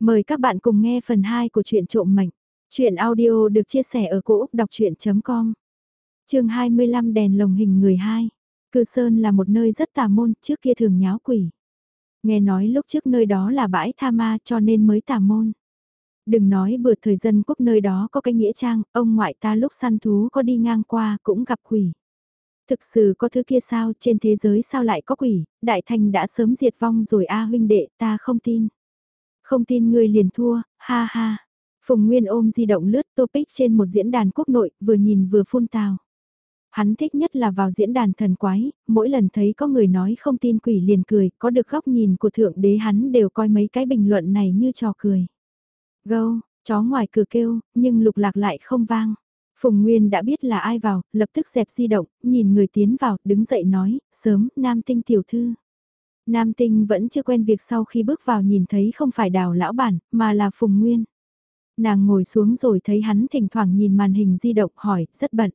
Mời các bạn cùng nghe phần 2 của truyện trộm mệnh. Chuyện audio được chia sẻ ở cỗ đọc chuyện.com Trường 25 đèn lồng hình người 2 Cư Sơn là một nơi rất tà môn, trước kia thường nháo quỷ. Nghe nói lúc trước nơi đó là bãi tha ma cho nên mới tà môn. Đừng nói bữa thời dân quốc nơi đó có cái nghĩa trang, ông ngoại ta lúc săn thú có đi ngang qua cũng gặp quỷ. Thực sự có thứ kia sao, trên thế giới sao lại có quỷ, đại thành đã sớm diệt vong rồi a huynh đệ ta không tin. Không tin ngươi liền thua, ha ha. Phùng Nguyên ôm di động lướt topic trên một diễn đàn quốc nội, vừa nhìn vừa phun tào. Hắn thích nhất là vào diễn đàn thần quái, mỗi lần thấy có người nói không tin quỷ liền cười, có được góc nhìn của thượng đế hắn đều coi mấy cái bình luận này như trò cười. Gâu, chó ngoài cửa kêu, nhưng lục lạc lại không vang. Phùng Nguyên đã biết là ai vào, lập tức dẹp di động, nhìn người tiến vào, đứng dậy nói, sớm, nam tinh tiểu thư. Nam tinh vẫn chưa quen việc sau khi bước vào nhìn thấy không phải đào lão bản, mà là Phùng Nguyên. Nàng ngồi xuống rồi thấy hắn thỉnh thoảng nhìn màn hình di động hỏi, rất bận.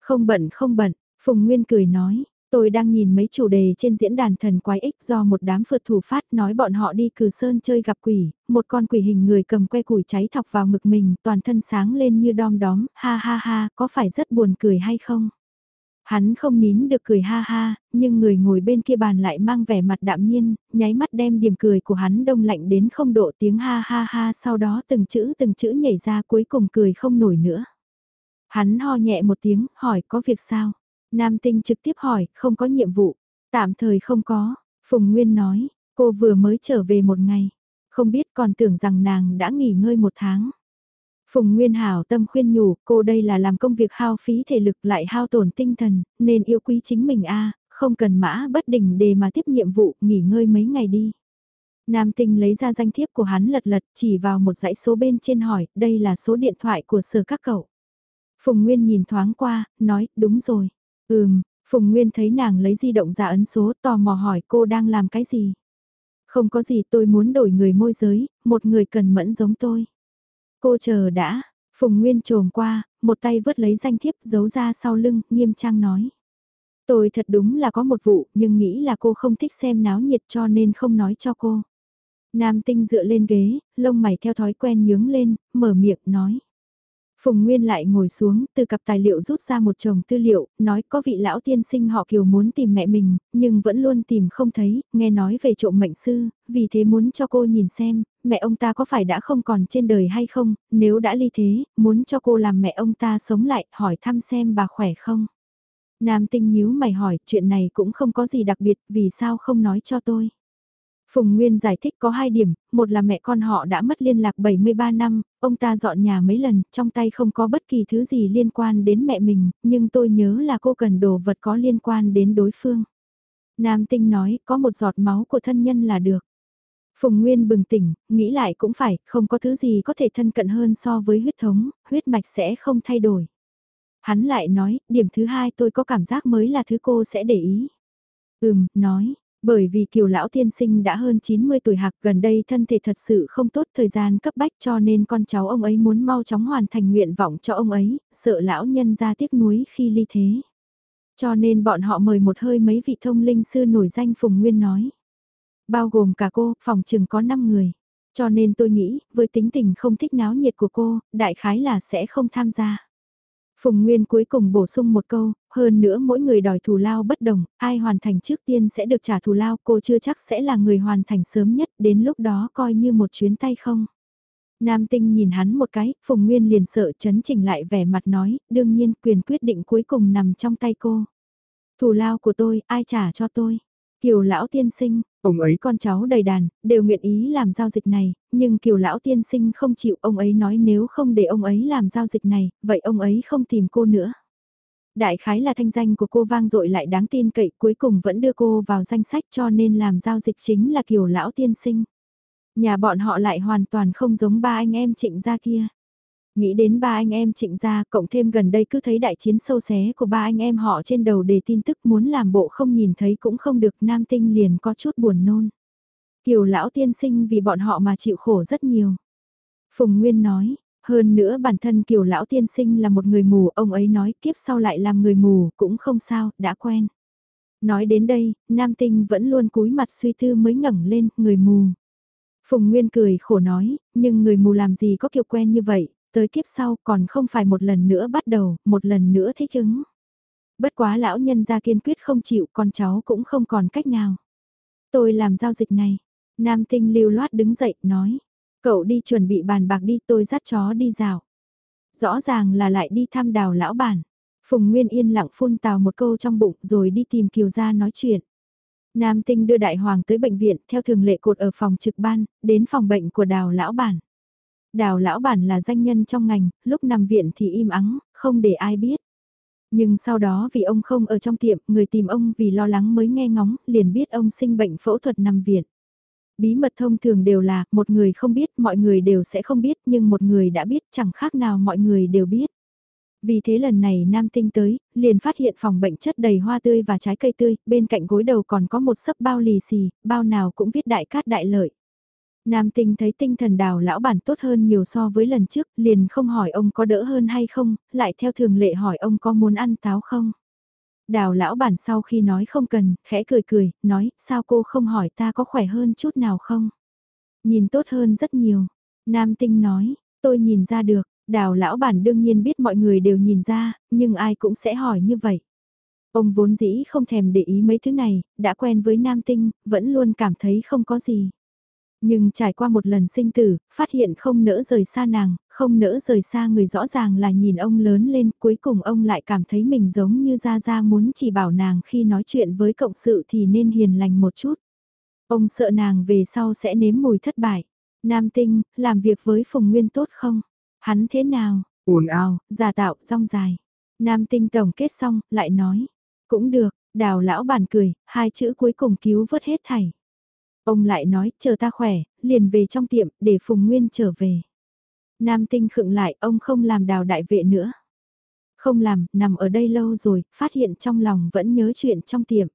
Không bận không bận, Phùng Nguyên cười nói, tôi đang nhìn mấy chủ đề trên diễn đàn thần quái ích do một đám phượt thủ phát nói bọn họ đi cử sơn chơi gặp quỷ, một con quỷ hình người cầm que củi cháy thọc vào ngực mình, toàn thân sáng lên như đom đóm, ha ha ha, có phải rất buồn cười hay không? Hắn không nín được cười ha ha, nhưng người ngồi bên kia bàn lại mang vẻ mặt đạm nhiên, nháy mắt đem điểm cười của hắn đông lạnh đến không độ tiếng ha ha ha sau đó từng chữ từng chữ nhảy ra cuối cùng cười không nổi nữa. Hắn ho nhẹ một tiếng, hỏi có việc sao? Nam tinh trực tiếp hỏi, không có nhiệm vụ. Tạm thời không có, Phùng Nguyên nói, cô vừa mới trở về một ngày. Không biết còn tưởng rằng nàng đã nghỉ ngơi một tháng. Phùng Nguyên Hảo tâm khuyên nhủ, cô đây là làm công việc hao phí thể lực lại hao tổn tinh thần, nên yêu quý chính mình a không cần mã bất đình để mà tiếp nhiệm vụ, nghỉ ngơi mấy ngày đi. Nam tinh lấy ra danh thiếp của hắn lật lật chỉ vào một dãy số bên trên hỏi, đây là số điện thoại của sở các cậu. Phùng Nguyên nhìn thoáng qua, nói, đúng rồi. Ừm, Phùng Nguyên thấy nàng lấy di động ra ấn số tò mò hỏi cô đang làm cái gì. Không có gì tôi muốn đổi người môi giới, một người cần mẫn giống tôi. Cô chờ đã, Phùng Nguyên trồm qua, một tay vớt lấy danh thiếp giấu ra sau lưng, nghiêm trang nói. Tôi thật đúng là có một vụ, nhưng nghĩ là cô không thích xem náo nhiệt cho nên không nói cho cô. Nam tinh dựa lên ghế, lông mày theo thói quen nhướng lên, mở miệng nói. Phùng Nguyên lại ngồi xuống, từ cặp tài liệu rút ra một chồng tư liệu, nói có vị lão tiên sinh họ Kiều muốn tìm mẹ mình, nhưng vẫn luôn tìm không thấy, nghe nói về trộm mệnh sư, vì thế muốn cho cô nhìn xem, mẹ ông ta có phải đã không còn trên đời hay không, nếu đã ly thế, muốn cho cô làm mẹ ông ta sống lại, hỏi thăm xem bà khỏe không. Nam tinh nhíu mày hỏi, chuyện này cũng không có gì đặc biệt, vì sao không nói cho tôi. Phùng Nguyên giải thích có hai điểm, một là mẹ con họ đã mất liên lạc 73 năm, ông ta dọn nhà mấy lần, trong tay không có bất kỳ thứ gì liên quan đến mẹ mình, nhưng tôi nhớ là cô cần đồ vật có liên quan đến đối phương. Nam Tinh nói, có một giọt máu của thân nhân là được. Phùng Nguyên bừng tỉnh, nghĩ lại cũng phải, không có thứ gì có thể thân cận hơn so với huyết thống, huyết mạch sẽ không thay đổi. Hắn lại nói, điểm thứ hai tôi có cảm giác mới là thứ cô sẽ để ý. Ừm, nói, bởi vì kiều lão tiên sinh đã hơn 90 tuổi hạc gần đây thân thể thật sự không tốt thời gian cấp bách cho nên con cháu ông ấy muốn mau chóng hoàn thành nguyện vọng cho ông ấy, sợ lão nhân ra tiếc nuối khi ly thế. Cho nên bọn họ mời một hơi mấy vị thông linh sư nổi danh Phùng Nguyên nói. Bao gồm cả cô, phòng chừng có 5 người. Cho nên tôi nghĩ, với tính tình không thích náo nhiệt của cô, đại khái là sẽ không tham gia. Phùng Nguyên cuối cùng bổ sung một câu, hơn nữa mỗi người đòi thù lao bất đồng, ai hoàn thành trước tiên sẽ được trả thù lao, cô chưa chắc sẽ là người hoàn thành sớm nhất, đến lúc đó coi như một chuyến tay không. Nam tinh nhìn hắn một cái, Phùng Nguyên liền sợ chấn chỉnh lại vẻ mặt nói, đương nhiên quyền quyết định cuối cùng nằm trong tay cô. Thù lao của tôi, ai trả cho tôi? Kiều lão tiên sinh, ông ấy con cháu đầy đàn, đều nguyện ý làm giao dịch này, nhưng kiều lão tiên sinh không chịu ông ấy nói nếu không để ông ấy làm giao dịch này, vậy ông ấy không tìm cô nữa. Đại khái là thanh danh của cô vang dội lại đáng tin cậy cuối cùng vẫn đưa cô vào danh sách cho nên làm giao dịch chính là kiều lão tiên sinh. Nhà bọn họ lại hoàn toàn không giống ba anh em trịnh gia kia. Nghĩ đến ba anh em trịnh gia cộng thêm gần đây cứ thấy đại chiến sâu xé của ba anh em họ trên đầu để tin tức muốn làm bộ không nhìn thấy cũng không được nam tinh liền có chút buồn nôn. Kiều lão tiên sinh vì bọn họ mà chịu khổ rất nhiều. Phùng Nguyên nói, hơn nữa bản thân kiều lão tiên sinh là một người mù, ông ấy nói kiếp sau lại làm người mù, cũng không sao, đã quen. Nói đến đây, nam tinh vẫn luôn cúi mặt suy tư mới ngẩng lên, người mù. Phùng Nguyên cười khổ nói, nhưng người mù làm gì có kiểu quen như vậy, tới kiếp sau còn không phải một lần nữa bắt đầu, một lần nữa thích ứng. Bất quá lão nhân gia kiên quyết không chịu, con cháu cũng không còn cách nào. Tôi làm giao dịch này. Nam tinh lưu loát đứng dậy, nói. Cậu đi chuẩn bị bàn bạc đi, tôi dắt chó đi dạo. Rõ ràng là lại đi thăm đào lão bản. Phùng Nguyên yên lặng phun tào một câu trong bụng rồi đi tìm Kiều gia nói chuyện. Nam Tinh đưa Đại Hoàng tới bệnh viện theo thường lệ cột ở phòng trực ban, đến phòng bệnh của đào lão bản. Đào lão bản là danh nhân trong ngành, lúc nằm viện thì im ắng, không để ai biết. Nhưng sau đó vì ông không ở trong tiệm, người tìm ông vì lo lắng mới nghe ngóng, liền biết ông sinh bệnh phẫu thuật nằm viện. Bí mật thông thường đều là, một người không biết, mọi người đều sẽ không biết, nhưng một người đã biết chẳng khác nào mọi người đều biết. Vì thế lần này Nam Tinh tới, liền phát hiện phòng bệnh chất đầy hoa tươi và trái cây tươi, bên cạnh gối đầu còn có một sấp bao lì xì, bao nào cũng viết đại cát đại lợi. Nam Tinh thấy tinh thần đào lão bản tốt hơn nhiều so với lần trước, liền không hỏi ông có đỡ hơn hay không, lại theo thường lệ hỏi ông có muốn ăn táo không. Đào lão bản sau khi nói không cần, khẽ cười cười, nói, sao cô không hỏi ta có khỏe hơn chút nào không? Nhìn tốt hơn rất nhiều. Nam Tinh nói, tôi nhìn ra được, đào lão bản đương nhiên biết mọi người đều nhìn ra, nhưng ai cũng sẽ hỏi như vậy. Ông vốn dĩ không thèm để ý mấy thứ này, đã quen với Nam Tinh, vẫn luôn cảm thấy không có gì. Nhưng trải qua một lần sinh tử, phát hiện không nỡ rời xa nàng, không nỡ rời xa người rõ ràng là nhìn ông lớn lên, cuối cùng ông lại cảm thấy mình giống như Gia Gia muốn chỉ bảo nàng khi nói chuyện với cộng sự thì nên hiền lành một chút. Ông sợ nàng về sau sẽ nếm mùi thất bại. Nam tinh, làm việc với Phùng Nguyên tốt không? Hắn thế nào? ồn ào, giả tạo, rong dài. Nam tinh tổng kết xong, lại nói. Cũng được, đào lão bản cười, hai chữ cuối cùng cứu vớt hết thảy. Ông lại nói, chờ ta khỏe, liền về trong tiệm, để Phùng Nguyên trở về. Nam tinh khựng lại, ông không làm đào đại vệ nữa. Không làm, nằm ở đây lâu rồi, phát hiện trong lòng vẫn nhớ chuyện trong tiệm.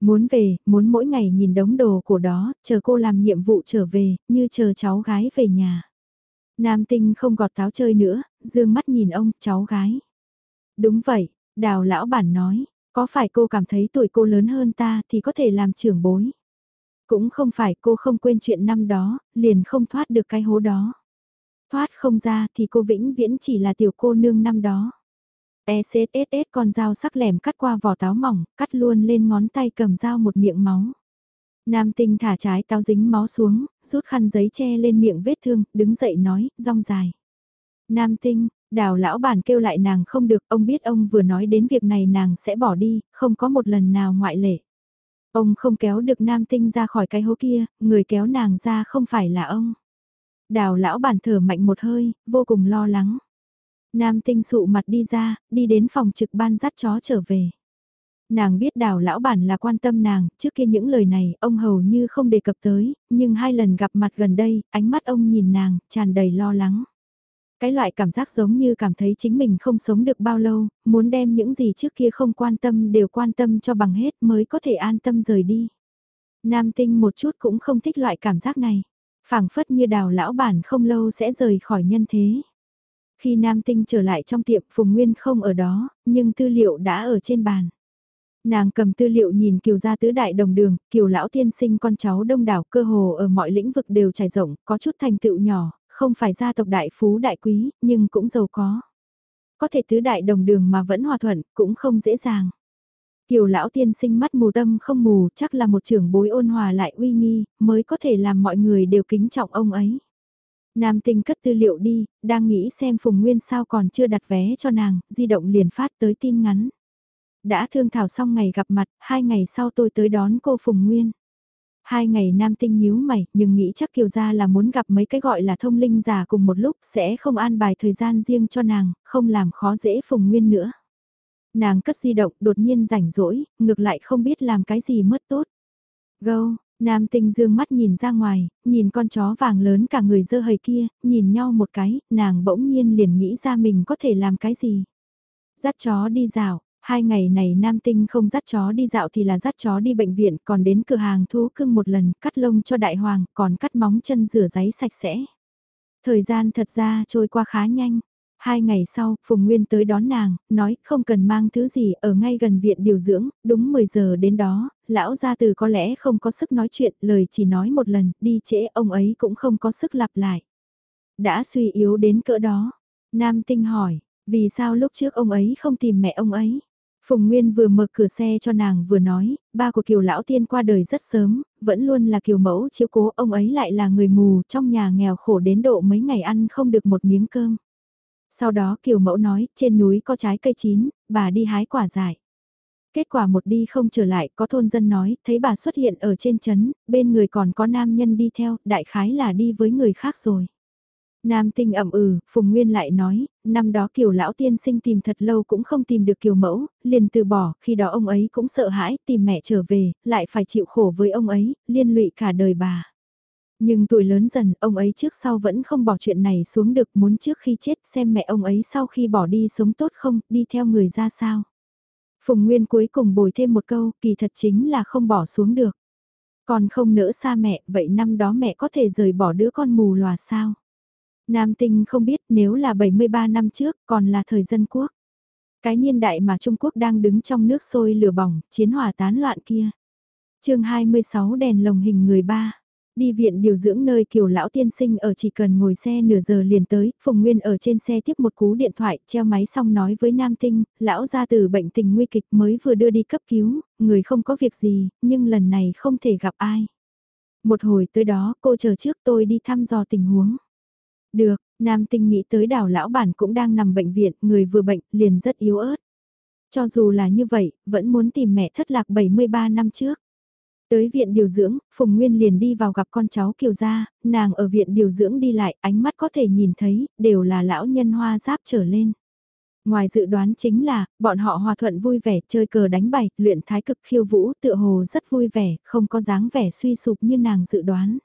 Muốn về, muốn mỗi ngày nhìn đống đồ của đó, chờ cô làm nhiệm vụ trở về, như chờ cháu gái về nhà. Nam tinh không gọt táo chơi nữa, dương mắt nhìn ông, cháu gái. Đúng vậy, đào lão bản nói, có phải cô cảm thấy tuổi cô lớn hơn ta thì có thể làm trưởng bối. Cũng không phải cô không quên chuyện năm đó, liền không thoát được cái hố đó. Thoát không ra thì cô vĩnh viễn chỉ là tiểu cô nương năm đó. ECSS con dao sắc lẻm cắt qua vỏ táo mỏng, cắt luôn lên ngón tay cầm dao một miệng máu. Nam tinh thả trái táo dính máu xuống, rút khăn giấy che lên miệng vết thương, đứng dậy nói, rong dài. Nam tinh, đào lão bản kêu lại nàng không được, ông biết ông vừa nói đến việc này nàng sẽ bỏ đi, không có một lần nào ngoại lệ. Ông không kéo được nam tinh ra khỏi cái hố kia, người kéo nàng ra không phải là ông. Đào lão bản thở mạnh một hơi, vô cùng lo lắng. Nam tinh sụ mặt đi ra, đi đến phòng trực ban dắt chó trở về. Nàng biết đào lão bản là quan tâm nàng, trước kia những lời này ông hầu như không đề cập tới, nhưng hai lần gặp mặt gần đây, ánh mắt ông nhìn nàng, tràn đầy lo lắng. Cái loại cảm giác giống như cảm thấy chính mình không sống được bao lâu, muốn đem những gì trước kia không quan tâm đều quan tâm cho bằng hết mới có thể an tâm rời đi. Nam tinh một chút cũng không thích loại cảm giác này. phảng phất như đào lão bản không lâu sẽ rời khỏi nhân thế. Khi Nam tinh trở lại trong tiệm Phùng Nguyên không ở đó, nhưng tư liệu đã ở trên bàn. Nàng cầm tư liệu nhìn kiều gia tứ đại đồng đường, kiều lão tiên sinh con cháu đông đảo cơ hồ ở mọi lĩnh vực đều trải rộng, có chút thành tựu nhỏ, không phải gia tộc đại phú đại quý, nhưng cũng giàu có. Có thể tứ đại đồng đường mà vẫn hòa thuận, cũng không dễ dàng. Kiều lão tiên sinh mắt mù tâm không mù, chắc là một trưởng bối ôn hòa lại uy nghi, mới có thể làm mọi người đều kính trọng ông ấy. Nam tinh cất tư liệu đi, đang nghĩ xem Phùng Nguyên sao còn chưa đặt vé cho nàng, di động liền phát tới tin ngắn. Đã thương thảo xong ngày gặp mặt, hai ngày sau tôi tới đón cô Phùng Nguyên. Hai ngày nam tinh nhíu mày, nhưng nghĩ chắc Kiều Gia là muốn gặp mấy cái gọi là thông linh giả cùng một lúc sẽ không an bài thời gian riêng cho nàng, không làm khó dễ Phùng Nguyên nữa. Nàng cất di động đột nhiên rảnh rỗi, ngược lại không biết làm cái gì mất tốt. Gâu, nam tinh dương mắt nhìn ra ngoài, nhìn con chó vàng lớn cả người dơ hầy kia, nhìn nhau một cái, nàng bỗng nhiên liền nghĩ ra mình có thể làm cái gì. Dắt chó đi dạo, Hai ngày này nam tinh không dắt chó đi dạo thì là dắt chó đi bệnh viện, còn đến cửa hàng thú cưng một lần, cắt lông cho đại hoàng, còn cắt móng chân rửa giấy sạch sẽ. Thời gian thật ra trôi qua khá nhanh. Hai ngày sau, Phùng Nguyên tới đón nàng, nói không cần mang thứ gì ở ngay gần viện điều dưỡng, đúng 10 giờ đến đó, lão gia từ có lẽ không có sức nói chuyện, lời chỉ nói một lần, đi trễ ông ấy cũng không có sức lặp lại. Đã suy yếu đến cỡ đó, Nam Tinh hỏi, vì sao lúc trước ông ấy không tìm mẹ ông ấy? Phùng Nguyên vừa mở cửa xe cho nàng vừa nói, ba của Kiều Lão Tiên qua đời rất sớm, vẫn luôn là Kiều Mẫu chiếu cố ông ấy lại là người mù trong nhà nghèo khổ đến độ mấy ngày ăn không được một miếng cơm. Sau đó Kiều Mẫu nói, trên núi có trái cây chín, bà đi hái quả dại. Kết quả một đi không trở lại, có thôn dân nói, thấy bà xuất hiện ở trên chấn, bên người còn có nam nhân đi theo, đại khái là đi với người khác rồi. Nam tinh ẩm ừ, Phùng Nguyên lại nói, năm đó kiều lão tiên sinh tìm thật lâu cũng không tìm được kiều mẫu, liền từ bỏ, khi đó ông ấy cũng sợ hãi, tìm mẹ trở về, lại phải chịu khổ với ông ấy, liên lụy cả đời bà. Nhưng tuổi lớn dần, ông ấy trước sau vẫn không bỏ chuyện này xuống được muốn trước khi chết xem mẹ ông ấy sau khi bỏ đi sống tốt không, đi theo người ra sao. Phùng Nguyên cuối cùng bồi thêm một câu, kỳ thật chính là không bỏ xuống được. Còn không nỡ xa mẹ, vậy năm đó mẹ có thể rời bỏ đứa con mù lòa sao? Nam tinh không biết nếu là 73 năm trước còn là thời dân quốc. Cái niên đại mà Trung Quốc đang đứng trong nước sôi lửa bỏng, chiến hỏa tán loạn kia. chương 26 đèn lồng hình người ba. Đi viện điều dưỡng nơi kiều lão tiên sinh ở chỉ cần ngồi xe nửa giờ liền tới, Phùng Nguyên ở trên xe tiếp một cú điện thoại, treo máy xong nói với Nam Tinh, lão ra từ bệnh tình nguy kịch mới vừa đưa đi cấp cứu, người không có việc gì, nhưng lần này không thể gặp ai. Một hồi tới đó, cô chờ trước tôi đi thăm dò tình huống. Được, Nam Tinh nghĩ tới đảo lão bản cũng đang nằm bệnh viện, người vừa bệnh, liền rất yếu ớt. Cho dù là như vậy, vẫn muốn tìm mẹ thất lạc 73 năm trước. Tới viện điều dưỡng, Phùng Nguyên liền đi vào gặp con cháu Kiều Gia, nàng ở viện điều dưỡng đi lại, ánh mắt có thể nhìn thấy, đều là lão nhân hoa giáp trở lên. Ngoài dự đoán chính là, bọn họ hòa thuận vui vẻ, chơi cờ đánh bài, luyện thái cực khiêu vũ, tựa hồ rất vui vẻ, không có dáng vẻ suy sụp như nàng dự đoán.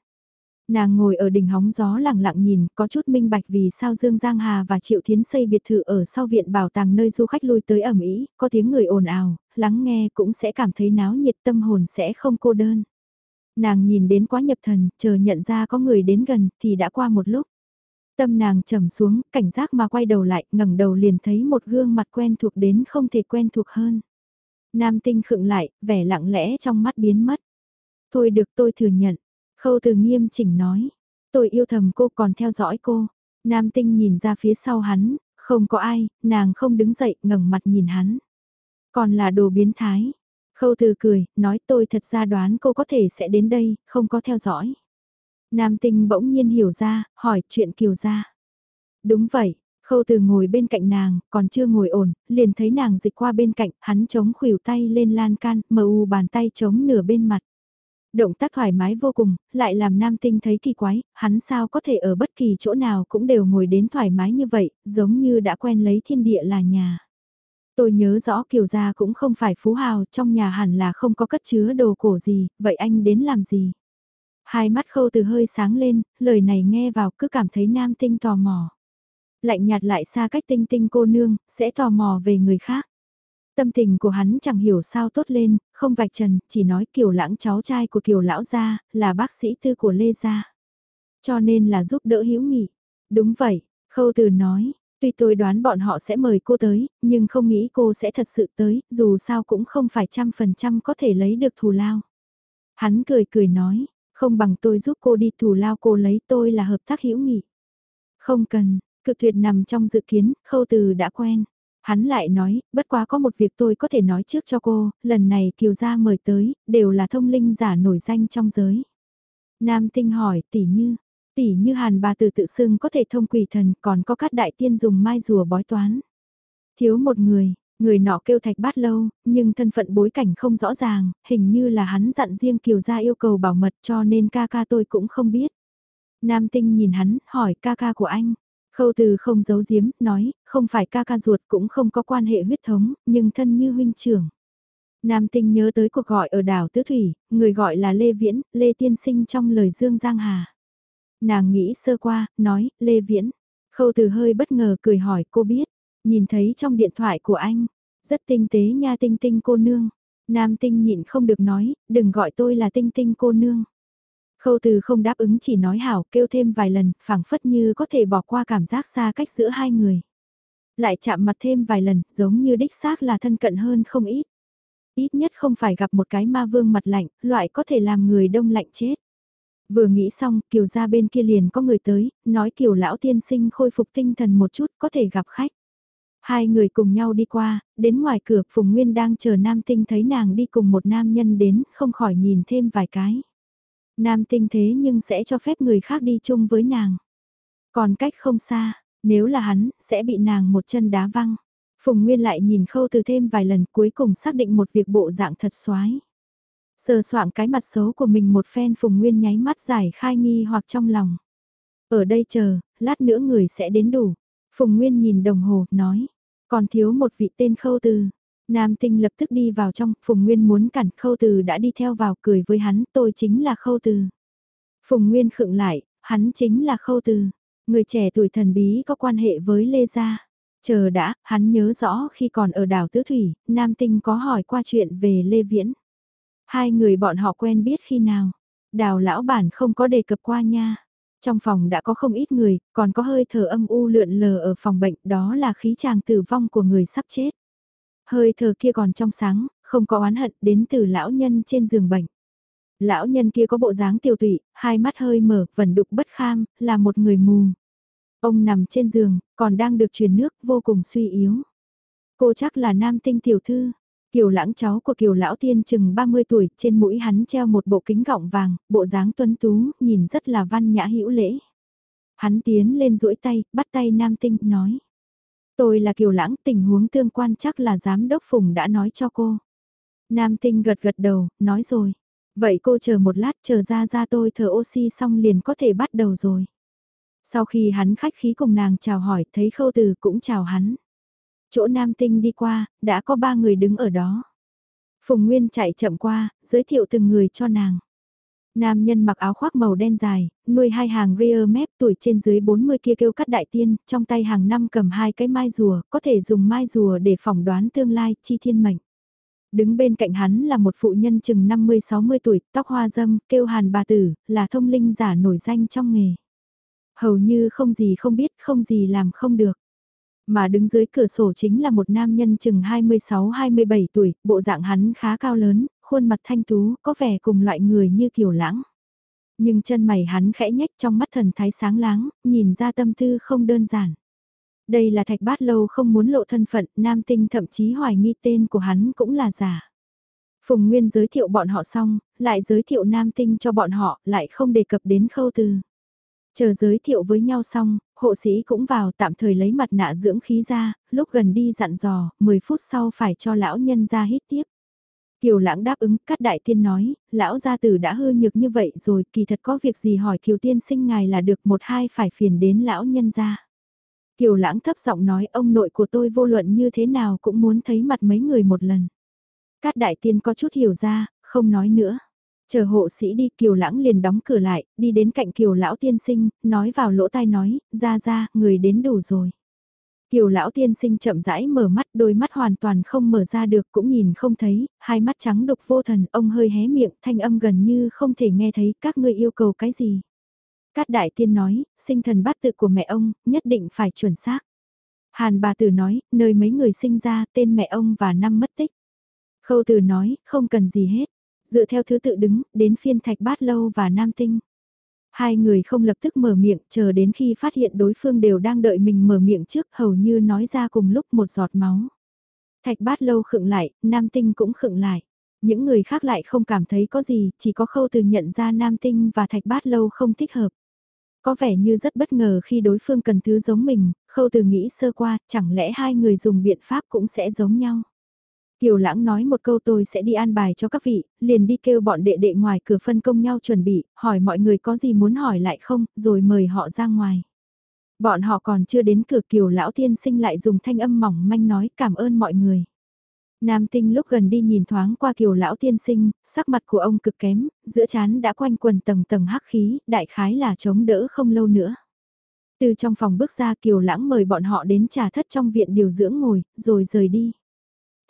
Nàng ngồi ở đỉnh hóng gió lặng lặng nhìn, có chút minh bạch vì sao Dương Giang Hà và Triệu Thiến xây biệt thự ở sau viện bảo tàng nơi du khách lui tới ẩm ý, có tiếng người ồn ào, lắng nghe cũng sẽ cảm thấy náo nhiệt tâm hồn sẽ không cô đơn. Nàng nhìn đến quá nhập thần, chờ nhận ra có người đến gần thì đã qua một lúc. Tâm nàng trầm xuống, cảnh giác mà quay đầu lại, ngẩng đầu liền thấy một gương mặt quen thuộc đến không thể quen thuộc hơn. Nam tinh khựng lại, vẻ lặng lẽ trong mắt biến mất. Thôi được tôi thừa nhận, Khâu từ nghiêm chỉnh nói, tôi yêu thầm cô còn theo dõi cô. Nam tinh nhìn ra phía sau hắn, không có ai, nàng không đứng dậy ngẩng mặt nhìn hắn. Còn là đồ biến thái. Khâu từ cười, nói tôi thật ra đoán cô có thể sẽ đến đây, không có theo dõi. Nam tinh bỗng nhiên hiểu ra, hỏi chuyện kiều ra. Đúng vậy, khâu từ ngồi bên cạnh nàng, còn chưa ngồi ổn, liền thấy nàng dịch qua bên cạnh, hắn chống khuỷu tay lên lan can, mờ u bàn tay chống nửa bên mặt. Động tác thoải mái vô cùng, lại làm nam tinh thấy kỳ quái, hắn sao có thể ở bất kỳ chỗ nào cũng đều ngồi đến thoải mái như vậy, giống như đã quen lấy thiên địa là nhà. Tôi nhớ rõ kiều gia cũng không phải phú hào, trong nhà hẳn là không có cất chứa đồ cổ gì, vậy anh đến làm gì? Hai mắt khâu từ hơi sáng lên, lời này nghe vào cứ cảm thấy nam tinh tò mò. Lạnh nhạt lại xa cách tinh tinh cô nương, sẽ tò mò về người khác. Tâm tình của hắn chẳng hiểu sao tốt lên, không vạch trần, chỉ nói kiều lãng cháu trai của kiều lão gia, là bác sĩ tư của Lê gia. Cho nên là giúp đỡ hữu nghị. Đúng vậy, khâu từ nói, tuy tôi đoán bọn họ sẽ mời cô tới, nhưng không nghĩ cô sẽ thật sự tới, dù sao cũng không phải trăm phần trăm có thể lấy được thù lao. Hắn cười cười nói, không bằng tôi giúp cô đi thù lao cô lấy tôi là hợp tác hữu nghị. Không cần, cực tuyệt nằm trong dự kiến, khâu từ đã quen. Hắn lại nói, bất quá có một việc tôi có thể nói trước cho cô, lần này Kiều Gia mời tới, đều là thông linh giả nổi danh trong giới. Nam Tinh hỏi, tỷ như, tỷ như hàn bà từ tự xưng có thể thông quỷ thần, còn có các đại tiên dùng mai rùa bói toán. Thiếu một người, người nọ kêu thạch bát lâu, nhưng thân phận bối cảnh không rõ ràng, hình như là hắn dặn riêng Kiều Gia yêu cầu bảo mật cho nên ca ca tôi cũng không biết. Nam Tinh nhìn hắn, hỏi ca ca của anh. Khâu từ không giấu giếm, nói, không phải ca ca ruột cũng không có quan hệ huyết thống, nhưng thân như huynh trưởng. Nam tinh nhớ tới cuộc gọi ở đảo Tứ Thủy, người gọi là Lê Viễn, Lê Tiên Sinh trong lời Dương Giang Hà. Nàng nghĩ sơ qua, nói, Lê Viễn. Khâu từ hơi bất ngờ cười hỏi cô biết, nhìn thấy trong điện thoại của anh, rất tinh tế nha tinh tinh cô nương. Nam tinh nhịn không được nói, đừng gọi tôi là tinh tinh cô nương. Khâu từ không đáp ứng chỉ nói hảo kêu thêm vài lần, phảng phất như có thể bỏ qua cảm giác xa cách giữa hai người. Lại chạm mặt thêm vài lần, giống như đích xác là thân cận hơn không ít. Ít nhất không phải gặp một cái ma vương mặt lạnh, loại có thể làm người đông lạnh chết. Vừa nghĩ xong, Kiều ra bên kia liền có người tới, nói Kiều lão tiên sinh khôi phục tinh thần một chút có thể gặp khách. Hai người cùng nhau đi qua, đến ngoài cửa Phùng Nguyên đang chờ Nam Tinh thấy nàng đi cùng một nam nhân đến, không khỏi nhìn thêm vài cái. Nam Tinh thế nhưng sẽ cho phép người khác đi chung với nàng. Còn cách không xa, nếu là hắn, sẽ bị nàng một chân đá văng. Phùng Nguyên lại nhìn khâu từ thêm vài lần cuối cùng xác định một việc bộ dạng thật xoái. Sờ soạn cái mặt xấu của mình một phen Phùng Nguyên nháy mắt giải khai nghi hoặc trong lòng. Ở đây chờ, lát nữa người sẽ đến đủ. Phùng Nguyên nhìn đồng hồ, nói. Còn thiếu một vị tên khâu từ. Nam tinh lập tức đi vào trong, Phùng Nguyên muốn cản khâu từ đã đi theo vào cười với hắn, tôi chính là khâu từ. Phùng Nguyên khựng lại, hắn chính là khâu từ. Người trẻ tuổi thần bí có quan hệ với Lê Gia. Chờ đã, hắn nhớ rõ khi còn ở đảo Tứ Thủy, Nam Tinh có hỏi qua chuyện về Lê Viễn. Hai người bọn họ quen biết khi nào. Đào lão bản không có đề cập qua nha. Trong phòng đã có không ít người, còn có hơi thở âm u lượn lờ ở phòng bệnh, đó là khí chàng tử vong của người sắp chết. Hơi thở kia còn trong sáng, không có oán hận đến từ lão nhân trên giường bệnh. Lão nhân kia có bộ dáng tiêu tụy, hai mắt hơi mở, vẩn đục bất kham, là một người mù. Ông nằm trên giường, còn đang được truyền nước, vô cùng suy yếu. Cô chắc là nam tinh tiểu thư. Kiều lãng cháu của kiều lão tiên chừng 30 tuổi, trên mũi hắn treo một bộ kính gọng vàng, bộ dáng tuấn tú, nhìn rất là văn nhã hữu lễ. Hắn tiến lên duỗi tay, bắt tay nam tinh, nói. Tôi là kiều lãng, tình huống tương quan chắc là giám đốc Phùng đã nói cho cô. Nam tinh gật gật đầu, nói rồi. Vậy cô chờ một lát chờ ra ra tôi thở oxy xong liền có thể bắt đầu rồi. Sau khi hắn khách khí cùng nàng chào hỏi thấy khâu từ cũng chào hắn. Chỗ nam tinh đi qua, đã có ba người đứng ở đó. Phùng Nguyên chạy chậm qua, giới thiệu từng người cho nàng. Nam nhân mặc áo khoác màu đen dài, nuôi hai hàng rear mép tuổi trên dưới 40 kia kêu cắt đại tiên, trong tay hàng năm cầm hai cái mai rùa, có thể dùng mai rùa để phỏng đoán tương lai, chi thiên mệnh. Đứng bên cạnh hắn là một phụ nhân chừng 50-60 tuổi, tóc hoa dâm, kêu hàn bà tử, là thông linh giả nổi danh trong nghề. Hầu như không gì không biết, không gì làm không được. Mà đứng dưới cửa sổ chính là một nam nhân chừng 26-27 tuổi, bộ dạng hắn khá cao lớn, khuôn mặt thanh tú, có vẻ cùng loại người như kiều lãng. Nhưng chân mày hắn khẽ nhếch trong mắt thần thái sáng láng, nhìn ra tâm tư không đơn giản. Đây là thạch bát lâu không muốn lộ thân phận, nam tinh thậm chí hoài nghi tên của hắn cũng là giả. Phùng Nguyên giới thiệu bọn họ xong, lại giới thiệu nam tinh cho bọn họ, lại không đề cập đến khâu từ. Chờ giới thiệu với nhau xong, hộ sĩ cũng vào tạm thời lấy mặt nạ dưỡng khí ra, lúc gần đi dặn dò, 10 phút sau phải cho lão nhân ra hít tiếp. Kiều lãng đáp ứng, cắt đại tiên nói, lão gia tử đã hư nhược như vậy rồi, kỳ thật có việc gì hỏi kiều tiên sinh ngài là được một hai phải phiền đến lão nhân gia Kiều lãng thấp giọng nói ông nội của tôi vô luận như thế nào cũng muốn thấy mặt mấy người một lần. Cát đại tiên có chút hiểu ra, không nói nữa. Chờ hộ sĩ đi kiều lãng liền đóng cửa lại, đi đến cạnh kiều lão tiên sinh, nói vào lỗ tai nói, ra ra, người đến đủ rồi. Kiều lão tiên sinh chậm rãi mở mắt đôi mắt hoàn toàn không mở ra được cũng nhìn không thấy, hai mắt trắng đục vô thần, ông hơi hé miệng, thanh âm gần như không thể nghe thấy các ngươi yêu cầu cái gì. Cát đại tiên nói, sinh thần bát tự của mẹ ông, nhất định phải chuẩn xác. Hàn bà tử nói, nơi mấy người sinh ra, tên mẹ ông và năm mất tích. Khâu tử nói, không cần gì hết. Dựa theo thứ tự đứng, đến phiên thạch bát lâu và nam tinh. Hai người không lập tức mở miệng, chờ đến khi phát hiện đối phương đều đang đợi mình mở miệng trước, hầu như nói ra cùng lúc một giọt máu. Thạch bát lâu khựng lại, nam tinh cũng khựng lại. Những người khác lại không cảm thấy có gì, chỉ có khâu từ nhận ra nam tinh và thạch bát lâu không thích hợp. Có vẻ như rất bất ngờ khi đối phương cần thứ giống mình, khâu từ nghĩ sơ qua, chẳng lẽ hai người dùng biện pháp cũng sẽ giống nhau. Kiều lãng nói một câu tôi sẽ đi an bài cho các vị, liền đi kêu bọn đệ đệ ngoài cửa phân công nhau chuẩn bị, hỏi mọi người có gì muốn hỏi lại không, rồi mời họ ra ngoài. Bọn họ còn chưa đến cửa kiều lão thiên sinh lại dùng thanh âm mỏng manh nói cảm ơn mọi người. Nam tinh lúc gần đi nhìn thoáng qua kiều lão tiên sinh, sắc mặt của ông cực kém, giữa chán đã quanh quần tầng tầng hắc khí, đại khái là chống đỡ không lâu nữa. Từ trong phòng bước ra kiều lãng mời bọn họ đến trà thất trong viện điều dưỡng ngồi, rồi rời đi.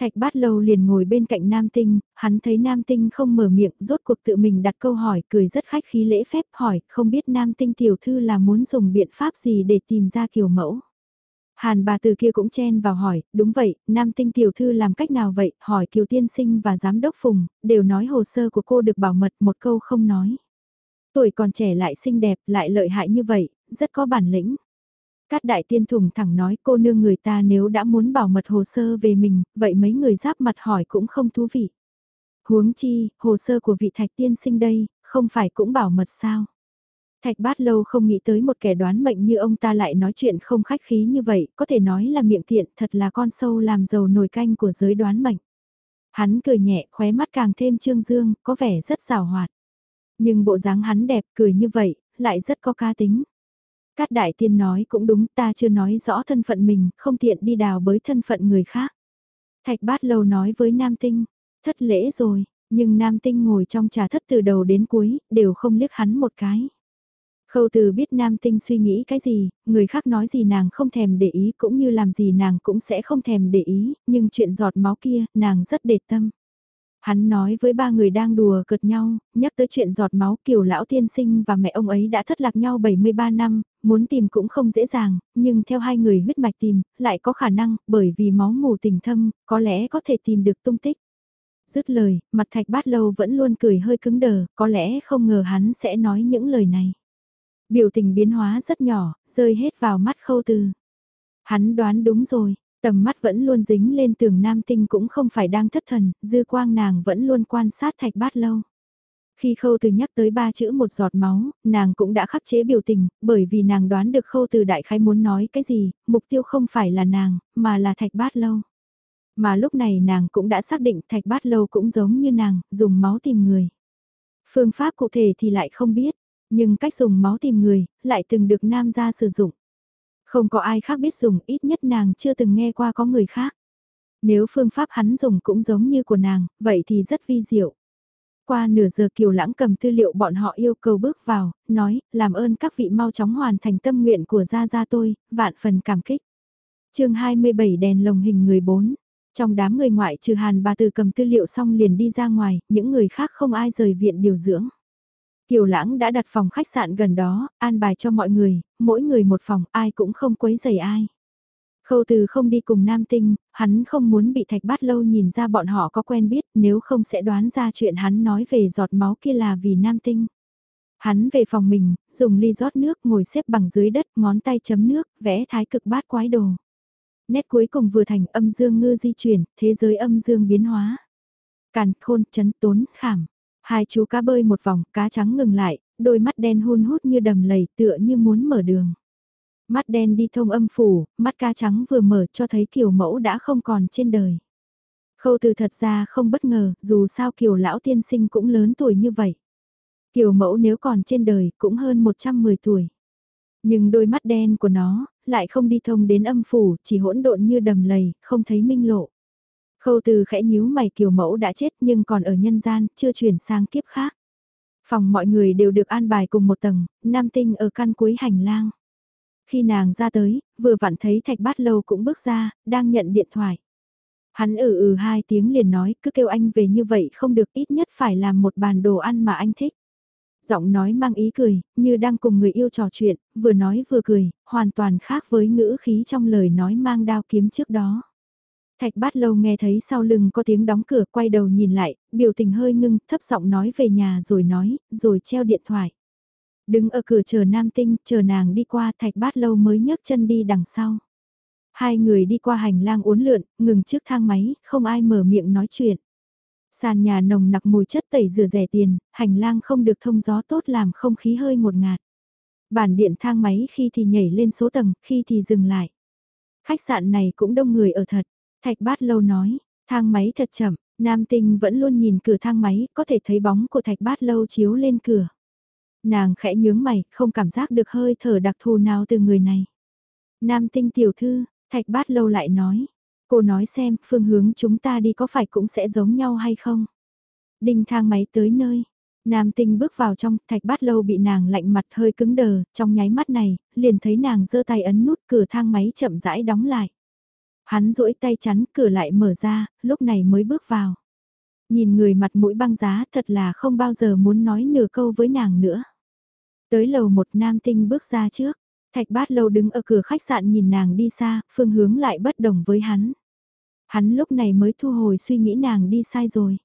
Thạch bát lâu liền ngồi bên cạnh nam tinh, hắn thấy nam tinh không mở miệng, rốt cuộc tự mình đặt câu hỏi, cười rất khách khí lễ phép hỏi, không biết nam tinh tiểu thư là muốn dùng biện pháp gì để tìm ra kiểu mẫu. Hàn bà từ kia cũng chen vào hỏi, đúng vậy, nam tinh tiểu thư làm cách nào vậy, hỏi kiều tiên sinh và giám đốc Phùng, đều nói hồ sơ của cô được bảo mật một câu không nói. Tuổi còn trẻ lại xinh đẹp, lại lợi hại như vậy, rất có bản lĩnh. Cát đại tiên thùng thẳng nói cô nương người ta nếu đã muốn bảo mật hồ sơ về mình, vậy mấy người giáp mặt hỏi cũng không thú vị. Huống chi, hồ sơ của vị thạch tiên sinh đây, không phải cũng bảo mật sao? Thạch bát lâu không nghĩ tới một kẻ đoán mệnh như ông ta lại nói chuyện không khách khí như vậy, có thể nói là miệng tiện thật là con sâu làm giàu nồi canh của giới đoán mệnh. Hắn cười nhẹ, khóe mắt càng thêm trương dương, có vẻ rất rào hoạt. Nhưng bộ dáng hắn đẹp, cười như vậy, lại rất có ca tính. Cát đại tiên nói cũng đúng, ta chưa nói rõ thân phận mình, không tiện đi đào bới thân phận người khác. Thạch bát lâu nói với nam tinh, thất lễ rồi, nhưng nam tinh ngồi trong trà thất từ đầu đến cuối, đều không liếc hắn một cái. Khâu từ biết nam tinh suy nghĩ cái gì, người khác nói gì nàng không thèm để ý cũng như làm gì nàng cũng sẽ không thèm để ý, nhưng chuyện giọt máu kia, nàng rất để tâm. Hắn nói với ba người đang đùa cợt nhau, nhắc tới chuyện giọt máu kiều lão tiên sinh và mẹ ông ấy đã thất lạc nhau 73 năm, muốn tìm cũng không dễ dàng, nhưng theo hai người huyết mạch tìm, lại có khả năng, bởi vì máu mù tình thâm, có lẽ có thể tìm được tung tích. Dứt lời, mặt thạch bát lâu vẫn luôn cười hơi cứng đờ, có lẽ không ngờ hắn sẽ nói những lời này. Biểu tình biến hóa rất nhỏ, rơi hết vào mắt khâu từ. Hắn đoán đúng rồi, tầm mắt vẫn luôn dính lên tường nam tinh cũng không phải đang thất thần, dư quang nàng vẫn luôn quan sát thạch bát lâu. Khi khâu từ nhắc tới ba chữ một giọt máu, nàng cũng đã khắc chế biểu tình, bởi vì nàng đoán được khâu từ đại khái muốn nói cái gì, mục tiêu không phải là nàng, mà là thạch bát lâu. Mà lúc này nàng cũng đã xác định thạch bát lâu cũng giống như nàng, dùng máu tìm người. Phương pháp cụ thể thì lại không biết, nhưng cách dùng máu tìm người, lại từng được nam gia sử dụng. Không có ai khác biết dùng, ít nhất nàng chưa từng nghe qua có người khác. Nếu phương pháp hắn dùng cũng giống như của nàng, vậy thì rất vi diệu. Qua nửa giờ kiều lãng cầm tư liệu bọn họ yêu cầu bước vào, nói, làm ơn các vị mau chóng hoàn thành tâm nguyện của gia gia tôi, vạn phần cảm kích. chương 27 đèn lồng hình người 4. Trong đám người ngoại trừ hàn bà từ cầm tư liệu xong liền đi ra ngoài, những người khác không ai rời viện điều dưỡng. Kiều Lãng đã đặt phòng khách sạn gần đó, an bài cho mọi người, mỗi người một phòng, ai cũng không quấy rầy ai. Khâu từ không đi cùng nam tinh, hắn không muốn bị thạch bát lâu nhìn ra bọn họ có quen biết, nếu không sẽ đoán ra chuyện hắn nói về giọt máu kia là vì nam tinh. Hắn về phòng mình, dùng ly rót nước ngồi xếp bằng dưới đất, ngón tay chấm nước, vẽ thái cực bát quái đồ. Nét cuối cùng vừa thành âm dương ngư di chuyển, thế giới âm dương biến hóa. Càn khôn chấn tốn khảm. Hai chú cá bơi một vòng, cá trắng ngừng lại, đôi mắt đen hun hút như đầm lầy tựa như muốn mở đường. Mắt đen đi thông âm phủ, mắt cá trắng vừa mở cho thấy kiều mẫu đã không còn trên đời. Khâu từ thật ra không bất ngờ, dù sao kiều lão tiên sinh cũng lớn tuổi như vậy. Kiều mẫu nếu còn trên đời cũng hơn 110 tuổi. Nhưng đôi mắt đen của nó, lại không đi thông đến âm phủ, chỉ hỗn độn như đầm lầy, không thấy minh lộ. Khâu từ khẽ nhíu mày kiều mẫu đã chết nhưng còn ở nhân gian, chưa chuyển sang kiếp khác. Phòng mọi người đều được an bài cùng một tầng, nam tinh ở căn cuối hành lang. Khi nàng ra tới, vừa vặn thấy thạch bát lâu cũng bước ra, đang nhận điện thoại. Hắn ừ ừ hai tiếng liền nói, cứ kêu anh về như vậy không được ít nhất phải làm một bàn đồ ăn mà anh thích. Giọng nói mang ý cười, như đang cùng người yêu trò chuyện, vừa nói vừa cười, hoàn toàn khác với ngữ khí trong lời nói mang đao kiếm trước đó. Thạch bát lâu nghe thấy sau lưng có tiếng đóng cửa quay đầu nhìn lại, biểu tình hơi ngưng, thấp giọng nói về nhà rồi nói, rồi treo điện thoại. Đứng ở cửa chờ nam tinh, chờ nàng đi qua thạch bát lâu mới nhấc chân đi đằng sau. Hai người đi qua hành lang uốn lượn, ngừng trước thang máy, không ai mở miệng nói chuyện. Sàn nhà nồng nặc mùi chất tẩy rửa rẻ tiền, hành lang không được thông gió tốt làm không khí hơi ngột ngạt. Bản điện thang máy khi thì nhảy lên số tầng, khi thì dừng lại. Khách sạn này cũng đông người ở thật, Thạch bát lâu nói, thang máy thật chậm, nam tinh vẫn luôn nhìn cửa thang máy, có thể thấy bóng của thạch bát lâu chiếu lên cửa. Nàng khẽ nhướng mày, không cảm giác được hơi thở đặc thù nào từ người này. Nam tinh tiểu thư, thạch bát lâu lại nói, cô nói xem phương hướng chúng ta đi có phải cũng sẽ giống nhau hay không. Đinh thang máy tới nơi, Nam tinh bước vào trong, thạch bát lâu bị nàng lạnh mặt hơi cứng đờ, trong nháy mắt này, liền thấy nàng giơ tay ấn nút cửa thang máy chậm rãi đóng lại. Hắn duỗi tay chắn cửa lại mở ra, lúc này mới bước vào. Nhìn người mặt mũi băng giá thật là không bao giờ muốn nói nửa câu với nàng nữa. Tới lầu một nam tinh bước ra trước, Thạch bát lâu đứng ở cửa khách sạn nhìn nàng đi xa, phương hướng lại bất đồng với hắn. Hắn lúc này mới thu hồi suy nghĩ nàng đi sai rồi.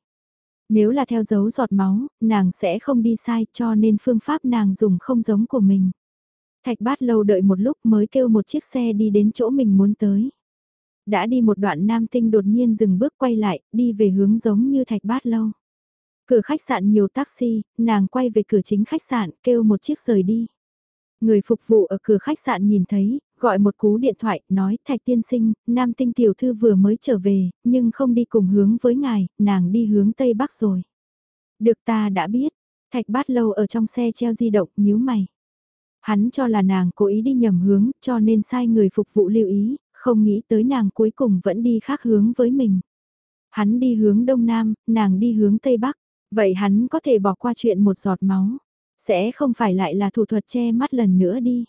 Nếu là theo dấu giọt máu, nàng sẽ không đi sai cho nên phương pháp nàng dùng không giống của mình. Thạch bát lâu đợi một lúc mới kêu một chiếc xe đi đến chỗ mình muốn tới. Đã đi một đoạn nam tinh đột nhiên dừng bước quay lại, đi về hướng giống như thạch bát lâu. Cửa khách sạn nhiều taxi, nàng quay về cửa chính khách sạn, kêu một chiếc rời đi. Người phục vụ ở cửa khách sạn nhìn thấy, gọi một cú điện thoại, nói Thạch tiên sinh, nam tinh tiểu thư vừa mới trở về, nhưng không đi cùng hướng với ngài, nàng đi hướng Tây Bắc rồi. Được ta đã biết, Thạch bát lâu ở trong xe treo di động, nhíu mày. Hắn cho là nàng cố ý đi nhầm hướng, cho nên sai người phục vụ lưu ý, không nghĩ tới nàng cuối cùng vẫn đi khác hướng với mình. Hắn đi hướng Đông Nam, nàng đi hướng Tây Bắc, vậy hắn có thể bỏ qua chuyện một giọt máu. Sẽ không phải lại là thủ thuật che mắt lần nữa đi.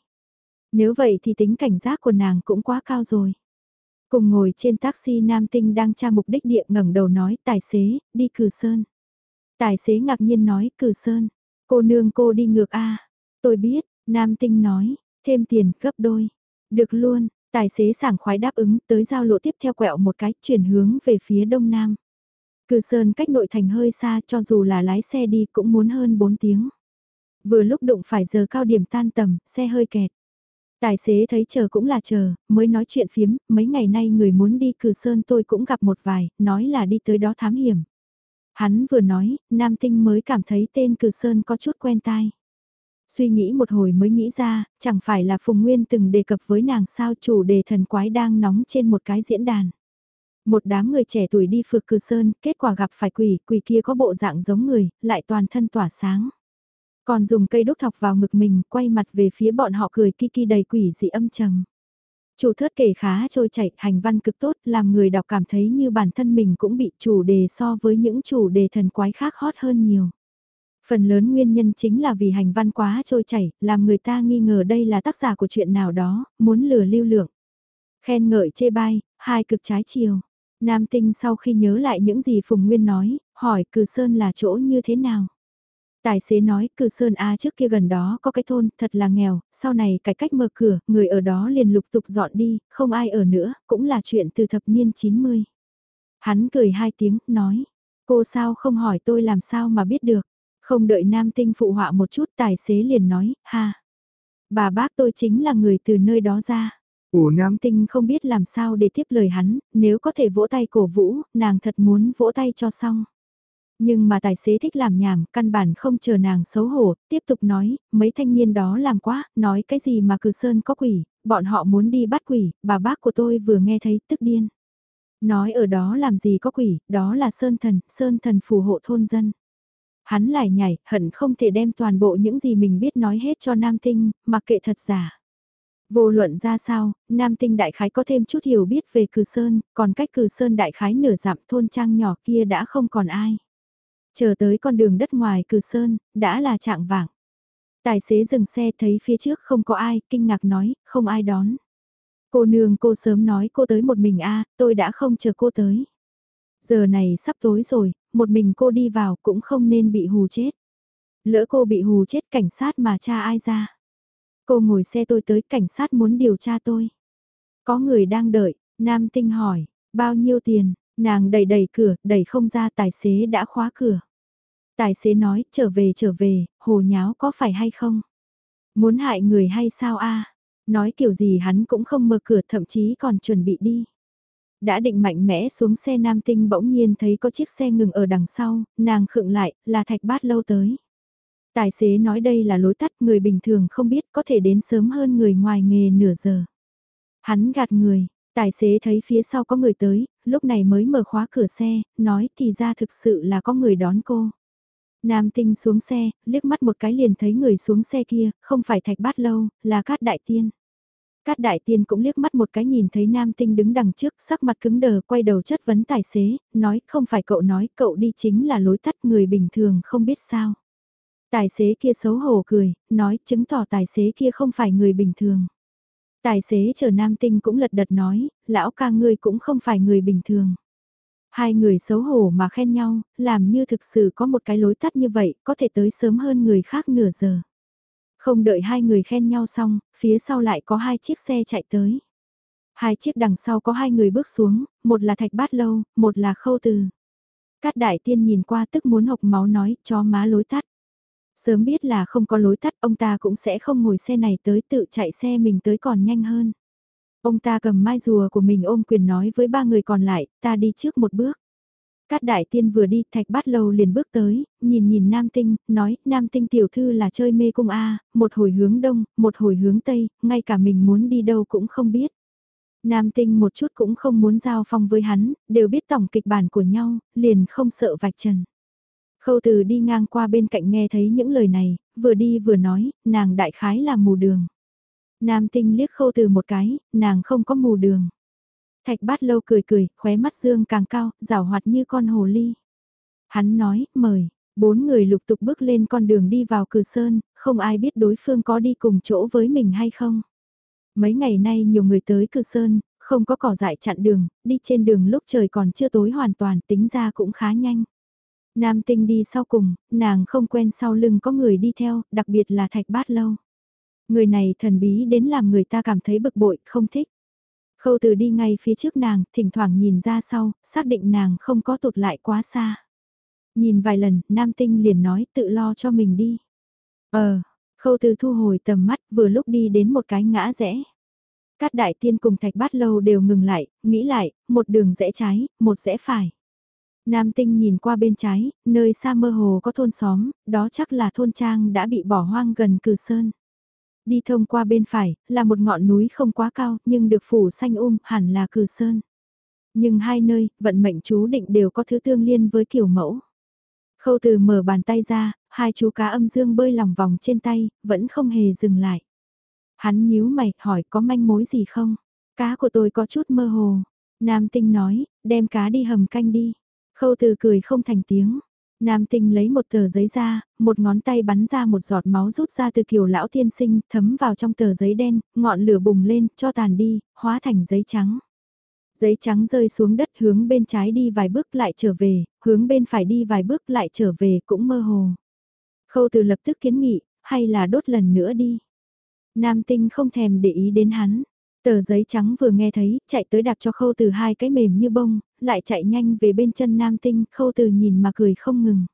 Nếu vậy thì tính cảnh giác của nàng cũng quá cao rồi. Cùng ngồi trên taxi nam tinh đang tra mục đích địa ngẩng đầu nói tài xế, đi cử sơn. Tài xế ngạc nhiên nói cử sơn, cô nương cô đi ngược A. Tôi biết, nam tinh nói, thêm tiền gấp đôi. Được luôn, tài xế sảng khoái đáp ứng tới giao lộ tiếp theo quẹo một cái chuyển hướng về phía đông nam. Cử sơn cách nội thành hơi xa cho dù là lái xe đi cũng muốn hơn 4 tiếng. Vừa lúc đụng phải giờ cao điểm tan tầm, xe hơi kẹt. Tài xế thấy chờ cũng là chờ, mới nói chuyện phiếm, mấy ngày nay người muốn đi cử sơn tôi cũng gặp một vài, nói là đi tới đó thám hiểm. Hắn vừa nói, Nam Tinh mới cảm thấy tên cử sơn có chút quen tai. Suy nghĩ một hồi mới nghĩ ra, chẳng phải là Phùng Nguyên từng đề cập với nàng sao chủ đề thần quái đang nóng trên một cái diễn đàn. Một đám người trẻ tuổi đi phượt cử sơn, kết quả gặp phải quỷ, quỷ kia có bộ dạng giống người, lại toàn thân tỏa sáng. Còn dùng cây đốt thọc vào ngực mình, quay mặt về phía bọn họ cười kiki đầy quỷ dị âm trầm. Chủ thớt kể khá trôi chảy, hành văn cực tốt, làm người đọc cảm thấy như bản thân mình cũng bị chủ đề so với những chủ đề thần quái khác hot hơn nhiều. Phần lớn nguyên nhân chính là vì hành văn quá trôi chảy, làm người ta nghi ngờ đây là tác giả của chuyện nào đó, muốn lừa lưu lượng. Khen ngợi chê bai, hai cực trái chiều. Nam tinh sau khi nhớ lại những gì Phùng Nguyên nói, hỏi cử sơn là chỗ như thế nào. Tài xế nói cử Sơn A trước kia gần đó có cái thôn thật là nghèo, sau này cải cách mở cửa, người ở đó liền lục tục dọn đi, không ai ở nữa, cũng là chuyện từ thập niên 90. Hắn cười hai tiếng, nói, cô sao không hỏi tôi làm sao mà biết được, không đợi nam tinh phụ họa một chút tài xế liền nói, ha. Bà bác tôi chính là người từ nơi đó ra. Ủa nam tinh không biết làm sao để tiếp lời hắn, nếu có thể vỗ tay cổ vũ, nàng thật muốn vỗ tay cho xong. Nhưng mà tài xế thích làm nhảm, căn bản không chờ nàng xấu hổ, tiếp tục nói, mấy thanh niên đó làm quá, nói cái gì mà cử sơn có quỷ, bọn họ muốn đi bắt quỷ, bà bác của tôi vừa nghe thấy tức điên. Nói ở đó làm gì có quỷ, đó là sơn thần, sơn thần phù hộ thôn dân. Hắn lại nhảy, hận không thể đem toàn bộ những gì mình biết nói hết cho nam tinh, mặc kệ thật giả. Vô luận ra sao, Nam Tinh Đại Khái có thêm chút hiểu biết về Cử Sơn, còn cách Cử Sơn Đại Khái nửa dặm thôn trang nhỏ kia đã không còn ai. Chờ tới con đường đất ngoài cử sơn, đã là trạng vạng. Tài xế dừng xe thấy phía trước không có ai, kinh ngạc nói, không ai đón. Cô nương cô sớm nói cô tới một mình a tôi đã không chờ cô tới. Giờ này sắp tối rồi, một mình cô đi vào cũng không nên bị hù chết. Lỡ cô bị hù chết cảnh sát mà cha ai ra. Cô ngồi xe tôi tới cảnh sát muốn điều tra tôi. Có người đang đợi, nam tinh hỏi, bao nhiêu tiền, nàng đẩy đẩy cửa, đẩy không ra tài xế đã khóa cửa. Tài xế nói, trở về trở về, hồ nháo có phải hay không? Muốn hại người hay sao a? Nói kiểu gì hắn cũng không mở cửa thậm chí còn chuẩn bị đi. Đã định mạnh mẽ xuống xe nam tinh bỗng nhiên thấy có chiếc xe ngừng ở đằng sau, nàng khựng lại, là thạch bát lâu tới. Tài xế nói đây là lối tắt người bình thường không biết có thể đến sớm hơn người ngoài nghề nửa giờ. Hắn gạt người, tài xế thấy phía sau có người tới, lúc này mới mở khóa cửa xe, nói thì ra thực sự là có người đón cô. Nam tinh xuống xe, liếc mắt một cái liền thấy người xuống xe kia, không phải thạch bát lâu, là cát đại tiên. Cát đại tiên cũng liếc mắt một cái nhìn thấy nam tinh đứng đằng trước, sắc mặt cứng đờ, quay đầu chất vấn tài xế, nói không phải cậu nói, cậu đi chính là lối tắt người bình thường không biết sao. Tài xế kia xấu hổ cười, nói chứng tỏ tài xế kia không phải người bình thường. Tài xế chờ nam tinh cũng lật đật nói, lão ca ngươi cũng không phải người bình thường. Hai người xấu hổ mà khen nhau, làm như thực sự có một cái lối tắt như vậy, có thể tới sớm hơn người khác nửa giờ. Không đợi hai người khen nhau xong, phía sau lại có hai chiếc xe chạy tới. Hai chiếc đằng sau có hai người bước xuống, một là thạch bát lâu, một là khâu từ. Cát đại tiên nhìn qua tức muốn hộc máu nói cho má lối tắt. Sớm biết là không có lối tắt ông ta cũng sẽ không ngồi xe này tới tự chạy xe mình tới còn nhanh hơn. Ông ta cầm mai rùa của mình ôm quyền nói với ba người còn lại, ta đi trước một bước. Cát đại tiên vừa đi, thạch bát lâu liền bước tới, nhìn nhìn nam tinh, nói, nam tinh tiểu thư là chơi mê cung A, một hồi hướng đông, một hồi hướng tây, ngay cả mình muốn đi đâu cũng không biết. Nam tinh một chút cũng không muốn giao phong với hắn, đều biết tổng kịch bản của nhau, liền không sợ vạch trần. Khâu từ đi ngang qua bên cạnh nghe thấy những lời này, vừa đi vừa nói, nàng đại khái là mù đường. Nam tinh liếc khâu từ một cái, nàng không có mù đường. Thạch bát lâu cười cười, khóe mắt dương càng cao, rào hoạt như con hồ ly. Hắn nói, mời, bốn người lục tục bước lên con đường đi vào cử sơn, không ai biết đối phương có đi cùng chỗ với mình hay không. Mấy ngày nay nhiều người tới cử sơn, không có cỏ dại chặn đường, đi trên đường lúc trời còn chưa tối hoàn toàn tính ra cũng khá nhanh. Nam tinh đi sau cùng, nàng không quen sau lưng có người đi theo, đặc biệt là thạch bát lâu. Người này thần bí đến làm người ta cảm thấy bực bội, không thích. Khâu từ đi ngay phía trước nàng, thỉnh thoảng nhìn ra sau, xác định nàng không có tụt lại quá xa. Nhìn vài lần, nam tinh liền nói tự lo cho mình đi. Ờ, khâu từ thu hồi tầm mắt vừa lúc đi đến một cái ngã rẽ. Các đại tiên cùng thạch bát lâu đều ngừng lại, nghĩ lại, một đường rẽ trái, một rẽ phải. Nam tinh nhìn qua bên trái, nơi xa mơ hồ có thôn xóm, đó chắc là thôn trang đã bị bỏ hoang gần cử sơn. Đi thông qua bên phải, là một ngọn núi không quá cao, nhưng được phủ xanh um, hẳn là cử sơn. Nhưng hai nơi, vận mệnh chú định đều có thứ tương liên với kiểu mẫu. Khâu từ mở bàn tay ra, hai chú cá âm dương bơi lòng vòng trên tay, vẫn không hề dừng lại. Hắn nhíu mày, hỏi có manh mối gì không? Cá của tôi có chút mơ hồ. Nam tinh nói, đem cá đi hầm canh đi. Khâu từ cười không thành tiếng. Nam tinh lấy một tờ giấy ra, một ngón tay bắn ra một giọt máu rút ra từ kiều lão tiên sinh, thấm vào trong tờ giấy đen, ngọn lửa bùng lên, cho tàn đi, hóa thành giấy trắng. Giấy trắng rơi xuống đất hướng bên trái đi vài bước lại trở về, hướng bên phải đi vài bước lại trở về cũng mơ hồ. Khâu từ lập tức kiến nghị, hay là đốt lần nữa đi. Nam tinh không thèm để ý đến hắn, Tờ giấy trắng vừa nghe thấy, chạy tới đạp cho khâu từ hai cái mềm như bông, lại chạy nhanh về bên chân nam tinh, khâu từ nhìn mà cười không ngừng.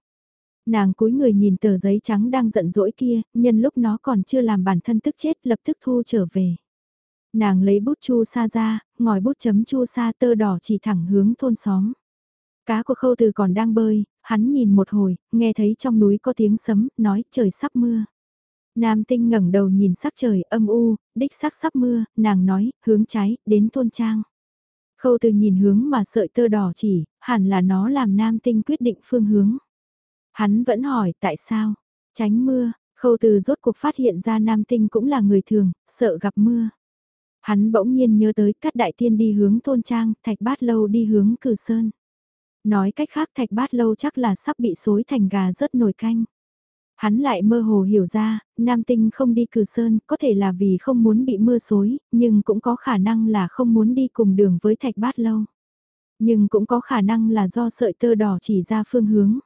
Nàng cúi người nhìn tờ giấy trắng đang giận dỗi kia, nhân lúc nó còn chưa làm bản thân tức chết lập tức thu trở về. Nàng lấy bút chu sa ra, ngòi bút chấm chu sa tơ đỏ chỉ thẳng hướng thôn xóm. Cá của khâu từ còn đang bơi, hắn nhìn một hồi, nghe thấy trong núi có tiếng sấm, nói trời sắp mưa. Nam tinh ngẩng đầu nhìn sắc trời âm u, đích sắc sắp mưa, nàng nói, hướng trái, đến thôn trang. Khâu từ nhìn hướng mà sợi tơ đỏ chỉ, hẳn là nó làm nam tinh quyết định phương hướng. Hắn vẫn hỏi tại sao, tránh mưa, khâu từ rốt cuộc phát hiện ra nam tinh cũng là người thường, sợ gặp mưa. Hắn bỗng nhiên nhớ tới cắt đại tiên đi hướng thôn trang, thạch bát lâu đi hướng cử sơn. Nói cách khác thạch bát lâu chắc là sắp bị xối thành gà rớt nồi canh. Hắn lại mơ hồ hiểu ra, nam tinh không đi cử sơn có thể là vì không muốn bị mưa xối, nhưng cũng có khả năng là không muốn đi cùng đường với thạch bát lâu. Nhưng cũng có khả năng là do sợi tơ đỏ chỉ ra phương hướng.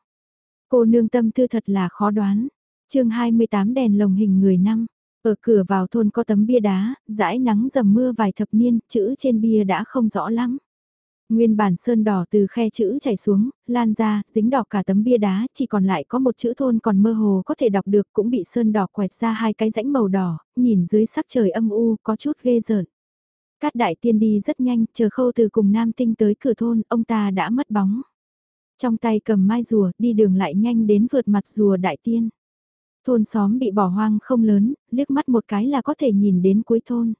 Cô nương tâm tư thật là khó đoán. chương 28 đèn lồng hình người năm. Ở cửa vào thôn có tấm bia đá, dãi nắng dầm mưa vài thập niên, chữ trên bia đã không rõ lắm. Nguyên bản sơn đỏ từ khe chữ chảy xuống, lan ra, dính đỏ cả tấm bia đá, chỉ còn lại có một chữ thôn còn mơ hồ có thể đọc được cũng bị sơn đỏ quẹt ra hai cái rãnh màu đỏ, nhìn dưới sắc trời âm u có chút ghê rợn. Cát đại tiên đi rất nhanh, chờ khâu từ cùng nam tinh tới cửa thôn, ông ta đã mất bóng. Trong tay cầm mai rùa, đi đường lại nhanh đến vượt mặt rùa đại tiên. Thôn xóm bị bỏ hoang không lớn, liếc mắt một cái là có thể nhìn đến cuối thôn.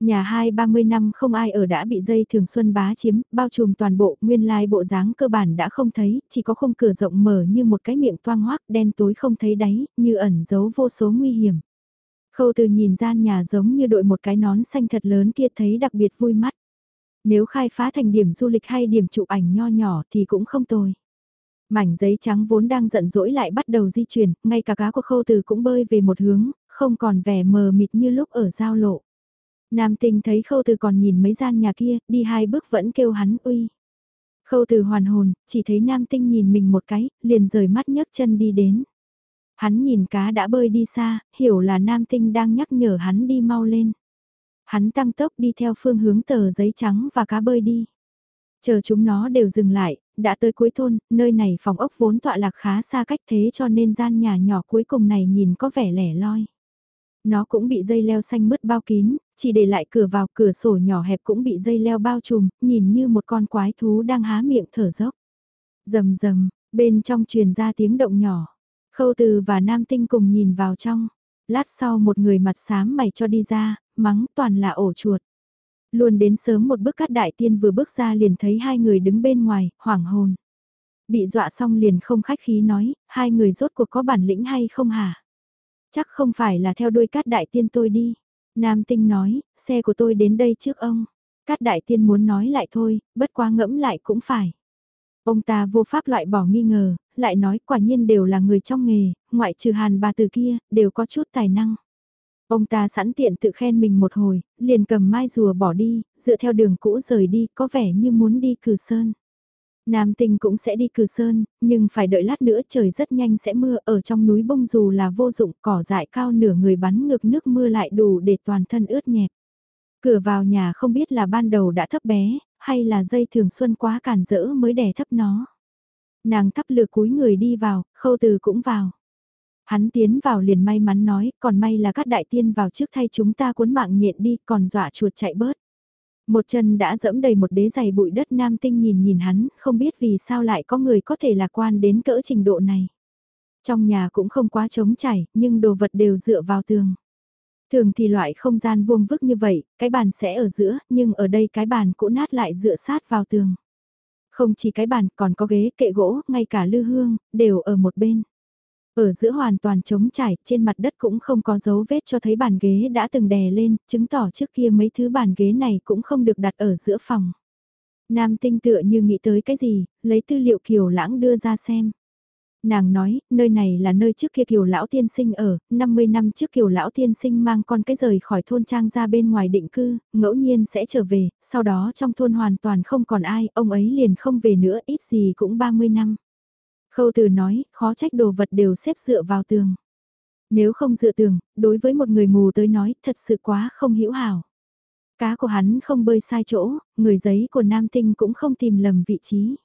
Nhà hai ba mươi năm không ai ở đã bị dây thường xuân bá chiếm, bao trùm toàn bộ, nguyên lai bộ dáng cơ bản đã không thấy, chỉ có khung cửa rộng mở như một cái miệng toang hoác đen tối không thấy đáy, như ẩn giấu vô số nguy hiểm. Khâu từ nhìn gian nhà giống như đội một cái nón xanh thật lớn kia thấy đặc biệt vui mắt. Nếu khai phá thành điểm du lịch hay điểm chụp ảnh nho nhỏ thì cũng không tồi. Mảnh giấy trắng vốn đang giận dỗi lại bắt đầu di chuyển, ngay cả cá của khâu từ cũng bơi về một hướng, không còn vẻ mờ mịt như lúc ở giao lộ. Nam tinh thấy khâu từ còn nhìn mấy gian nhà kia, đi hai bước vẫn kêu hắn uy. Khâu từ hoàn hồn, chỉ thấy nam tinh nhìn mình một cái, liền rời mắt nhấc chân đi đến. Hắn nhìn cá đã bơi đi xa, hiểu là nam tinh đang nhắc nhở hắn đi mau lên. Hắn tăng tốc đi theo phương hướng tờ giấy trắng và cá bơi đi. Chờ chúng nó đều dừng lại, đã tới cuối thôn, nơi này phòng ốc vốn tọa lạc khá xa cách thế cho nên gian nhà nhỏ cuối cùng này nhìn có vẻ lẻ loi. Nó cũng bị dây leo xanh mứt bao kín, chỉ để lại cửa vào cửa sổ nhỏ hẹp cũng bị dây leo bao trùm, nhìn như một con quái thú đang há miệng thở dốc. Rầm rầm, bên trong truyền ra tiếng động nhỏ. Khâu từ và Nam Tinh cùng nhìn vào trong. Lát sau một người mặt xám mày cho đi ra, mắng toàn là ổ chuột. Luôn đến sớm một bước cát đại tiên vừa bước ra liền thấy hai người đứng bên ngoài, hoảng hồn. Bị dọa xong liền không khách khí nói, hai người rốt cuộc có bản lĩnh hay không hả? Chắc không phải là theo đuôi cát đại tiên tôi đi. Nam tinh nói, xe của tôi đến đây trước ông. Cát đại tiên muốn nói lại thôi, bất quá ngẫm lại cũng phải. Ông ta vô pháp loại bỏ nghi ngờ, lại nói quả nhiên đều là người trong nghề, ngoại trừ hàn bà từ kia, đều có chút tài năng. Ông ta sẵn tiện tự khen mình một hồi, liền cầm mai rùa bỏ đi, dựa theo đường cũ rời đi, có vẻ như muốn đi cử sơn. Nam tinh cũng sẽ đi cử sơn, nhưng phải đợi lát nữa trời rất nhanh sẽ mưa ở trong núi bông dù là vô dụng cỏ dại cao nửa người bắn ngược nước mưa lại đủ để toàn thân ướt nhẹp. Cửa vào nhà không biết là ban đầu đã thấp bé, hay là dây thường xuân quá cản rỡ mới đè thấp nó. Nàng thắp lửa cúi người đi vào, khâu từ cũng vào. Hắn tiến vào liền may mắn nói, còn may là các đại tiên vào trước thay chúng ta cuốn mạng nhện đi, còn dọa chuột chạy bớt. Một chân đã dẫm đầy một đế giày bụi đất nam tinh nhìn nhìn hắn, không biết vì sao lại có người có thể lạc quan đến cỡ trình độ này. Trong nhà cũng không quá trống chảy, nhưng đồ vật đều dựa vào tường. Thường thì loại không gian vuông vức như vậy, cái bàn sẽ ở giữa, nhưng ở đây cái bàn cũ nát lại dựa sát vào tường. Không chỉ cái bàn, còn có ghế, kệ gỗ, ngay cả lư hương, đều ở một bên. Ở giữa hoàn toàn trống trải, trên mặt đất cũng không có dấu vết cho thấy bàn ghế đã từng đè lên, chứng tỏ trước kia mấy thứ bàn ghế này cũng không được đặt ở giữa phòng. Nam tinh tựa như nghĩ tới cái gì, lấy tư liệu kiều lãng đưa ra xem. Nàng nói, nơi này là nơi trước kia kiều lão tiên sinh ở, 50 năm trước kiều lão tiên sinh mang con cái rời khỏi thôn trang ra bên ngoài định cư, ngẫu nhiên sẽ trở về, sau đó trong thôn hoàn toàn không còn ai, ông ấy liền không về nữa, ít gì cũng 30 năm. Khâu từ nói, khó trách đồ vật đều xếp dựa vào tường. Nếu không dựa tường, đối với một người mù tới nói, thật sự quá không hữu hảo. Cá của hắn không bơi sai chỗ, người giấy của nam tinh cũng không tìm lầm vị trí.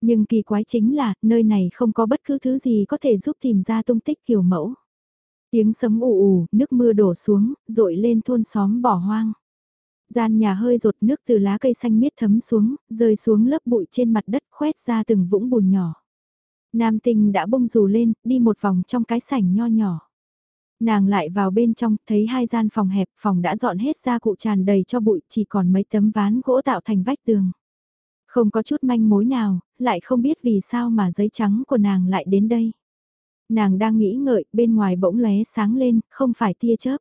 Nhưng kỳ quái chính là, nơi này không có bất cứ thứ gì có thể giúp tìm ra tung tích kiểu mẫu. Tiếng sấm ù ù, nước mưa đổ xuống, rội lên thôn xóm bỏ hoang. Gian nhà hơi rột nước từ lá cây xanh miết thấm xuống, rơi xuống lớp bụi trên mặt đất khoét ra từng vũng bùn nhỏ. Nam tinh đã bông dù lên, đi một vòng trong cái sảnh nho nhỏ. Nàng lại vào bên trong, thấy hai gian phòng hẹp, phòng đã dọn hết ra cụ tràn đầy cho bụi, chỉ còn mấy tấm ván gỗ tạo thành vách tường. Không có chút manh mối nào, lại không biết vì sao mà giấy trắng của nàng lại đến đây. Nàng đang nghĩ ngợi, bên ngoài bỗng lóe sáng lên, không phải tia chớp.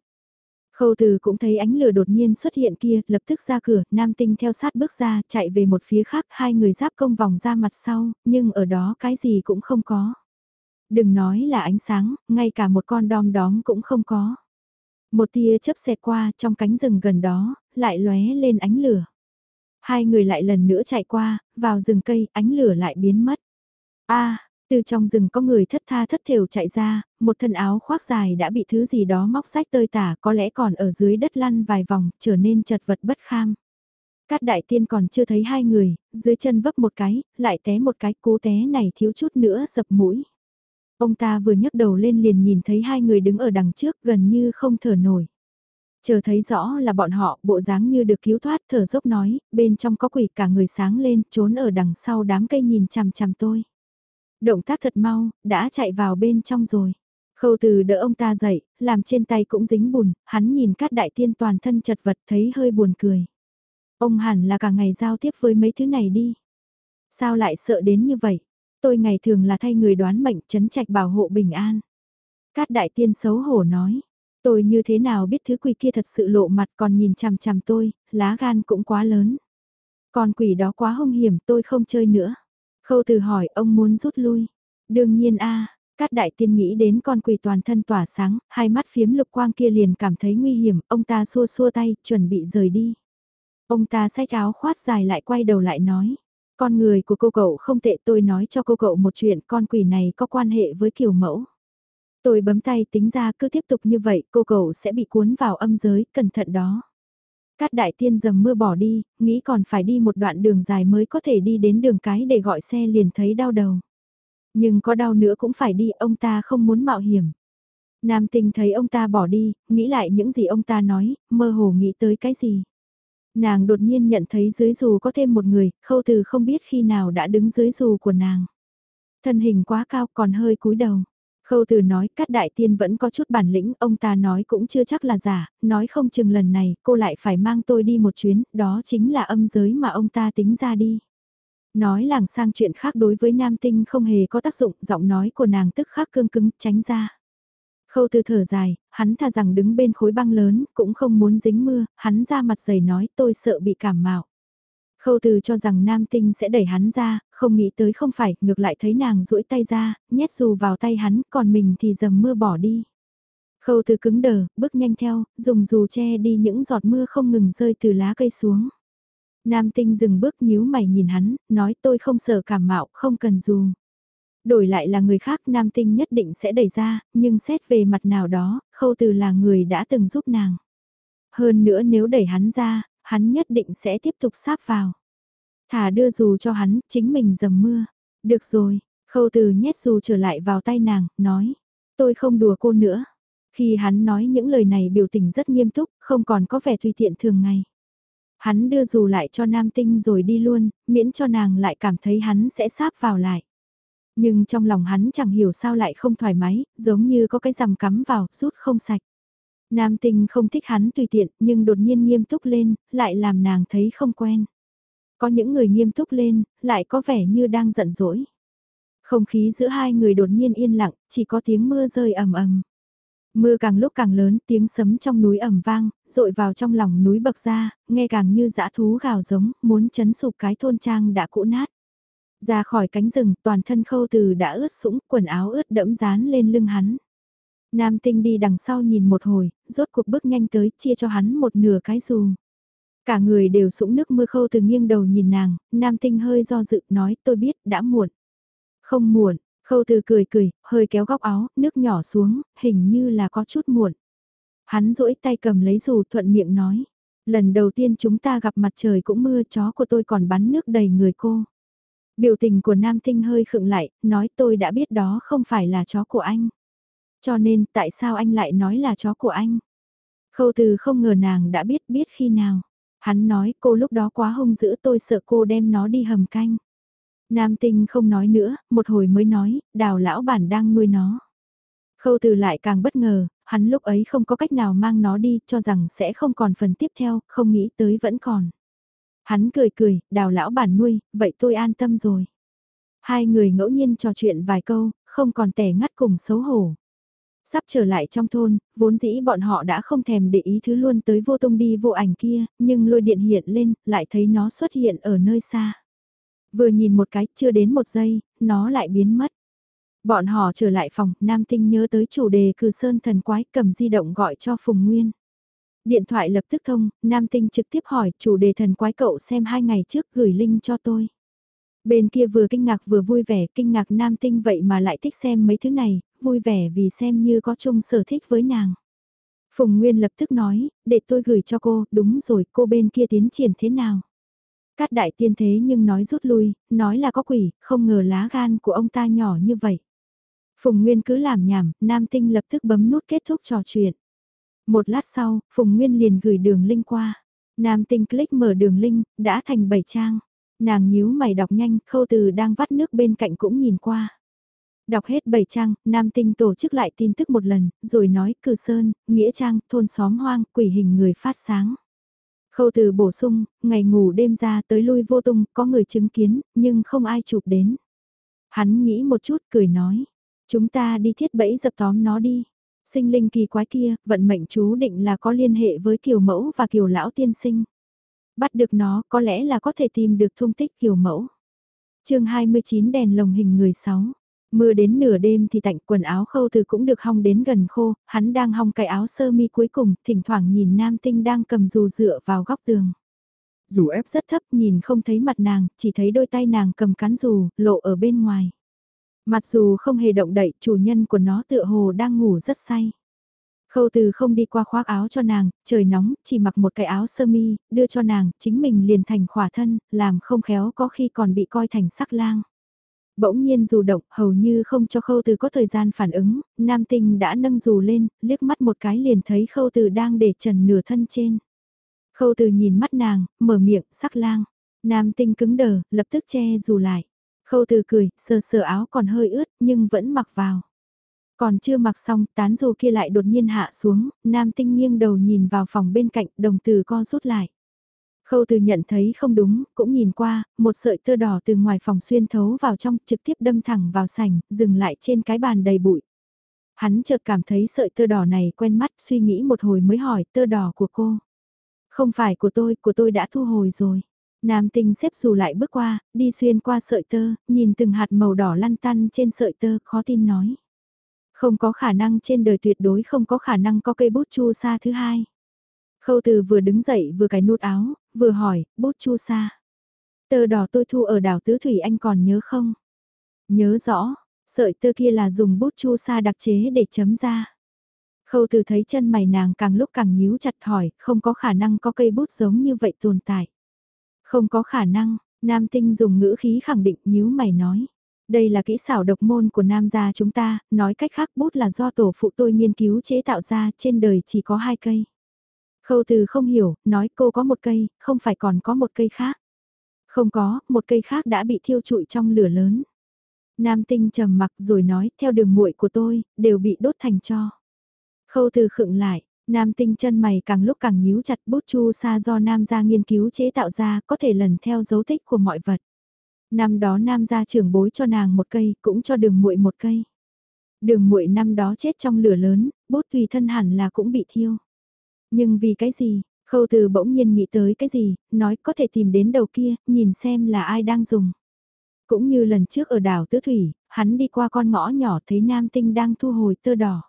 Khâu từ cũng thấy ánh lửa đột nhiên xuất hiện kia, lập tức ra cửa, nam tinh theo sát bước ra, chạy về một phía khác, hai người giáp công vòng ra mặt sau, nhưng ở đó cái gì cũng không có. Đừng nói là ánh sáng, ngay cả một con đom đóm cũng không có. Một tia chớp xẹt qua trong cánh rừng gần đó, lại lóe lên ánh lửa. Hai người lại lần nữa chạy qua, vào rừng cây, ánh lửa lại biến mất. a từ trong rừng có người thất tha thất thểu chạy ra, một thân áo khoác dài đã bị thứ gì đó móc rách tơi tả có lẽ còn ở dưới đất lăn vài vòng, trở nên chật vật bất kham. Cát đại tiên còn chưa thấy hai người, dưới chân vấp một cái, lại té một cái, cố té này thiếu chút nữa dập mũi. Ông ta vừa nhấc đầu lên liền nhìn thấy hai người đứng ở đằng trước gần như không thở nổi. Chờ thấy rõ là bọn họ, bộ dáng như được cứu thoát, thở dốc nói, bên trong có quỷ cả người sáng lên, trốn ở đằng sau đám cây nhìn chằm chằm tôi. Động tác thật mau, đã chạy vào bên trong rồi. Khâu từ đỡ ông ta dậy, làm trên tay cũng dính bùn, hắn nhìn các đại tiên toàn thân chật vật thấy hơi buồn cười. Ông hẳn là cả ngày giao tiếp với mấy thứ này đi. Sao lại sợ đến như vậy? Tôi ngày thường là thay người đoán mệnh chấn trạch bảo hộ bình an. Cát đại tiên xấu hổ nói. Tôi như thế nào biết thứ quỷ kia thật sự lộ mặt còn nhìn chằm chằm tôi, lá gan cũng quá lớn. Con quỷ đó quá hung hiểm tôi không chơi nữa. Khâu từ hỏi ông muốn rút lui. Đương nhiên a Cát đại tiên nghĩ đến con quỷ toàn thân tỏa sáng, hai mắt phiếm lục quang kia liền cảm thấy nguy hiểm, ông ta xua xua tay, chuẩn bị rời đi. Ông ta xách áo khoát dài lại quay đầu lại nói. Con người của cô cậu không tệ tôi nói cho cô cậu một chuyện con quỷ này có quan hệ với kiểu mẫu. Tôi bấm tay tính ra cứ tiếp tục như vậy cô cậu sẽ bị cuốn vào âm giới, cẩn thận đó. Cát đại tiên dầm mưa bỏ đi, nghĩ còn phải đi một đoạn đường dài mới có thể đi đến đường cái để gọi xe liền thấy đau đầu. Nhưng có đau nữa cũng phải đi, ông ta không muốn mạo hiểm. Nam tinh thấy ông ta bỏ đi, nghĩ lại những gì ông ta nói, mơ hồ nghĩ tới cái gì. Nàng đột nhiên nhận thấy dưới dù có thêm một người, khâu từ không biết khi nào đã đứng dưới dù của nàng. Thân hình quá cao còn hơi cúi đầu. Khâu từ nói các đại tiên vẫn có chút bản lĩnh, ông ta nói cũng chưa chắc là giả, nói không chừng lần này cô lại phải mang tôi đi một chuyến, đó chính là âm giới mà ông ta tính ra đi. Nói làng sang chuyện khác đối với nam tinh không hề có tác dụng, giọng nói của nàng tức khắc cương cứng, tránh ra. Khâu từ thở dài, hắn thà rằng đứng bên khối băng lớn, cũng không muốn dính mưa, hắn ra mặt dày nói tôi sợ bị cảm mạo. Khâu từ cho rằng nam tinh sẽ đẩy hắn ra, không nghĩ tới không phải, ngược lại thấy nàng duỗi tay ra, nhét dù vào tay hắn, còn mình thì dầm mưa bỏ đi. Khâu từ cứng đờ, bước nhanh theo, dùng dù che đi những giọt mưa không ngừng rơi từ lá cây xuống. Nam tinh dừng bước nhíu mày nhìn hắn, nói tôi không sợ cảm mạo, không cần dù. Đổi lại là người khác nam tinh nhất định sẽ đẩy ra, nhưng xét về mặt nào đó, khâu từ là người đã từng giúp nàng. Hơn nữa nếu đẩy hắn ra, hắn nhất định sẽ tiếp tục sáp vào. Thả đưa dù cho hắn, chính mình dầm mưa. Được rồi, khâu từ nhét dù trở lại vào tay nàng, nói. Tôi không đùa cô nữa. Khi hắn nói những lời này biểu tình rất nghiêm túc, không còn có vẻ tùy tiện thường ngày. Hắn đưa dù lại cho nam tinh rồi đi luôn, miễn cho nàng lại cảm thấy hắn sẽ sáp vào lại. Nhưng trong lòng hắn chẳng hiểu sao lại không thoải mái, giống như có cái rằm cắm vào, rút không sạch. Nam tinh không thích hắn tùy tiện, nhưng đột nhiên nghiêm túc lên, lại làm nàng thấy không quen. Có những người nghiêm túc lên, lại có vẻ như đang giận dỗi. Không khí giữa hai người đột nhiên yên lặng, chỉ có tiếng mưa rơi ầm ầm. Mưa càng lúc càng lớn, tiếng sấm trong núi ầm vang, rội vào trong lòng núi bậc ra, nghe càng như dã thú gào giống, muốn chấn sụp cái thôn trang đã cũ nát. Ra khỏi cánh rừng, toàn thân khâu từ đã ướt sũng, quần áo ướt đẫm dán lên lưng hắn. Nam tinh đi đằng sau nhìn một hồi, rốt cuộc bước nhanh tới, chia cho hắn một nửa cái dù. Cả người đều sũng nước mưa khâu từ nghiêng đầu nhìn nàng, nam tinh hơi do dự, nói tôi biết, đã muộn. Không muộn, khâu từ cười cười, hơi kéo góc áo, nước nhỏ xuống, hình như là có chút muộn. Hắn duỗi tay cầm lấy dù thuận miệng nói. Lần đầu tiên chúng ta gặp mặt trời cũng mưa chó của tôi còn bắn nước đầy người cô. Biểu tình của nam tinh hơi khựng lại, nói tôi đã biết đó không phải là chó của anh. Cho nên tại sao anh lại nói là chó của anh? Khâu từ không ngờ nàng đã biết biết khi nào. Hắn nói cô lúc đó quá hung dữ tôi sợ cô đem nó đi hầm canh. Nam tinh không nói nữa, một hồi mới nói, đào lão bản đang nuôi nó. Khâu từ lại càng bất ngờ, hắn lúc ấy không có cách nào mang nó đi, cho rằng sẽ không còn phần tiếp theo, không nghĩ tới vẫn còn. Hắn cười cười, đào lão bản nuôi, vậy tôi an tâm rồi. Hai người ngẫu nhiên trò chuyện vài câu, không còn tẻ ngắt cùng xấu hổ. Sắp trở lại trong thôn, vốn dĩ bọn họ đã không thèm để ý thứ luôn tới vô tung đi vô ảnh kia, nhưng lôi điện hiện lên, lại thấy nó xuất hiện ở nơi xa. Vừa nhìn một cái, chưa đến một giây, nó lại biến mất. Bọn họ trở lại phòng, Nam Tinh nhớ tới chủ đề cử sơn thần quái cầm di động gọi cho Phùng Nguyên. Điện thoại lập tức thông, Nam Tinh trực tiếp hỏi chủ đề thần quái cậu xem hai ngày trước gửi link cho tôi. Bên kia vừa kinh ngạc vừa vui vẻ, kinh ngạc Nam Tinh vậy mà lại thích xem mấy thứ này, vui vẻ vì xem như có chung sở thích với nàng. Phùng Nguyên lập tức nói, để tôi gửi cho cô, đúng rồi, cô bên kia tiến triển thế nào? Cát đại tiên thế nhưng nói rút lui, nói là có quỷ, không ngờ lá gan của ông ta nhỏ như vậy. Phùng Nguyên cứ làm nhảm, Nam Tinh lập tức bấm nút kết thúc trò chuyện. Một lát sau, Phùng Nguyên liền gửi đường link qua. Nam Tinh click mở đường link, đã thành bảy trang. Nàng nhíu mày đọc nhanh, khâu từ đang vắt nước bên cạnh cũng nhìn qua. Đọc hết bảy trang, Nam Tinh tổ chức lại tin tức một lần, rồi nói cử sơn, nghĩa trang, thôn xóm hoang, quỷ hình người phát sáng. Khâu từ bổ sung, ngày ngủ đêm ra tới lui vô tung, có người chứng kiến, nhưng không ai chụp đến. Hắn nghĩ một chút cười nói, chúng ta đi thiết bẫy dập tóm nó đi. Sinh linh kỳ quái kia, vận mệnh chú định là có liên hệ với kiều mẫu và kiều lão tiên sinh. Bắt được nó có lẽ là có thể tìm được thông tích kiều mẫu. chương 29 đèn lồng hình người 6. Mưa đến nửa đêm thì tạnh quần áo khâu từ cũng được hong đến gần khô, hắn đang hong cái áo sơ mi cuối cùng, thỉnh thoảng nhìn nam tinh đang cầm dù dựa vào góc tường. Dù ép rất thấp nhìn không thấy mặt nàng, chỉ thấy đôi tay nàng cầm cán dù, lộ ở bên ngoài. Mặc dù không hề động đậy, chủ nhân của nó tựa hồ đang ngủ rất say. Khâu từ không đi qua khoác áo cho nàng, trời nóng, chỉ mặc một cái áo sơ mi, đưa cho nàng, chính mình liền thành khỏa thân, làm không khéo có khi còn bị coi thành sắc lang. Bỗng nhiên dù động, hầu như không cho khâu từ có thời gian phản ứng, nam tinh đã nâng dù lên, liếc mắt một cái liền thấy khâu từ đang để trần nửa thân trên. Khâu từ nhìn mắt nàng, mở miệng, sắc lang. Nam tinh cứng đờ, lập tức che dù lại. Khâu từ cười, sờ sờ áo còn hơi ướt, nhưng vẫn mặc vào. Còn chưa mặc xong, tán dù kia lại đột nhiên hạ xuống, nam tinh nghiêng đầu nhìn vào phòng bên cạnh, đồng từ co rút lại. Khâu từ nhận thấy không đúng, cũng nhìn qua, một sợi tơ đỏ từ ngoài phòng xuyên thấu vào trong, trực tiếp đâm thẳng vào sảnh, dừng lại trên cái bàn đầy bụi. Hắn chợt cảm thấy sợi tơ đỏ này quen mắt, suy nghĩ một hồi mới hỏi, tơ đỏ của cô. Không phải của tôi, của tôi đã thu hồi rồi. Nam tinh xếp dù lại bước qua, đi xuyên qua sợi tơ, nhìn từng hạt màu đỏ lăn tăn trên sợi tơ, khó tin nói. Không có khả năng trên đời tuyệt đối không có khả năng có cây bút chu sa thứ hai. Khâu từ vừa đứng dậy vừa cái nút áo, vừa hỏi, bút chu sa. Tơ đỏ tôi thu ở đảo Tứ Thủy anh còn nhớ không? Nhớ rõ, sợi tơ kia là dùng bút chu sa đặc chế để chấm ra. Khâu từ thấy chân mày nàng càng lúc càng nhíu chặt hỏi, không có khả năng có cây bút giống như vậy tồn tại. Không có khả năng, nam tinh dùng ngữ khí khẳng định nhíu mày nói. Đây là kỹ xảo độc môn của nam gia chúng ta, nói cách khác bút là do tổ phụ tôi nghiên cứu chế tạo ra trên đời chỉ có hai cây. Khâu từ không hiểu, nói cô có một cây, không phải còn có một cây khác. Không có, một cây khác đã bị thiêu trụi trong lửa lớn. Nam tinh trầm mặc rồi nói, theo đường muội của tôi, đều bị đốt thành cho. Khâu từ khựng lại, nam tinh chân mày càng lúc càng nhíu chặt bút chu sa do nam gia nghiên cứu chế tạo ra có thể lần theo dấu tích của mọi vật. Năm đó nam gia trưởng bối cho nàng một cây, cũng cho đường muội một cây. Đường muội năm đó chết trong lửa lớn, bút tùy thân hẳn là cũng bị thiêu. Nhưng vì cái gì, khâu từ bỗng nhiên nghĩ tới cái gì, nói có thể tìm đến đầu kia, nhìn xem là ai đang dùng. Cũng như lần trước ở đảo Tứ Thủy, hắn đi qua con ngõ nhỏ thấy nam tinh đang thu hồi tơ đỏ.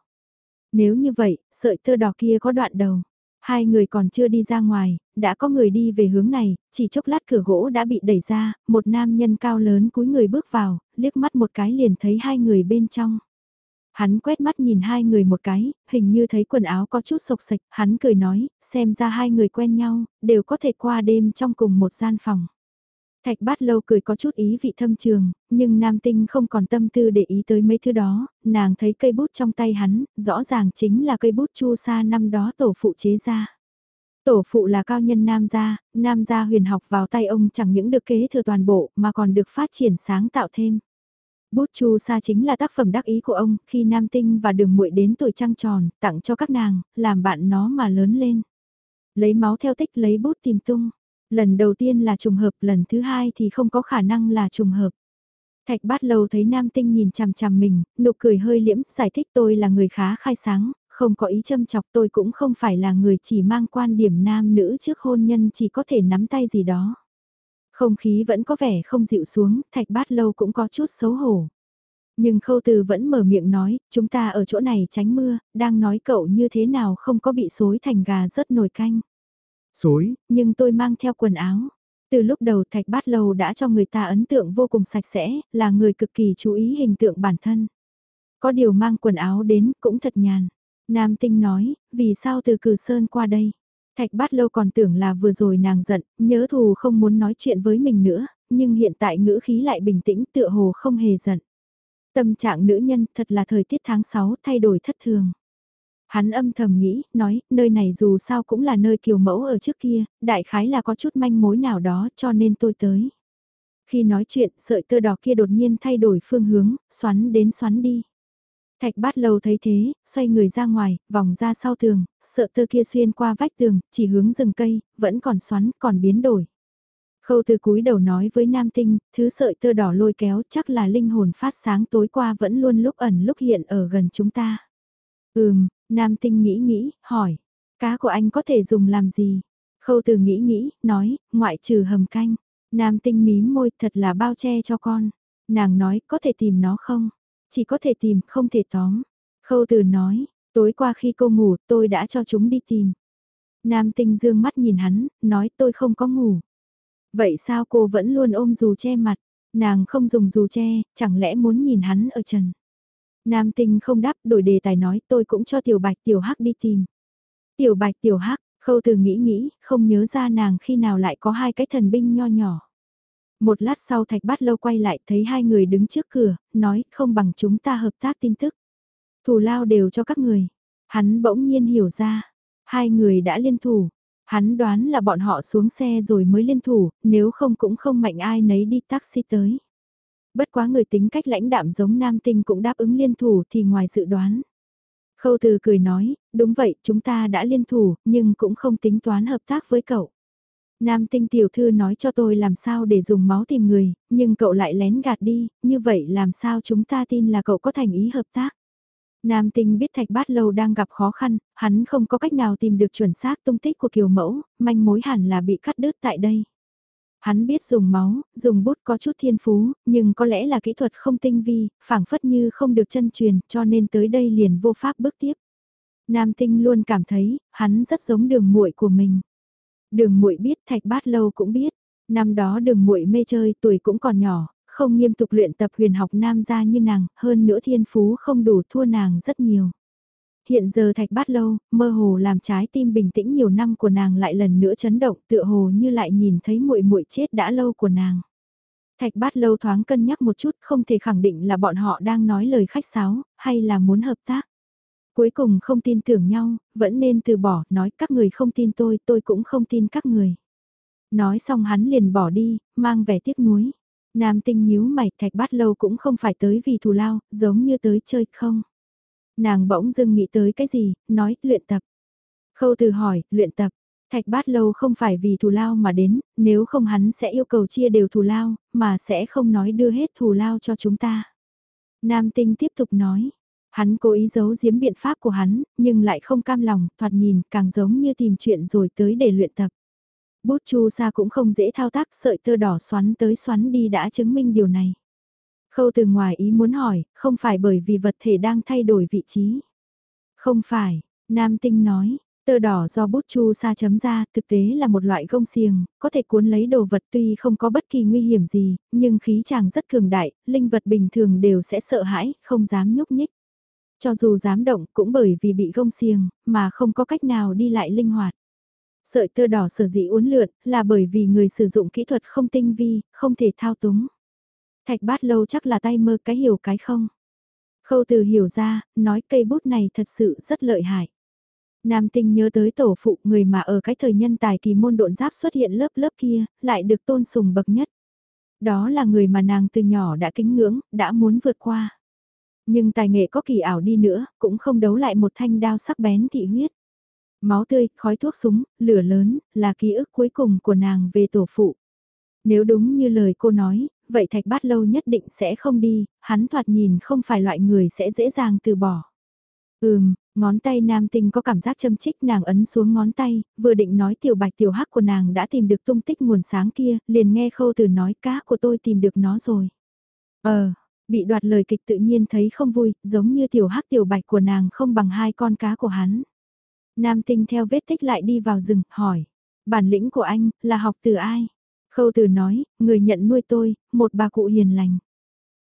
Nếu như vậy, sợi tơ đỏ kia có đoạn đầu. Hai người còn chưa đi ra ngoài, đã có người đi về hướng này, chỉ chốc lát cửa gỗ đã bị đẩy ra, một nam nhân cao lớn cúi người bước vào, liếc mắt một cái liền thấy hai người bên trong. Hắn quét mắt nhìn hai người một cái, hình như thấy quần áo có chút sộc sạch, hắn cười nói, xem ra hai người quen nhau, đều có thể qua đêm trong cùng một gian phòng. Thạch bát lâu cười có chút ý vị thâm trường, nhưng nam tinh không còn tâm tư để ý tới mấy thứ đó, nàng thấy cây bút trong tay hắn, rõ ràng chính là cây bút chu sa năm đó tổ phụ chế ra. Tổ phụ là cao nhân nam gia, nam gia huyền học vào tay ông chẳng những được kế thừa toàn bộ mà còn được phát triển sáng tạo thêm. Bút chu sa chính là tác phẩm đắc ý của ông, khi Nam Tinh và Đường Muội đến tuổi trăng tròn, tặng cho các nàng, làm bạn nó mà lớn lên. Lấy máu theo tích lấy bút tìm tung. Lần đầu tiên là trùng hợp, lần thứ hai thì không có khả năng là trùng hợp. Thạch bát lâu thấy nam tinh nhìn chằm chằm mình, nụ cười hơi liễm, giải thích tôi là người khá khai sáng, không có ý châm chọc tôi cũng không phải là người chỉ mang quan điểm nam nữ trước hôn nhân chỉ có thể nắm tay gì đó. Không khí vẫn có vẻ không dịu xuống, thạch bát lâu cũng có chút xấu hổ. Nhưng khâu từ vẫn mở miệng nói, chúng ta ở chỗ này tránh mưa, đang nói cậu như thế nào không có bị xối thành gà rớt nồi canh. Xối, nhưng tôi mang theo quần áo. Từ lúc đầu thạch bát lâu đã cho người ta ấn tượng vô cùng sạch sẽ, là người cực kỳ chú ý hình tượng bản thân. Có điều mang quần áo đến cũng thật nhàn. Nam tinh nói, vì sao từ cử sơn qua đây? Thạch bát lâu còn tưởng là vừa rồi nàng giận, nhớ thù không muốn nói chuyện với mình nữa, nhưng hiện tại ngữ khí lại bình tĩnh tựa hồ không hề giận. Tâm trạng nữ nhân thật là thời tiết tháng 6 thay đổi thất thường. Hắn âm thầm nghĩ, nói, nơi này dù sao cũng là nơi kiều mẫu ở trước kia, đại khái là có chút manh mối nào đó cho nên tôi tới. Khi nói chuyện, sợi tơ đỏ kia đột nhiên thay đổi phương hướng, xoắn đến xoắn đi. Thạch bát lâu thấy thế, xoay người ra ngoài, vòng ra sau tường, sợ tơ kia xuyên qua vách tường, chỉ hướng rừng cây, vẫn còn xoắn, còn biến đổi. Khâu từ cúi đầu nói với nam tinh, thứ sợi tơ đỏ lôi kéo chắc là linh hồn phát sáng tối qua vẫn luôn lúc ẩn lúc hiện ở gần chúng ta. Ừm, nam tinh nghĩ nghĩ, hỏi, cá của anh có thể dùng làm gì? Khâu từ nghĩ nghĩ, nói, ngoại trừ hầm canh. Nam tinh mím môi thật là bao che cho con. Nàng nói, có thể tìm nó không? Chỉ có thể tìm, không thể tóm. Khâu từ nói, tối qua khi cô ngủ tôi đã cho chúng đi tìm. Nam tinh dương mắt nhìn hắn, nói tôi không có ngủ. Vậy sao cô vẫn luôn ôm dù che mặt? Nàng không dùng dù che, chẳng lẽ muốn nhìn hắn ở trần. Nam tinh không đáp đổi đề tài nói tôi cũng cho tiểu bạch tiểu hắc đi tìm. Tiểu bạch tiểu hắc, khâu từ nghĩ nghĩ, không nhớ ra nàng khi nào lại có hai cái thần binh nho nhỏ. Một lát sau thạch bát lâu quay lại thấy hai người đứng trước cửa, nói không bằng chúng ta hợp tác tin tức. Thù lao đều cho các người. Hắn bỗng nhiên hiểu ra, hai người đã liên thủ. Hắn đoán là bọn họ xuống xe rồi mới liên thủ, nếu không cũng không mạnh ai nấy đi taxi tới. Bất quá người tính cách lãnh đạm giống nam tinh cũng đáp ứng liên thủ thì ngoài dự đoán. Khâu từ cười nói, đúng vậy, chúng ta đã liên thủ, nhưng cũng không tính toán hợp tác với cậu. Nam tinh tiểu thư nói cho tôi làm sao để dùng máu tìm người, nhưng cậu lại lén gạt đi, như vậy làm sao chúng ta tin là cậu có thành ý hợp tác. Nam tinh biết thạch bát lâu đang gặp khó khăn, hắn không có cách nào tìm được chuẩn xác tung tích của kiều mẫu, manh mối hẳn là bị cắt đứt tại đây. Hắn biết dùng máu, dùng bút có chút thiên phú, nhưng có lẽ là kỹ thuật không tinh vi, phảng phất như không được chân truyền, cho nên tới đây liền vô pháp bước tiếp. Nam tinh luôn cảm thấy, hắn rất giống đường muội của mình. Đường muội biết thạch bát lâu cũng biết, năm đó đường muội mê chơi tuổi cũng còn nhỏ, không nghiêm tục luyện tập huyền học nam gia như nàng, hơn nữa thiên phú không đủ thua nàng rất nhiều. Hiện giờ thạch bát lâu, mơ hồ làm trái tim bình tĩnh nhiều năm của nàng lại lần nữa chấn động tựa hồ như lại nhìn thấy muội muội chết đã lâu của nàng. Thạch bát lâu thoáng cân nhắc một chút không thể khẳng định là bọn họ đang nói lời khách sáo, hay là muốn hợp tác. Cuối cùng không tin tưởng nhau, vẫn nên từ bỏ, nói các người không tin tôi, tôi cũng không tin các người. Nói xong hắn liền bỏ đi, mang vẻ tiếc nuối. Nam tinh nhíu mày thạch bát lâu cũng không phải tới vì thù lao, giống như tới chơi không. Nàng bỗng dưng nghĩ tới cái gì, nói, luyện tập. Khâu từ hỏi, luyện tập. Thạch bát lâu không phải vì thù lao mà đến, nếu không hắn sẽ yêu cầu chia đều thù lao, mà sẽ không nói đưa hết thù lao cho chúng ta. Nam tinh tiếp tục nói, hắn cố ý giấu giếm biện pháp của hắn, nhưng lại không cam lòng, thoạt nhìn càng giống như tìm chuyện rồi tới để luyện tập. Bút chu sa cũng không dễ thao tác sợi tơ đỏ xoắn tới xoắn đi đã chứng minh điều này. Khâu từ ngoài ý muốn hỏi, không phải bởi vì vật thể đang thay đổi vị trí. Không phải, Nam Tinh nói, tơ đỏ do bút chu sa chấm ra thực tế là một loại gông xiềng, có thể cuốn lấy đồ vật tuy không có bất kỳ nguy hiểm gì, nhưng khí chàng rất cường đại, linh vật bình thường đều sẽ sợ hãi, không dám nhúc nhích. Cho dù dám động cũng bởi vì bị gông xiềng, mà không có cách nào đi lại linh hoạt. Sợi tơ đỏ sở dĩ uốn lượn là bởi vì người sử dụng kỹ thuật không tinh vi, không thể thao túng. Thạch bát lâu chắc là tay mơ cái hiểu cái không. Khâu từ hiểu ra, nói cây bút này thật sự rất lợi hại. Nam tinh nhớ tới tổ phụ người mà ở cái thời nhân tài kỳ môn độn giáp xuất hiện lớp lớp kia, lại được tôn sùng bậc nhất. Đó là người mà nàng từ nhỏ đã kính ngưỡng, đã muốn vượt qua. Nhưng tài nghệ có kỳ ảo đi nữa, cũng không đấu lại một thanh đao sắc bén thị huyết. Máu tươi, khói thuốc súng, lửa lớn, là ký ức cuối cùng của nàng về tổ phụ. Nếu đúng như lời cô nói, vậy thạch bát lâu nhất định sẽ không đi, hắn thoạt nhìn không phải loại người sẽ dễ dàng từ bỏ. Ừm, ngón tay nam tinh có cảm giác châm chích nàng ấn xuống ngón tay, vừa định nói tiểu bạch tiểu hắc của nàng đã tìm được tung tích nguồn sáng kia, liền nghe khâu từ nói cá của tôi tìm được nó rồi. Ờ, bị đoạt lời kịch tự nhiên thấy không vui, giống như tiểu hắc tiểu bạch của nàng không bằng hai con cá của hắn. Nam tinh theo vết tích lại đi vào rừng, hỏi, bản lĩnh của anh, là học từ ai? Khâu từ nói, người nhận nuôi tôi, một bà cụ hiền lành.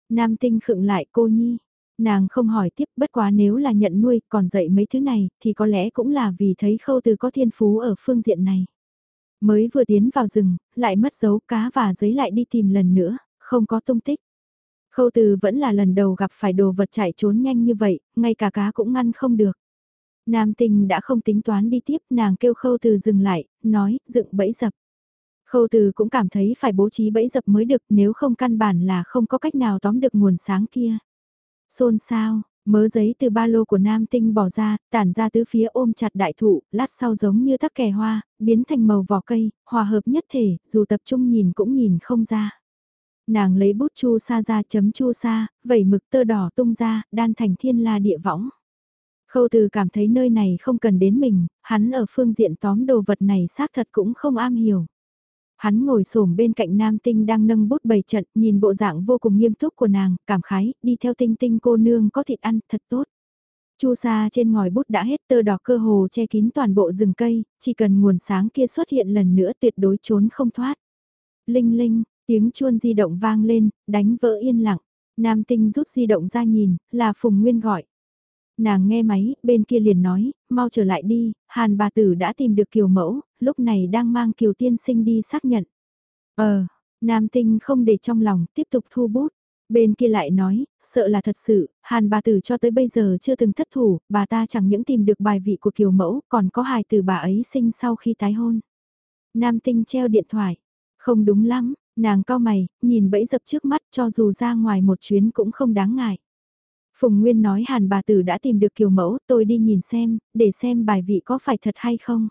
Nam tinh khựng lại cô nhi. Nàng không hỏi tiếp bất quá nếu là nhận nuôi còn dạy mấy thứ này thì có lẽ cũng là vì thấy khâu từ có thiên phú ở phương diện này. Mới vừa tiến vào rừng, lại mất dấu cá và giấy lại đi tìm lần nữa, không có tung tích. Khâu từ vẫn là lần đầu gặp phải đồ vật chạy trốn nhanh như vậy, ngay cả cá cũng ngăn không được. Nam tình đã không tính toán đi tiếp, nàng kêu khâu từ dừng lại, nói, dựng bẫy dập. Khâu từ cũng cảm thấy phải bố trí bẫy dập mới được nếu không căn bản là không có cách nào tóm được nguồn sáng kia. Xôn sao, mớ giấy từ ba lô của nam tinh bỏ ra, tản ra tứ phía ôm chặt đại thụ, lát sau giống như tắc kè hoa, biến thành màu vỏ cây, hòa hợp nhất thể, dù tập trung nhìn cũng nhìn không ra. Nàng lấy bút chu sa ra chấm chu sa, vẩy mực tơ đỏ tung ra, đan thành thiên la địa võng. Khâu từ cảm thấy nơi này không cần đến mình, hắn ở phương diện tóm đồ vật này xác thật cũng không am hiểu. Hắn ngồi xổm bên cạnh nam tinh đang nâng bút bày trận, nhìn bộ dạng vô cùng nghiêm túc của nàng, cảm khái, đi theo tinh tinh cô nương có thịt ăn, thật tốt. Chu sa trên ngòi bút đã hết tơ đỏ cơ hồ che kín toàn bộ rừng cây, chỉ cần nguồn sáng kia xuất hiện lần nữa tuyệt đối trốn không thoát. Linh linh, Tiếng chuông di động vang lên, đánh vỡ yên lặng. Nam tinh rút di động ra nhìn, là Phùng Nguyên gọi. Nàng nghe máy, bên kia liền nói, mau trở lại đi, hàn bà tử đã tìm được kiều mẫu, lúc này đang mang kiều tiên sinh đi xác nhận. Ờ, nam tinh không để trong lòng, tiếp tục thu bút. Bên kia lại nói, sợ là thật sự, hàn bà tử cho tới bây giờ chưa từng thất thủ, bà ta chẳng những tìm được bài vị của kiều mẫu, còn có hài từ bà ấy sinh sau khi tái hôn. Nam tinh treo điện thoại, không đúng lắm, nàng cao mày, nhìn bẫy dập trước mắt cho dù ra ngoài một chuyến cũng không đáng ngại. Phùng Nguyên nói hàn bà tử đã tìm được kiều mẫu, tôi đi nhìn xem, để xem bài vị có phải thật hay không.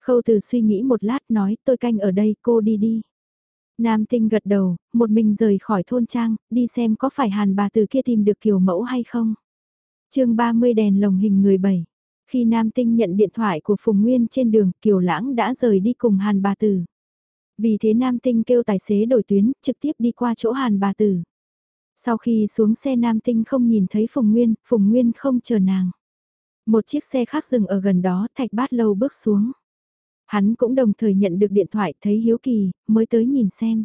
Khâu từ suy nghĩ một lát nói tôi canh ở đây cô đi đi. Nam tinh gật đầu, một mình rời khỏi thôn trang, đi xem có phải hàn bà tử kia tìm được kiều mẫu hay không. chương 30 đèn lồng hình người bảy. Khi Nam tinh nhận điện thoại của Phùng Nguyên trên đường, kiều lãng đã rời đi cùng hàn bà tử. Vì thế Nam tinh kêu tài xế đổi tuyến, trực tiếp đi qua chỗ hàn bà tử. Sau khi xuống xe Nam Tinh không nhìn thấy Phùng Nguyên, Phùng Nguyên không chờ nàng. Một chiếc xe khác dừng ở gần đó, Thạch Bát Lâu bước xuống. Hắn cũng đồng thời nhận được điện thoại thấy hiếu kỳ, mới tới nhìn xem.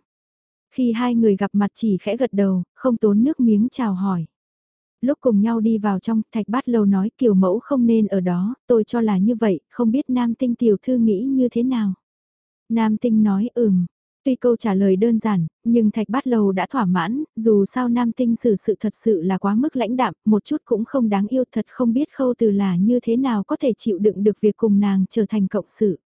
Khi hai người gặp mặt chỉ khẽ gật đầu, không tốn nước miếng chào hỏi. Lúc cùng nhau đi vào trong, Thạch Bát Lâu nói kiều mẫu không nên ở đó, tôi cho là như vậy, không biết Nam Tinh tiểu thư nghĩ như thế nào. Nam Tinh nói ừm, Tuy câu trả lời đơn giản, nhưng Thạch Bát Lầu đã thỏa mãn, dù sao nam tinh xử sự thật sự là quá mức lãnh đạm, một chút cũng không đáng yêu thật không biết khâu từ là như thế nào có thể chịu đựng được việc cùng nàng trở thành cộng sự.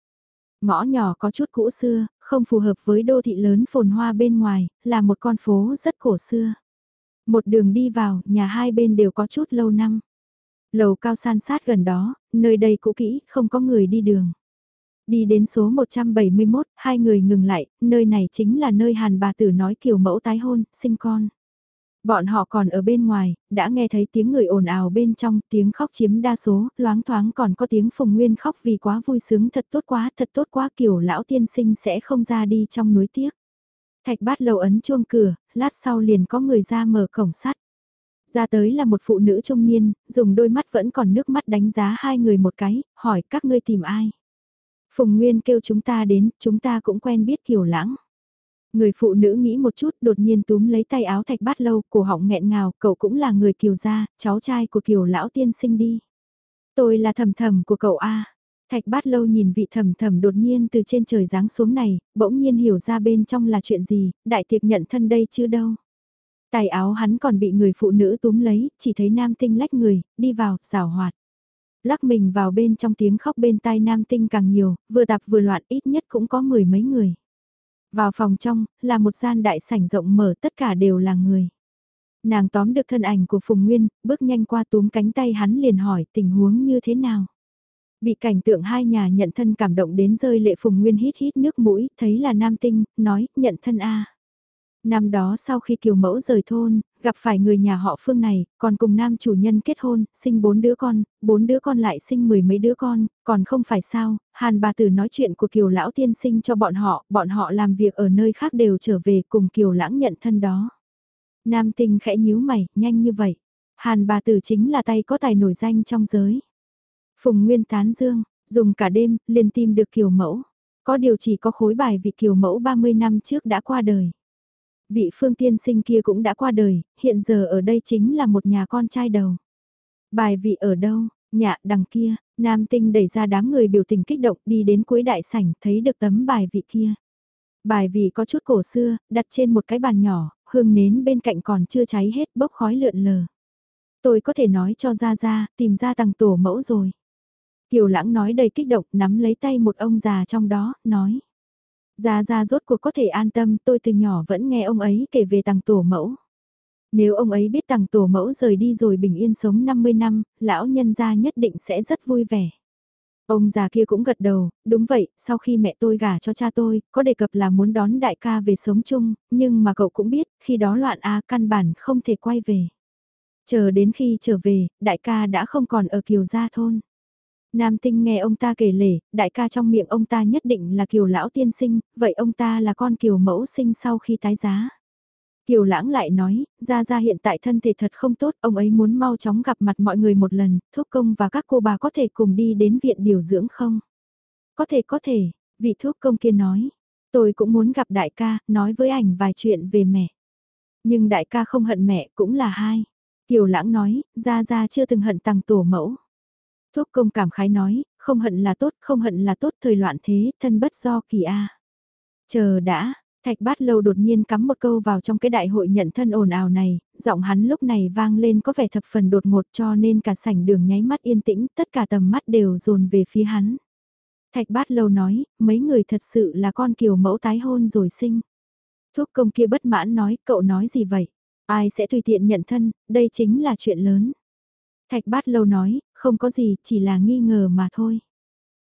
Ngõ nhỏ có chút cũ xưa, không phù hợp với đô thị lớn phồn hoa bên ngoài, là một con phố rất cổ xưa. Một đường đi vào, nhà hai bên đều có chút lâu năm. Lầu cao san sát gần đó, nơi đây cũ kỹ, không có người đi đường. Đi đến số 171, hai người ngừng lại, nơi này chính là nơi hàn bà tử nói kiểu mẫu tái hôn, sinh con. Bọn họ còn ở bên ngoài, đã nghe thấy tiếng người ồn ào bên trong, tiếng khóc chiếm đa số, loáng thoáng còn có tiếng phùng nguyên khóc vì quá vui sướng thật tốt quá, thật tốt quá kiểu lão tiên sinh sẽ không ra đi trong núi tiếc. Thạch bát lầu ấn chuông cửa, lát sau liền có người ra mở cổng sắt. Ra tới là một phụ nữ trung niên, dùng đôi mắt vẫn còn nước mắt đánh giá hai người một cái, hỏi các ngươi tìm ai. Phùng Nguyên kêu chúng ta đến, chúng ta cũng quen biết Kiều Lãng. Người phụ nữ nghĩ một chút đột nhiên túm lấy tay áo thạch bát lâu, cổ họng nghẹn ngào, cậu cũng là người Kiều gia, cháu trai của Kiều lão tiên sinh đi. Tôi là thầm thầm của cậu A. Thạch bát lâu nhìn vị thầm thầm đột nhiên từ trên trời giáng xuống này, bỗng nhiên hiểu ra bên trong là chuyện gì, đại tiệc nhận thân đây chứ đâu. Tài áo hắn còn bị người phụ nữ túm lấy, chỉ thấy nam tinh lách người, đi vào, rào hoạt lắc mình vào bên trong tiếng khóc bên tai nam tinh càng nhiều, vừa tạp vừa loạn ít nhất cũng có mười mấy người. Vào phòng trong, là một gian đại sảnh rộng mở tất cả đều là người. Nàng tóm được thân ảnh của Phùng Nguyên, bước nhanh qua túm cánh tay hắn liền hỏi tình huống như thế nào. Bị cảnh tượng hai nhà nhận thân cảm động đến rơi lệ Phùng Nguyên hít hít nước mũi, thấy là nam tinh, nói, nhận thân a Năm đó sau khi kiều mẫu rời thôn, gặp phải người nhà họ phương này, còn cùng nam chủ nhân kết hôn, sinh bốn đứa con, bốn đứa con lại sinh mười mấy đứa con, còn không phải sao, hàn bà tử nói chuyện của kiều lão tiên sinh cho bọn họ, bọn họ làm việc ở nơi khác đều trở về cùng kiều lãng nhận thân đó. Nam tinh khẽ nhíu mày, nhanh như vậy. Hàn bà tử chính là tay có tài nổi danh trong giới. Phùng Nguyên tán dương, dùng cả đêm, liền tìm được kiều mẫu. Có điều chỉ có khối bài vị kiều mẫu 30 năm trước đã qua đời. Vị phương tiên sinh kia cũng đã qua đời, hiện giờ ở đây chính là một nhà con trai đầu. Bài vị ở đâu, nhà đằng kia, nam tinh đẩy ra đám người biểu tình kích động đi đến cuối đại sảnh thấy được tấm bài vị kia. Bài vị có chút cổ xưa, đặt trên một cái bàn nhỏ, hương nến bên cạnh còn chưa cháy hết bốc khói lượn lờ. Tôi có thể nói cho ra ra, tìm ra tầng tổ mẫu rồi. Kiều lãng nói đầy kích động nắm lấy tay một ông già trong đó, nói. Gia Gia rốt cuộc có thể an tâm, tôi từ nhỏ vẫn nghe ông ấy kể về tàng tổ mẫu. Nếu ông ấy biết tàng tổ mẫu rời đi rồi bình yên sống 50 năm, lão nhân gia nhất định sẽ rất vui vẻ. Ông già kia cũng gật đầu, đúng vậy, sau khi mẹ tôi gả cho cha tôi, có đề cập là muốn đón đại ca về sống chung, nhưng mà cậu cũng biết, khi đó loạn A căn bản không thể quay về. Chờ đến khi trở về, đại ca đã không còn ở kiều gia thôn. Nam tinh nghe ông ta kể lể, đại ca trong miệng ông ta nhất định là kiều lão tiên sinh, vậy ông ta là con kiều mẫu sinh sau khi tái giá. Kiều lãng lại nói, Gia Gia hiện tại thân thể thật không tốt, ông ấy muốn mau chóng gặp mặt mọi người một lần, thuốc công và các cô bà có thể cùng đi đến viện điều dưỡng không? Có thể có thể, vị thuốc công kia nói. Tôi cũng muốn gặp đại ca, nói với ảnh vài chuyện về mẹ. Nhưng đại ca không hận mẹ cũng là hai. Kiều lãng nói, ra ra chưa từng hận tăng tổ mẫu. Thuốc công cảm khái nói, không hận là tốt, không hận là tốt thời loạn thế, thân bất do kỳ a. Chờ đã, Thạch bát lâu đột nhiên cắm một câu vào trong cái đại hội nhận thân ồn ào này, giọng hắn lúc này vang lên có vẻ thập phần đột ngột cho nên cả sảnh đường nháy mắt yên tĩnh, tất cả tầm mắt đều dồn về phía hắn. Thạch bát lâu nói, mấy người thật sự là con kiều mẫu tái hôn rồi sinh. Thuốc công kia bất mãn nói, cậu nói gì vậy? Ai sẽ tùy tiện nhận thân, đây chính là chuyện lớn. Thạch bát lâu nói, không có gì, chỉ là nghi ngờ mà thôi.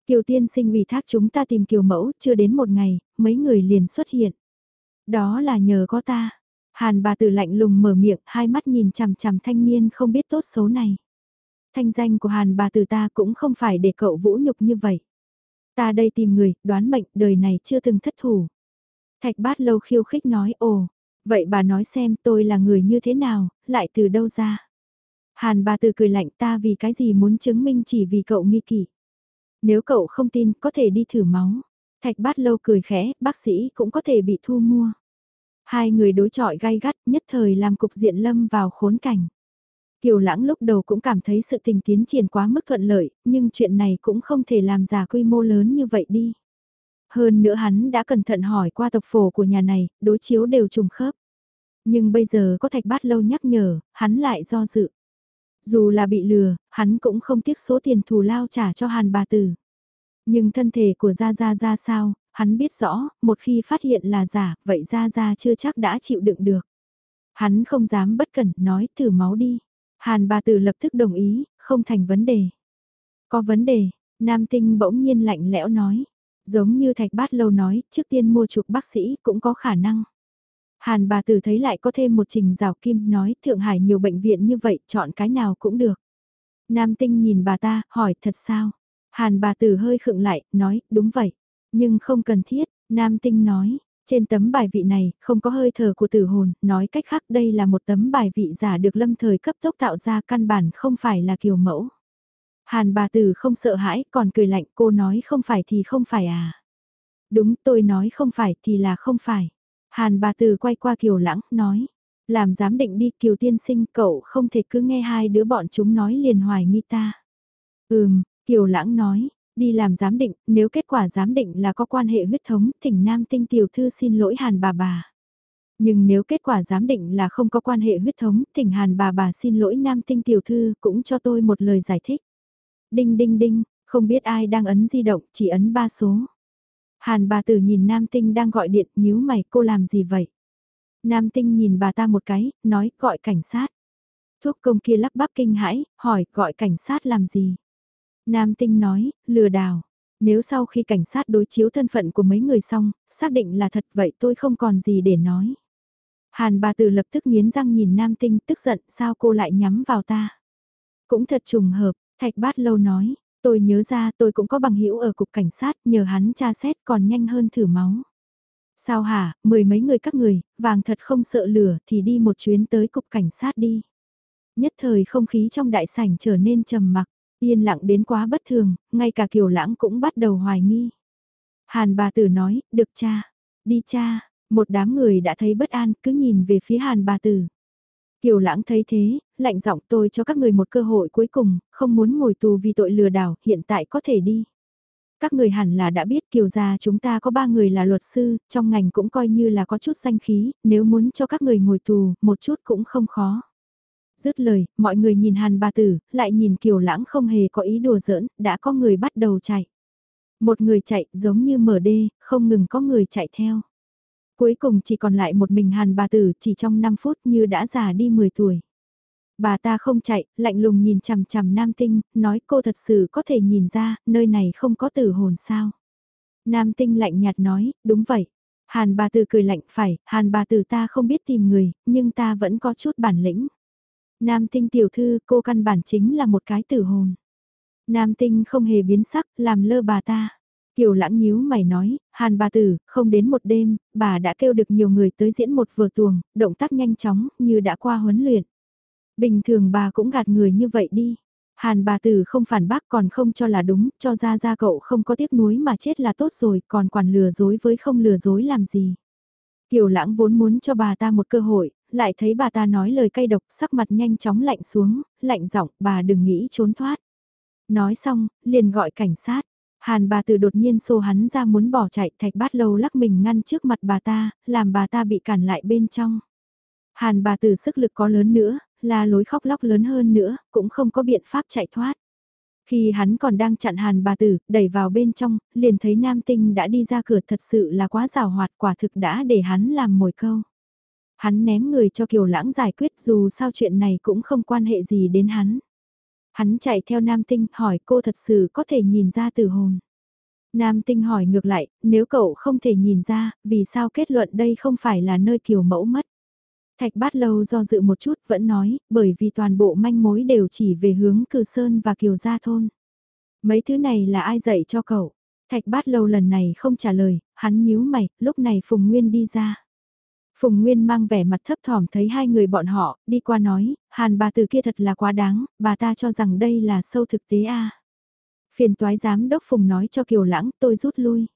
Kiều tiên sinh ủy thác chúng ta tìm kiều mẫu, chưa đến một ngày, mấy người liền xuất hiện. Đó là nhờ có ta. Hàn bà tử lạnh lùng mở miệng, hai mắt nhìn chằm chằm thanh niên không biết tốt xấu này. Thanh danh của hàn bà tử ta cũng không phải để cậu vũ nhục như vậy. Ta đây tìm người, đoán mệnh, đời này chưa từng thất thủ. Thạch bát lâu khiêu khích nói, ồ, vậy bà nói xem tôi là người như thế nào, lại từ đâu ra. Hàn bà từ cười lạnh ta vì cái gì muốn chứng minh chỉ vì cậu nghi kỷ. Nếu cậu không tin, có thể đi thử máu. Thạch bát lâu cười khẽ, bác sĩ cũng có thể bị thu mua. Hai người đối chọi gai gắt nhất thời làm cục diện lâm vào khốn cảnh. Kiều lãng lúc đầu cũng cảm thấy sự tình tiến triển quá mức thuận lợi, nhưng chuyện này cũng không thể làm giả quy mô lớn như vậy đi. Hơn nữa hắn đã cẩn thận hỏi qua tộc phổ của nhà này, đối chiếu đều trùng khớp. Nhưng bây giờ có thạch bát lâu nhắc nhở, hắn lại do dự. Dù là bị lừa, hắn cũng không tiếc số tiền thù lao trả cho hàn bà tử. Nhưng thân thể của Gia Gia ra sao, hắn biết rõ, một khi phát hiện là giả, vậy Gia Gia chưa chắc đã chịu đựng được. Hắn không dám bất cẩn, nói thử máu đi. Hàn bà tử lập tức đồng ý, không thành vấn đề. Có vấn đề, nam tinh bỗng nhiên lạnh lẽo nói. Giống như thạch bát lâu nói, trước tiên mua chuộc bác sĩ cũng có khả năng. Hàn bà tử thấy lại có thêm một trình rào kim nói Thượng Hải nhiều bệnh viện như vậy chọn cái nào cũng được. Nam tinh nhìn bà ta, hỏi thật sao? Hàn bà tử hơi khựng lại, nói, đúng vậy. Nhưng không cần thiết, nam tinh nói, trên tấm bài vị này, không có hơi thở của tử hồn, nói cách khác đây là một tấm bài vị giả được lâm thời cấp tốc tạo ra căn bản không phải là kiều mẫu. Hàn bà tử không sợ hãi, còn cười lạnh cô nói không phải thì không phải à. Đúng tôi nói không phải thì là không phải. Hàn bà tử quay qua kiều lãng, nói. Làm giám định đi kiều tiên sinh cậu không thể cứ nghe hai đứa bọn chúng nói liền hoài nghi ta. Ừm, Kiều Lãng nói, đi làm giám định, nếu kết quả giám định là có quan hệ huyết thống, thỉnh nam tinh tiểu thư xin lỗi hàn bà bà. Nhưng nếu kết quả giám định là không có quan hệ huyết thống, thỉnh hàn bà bà xin lỗi nam tinh tiểu thư cũng cho tôi một lời giải thích. Đinh đinh đinh, không biết ai đang ấn di động, chỉ ấn ba số. Hàn bà tử nhìn nam tinh đang gọi điện, nhíu mày cô làm gì vậy? Nam tinh nhìn bà ta một cái, nói gọi cảnh sát. Thuốc công kia lắp bắp kinh hãi, hỏi gọi cảnh sát làm gì? Nam tinh nói, lừa đảo. Nếu sau khi cảnh sát đối chiếu thân phận của mấy người xong, xác định là thật vậy tôi không còn gì để nói. Hàn bà tử lập tức nghiến răng nhìn nam tinh tức giận sao cô lại nhắm vào ta. Cũng thật trùng hợp, thạch bát lâu nói, tôi nhớ ra tôi cũng có bằng hữu ở cục cảnh sát nhờ hắn tra xét còn nhanh hơn thử máu. Sao hả, mười mấy người các người, vàng thật không sợ lửa thì đi một chuyến tới cục cảnh sát đi. Nhất thời không khí trong đại sảnh trở nên trầm mặc. Yên lặng đến quá bất thường, ngay cả kiều lãng cũng bắt đầu hoài nghi. Hàn bà tử nói, được cha, đi cha, một đám người đã thấy bất an cứ nhìn về phía hàn bà tử. Kiều lãng thấy thế, lạnh giọng tôi cho các người một cơ hội cuối cùng, không muốn ngồi tù vì tội lừa đảo, hiện tại có thể đi. Các người hẳn là đã biết kiều gia chúng ta có ba người là luật sư, trong ngành cũng coi như là có chút danh khí, nếu muốn cho các người ngồi tù, một chút cũng không khó. Dứt lời, mọi người nhìn hàn bà tử, lại nhìn kiều lãng không hề có ý đùa giỡn, đã có người bắt đầu chạy. Một người chạy giống như mở đê, không ngừng có người chạy theo. Cuối cùng chỉ còn lại một mình hàn bà tử chỉ trong 5 phút như đã già đi 10 tuổi. Bà ta không chạy, lạnh lùng nhìn chằm chằm nam tinh, nói cô thật sự có thể nhìn ra, nơi này không có tử hồn sao. Nam tinh lạnh nhạt nói, đúng vậy. Hàn bà tử cười lạnh phải, hàn bà tử ta không biết tìm người, nhưng ta vẫn có chút bản lĩnh. Nam tinh tiểu thư cô căn bản chính là một cái tử hồn. Nam tinh không hề biến sắc, làm lơ bà ta. Kiều lãng nhíu mày nói, hàn bà tử, không đến một đêm, bà đã kêu được nhiều người tới diễn một vừa tuồng, động tác nhanh chóng, như đã qua huấn luyện. Bình thường bà cũng gạt người như vậy đi. Hàn bà tử không phản bác còn không cho là đúng, cho ra ra cậu không có tiếc nuối mà chết là tốt rồi, còn quản lừa dối với không lừa dối làm gì. Kiều lãng vốn muốn cho bà ta một cơ hội, lại thấy bà ta nói lời cay độc sắc mặt nhanh chóng lạnh xuống, lạnh giọng bà đừng nghĩ trốn thoát. Nói xong, liền gọi cảnh sát. Hàn bà tử đột nhiên xô hắn ra muốn bỏ chạy thạch bát lâu lắc mình ngăn trước mặt bà ta, làm bà ta bị cản lại bên trong. Hàn bà tử sức lực có lớn nữa, là lối khóc lóc lớn hơn nữa, cũng không có biện pháp chạy thoát. Khi hắn còn đang chặn hàn bà tử, đẩy vào bên trong, liền thấy nam tinh đã đi ra cửa thật sự là quá rào hoạt quả thực đã để hắn làm mồi câu. Hắn ném người cho kiều lãng giải quyết dù sao chuyện này cũng không quan hệ gì đến hắn. Hắn chạy theo nam tinh hỏi cô thật sự có thể nhìn ra từ hồn. Nam tinh hỏi ngược lại, nếu cậu không thể nhìn ra, vì sao kết luận đây không phải là nơi kiều mẫu mất? Thạch bát lâu do dự một chút vẫn nói, bởi vì toàn bộ manh mối đều chỉ về hướng cử sơn và kiều gia thôn. Mấy thứ này là ai dạy cho cậu? Thạch bát lâu lần này không trả lời, hắn nhíu mày, lúc này Phùng Nguyên đi ra. Phùng Nguyên mang vẻ mặt thấp thỏm thấy hai người bọn họ, đi qua nói, hàn bà từ kia thật là quá đáng, bà ta cho rằng đây là sâu thực tế a. Phiền toái giám đốc Phùng nói cho Kiều Lãng tôi rút lui.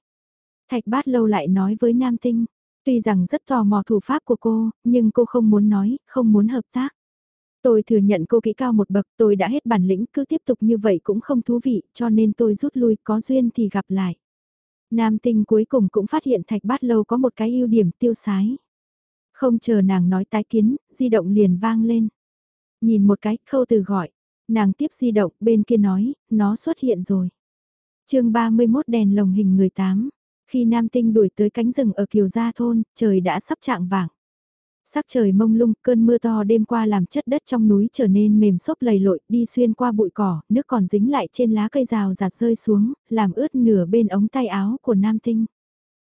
Thạch bát lâu lại nói với Nam Tinh, tuy rằng rất tò mò thủ pháp của cô, nhưng cô không muốn nói, không muốn hợp tác. Tôi thừa nhận cô kỹ cao một bậc, tôi đã hết bản lĩnh, cứ tiếp tục như vậy cũng không thú vị, cho nên tôi rút lui, có duyên thì gặp lại. Nam tinh cuối cùng cũng phát hiện thạch bát lâu có một cái ưu điểm tiêu sái. Không chờ nàng nói tái kiến, di động liền vang lên. Nhìn một cái, khâu từ gọi. Nàng tiếp di động, bên kia nói, nó xuất hiện rồi. chương 31 đèn lồng hình người tám. Khi Nam Tinh đuổi tới cánh rừng ở Kiều Gia Thôn, trời đã sắp trạng vàng. Sắc trời mông lung, cơn mưa to đêm qua làm chất đất trong núi trở nên mềm xốp lầy lội, đi xuyên qua bụi cỏ, nước còn dính lại trên lá cây rào giạt rơi xuống, làm ướt nửa bên ống tay áo của Nam Tinh.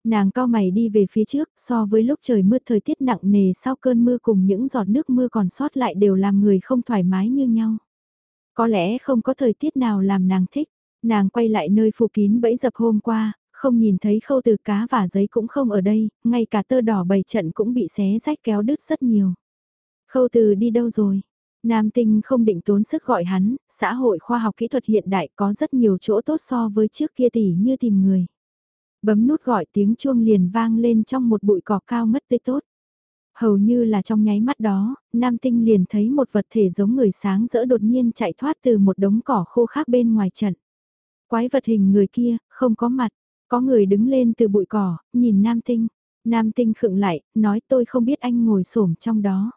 Nàng cao mày đi về phía trước, so với lúc trời mưa thời tiết nặng nề sau cơn mưa cùng những giọt nước mưa còn sót lại đều làm người không thoải mái như nhau. Có lẽ không có thời tiết nào làm nàng thích, nàng quay lại nơi phủ kín bẫy dập hôm qua, không nhìn thấy khâu từ cá và giấy cũng không ở đây, ngay cả tơ đỏ bầy trận cũng bị xé rách kéo đứt rất nhiều. Khâu từ đi đâu rồi? Nam tinh không định tốn sức gọi hắn, xã hội khoa học kỹ thuật hiện đại có rất nhiều chỗ tốt so với trước kia tỷ như tìm người. Bấm nút gọi tiếng chuông liền vang lên trong một bụi cỏ cao mất tươi tốt. Hầu như là trong nháy mắt đó, Nam Tinh liền thấy một vật thể giống người sáng rỡ đột nhiên chạy thoát từ một đống cỏ khô khác bên ngoài trận. Quái vật hình người kia, không có mặt, có người đứng lên từ bụi cỏ, nhìn Nam Tinh. Nam Tinh khựng lại, nói tôi không biết anh ngồi xổm trong đó.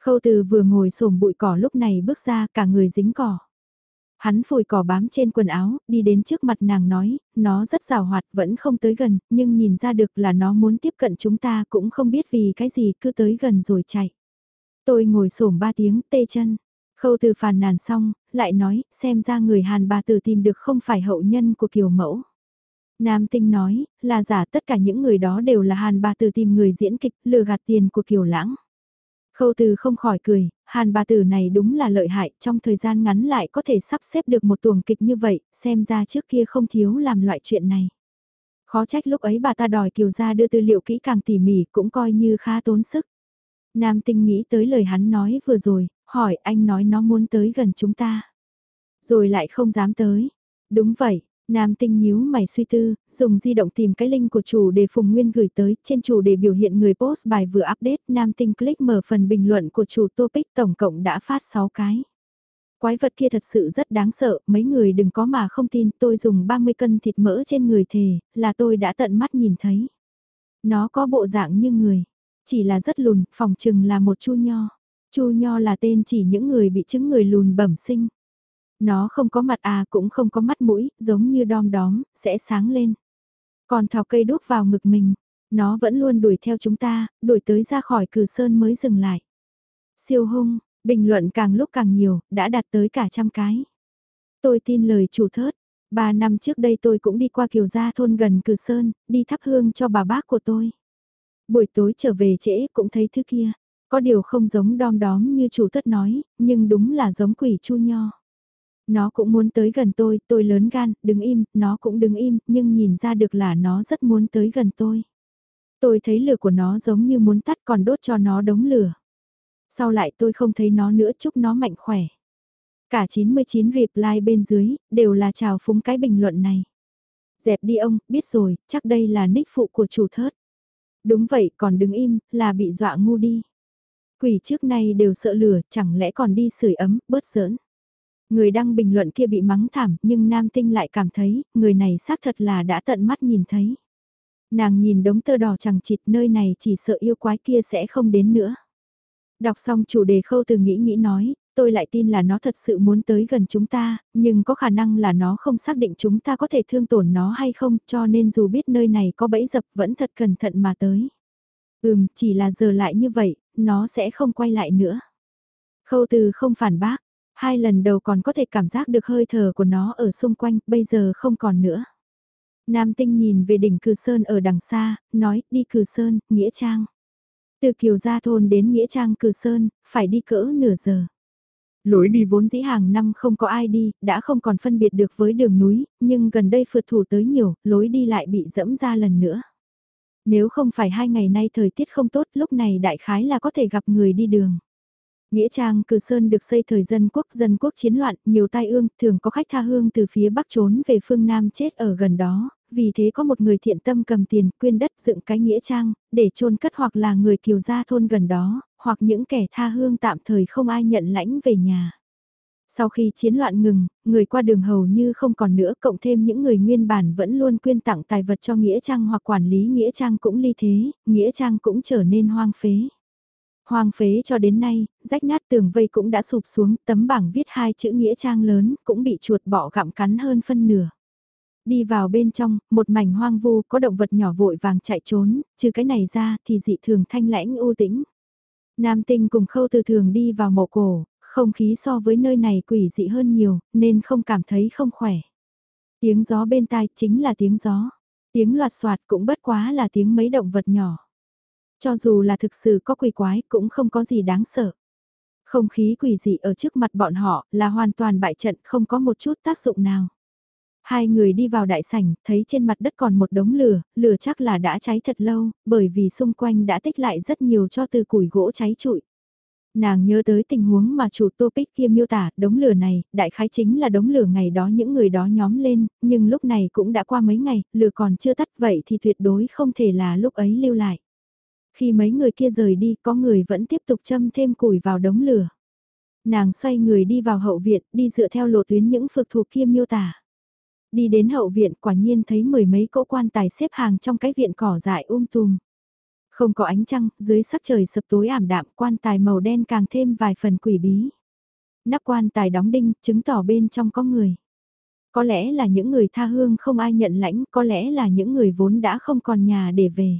Khâu từ vừa ngồi xổm bụi cỏ lúc này bước ra cả người dính cỏ. Hắn phủi cỏ bám trên quần áo, đi đến trước mặt nàng nói, nó rất rào hoạt vẫn không tới gần, nhưng nhìn ra được là nó muốn tiếp cận chúng ta cũng không biết vì cái gì cứ tới gần rồi chạy. Tôi ngồi xổm ba tiếng tê chân. Khâu từ phàn nàn xong, lại nói, xem ra người Hàn bà tử tìm được không phải hậu nhân của kiều mẫu. Nam Tinh nói, là giả tất cả những người đó đều là Hàn bà tử tìm người diễn kịch lừa gạt tiền của kiều lãng. Khâu từ không khỏi cười, hàn bà tử này đúng là lợi hại, trong thời gian ngắn lại có thể sắp xếp được một tuồng kịch như vậy, xem ra trước kia không thiếu làm loại chuyện này. Khó trách lúc ấy bà ta đòi kiều ra đưa tư liệu kỹ càng tỉ mỉ cũng coi như khá tốn sức. Nam tinh nghĩ tới lời hắn nói vừa rồi, hỏi anh nói nó muốn tới gần chúng ta. Rồi lại không dám tới. Đúng vậy, Nam tinh nhíu mày suy tư, dùng di động tìm cái link của chủ đề Phùng Nguyên gửi tới, trên chủ đề biểu hiện người post bài vừa update, Nam tinh click mở phần bình luận của chủ topic tổng cộng đã phát 6 cái. Quái vật kia thật sự rất đáng sợ, mấy người đừng có mà không tin, tôi dùng 30 cân thịt mỡ trên người thề, là tôi đã tận mắt nhìn thấy. Nó có bộ dạng như người, chỉ là rất lùn, phòng chừng là một chu nho. Chu nho là tên chỉ những người bị chứng người lùn bẩm sinh. Nó không có mặt à cũng không có mắt mũi, giống như đom đóm, sẽ sáng lên. Còn thảo cây đúc vào ngực mình, nó vẫn luôn đuổi theo chúng ta, đuổi tới ra khỏi cử sơn mới dừng lại. Siêu hung, bình luận càng lúc càng nhiều, đã đạt tới cả trăm cái. Tôi tin lời chủ thớt, ba năm trước đây tôi cũng đi qua kiều gia thôn gần cử sơn, đi thắp hương cho bà bác của tôi. Buổi tối trở về trễ cũng thấy thứ kia, có điều không giống đom đóm như chủ thất nói, nhưng đúng là giống quỷ chu nho. Nó cũng muốn tới gần tôi, tôi lớn gan, đứng im, nó cũng đứng im, nhưng nhìn ra được là nó rất muốn tới gần tôi. Tôi thấy lửa của nó giống như muốn tắt còn đốt cho nó đống lửa. Sau lại tôi không thấy nó nữa chúc nó mạnh khỏe. Cả 99 reply bên dưới, đều là chào phúng cái bình luận này. Dẹp đi ông, biết rồi, chắc đây là nick phụ của chủ thớt. Đúng vậy, còn đứng im, là bị dọa ngu đi. Quỷ trước nay đều sợ lửa, chẳng lẽ còn đi sưởi ấm, bớt giỡn. Người đăng bình luận kia bị mắng thảm, nhưng nam tinh lại cảm thấy, người này xác thật là đã tận mắt nhìn thấy. Nàng nhìn đống tơ đỏ chẳng chịt nơi này chỉ sợ yêu quái kia sẽ không đến nữa. Đọc xong chủ đề khâu từ nghĩ nghĩ nói, tôi lại tin là nó thật sự muốn tới gần chúng ta, nhưng có khả năng là nó không xác định chúng ta có thể thương tổn nó hay không, cho nên dù biết nơi này có bẫy dập vẫn thật cẩn thận mà tới. Ừm, chỉ là giờ lại như vậy, nó sẽ không quay lại nữa. Khâu từ không phản bác, hai lần đầu còn có thể cảm giác được hơi thở của nó ở xung quanh, bây giờ không còn nữa. Nam tinh nhìn về đỉnh cử sơn ở đằng xa, nói đi cử sơn, nghĩa trang. Từ Kiều Gia Thôn đến Nghĩa Trang Cử Sơn, phải đi cỡ nửa giờ. Lối đi vốn dĩ hàng năm không có ai đi, đã không còn phân biệt được với đường núi, nhưng gần đây phượt thủ tới nhiều, lối đi lại bị dẫm ra lần nữa. Nếu không phải hai ngày nay thời tiết không tốt, lúc này đại khái là có thể gặp người đi đường. Nghĩa trang Cử Sơn được xây thời dân quốc dân quốc chiến loạn, nhiều tai ương, thường có khách tha hương từ phía bắc trốn về phương Nam chết ở gần đó, vì thế có một người thiện tâm cầm tiền quyên đất dựng cái nghĩa trang, để chôn cất hoặc là người kiều gia thôn gần đó, hoặc những kẻ tha hương tạm thời không ai nhận lãnh về nhà. Sau khi chiến loạn ngừng, người qua đường hầu như không còn nữa cộng thêm những người nguyên bản vẫn luôn quyên tặng tài vật cho Nghĩa Trang hoặc quản lý Nghĩa Trang cũng ly thế, Nghĩa Trang cũng trở nên hoang phế. Hoang phế cho đến nay, rách nát tường vây cũng đã sụp xuống, tấm bảng viết hai chữ Nghĩa Trang lớn cũng bị chuột bọ gặm cắn hơn phân nửa. Đi vào bên trong, một mảnh hoang vu có động vật nhỏ vội vàng chạy trốn, trừ cái này ra thì dị thường thanh lãnh u tĩnh. Nam tinh cùng khâu từ thường đi vào mộ cổ, không khí so với nơi này quỷ dị hơn nhiều, nên không cảm thấy không khỏe. Tiếng gió bên tai chính là tiếng gió. Tiếng loạt soạt cũng bất quá là tiếng mấy động vật nhỏ. Cho dù là thực sự có quỷ quái cũng không có gì đáng sợ. Không khí quỷ dị ở trước mặt bọn họ là hoàn toàn bại trận không có một chút tác dụng nào. Hai người đi vào đại sảnh, thấy trên mặt đất còn một đống lửa, lửa chắc là đã cháy thật lâu, bởi vì xung quanh đã tích lại rất nhiều cho từ củi gỗ cháy trụi. Nàng nhớ tới tình huống mà chủ topic kia miêu tả, đống lửa này, đại khái chính là đống lửa ngày đó những người đó nhóm lên, nhưng lúc này cũng đã qua mấy ngày, lửa còn chưa tắt vậy thì tuyệt đối không thể là lúc ấy lưu lại. Khi mấy người kia rời đi, có người vẫn tiếp tục châm thêm củi vào đống lửa. Nàng xoay người đi vào hậu viện, đi dựa theo lộ tuyến những phược thuộc kia miêu tả. Đi đến hậu viện quả nhiên thấy mười mấy cỗ quan tài xếp hàng trong cái viện cỏ dại um tùm. Không có ánh trăng, dưới sắc trời sập tối ảm đạm quan tài màu đen càng thêm vài phần quỷ bí. Nắp quan tài đóng đinh, chứng tỏ bên trong có người. Có lẽ là những người tha hương không ai nhận lãnh, có lẽ là những người vốn đã không còn nhà để về.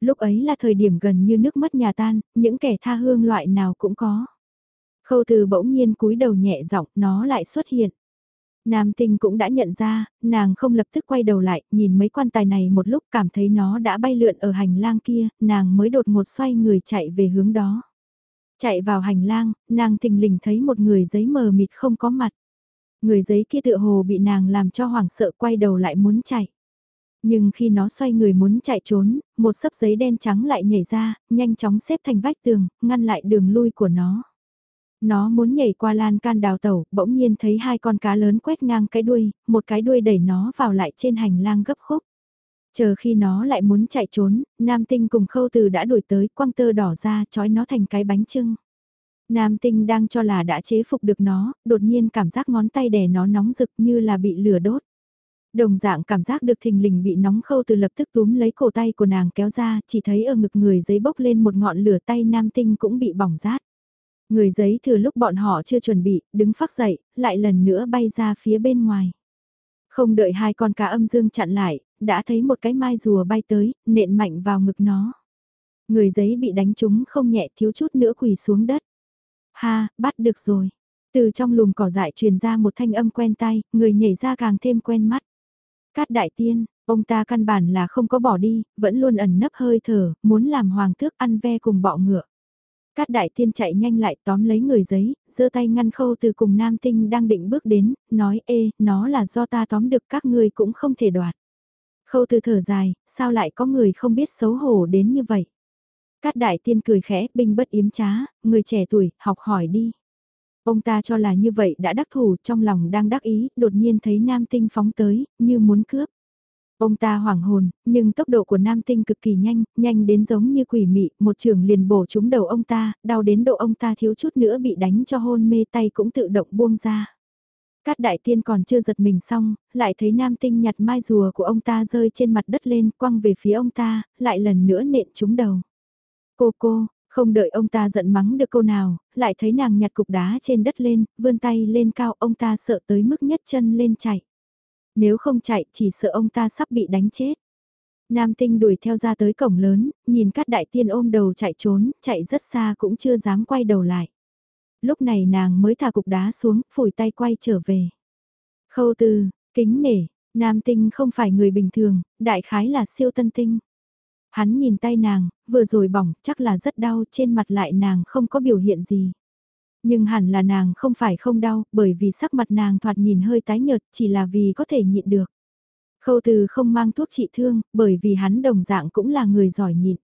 Lúc ấy là thời điểm gần như nước mất nhà tan, những kẻ tha hương loại nào cũng có. Khâu từ bỗng nhiên cúi đầu nhẹ giọng, nó lại xuất hiện. Nam tinh cũng đã nhận ra, nàng không lập tức quay đầu lại, nhìn mấy quan tài này một lúc cảm thấy nó đã bay lượn ở hành lang kia, nàng mới đột ngột xoay người chạy về hướng đó. Chạy vào hành lang, nàng tình lình thấy một người giấy mờ mịt không có mặt. Người giấy kia tựa hồ bị nàng làm cho hoảng sợ quay đầu lại muốn chạy. Nhưng khi nó xoay người muốn chạy trốn, một sấp giấy đen trắng lại nhảy ra, nhanh chóng xếp thành vách tường, ngăn lại đường lui của nó. Nó muốn nhảy qua lan can đào tẩu, bỗng nhiên thấy hai con cá lớn quét ngang cái đuôi, một cái đuôi đẩy nó vào lại trên hành lang gấp khúc. Chờ khi nó lại muốn chạy trốn, Nam Tinh cùng khâu từ đã đuổi tới quăng tơ đỏ ra trói nó thành cái bánh trưng. Nam Tinh đang cho là đã chế phục được nó, đột nhiên cảm giác ngón tay đè nó nóng rực như là bị lửa đốt. Đồng dạng cảm giác được thình lình bị nóng khâu từ lập tức túm lấy cổ tay của nàng kéo ra, chỉ thấy ở ngực người giấy bốc lên một ngọn lửa tay Nam Tinh cũng bị bỏng rát. Người giấy thừa lúc bọn họ chưa chuẩn bị, đứng phắc dậy, lại lần nữa bay ra phía bên ngoài. Không đợi hai con cá âm dương chặn lại, đã thấy một cái mai rùa bay tới, nện mạnh vào ngực nó. Người giấy bị đánh trúng không nhẹ thiếu chút nữa quỳ xuống đất. Ha, bắt được rồi. Từ trong lùm cỏ dại truyền ra một thanh âm quen tay, người nhảy ra càng thêm quen mắt. Cát đại tiên, ông ta căn bản là không có bỏ đi, vẫn luôn ẩn nấp hơi thở, muốn làm hoàng thước ăn ve cùng bọ ngựa. Cát đại tiên chạy nhanh lại tóm lấy người giấy, giơ tay ngăn khâu từ cùng nam tinh đang định bước đến, nói ê, nó là do ta tóm được các ngươi cũng không thể đoạt. Khâu từ thở dài, sao lại có người không biết xấu hổ đến như vậy? Cát đại tiên cười khẽ, binh bất yếm trá, người trẻ tuổi, học hỏi đi. Ông ta cho là như vậy đã đắc thủ trong lòng đang đắc ý, đột nhiên thấy nam tinh phóng tới, như muốn cướp. Ông ta hoảng hồn, nhưng tốc độ của nam tinh cực kỳ nhanh, nhanh đến giống như quỷ mị, một trường liền bổ trúng đầu ông ta, đau đến độ ông ta thiếu chút nữa bị đánh cho hôn mê tay cũng tự động buông ra. Cát đại tiên còn chưa giật mình xong, lại thấy nam tinh nhặt mai rùa của ông ta rơi trên mặt đất lên, quăng về phía ông ta, lại lần nữa nện trúng đầu. Cô cô, không đợi ông ta giận mắng được câu nào, lại thấy nàng nhặt cục đá trên đất lên, vươn tay lên cao ông ta sợ tới mức nhất chân lên chạy. Nếu không chạy chỉ sợ ông ta sắp bị đánh chết. Nam tinh đuổi theo ra tới cổng lớn, nhìn các đại tiên ôm đầu chạy trốn, chạy rất xa cũng chưa dám quay đầu lại. Lúc này nàng mới thả cục đá xuống, phủi tay quay trở về. Khâu từ, kính nể, nam tinh không phải người bình thường, đại khái là siêu tân tinh. Hắn nhìn tay nàng, vừa rồi bỏng, chắc là rất đau, trên mặt lại nàng không có biểu hiện gì. Nhưng hẳn là nàng không phải không đau, bởi vì sắc mặt nàng thoạt nhìn hơi tái nhợt, chỉ là vì có thể nhịn được. Khâu từ không mang thuốc trị thương, bởi vì hắn đồng dạng cũng là người giỏi nhịn.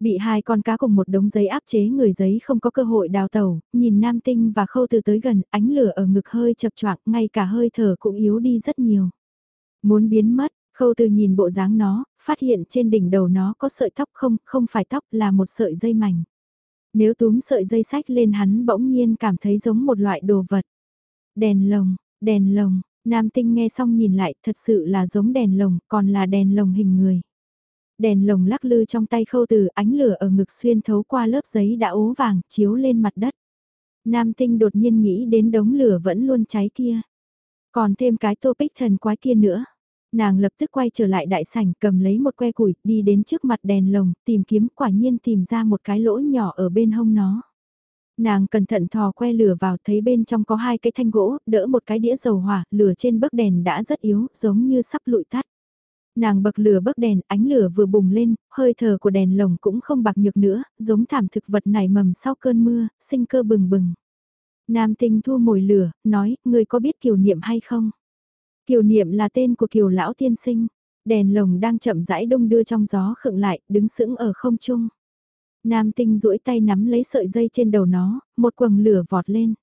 Bị hai con cá cùng một đống giấy áp chế người giấy không có cơ hội đào tẩu, nhìn nam tinh và khâu từ tới gần, ánh lửa ở ngực hơi chập choạng ngay cả hơi thở cũng yếu đi rất nhiều. Muốn biến mất, khâu từ nhìn bộ dáng nó, phát hiện trên đỉnh đầu nó có sợi tóc không, không phải tóc là một sợi dây mảnh. Nếu túm sợi dây sách lên hắn bỗng nhiên cảm thấy giống một loại đồ vật. Đèn lồng, đèn lồng, nam tinh nghe xong nhìn lại thật sự là giống đèn lồng, còn là đèn lồng hình người. Đèn lồng lắc lư trong tay khâu từ ánh lửa ở ngực xuyên thấu qua lớp giấy đã ố vàng, chiếu lên mặt đất. Nam tinh đột nhiên nghĩ đến đống lửa vẫn luôn cháy kia. Còn thêm cái tô bích thần quái kia nữa. Nàng lập tức quay trở lại đại sảnh cầm lấy một que củi đi đến trước mặt đèn lồng tìm kiếm quả nhiên tìm ra một cái lỗ nhỏ ở bên hông nó. Nàng cẩn thận thò que lửa vào thấy bên trong có hai cái thanh gỗ, đỡ một cái đĩa dầu hỏa, lửa trên bấc đèn đã rất yếu, giống như sắp lụi tắt. Nàng bậc lửa bấc đèn, ánh lửa vừa bùng lên, hơi thở của đèn lồng cũng không bạc nhược nữa, giống thảm thực vật nảy mầm sau cơn mưa, sinh cơ bừng bừng. Nam tinh thu mồi lửa, nói, người có biết kiều niệm hay không? Kiều niệm là tên của kiều lão tiên sinh. Đèn lồng đang chậm rãi đông đưa trong gió khựng lại, đứng sững ở không trung. Nam tinh duỗi tay nắm lấy sợi dây trên đầu nó, một quầng lửa vọt lên.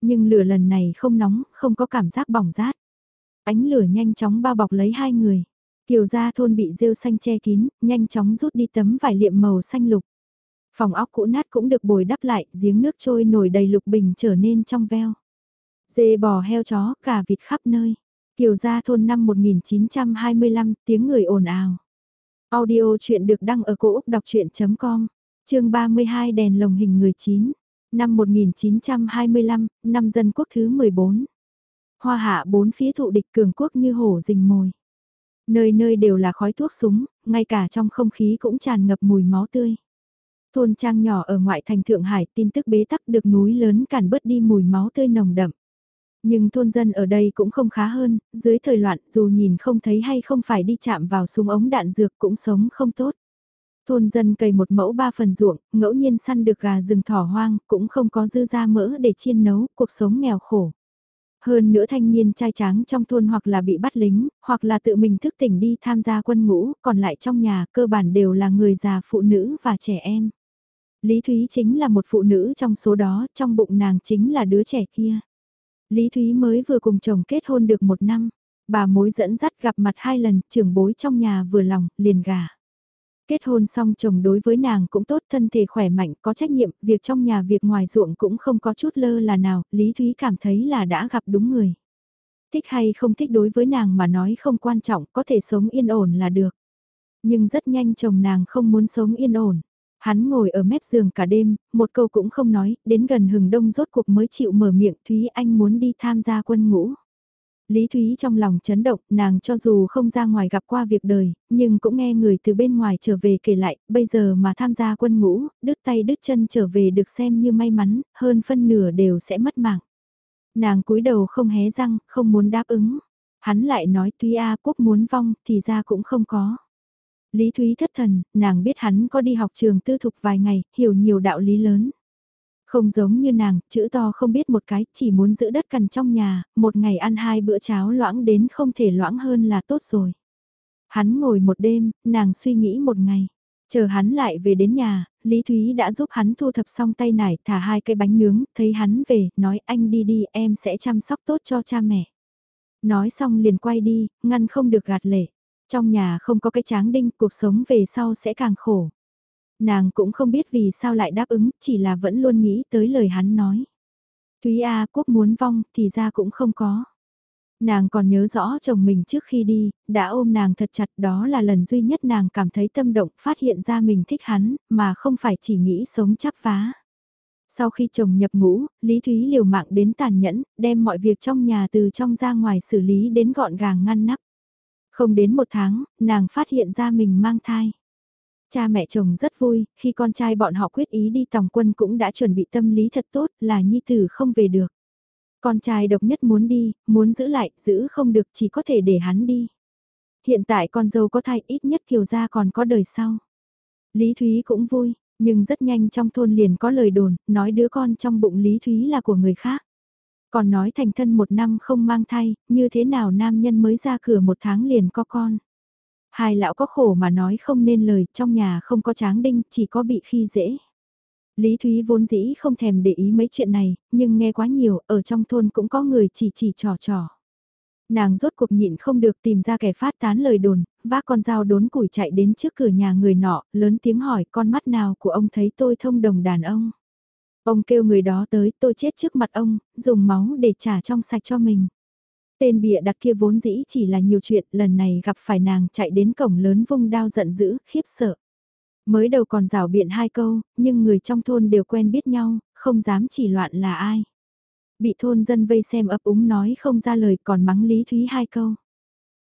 Nhưng lửa lần này không nóng, không có cảm giác bỏng rát. Ánh lửa nhanh chóng bao bọc lấy hai người. Kiều gia thôn bị rêu xanh che kín, nhanh chóng rút đi tấm vải liệm màu xanh lục. Phòng óc cũ nát cũng được bồi đắp lại, giếng nước trôi nổi đầy lục bình trở nên trong veo. Dê bò heo chó, cả vịt khắp nơi. Kiều gia thôn năm 1925, tiếng người ồn ào. Audio chuyện được đăng ở cổ Úc đọc chuyện.com, chương 32 đèn lồng hình người chín năm 1925, năm dân quốc thứ 14. Hoa hạ bốn phía thụ địch cường quốc như hổ rình mồi. Nơi nơi đều là khói thuốc súng, ngay cả trong không khí cũng tràn ngập mùi máu tươi. Thôn trang nhỏ ở ngoại thành Thượng Hải tin tức bế tắc được núi lớn cản bớt đi mùi máu tươi nồng đậm. Nhưng thôn dân ở đây cũng không khá hơn, dưới thời loạn dù nhìn không thấy hay không phải đi chạm vào súng ống đạn dược cũng sống không tốt. Thôn dân cày một mẫu ba phần ruộng, ngẫu nhiên săn được gà rừng thỏ hoang, cũng không có dư ra mỡ để chiên nấu, cuộc sống nghèo khổ. Hơn nữa thanh niên trai tráng trong thôn hoặc là bị bắt lính, hoặc là tự mình thức tỉnh đi tham gia quân ngũ, còn lại trong nhà cơ bản đều là người già phụ nữ và trẻ em. Lý Thúy chính là một phụ nữ trong số đó, trong bụng nàng chính là đứa trẻ kia. Lý Thúy mới vừa cùng chồng kết hôn được một năm, bà mối dẫn dắt gặp mặt hai lần, trưởng bối trong nhà vừa lòng, liền gả. Kết hôn xong chồng đối với nàng cũng tốt, thân thể khỏe mạnh, có trách nhiệm, việc trong nhà việc ngoài ruộng cũng không có chút lơ là nào, Lý Thúy cảm thấy là đã gặp đúng người. Thích hay không thích đối với nàng mà nói không quan trọng, có thể sống yên ổn là được. Nhưng rất nhanh chồng nàng không muốn sống yên ổn. Hắn ngồi ở mép giường cả đêm, một câu cũng không nói, đến gần hừng đông rốt cuộc mới chịu mở miệng Thúy Anh muốn đi tham gia quân ngũ. Lý Thúy trong lòng chấn động, nàng cho dù không ra ngoài gặp qua việc đời, nhưng cũng nghe người từ bên ngoài trở về kể lại, bây giờ mà tham gia quân ngũ, đứt tay đứt chân trở về được xem như may mắn, hơn phân nửa đều sẽ mất mạng. Nàng cúi đầu không hé răng, không muốn đáp ứng. Hắn lại nói tuy A Quốc muốn vong thì ra cũng không có. Lý Thúy thất thần, nàng biết hắn có đi học trường tư thục vài ngày, hiểu nhiều đạo lý lớn. Không giống như nàng, chữ to không biết một cái, chỉ muốn giữ đất cằn trong nhà, một ngày ăn hai bữa cháo loãng đến không thể loãng hơn là tốt rồi. Hắn ngồi một đêm, nàng suy nghĩ một ngày. Chờ hắn lại về đến nhà, Lý Thúy đã giúp hắn thu thập xong tay nải thả hai cây bánh nướng, thấy hắn về, nói anh đi đi em sẽ chăm sóc tốt cho cha mẹ. Nói xong liền quay đi, ngăn không được gạt lệ. Trong nhà không có cái tráng đinh, cuộc sống về sau sẽ càng khổ. Nàng cũng không biết vì sao lại đáp ứng, chỉ là vẫn luôn nghĩ tới lời hắn nói. Thúy A Quốc muốn vong thì ra cũng không có. Nàng còn nhớ rõ chồng mình trước khi đi, đã ôm nàng thật chặt đó là lần duy nhất nàng cảm thấy tâm động phát hiện ra mình thích hắn, mà không phải chỉ nghĩ sống chắp phá. Sau khi chồng nhập ngũ, Lý Thúy liều mạng đến tàn nhẫn, đem mọi việc trong nhà từ trong ra ngoài xử lý đến gọn gàng ngăn nắp. Không đến một tháng, nàng phát hiện ra mình mang thai. Cha mẹ chồng rất vui, khi con trai bọn họ quyết ý đi tòng quân cũng đã chuẩn bị tâm lý thật tốt là nhi tử không về được. Con trai độc nhất muốn đi, muốn giữ lại, giữ không được chỉ có thể để hắn đi. Hiện tại con dâu có thai ít nhất kiều gia còn có đời sau. Lý Thúy cũng vui, nhưng rất nhanh trong thôn liền có lời đồn, nói đứa con trong bụng Lý Thúy là của người khác. Còn nói thành thân một năm không mang thai, như thế nào nam nhân mới ra cửa một tháng liền có con. Hai lão có khổ mà nói không nên lời, trong nhà không có tráng đinh, chỉ có bị khi dễ. Lý Thúy vốn dĩ không thèm để ý mấy chuyện này, nhưng nghe quá nhiều, ở trong thôn cũng có người chỉ chỉ trò trò. Nàng rốt cuộc nhịn không được tìm ra kẻ phát tán lời đồn, vác con dao đốn củi chạy đến trước cửa nhà người nọ, lớn tiếng hỏi con mắt nào của ông thấy tôi thông đồng đàn ông. Ông kêu người đó tới tôi chết trước mặt ông, dùng máu để trả trong sạch cho mình. Tên bịa đặt kia vốn dĩ chỉ là nhiều chuyện, lần này gặp phải nàng chạy đến cổng lớn vung đao giận dữ, khiếp sợ. Mới đầu còn rào biện hai câu, nhưng người trong thôn đều quen biết nhau, không dám chỉ loạn là ai. Bị thôn dân vây xem ấp úng nói không ra lời còn mắng Lý Thúy hai câu.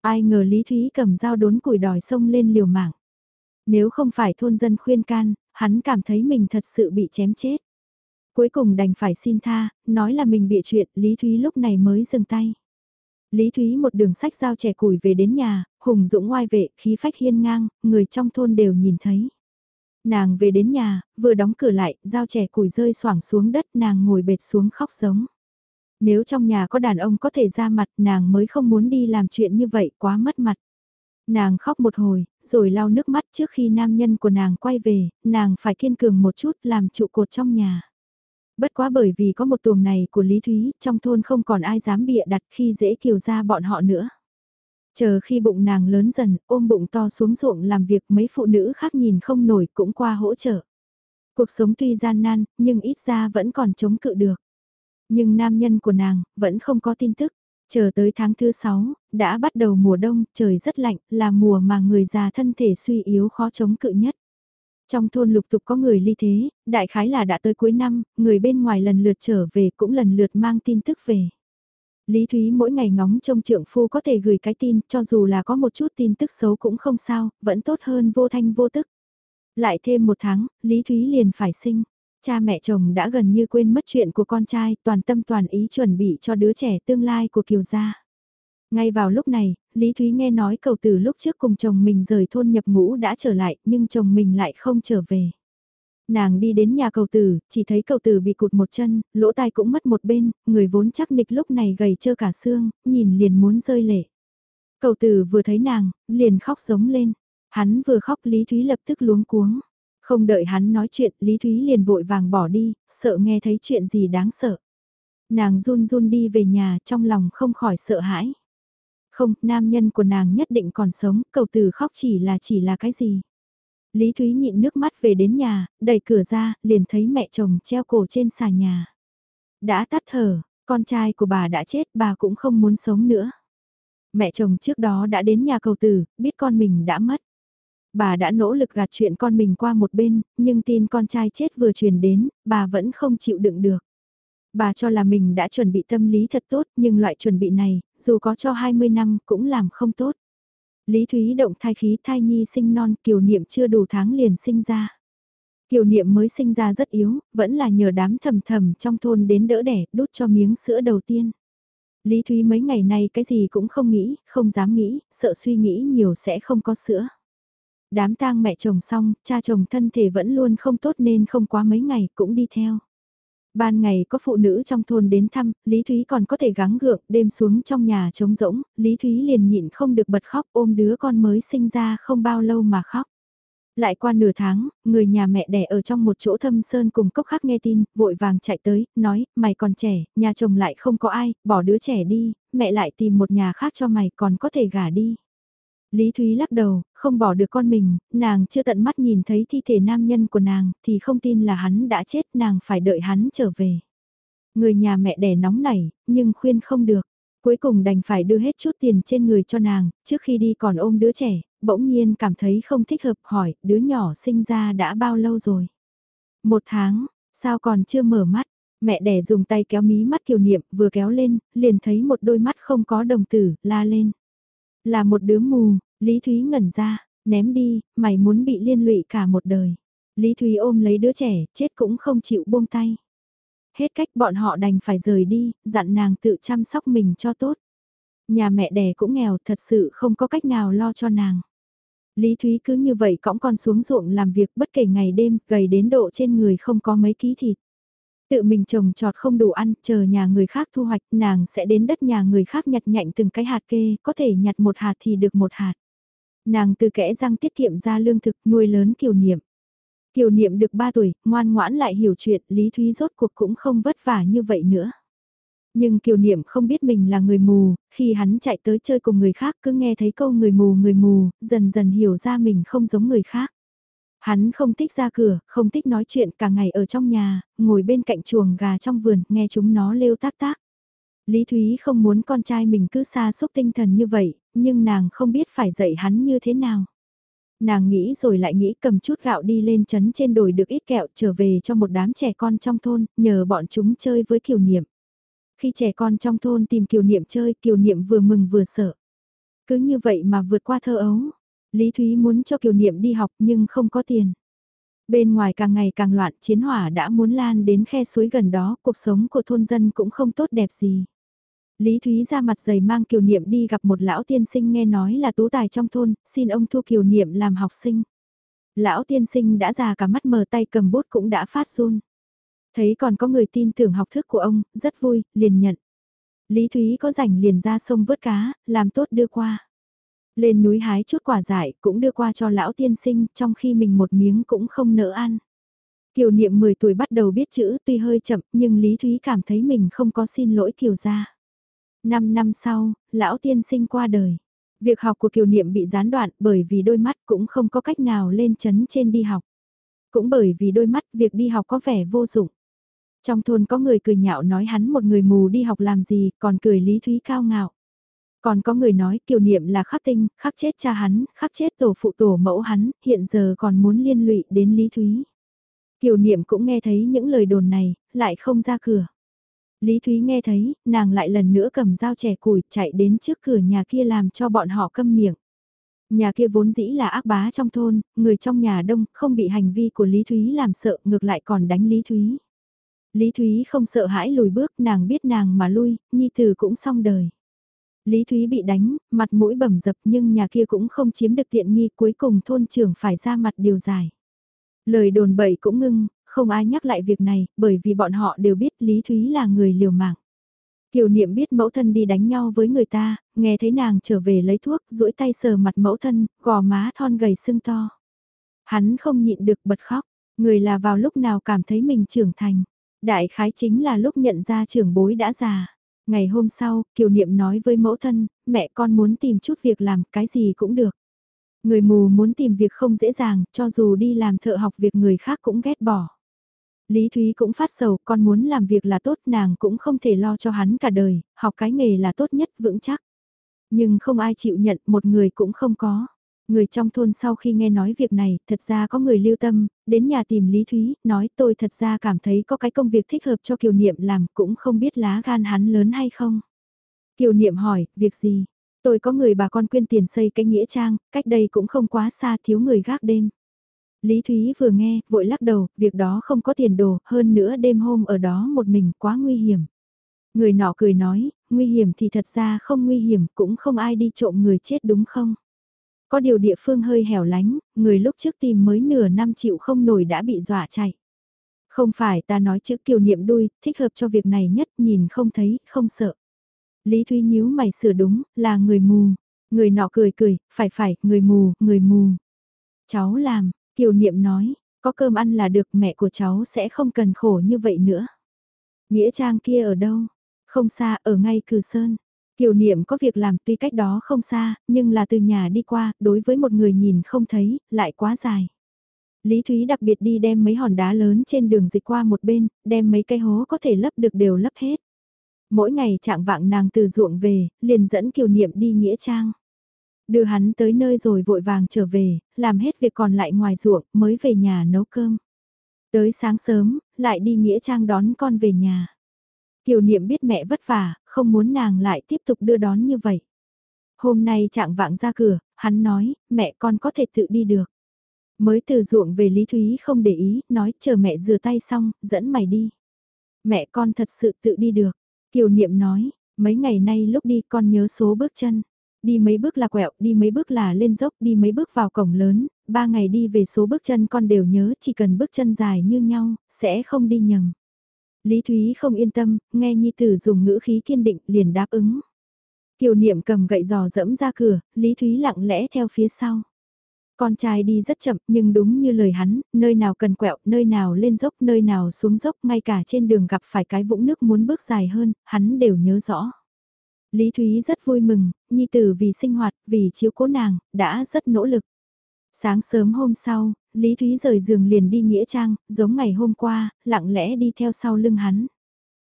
Ai ngờ Lý Thúy cầm dao đốn củi đòi sông lên liều mạng. Nếu không phải thôn dân khuyên can, hắn cảm thấy mình thật sự bị chém chết. Cuối cùng đành phải xin tha, nói là mình bịa chuyện, Lý Thúy lúc này mới dừng tay. Lý Thúy một đường sách dao trẻ củi về đến nhà, hùng dũng ngoai vệ, khí phách hiên ngang, người trong thôn đều nhìn thấy. Nàng về đến nhà, vừa đóng cửa lại, dao trẻ củi rơi xoảng xuống đất nàng ngồi bệt xuống khóc sống. Nếu trong nhà có đàn ông có thể ra mặt nàng mới không muốn đi làm chuyện như vậy quá mất mặt. Nàng khóc một hồi, rồi lau nước mắt trước khi nam nhân của nàng quay về, nàng phải kiên cường một chút làm trụ cột trong nhà. Bất quá bởi vì có một tuồng này của Lý Thúy, trong thôn không còn ai dám bịa đặt khi dễ kiều ra bọn họ nữa. Chờ khi bụng nàng lớn dần, ôm bụng to xuống ruộng làm việc mấy phụ nữ khác nhìn không nổi cũng qua hỗ trợ. Cuộc sống tuy gian nan, nhưng ít ra vẫn còn chống cự được. Nhưng nam nhân của nàng, vẫn không có tin tức. Chờ tới tháng thứ 6, đã bắt đầu mùa đông, trời rất lạnh, là mùa mà người già thân thể suy yếu khó chống cự nhất. Trong thôn lục tục có người ly thế, đại khái là đã tới cuối năm, người bên ngoài lần lượt trở về cũng lần lượt mang tin tức về. Lý Thúy mỗi ngày ngóng trông trượng phu có thể gửi cái tin, cho dù là có một chút tin tức xấu cũng không sao, vẫn tốt hơn vô thanh vô tức. Lại thêm một tháng, Lý Thúy liền phải sinh. Cha mẹ chồng đã gần như quên mất chuyện của con trai, toàn tâm toàn ý chuẩn bị cho đứa trẻ tương lai của Kiều Gia. Ngay vào lúc này, Lý Thúy nghe nói cầu tử lúc trước cùng chồng mình rời thôn nhập ngũ đã trở lại, nhưng chồng mình lại không trở về. Nàng đi đến nhà cầu tử, chỉ thấy cầu tử bị cụt một chân, lỗ tai cũng mất một bên, người vốn chắc nịch lúc này gầy trơ cả xương, nhìn liền muốn rơi lệ. Cầu tử vừa thấy nàng, liền khóc giống lên. Hắn vừa khóc Lý Thúy lập tức luống cuống. Không đợi hắn nói chuyện, Lý Thúy liền vội vàng bỏ đi, sợ nghe thấy chuyện gì đáng sợ. Nàng run run đi về nhà trong lòng không khỏi sợ hãi. Không, nam nhân của nàng nhất định còn sống, cầu tử khóc chỉ là chỉ là cái gì. Lý Thúy nhịn nước mắt về đến nhà, đẩy cửa ra, liền thấy mẹ chồng treo cổ trên xà nhà. Đã tắt thở, con trai của bà đã chết, bà cũng không muốn sống nữa. Mẹ chồng trước đó đã đến nhà cầu tử, biết con mình đã mất. Bà đã nỗ lực gạt chuyện con mình qua một bên, nhưng tin con trai chết vừa truyền đến, bà vẫn không chịu đựng được. Bà cho là mình đã chuẩn bị tâm lý thật tốt, nhưng loại chuẩn bị này, dù có cho 20 năm cũng làm không tốt. Lý Thúy động thai khí thai nhi sinh non kiều niệm chưa đủ tháng liền sinh ra. Kiều niệm mới sinh ra rất yếu, vẫn là nhờ đám thầm thầm trong thôn đến đỡ đẻ, đút cho miếng sữa đầu tiên. Lý Thúy mấy ngày nay cái gì cũng không nghĩ, không dám nghĩ, sợ suy nghĩ nhiều sẽ không có sữa. Đám tang mẹ chồng xong, cha chồng thân thể vẫn luôn không tốt nên không quá mấy ngày cũng đi theo. Ban ngày có phụ nữ trong thôn đến thăm, Lý Thúy còn có thể gắng gượng, đêm xuống trong nhà trống rỗng, Lý Thúy liền nhịn không được bật khóc ôm đứa con mới sinh ra không bao lâu mà khóc. Lại qua nửa tháng, người nhà mẹ đẻ ở trong một chỗ thâm sơn cùng cốc khác nghe tin, vội vàng chạy tới, nói, mày còn trẻ, nhà chồng lại không có ai, bỏ đứa trẻ đi, mẹ lại tìm một nhà khác cho mày còn có thể gả đi. Lý Thúy lắc đầu, không bỏ được con mình, nàng chưa tận mắt nhìn thấy thi thể nam nhân của nàng, thì không tin là hắn đã chết, nàng phải đợi hắn trở về. Người nhà mẹ đẻ nóng nảy, nhưng khuyên không được. Cuối cùng đành phải đưa hết chút tiền trên người cho nàng, trước khi đi còn ôm đứa trẻ, bỗng nhiên cảm thấy không thích hợp hỏi, đứa nhỏ sinh ra đã bao lâu rồi? Một tháng, sao còn chưa mở mắt? Mẹ đẻ dùng tay kéo mí mắt kiều niệm, vừa kéo lên, liền thấy một đôi mắt không có đồng tử, la lên. Là một đứa mù, Lý Thúy ngẩn ra, ném đi, mày muốn bị liên lụy cả một đời. Lý Thúy ôm lấy đứa trẻ, chết cũng không chịu buông tay. Hết cách bọn họ đành phải rời đi, dặn nàng tự chăm sóc mình cho tốt. Nhà mẹ đẻ cũng nghèo, thật sự không có cách nào lo cho nàng. Lý Thúy cứ như vậy cõng con xuống ruộng làm việc bất kể ngày đêm, gầy đến độ trên người không có mấy ký thịt. Tự mình trồng trọt không đủ ăn, chờ nhà người khác thu hoạch, nàng sẽ đến đất nhà người khác nhặt nhạnh từng cái hạt kê, có thể nhặt một hạt thì được một hạt. Nàng từ kẽ răng tiết kiệm ra lương thực nuôi lớn kiều niệm. Kiều niệm được 3 tuổi, ngoan ngoãn lại hiểu chuyện, Lý Thúy rốt cuộc cũng không vất vả như vậy nữa. Nhưng kiều niệm không biết mình là người mù, khi hắn chạy tới chơi cùng người khác cứ nghe thấy câu người mù người mù, dần dần hiểu ra mình không giống người khác. Hắn không thích ra cửa, không thích nói chuyện cả ngày ở trong nhà, ngồi bên cạnh chuồng gà trong vườn, nghe chúng nó lêu tác tác. Lý Thúy không muốn con trai mình cứ xa xúc tinh thần như vậy, nhưng nàng không biết phải dạy hắn như thế nào. Nàng nghĩ rồi lại nghĩ cầm chút gạo đi lên trấn trên đồi được ít kẹo trở về cho một đám trẻ con trong thôn, nhờ bọn chúng chơi với kiều niệm. Khi trẻ con trong thôn tìm kiều niệm chơi, kiều niệm vừa mừng vừa sợ. Cứ như vậy mà vượt qua thơ ấu. Lý Thúy muốn cho kiều niệm đi học nhưng không có tiền. Bên ngoài càng ngày càng loạn, chiến hỏa đã muốn lan đến khe suối gần đó, cuộc sống của thôn dân cũng không tốt đẹp gì. Lý Thúy ra mặt dày mang kiều niệm đi gặp một lão tiên sinh nghe nói là tú tài trong thôn, xin ông thu kiều niệm làm học sinh. Lão tiên sinh đã già cả mắt mờ tay cầm bút cũng đã phát run. Thấy còn có người tin tưởng học thức của ông, rất vui, liền nhận. Lý Thúy có rảnh liền ra sông vớt cá, làm tốt đưa qua. Lên núi hái chút quả dại cũng đưa qua cho lão tiên sinh, trong khi mình một miếng cũng không nỡ ăn. Kiều niệm 10 tuổi bắt đầu biết chữ tuy hơi chậm nhưng Lý Thúy cảm thấy mình không có xin lỗi Kiều gia. Năm năm sau, lão tiên sinh qua đời. Việc học của Kiều Niệm bị gián đoạn bởi vì đôi mắt cũng không có cách nào lên chấn trên đi học. Cũng bởi vì đôi mắt việc đi học có vẻ vô dụng. Trong thôn có người cười nhạo nói hắn một người mù đi học làm gì, còn cười Lý Thúy cao ngạo. Còn có người nói kiều niệm là khắc tinh, khắc chết cha hắn, khắc chết tổ phụ tổ mẫu hắn, hiện giờ còn muốn liên lụy đến Lý Thúy. Kiều niệm cũng nghe thấy những lời đồn này, lại không ra cửa. Lý Thúy nghe thấy, nàng lại lần nữa cầm dao trẻ củi chạy đến trước cửa nhà kia làm cho bọn họ câm miệng. Nhà kia vốn dĩ là ác bá trong thôn, người trong nhà đông không bị hành vi của Lý Thúy làm sợ ngược lại còn đánh Lý Thúy. Lý Thúy không sợ hãi lùi bước nàng biết nàng mà lui, nhi tử cũng xong đời. Lý Thúy bị đánh, mặt mũi bầm dập nhưng nhà kia cũng không chiếm được tiện nghi cuối cùng thôn trưởng phải ra mặt điều giải. Lời đồn bậy cũng ngưng, không ai nhắc lại việc này, bởi vì bọn họ đều biết Lý Thúy là người liều mạng. Kiều niệm biết mẫu thân đi đánh nhau với người ta, nghe thấy nàng trở về lấy thuốc, duỗi tay sờ mặt mẫu thân, gò má thon gầy sưng to. Hắn không nhịn được bật khóc, người là vào lúc nào cảm thấy mình trưởng thành. Đại khái chính là lúc nhận ra trưởng bối đã già. Ngày hôm sau, Kiều Niệm nói với mẫu thân, mẹ con muốn tìm chút việc làm, cái gì cũng được. Người mù muốn tìm việc không dễ dàng, cho dù đi làm thợ học việc người khác cũng ghét bỏ. Lý Thúy cũng phát sầu, con muốn làm việc là tốt, nàng cũng không thể lo cho hắn cả đời, học cái nghề là tốt nhất, vững chắc. Nhưng không ai chịu nhận, một người cũng không có. Người trong thôn sau khi nghe nói việc này, thật ra có người lưu tâm, đến nhà tìm Lý Thúy, nói tôi thật ra cảm thấy có cái công việc thích hợp cho Kiều Niệm làm, cũng không biết lá gan hắn lớn hay không. Kiều Niệm hỏi, việc gì? Tôi có người bà con quyên tiền xây cái nghĩa trang, cách đây cũng không quá xa thiếu người gác đêm. Lý Thúy vừa nghe, vội lắc đầu, việc đó không có tiền đồ, hơn nữa đêm hôm ở đó một mình quá nguy hiểm. Người nọ cười nói, nguy hiểm thì thật ra không nguy hiểm, cũng không ai đi trộm người chết đúng không? Có điều địa phương hơi hẻo lánh, người lúc trước tìm mới nửa năm chịu không nổi đã bị dọa chạy. Không phải ta nói chữ kiều niệm đuôi, thích hợp cho việc này nhất, nhìn không thấy, không sợ. Lý Thúy nhíu mày sửa đúng, là người mù. Người nọ cười cười, phải phải, người mù, người mù. Cháu làm, Kiều Niệm nói, có cơm ăn là được mẹ của cháu sẽ không cần khổ như vậy nữa. Nghĩa trang kia ở đâu? Không xa, ở ngay Cử Sơn. Kiều Niệm có việc làm tuy cách đó không xa, nhưng là từ nhà đi qua, đối với một người nhìn không thấy, lại quá dài. Lý Thúy đặc biệt đi đem mấy hòn đá lớn trên đường dịch qua một bên, đem mấy cây hố có thể lấp được đều lấp hết. Mỗi ngày trạng vạng nàng từ ruộng về, liền dẫn Kiều Niệm đi Nghĩa Trang. Đưa hắn tới nơi rồi vội vàng trở về, làm hết việc còn lại ngoài ruộng, mới về nhà nấu cơm. Tới sáng sớm, lại đi Nghĩa Trang đón con về nhà. Kiều Niệm biết mẹ vất vả, không muốn nàng lại tiếp tục đưa đón như vậy. Hôm nay trạng vạng ra cửa, hắn nói, mẹ con có thể tự đi được. Mới từ ruộng về Lý Thúy không để ý, nói chờ mẹ rửa tay xong, dẫn mày đi. Mẹ con thật sự tự đi được. Kiều Niệm nói, mấy ngày nay lúc đi con nhớ số bước chân. Đi mấy bước là quẹo, đi mấy bước là lên dốc, đi mấy bước vào cổng lớn, ba ngày đi về số bước chân con đều nhớ chỉ cần bước chân dài như nhau, sẽ không đi nhầm. Lý Thúy không yên tâm, nghe Nhi Tử dùng ngữ khí kiên định liền đáp ứng. Kiều Niệm cầm gậy giò dẫm ra cửa, Lý Thúy lặng lẽ theo phía sau. Con trai đi rất chậm nhưng đúng như lời hắn, nơi nào cần quẹo, nơi nào lên dốc, nơi nào xuống dốc, ngay cả trên đường gặp phải cái vũng nước muốn bước dài hơn, hắn đều nhớ rõ. Lý Thúy rất vui mừng, Nhi Tử vì sinh hoạt, vì chiếu cố nàng, đã rất nỗ lực. Sáng sớm hôm sau, Lý Thúy rời giường liền đi Nghĩa Trang, giống ngày hôm qua, lặng lẽ đi theo sau lưng hắn.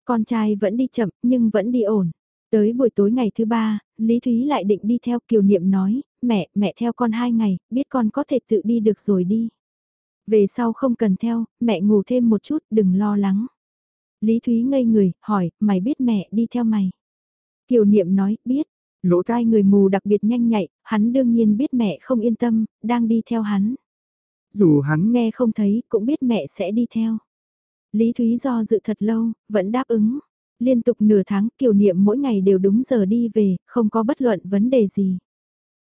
Con trai vẫn đi chậm, nhưng vẫn đi ổn. Tới buổi tối ngày thứ ba, Lý Thúy lại định đi theo Kiều Niệm nói, mẹ, mẹ theo con hai ngày, biết con có thể tự đi được rồi đi. Về sau không cần theo, mẹ ngủ thêm một chút, đừng lo lắng. Lý Thúy ngây người, hỏi, mày biết mẹ đi theo mày. Kiều Niệm nói, biết. Lỗ tai người mù đặc biệt nhanh nhạy, hắn đương nhiên biết mẹ không yên tâm, đang đi theo hắn. Dù hắn nghe không thấy, cũng biết mẹ sẽ đi theo. Lý Thúy do dự thật lâu, vẫn đáp ứng. Liên tục nửa tháng kiều niệm mỗi ngày đều đúng giờ đi về, không có bất luận vấn đề gì.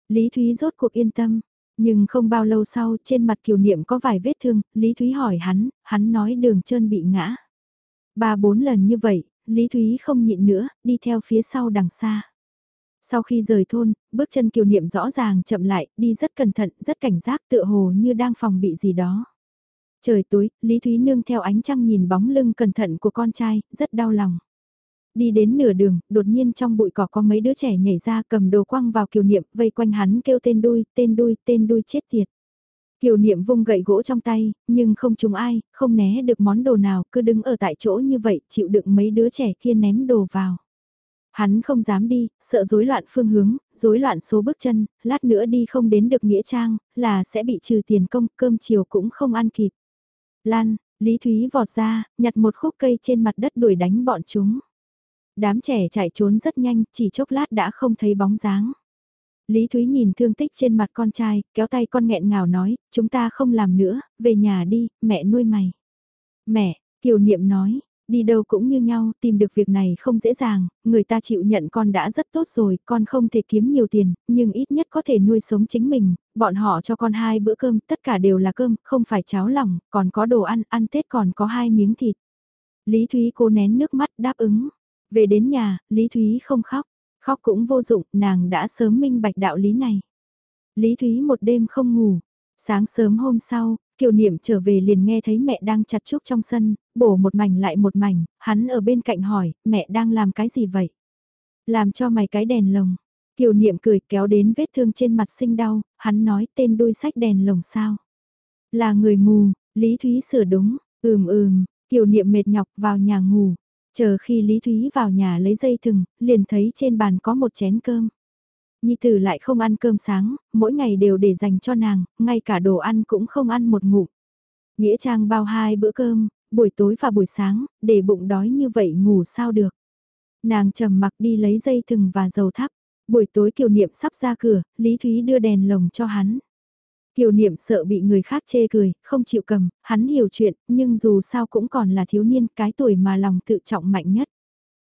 Lý Thúy rốt cuộc yên tâm, nhưng không bao lâu sau trên mặt kiều niệm có vài vết thương, Lý Thúy hỏi hắn, hắn nói đường chân bị ngã. Ba bốn lần như vậy, Lý Thúy không nhịn nữa, đi theo phía sau đằng xa. Sau khi rời thôn, bước chân kiều niệm rõ ràng chậm lại, đi rất cẩn thận, rất cảnh giác tựa hồ như đang phòng bị gì đó. Trời tối, Lý Thúy nương theo ánh trăng nhìn bóng lưng cẩn thận của con trai, rất đau lòng. Đi đến nửa đường, đột nhiên trong bụi cỏ có mấy đứa trẻ nhảy ra cầm đồ quăng vào kiều niệm, vây quanh hắn kêu tên đuôi, tên đuôi, tên đuôi chết tiệt. Kiều niệm vung gậy gỗ trong tay, nhưng không trúng ai, không né được món đồ nào, cứ đứng ở tại chỗ như vậy, chịu đựng mấy đứa trẻ kia ném đồ vào. Hắn không dám đi, sợ rối loạn phương hướng, rối loạn số bước chân, lát nữa đi không đến được nghĩa trang, là sẽ bị trừ tiền công, cơm chiều cũng không ăn kịp. Lan, Lý Thúy vọt ra, nhặt một khúc cây trên mặt đất đuổi đánh bọn chúng. Đám trẻ chạy trốn rất nhanh, chỉ chốc lát đã không thấy bóng dáng. Lý Thúy nhìn thương tích trên mặt con trai, kéo tay con nghẹn ngào nói, chúng ta không làm nữa, về nhà đi, mẹ nuôi mày. Mẹ, Kiều Niệm nói, đi đâu cũng như nhau, tìm được việc này không dễ dàng, người ta chịu nhận con đã rất tốt rồi, con không thể kiếm nhiều tiền, nhưng ít nhất có thể nuôi sống chính mình, bọn họ cho con hai bữa cơm, tất cả đều là cơm, không phải cháo lòng, còn có đồ ăn, ăn Tết còn có hai miếng thịt. Lý Thúy cố nén nước mắt đáp ứng. Về đến nhà, Lý Thúy không khóc, khóc cũng vô dụng, nàng đã sớm minh bạch đạo lý này. Lý Thúy một đêm không ngủ, sáng sớm hôm sau, Kiều Niệm trở về liền nghe thấy mẹ đang chặt trúc trong sân, bổ một mảnh lại một mảnh, hắn ở bên cạnh hỏi, mẹ đang làm cái gì vậy? Làm cho mày cái đèn lồng. Kiều Niệm cười kéo đến vết thương trên mặt sinh đau, hắn nói tên đôi sách đèn lồng sao? Là người mù, Lý Thúy sửa đúng, ừm ừm, Kiều Niệm mệt nhọc vào nhà ngủ, chờ khi Lý Thúy vào nhà lấy dây thừng, liền thấy trên bàn có một chén cơm. Nhi tử lại không ăn cơm sáng, mỗi ngày đều để dành cho nàng, ngay cả đồ ăn cũng không ăn một ngụm. Nghĩa Trang bao hai bữa cơm, buổi tối và buổi sáng, để bụng đói như vậy ngủ sao được. Nàng trầm mặc đi lấy dây thừng và dầu thắp. Buổi tối kiều niệm sắp ra cửa, Lý Thúy đưa đèn lồng cho hắn. Kiều niệm sợ bị người khác chê cười, không chịu cầm, hắn hiểu chuyện, nhưng dù sao cũng còn là thiếu niên, cái tuổi mà lòng tự trọng mạnh nhất.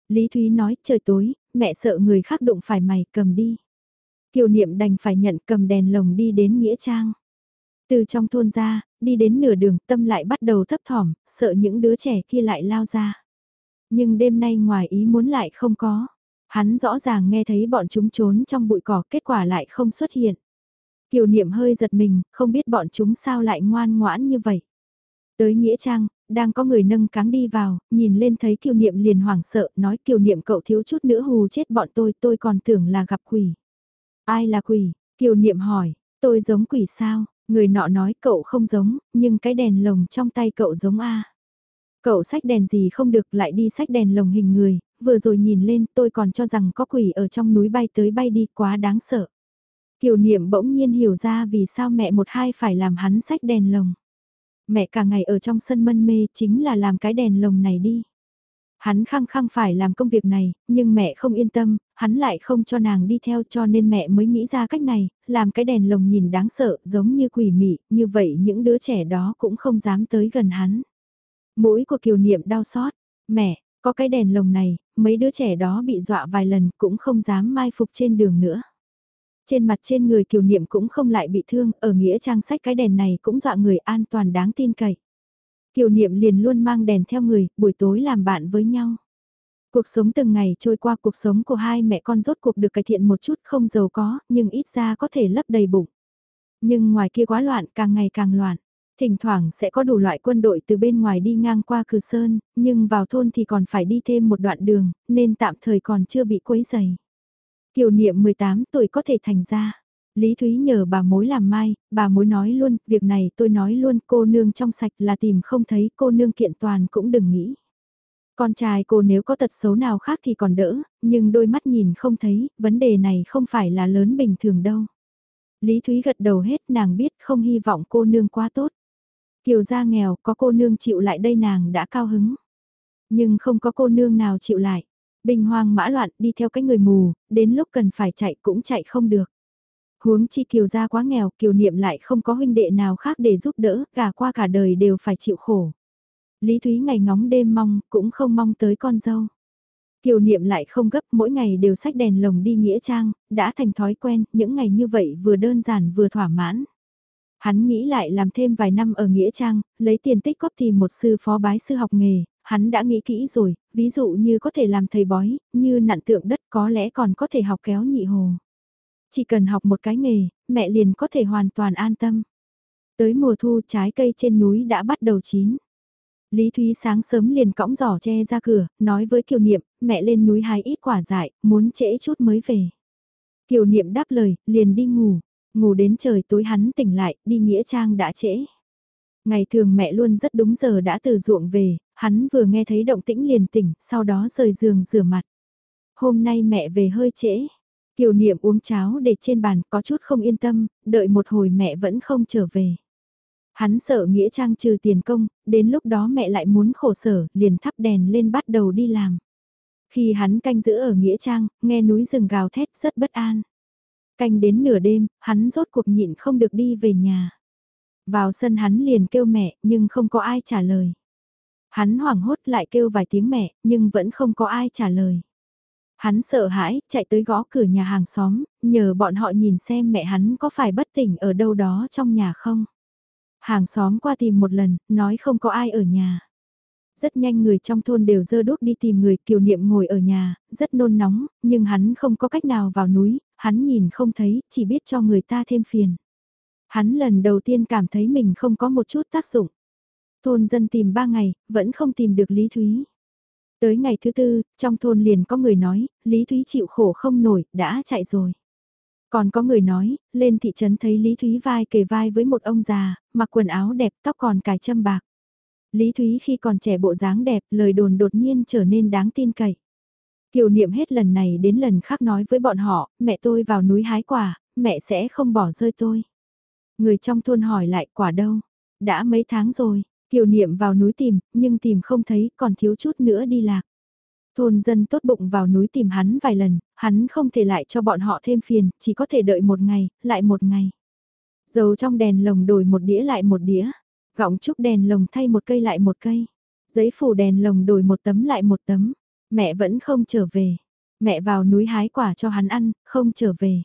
Lý Thúy nói, trời tối, mẹ sợ người khác đụng phải mày, cầm đi. Kiều niệm đành phải nhận cầm đèn lồng đi đến Nghĩa Trang. Từ trong thôn ra, đi đến nửa đường tâm lại bắt đầu thấp thỏm, sợ những đứa trẻ kia lại lao ra. Nhưng đêm nay ngoài ý muốn lại không có. Hắn rõ ràng nghe thấy bọn chúng trốn trong bụi cỏ kết quả lại không xuất hiện. Kiều niệm hơi giật mình, không biết bọn chúng sao lại ngoan ngoãn như vậy. Tới Nghĩa Trang, đang có người nâng cáng đi vào, nhìn lên thấy kiều niệm liền hoảng sợ, nói kiều niệm cậu thiếu chút nữa hù chết bọn tôi, tôi còn tưởng là gặp quỷ. Ai là quỷ? Kiều niệm hỏi, tôi giống quỷ sao? Người nọ nói cậu không giống, nhưng cái đèn lồng trong tay cậu giống A. Cậu sách đèn gì không được lại đi sách đèn lồng hình người, vừa rồi nhìn lên tôi còn cho rằng có quỷ ở trong núi bay tới bay đi quá đáng sợ. Kiều niệm bỗng nhiên hiểu ra vì sao mẹ một hai phải làm hắn sách đèn lồng. Mẹ cả ngày ở trong sân mân mê chính là làm cái đèn lồng này đi. Hắn khăng khăng phải làm công việc này, nhưng mẹ không yên tâm, hắn lại không cho nàng đi theo cho nên mẹ mới nghĩ ra cách này, làm cái đèn lồng nhìn đáng sợ giống như quỷ mị, như vậy những đứa trẻ đó cũng không dám tới gần hắn. Mũi của kiều niệm đau xót, mẹ, có cái đèn lồng này, mấy đứa trẻ đó bị dọa vài lần cũng không dám mai phục trên đường nữa. Trên mặt trên người kiều niệm cũng không lại bị thương, ở nghĩa trang sách cái đèn này cũng dọa người an toàn đáng tin cậy. Kiều niệm liền luôn mang đèn theo người, buổi tối làm bạn với nhau. Cuộc sống từng ngày trôi qua cuộc sống của hai mẹ con rốt cuộc được cải thiện một chút không giàu có, nhưng ít ra có thể lấp đầy bụng. Nhưng ngoài kia quá loạn, càng ngày càng loạn. Thỉnh thoảng sẽ có đủ loại quân đội từ bên ngoài đi ngang qua cử sơn, nhưng vào thôn thì còn phải đi thêm một đoạn đường, nên tạm thời còn chưa bị quấy dày. Kiều niệm 18 tuổi có thể thành ra. Lý Thúy nhờ bà mối làm mai, bà mối nói luôn, việc này tôi nói luôn cô nương trong sạch là tìm không thấy cô nương kiện toàn cũng đừng nghĩ. Con trai cô nếu có tật xấu nào khác thì còn đỡ, nhưng đôi mắt nhìn không thấy, vấn đề này không phải là lớn bình thường đâu. Lý Thúy gật đầu hết nàng biết không hy vọng cô nương quá tốt. Kiều gia nghèo có cô nương chịu lại đây nàng đã cao hứng. Nhưng không có cô nương nào chịu lại. Bình hoang mã loạn đi theo cái người mù, đến lúc cần phải chạy cũng chạy không được. Huống chi kiều gia quá nghèo, kiều niệm lại không có huynh đệ nào khác để giúp đỡ, cả qua cả đời đều phải chịu khổ. Lý Thúy ngày ngóng đêm mong, cũng không mong tới con dâu. Kiều niệm lại không gấp, mỗi ngày đều sách đèn lồng đi nghĩa trang, đã thành thói quen, những ngày như vậy vừa đơn giản vừa thỏa mãn. Hắn nghĩ lại làm thêm vài năm ở Nghĩa Trang, lấy tiền tích góp tìm một sư phó bái sư học nghề, hắn đã nghĩ kỹ rồi, ví dụ như có thể làm thầy bói, như nặn tượng đất có lẽ còn có thể học kéo nhị hồ. Chỉ cần học một cái nghề, mẹ liền có thể hoàn toàn an tâm. Tới mùa thu trái cây trên núi đã bắt đầu chín. Lý Thúy sáng sớm liền cõng giỏ che ra cửa, nói với Kiều Niệm, mẹ lên núi hái ít quả dại, muốn trễ chút mới về. Kiều Niệm đáp lời, liền đi ngủ, ngủ đến trời tối hắn tỉnh lại, đi nghĩa trang đã trễ. Ngày thường mẹ luôn rất đúng giờ đã từ ruộng về, hắn vừa nghe thấy động tĩnh liền tỉnh, sau đó rời giường rửa mặt. Hôm nay mẹ về hơi trễ. Kiều niệm uống cháo để trên bàn có chút không yên tâm, đợi một hồi mẹ vẫn không trở về. Hắn sợ Nghĩa Trang trừ tiền công, đến lúc đó mẹ lại muốn khổ sở, liền thắp đèn lên bắt đầu đi làm. Khi hắn canh giữ ở Nghĩa Trang, nghe núi rừng gào thét rất bất an. Canh đến nửa đêm, hắn rốt cuộc nhịn không được đi về nhà. Vào sân hắn liền kêu mẹ, nhưng không có ai trả lời. Hắn hoảng hốt lại kêu vài tiếng mẹ, nhưng vẫn không có ai trả lời. Hắn sợ hãi, chạy tới gõ cửa nhà hàng xóm, nhờ bọn họ nhìn xem mẹ hắn có phải bất tỉnh ở đâu đó trong nhà không. Hàng xóm qua tìm một lần, nói không có ai ở nhà. Rất nhanh người trong thôn đều dơ đốt đi tìm người kiều niệm ngồi ở nhà, rất nôn nóng, nhưng hắn không có cách nào vào núi, hắn nhìn không thấy, chỉ biết cho người ta thêm phiền. Hắn lần đầu tiên cảm thấy mình không có một chút tác dụng. Thôn dân tìm ba ngày, vẫn không tìm được Lý Thúy. Tới ngày thứ tư, trong thôn liền có người nói, Lý Thúy chịu khổ không nổi, đã chạy rồi. Còn có người nói, lên thị trấn thấy Lý Thúy vai kề vai với một ông già, mặc quần áo đẹp tóc còn cài châm bạc. Lý Thúy khi còn trẻ bộ dáng đẹp, lời đồn đột nhiên trở nên đáng tin cậy. Kiều niệm hết lần này đến lần khác nói với bọn họ, mẹ tôi vào núi hái quả, mẹ sẽ không bỏ rơi tôi. Người trong thôn hỏi lại quả đâu, đã mấy tháng rồi, Kiều niệm vào núi tìm, nhưng tìm không thấy, còn thiếu chút nữa đi lạc. Thôn dân tốt bụng vào núi tìm hắn vài lần, hắn không thể lại cho bọn họ thêm phiền, chỉ có thể đợi một ngày, lại một ngày. Dầu trong đèn lồng đổi một đĩa lại một đĩa, gọng trúc đèn lồng thay một cây lại một cây, giấy phủ đèn lồng đổi một tấm lại một tấm, mẹ vẫn không trở về. Mẹ vào núi hái quả cho hắn ăn, không trở về.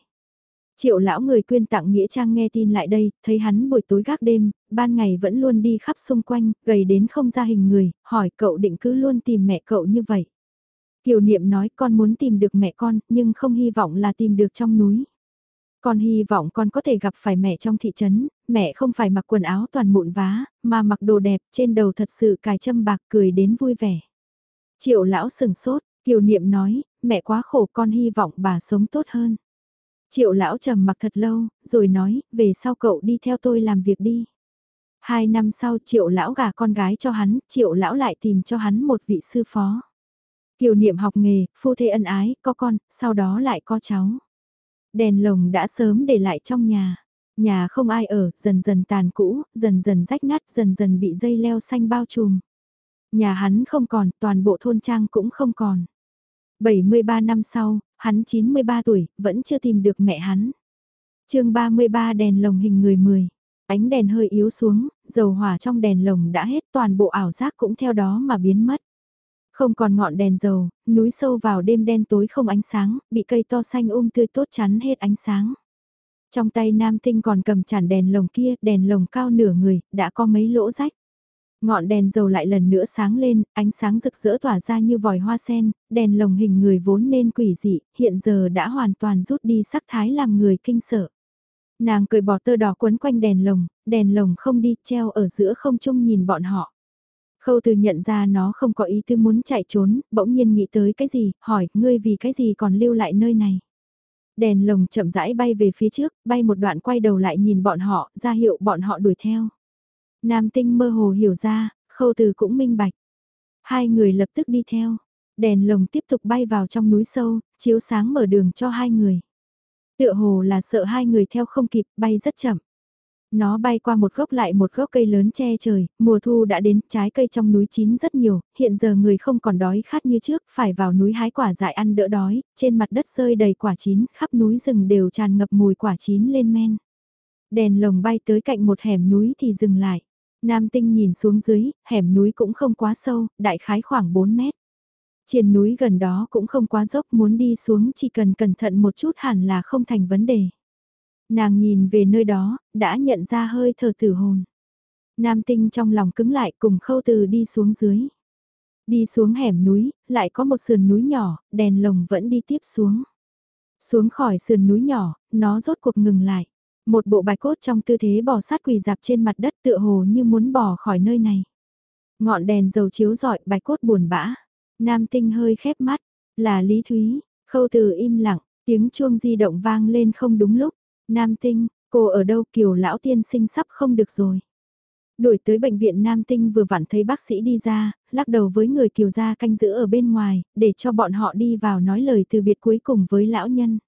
Triệu lão người quyên tặng Nghĩa Trang nghe tin lại đây, thấy hắn buổi tối gác đêm, ban ngày vẫn luôn đi khắp xung quanh, gầy đến không ra hình người, hỏi cậu định cứ luôn tìm mẹ cậu như vậy. Kiều Niệm nói con muốn tìm được mẹ con, nhưng không hy vọng là tìm được trong núi. Con hy vọng con có thể gặp phải mẹ trong thị trấn, mẹ không phải mặc quần áo toàn mụn vá, mà mặc đồ đẹp trên đầu thật sự cài châm bạc cười đến vui vẻ. Triệu lão sừng sốt, kiều niệm nói, mẹ quá khổ con hy vọng bà sống tốt hơn. Triệu lão trầm mặc thật lâu, rồi nói, về sau cậu đi theo tôi làm việc đi. Hai năm sau triệu lão gả con gái cho hắn, triệu lão lại tìm cho hắn một vị sư phó. Kiều niệm học nghề, phu thê ân ái, có con, sau đó lại có cháu. Đèn lồng đã sớm để lại trong nhà. Nhà không ai ở, dần dần tàn cũ, dần dần rách nát, dần dần bị dây leo xanh bao trùm. Nhà hắn không còn, toàn bộ thôn trang cũng không còn. 73 năm sau, hắn 93 tuổi, vẫn chưa tìm được mẹ hắn. chương 33 đèn lồng hình người 10. Ánh đèn hơi yếu xuống, dầu hỏa trong đèn lồng đã hết toàn bộ ảo giác cũng theo đó mà biến mất. Không còn ngọn đèn dầu, núi sâu vào đêm đen tối không ánh sáng, bị cây to xanh um tươi tốt chắn hết ánh sáng. Trong tay nam tinh còn cầm chản đèn lồng kia, đèn lồng cao nửa người, đã có mấy lỗ rách. Ngọn đèn dầu lại lần nữa sáng lên, ánh sáng rực rỡ tỏa ra như vòi hoa sen, đèn lồng hình người vốn nên quỷ dị, hiện giờ đã hoàn toàn rút đi sắc thái làm người kinh sợ. Nàng cười bỏ tơ đỏ quấn quanh đèn lồng, đèn lồng không đi, treo ở giữa không trung nhìn bọn họ. Khâu từ nhận ra nó không có ý tư muốn chạy trốn, bỗng nhiên nghĩ tới cái gì, hỏi, ngươi vì cái gì còn lưu lại nơi này. Đèn lồng chậm rãi bay về phía trước, bay một đoạn quay đầu lại nhìn bọn họ, ra hiệu bọn họ đuổi theo. Nam tinh mơ hồ hiểu ra, khâu từ cũng minh bạch. Hai người lập tức đi theo. Đèn lồng tiếp tục bay vào trong núi sâu, chiếu sáng mở đường cho hai người. Tựa hồ là sợ hai người theo không kịp, bay rất chậm. Nó bay qua một gốc lại một gốc cây lớn che trời, mùa thu đã đến, trái cây trong núi chín rất nhiều, hiện giờ người không còn đói khát như trước, phải vào núi hái quả dại ăn đỡ đói, trên mặt đất rơi đầy quả chín, khắp núi rừng đều tràn ngập mùi quả chín lên men. Đèn lồng bay tới cạnh một hẻm núi thì dừng lại. Nam tinh nhìn xuống dưới, hẻm núi cũng không quá sâu, đại khái khoảng 4 mét. Trên núi gần đó cũng không quá dốc muốn đi xuống chỉ cần cẩn thận một chút hẳn là không thành vấn đề. Nàng nhìn về nơi đó, đã nhận ra hơi thở tử hồn. Nam tinh trong lòng cứng lại cùng khâu từ đi xuống dưới. Đi xuống hẻm núi, lại có một sườn núi nhỏ, đèn lồng vẫn đi tiếp xuống. Xuống khỏi sườn núi nhỏ, nó rốt cuộc ngừng lại. Một bộ bài cốt trong tư thế bò sát quỳ dạp trên mặt đất tựa hồ như muốn bỏ khỏi nơi này. Ngọn đèn dầu chiếu rọi bài cốt buồn bã. Nam tinh hơi khép mắt, là Lý Thúy, khâu từ im lặng, tiếng chuông di động vang lên không đúng lúc. Nam tinh, cô ở đâu kiều lão tiên sinh sắp không được rồi. Đuổi tới bệnh viện Nam Tinh vừa vặn thấy bác sĩ đi ra, lắc đầu với người kiều gia canh giữ ở bên ngoài, để cho bọn họ đi vào nói lời từ biệt cuối cùng với lão nhân.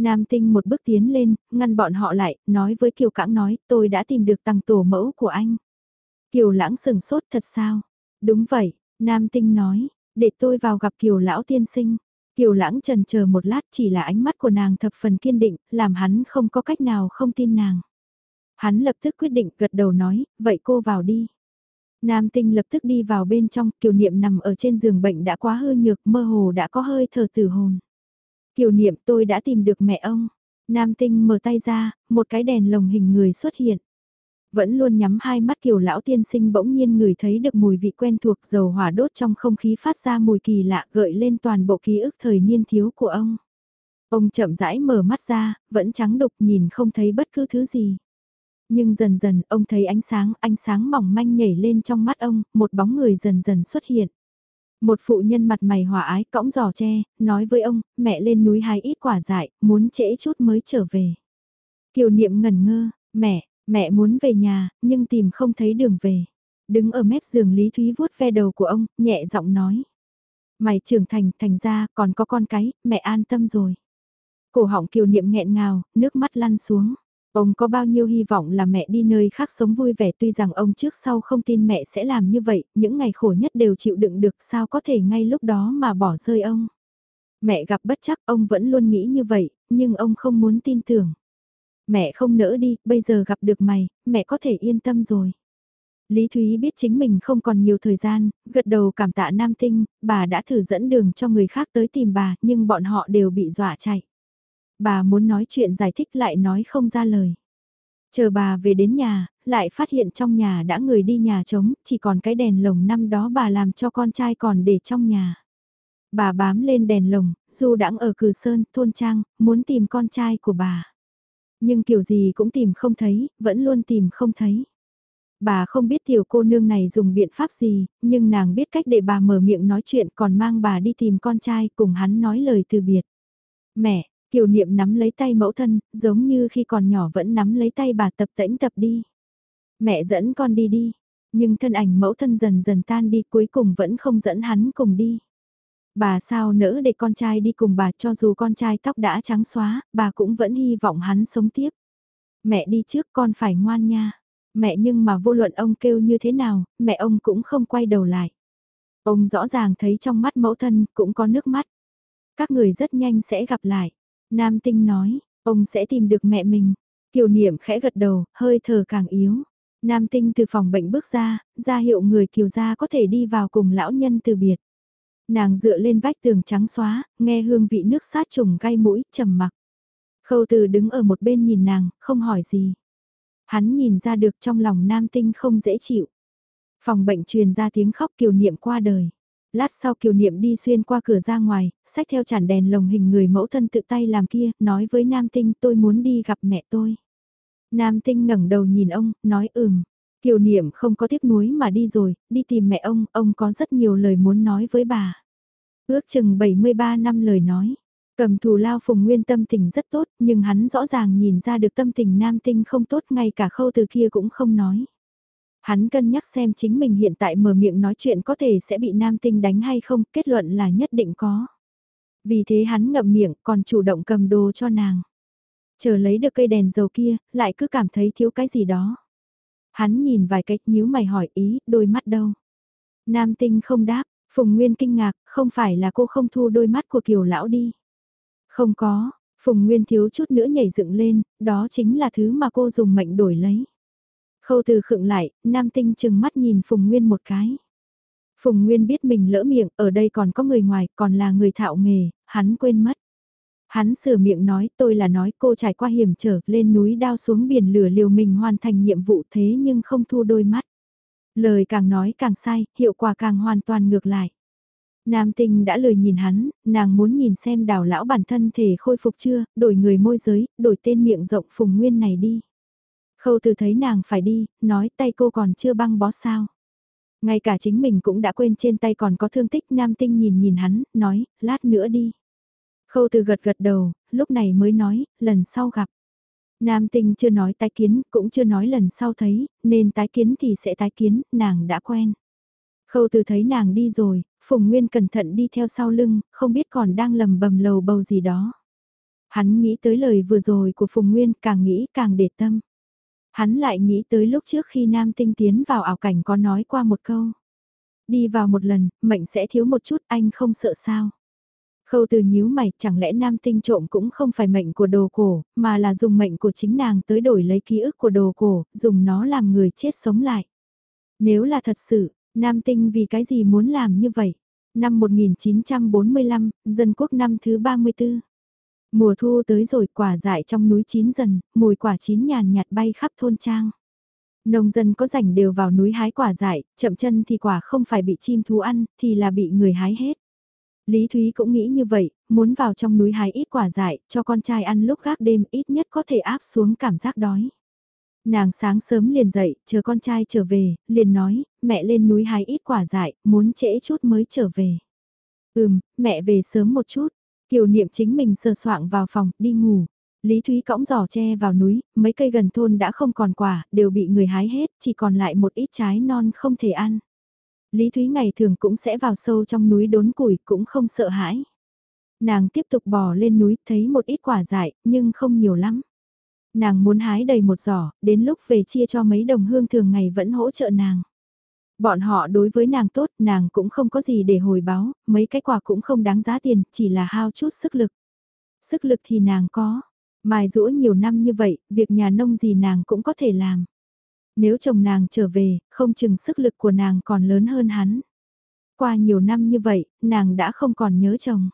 Nam Tinh một bước tiến lên, ngăn bọn họ lại, nói với Kiều Cãng nói, tôi đã tìm được tăng tổ mẫu của anh. Kiều Lãng sừng sốt thật sao? Đúng vậy, Nam Tinh nói, để tôi vào gặp Kiều Lão tiên sinh. Kiều Lãng trần chờ một lát chỉ là ánh mắt của nàng thập phần kiên định, làm hắn không có cách nào không tin nàng. Hắn lập tức quyết định gật đầu nói, vậy cô vào đi. Nam tinh lập tức đi vào bên trong, kiều niệm nằm ở trên giường bệnh đã quá hư nhược, mơ hồ đã có hơi thở tử hồn. Kiều niệm tôi đã tìm được mẹ ông. Nam tinh mở tay ra, một cái đèn lồng hình người xuất hiện. Vẫn luôn nhắm hai mắt kiều lão tiên sinh bỗng nhiên người thấy được mùi vị quen thuộc dầu hỏa đốt trong không khí phát ra mùi kỳ lạ gợi lên toàn bộ ký ức thời niên thiếu của ông. Ông chậm rãi mở mắt ra, vẫn trắng đục nhìn không thấy bất cứ thứ gì. Nhưng dần dần ông thấy ánh sáng, ánh sáng mỏng manh nhảy lên trong mắt ông, một bóng người dần dần xuất hiện. Một phụ nhân mặt mày hòa ái cõng giò tre, nói với ông, mẹ lên núi hái ít quả dại, muốn trễ chút mới trở về. Kiều niệm ngẩn ngơ, mẹ, mẹ muốn về nhà, nhưng tìm không thấy đường về. Đứng ở mép giường Lý Thúy vuốt ve đầu của ông, nhẹ giọng nói. Mày trưởng thành, thành ra, còn có con cái, mẹ an tâm rồi. Cổ họng kiều niệm nghẹn ngào, nước mắt lăn xuống. Ông có bao nhiêu hy vọng là mẹ đi nơi khác sống vui vẻ tuy rằng ông trước sau không tin mẹ sẽ làm như vậy, những ngày khổ nhất đều chịu đựng được sao có thể ngay lúc đó mà bỏ rơi ông. Mẹ gặp bất chắc ông vẫn luôn nghĩ như vậy, nhưng ông không muốn tin tưởng. Mẹ không nỡ đi, bây giờ gặp được mày, mẹ có thể yên tâm rồi. Lý Thúy biết chính mình không còn nhiều thời gian, gật đầu cảm tạ Nam Tinh, bà đã thử dẫn đường cho người khác tới tìm bà, nhưng bọn họ đều bị dọa chạy bà muốn nói chuyện giải thích lại nói không ra lời. Chờ bà về đến nhà, lại phát hiện trong nhà đã người đi nhà trống, chỉ còn cái đèn lồng năm đó bà làm cho con trai còn để trong nhà. Bà bám lên đèn lồng, dù đãng ở cử sơn, thôn trang, muốn tìm con trai của bà. Nhưng kiểu gì cũng tìm không thấy, vẫn luôn tìm không thấy. Bà không biết tiểu cô nương này dùng biện pháp gì, nhưng nàng biết cách để bà mở miệng nói chuyện còn mang bà đi tìm con trai cùng hắn nói lời từ biệt. Mẹ, Kiều Niệm nắm lấy tay mẫu thân, giống như khi còn nhỏ vẫn nắm lấy tay bà tập tễnh tập đi. Mẹ dẫn con đi đi, nhưng thân ảnh mẫu thân dần dần tan đi cuối cùng vẫn không dẫn hắn cùng đi. Bà sao nỡ để con trai đi cùng bà cho dù con trai tóc đã trắng xóa, bà cũng vẫn hy vọng hắn sống tiếp. Mẹ đi trước con phải ngoan nha. Mẹ nhưng mà vô luận ông kêu như thế nào, mẹ ông cũng không quay đầu lại. Ông rõ ràng thấy trong mắt mẫu thân cũng có nước mắt. Các người rất nhanh sẽ gặp lại. Nam tinh nói, ông sẽ tìm được mẹ mình. Kiều niệm khẽ gật đầu, hơi thở càng yếu. Nam tinh từ phòng bệnh bước ra, ra hiệu người kiều gia có thể đi vào cùng lão nhân từ biệt. Nàng dựa lên vách tường trắng xóa, nghe hương vị nước sát trùng gai mũi, trầm mặc. Khâu từ đứng ở một bên nhìn nàng, không hỏi gì. Hắn nhìn ra được trong lòng nam tinh không dễ chịu. Phòng bệnh truyền ra tiếng khóc kiều niệm qua đời. Lát sau kiều niệm đi xuyên qua cửa ra ngoài, xách theo chản đèn lồng hình người mẫu thân tự tay làm kia, nói với nam tinh tôi muốn đi gặp mẹ tôi. Nam tinh ngẩng đầu nhìn ông, nói ừm. Kiều niệm không có tiếc nuối mà đi rồi, đi tìm mẹ ông, ông có rất nhiều lời muốn nói với bà. Ước chừng 73 năm lời nói. Cầm thù lao phùng nguyên tâm tình rất tốt, nhưng hắn rõ ràng nhìn ra được tâm tình nam tinh không tốt ngay cả khâu từ kia cũng không nói. Hắn cân nhắc xem chính mình hiện tại mở miệng nói chuyện có thể sẽ bị nam tinh đánh hay không, kết luận là nhất định có. Vì thế hắn ngậm miệng còn chủ động cầm đồ cho nàng. Chờ lấy được cây đèn dầu kia, lại cứ cảm thấy thiếu cái gì đó. Hắn nhìn vài cách nhíu mày hỏi ý, đôi mắt đâu. Nam tinh không đáp, Phùng Nguyên kinh ngạc, không phải là cô không thu đôi mắt của kiều lão đi. Không có, Phùng Nguyên thiếu chút nữa nhảy dựng lên, đó chính là thứ mà cô dùng mệnh đổi lấy. Khâu từ khựng lại, nam tinh chừng mắt nhìn Phùng Nguyên một cái. Phùng Nguyên biết mình lỡ miệng, ở đây còn có người ngoài, còn là người thạo nghề, hắn quên mất. Hắn sửa miệng nói tôi là nói cô trải qua hiểm trở lên núi đao xuống biển lửa liều mình hoàn thành nhiệm vụ thế nhưng không thu đôi mắt. Lời càng nói càng sai, hiệu quả càng hoàn toàn ngược lại. Nam tinh đã lời nhìn hắn, nàng muốn nhìn xem đào lão bản thân thể khôi phục chưa, đổi người môi giới, đổi tên miệng rộng phùng nguyên này đi. Khâu từ thấy nàng phải đi, nói tay cô còn chưa băng bó sao. Ngay cả chính mình cũng đã quên trên tay còn có thương tích nam tinh nhìn nhìn hắn, nói, lát nữa đi. Khâu từ gật gật đầu, lúc này mới nói, lần sau gặp. Nam tinh chưa nói tái kiến, cũng chưa nói lần sau thấy, nên tái kiến thì sẽ tái kiến, nàng đã quen. Khâu từ thấy nàng đi rồi, Phùng Nguyên cẩn thận đi theo sau lưng, không biết còn đang lầm bầm lầu bầu gì đó. Hắn nghĩ tới lời vừa rồi của Phùng Nguyên, càng nghĩ càng để tâm. Hắn lại nghĩ tới lúc trước khi Nam Tinh tiến vào ảo cảnh có nói qua một câu. Đi vào một lần, mệnh sẽ thiếu một chút anh không sợ sao. Khâu từ nhíu mày, chẳng lẽ nam tinh trộm cũng không phải mệnh của đồ cổ, mà là dùng mệnh của chính nàng tới đổi lấy ký ức của đồ cổ, dùng nó làm người chết sống lại. Nếu là thật sự, nam tinh vì cái gì muốn làm như vậy? Năm 1945, dân quốc năm thứ 34. Mùa thu tới rồi quả dại trong núi chín dần, mùi quả chín nhàn nhạt bay khắp thôn trang. Nông dân có rảnh đều vào núi hái quả dại, chậm chân thì quả không phải bị chim thú ăn, thì là bị người hái hết. Lý Thúy cũng nghĩ như vậy, muốn vào trong núi hái ít quả dại, cho con trai ăn lúc gác đêm ít nhất có thể áp xuống cảm giác đói. Nàng sáng sớm liền dậy, chờ con trai trở về, liền nói, mẹ lên núi hái ít quả dại, muốn trễ chút mới trở về. Ừm, mẹ về sớm một chút. Kiều niệm chính mình sờ soạng vào phòng, đi ngủ. Lý Thúy cõng giỏ tre vào núi, mấy cây gần thôn đã không còn quả, đều bị người hái hết, chỉ còn lại một ít trái non không thể ăn. Lý Thúy ngày thường cũng sẽ vào sâu trong núi đốn củi cũng không sợ hãi. Nàng tiếp tục bò lên núi thấy một ít quả dại nhưng không nhiều lắm. Nàng muốn hái đầy một giỏ, đến lúc về chia cho mấy đồng hương thường ngày vẫn hỗ trợ nàng. Bọn họ đối với nàng tốt, nàng cũng không có gì để hồi báo, mấy cái quà cũng không đáng giá tiền, chỉ là hao chút sức lực. Sức lực thì nàng có, mài rũa nhiều năm như vậy, việc nhà nông gì nàng cũng có thể làm. Nếu chồng nàng trở về, không chừng sức lực của nàng còn lớn hơn hắn. Qua nhiều năm như vậy, nàng đã không còn nhớ chồng.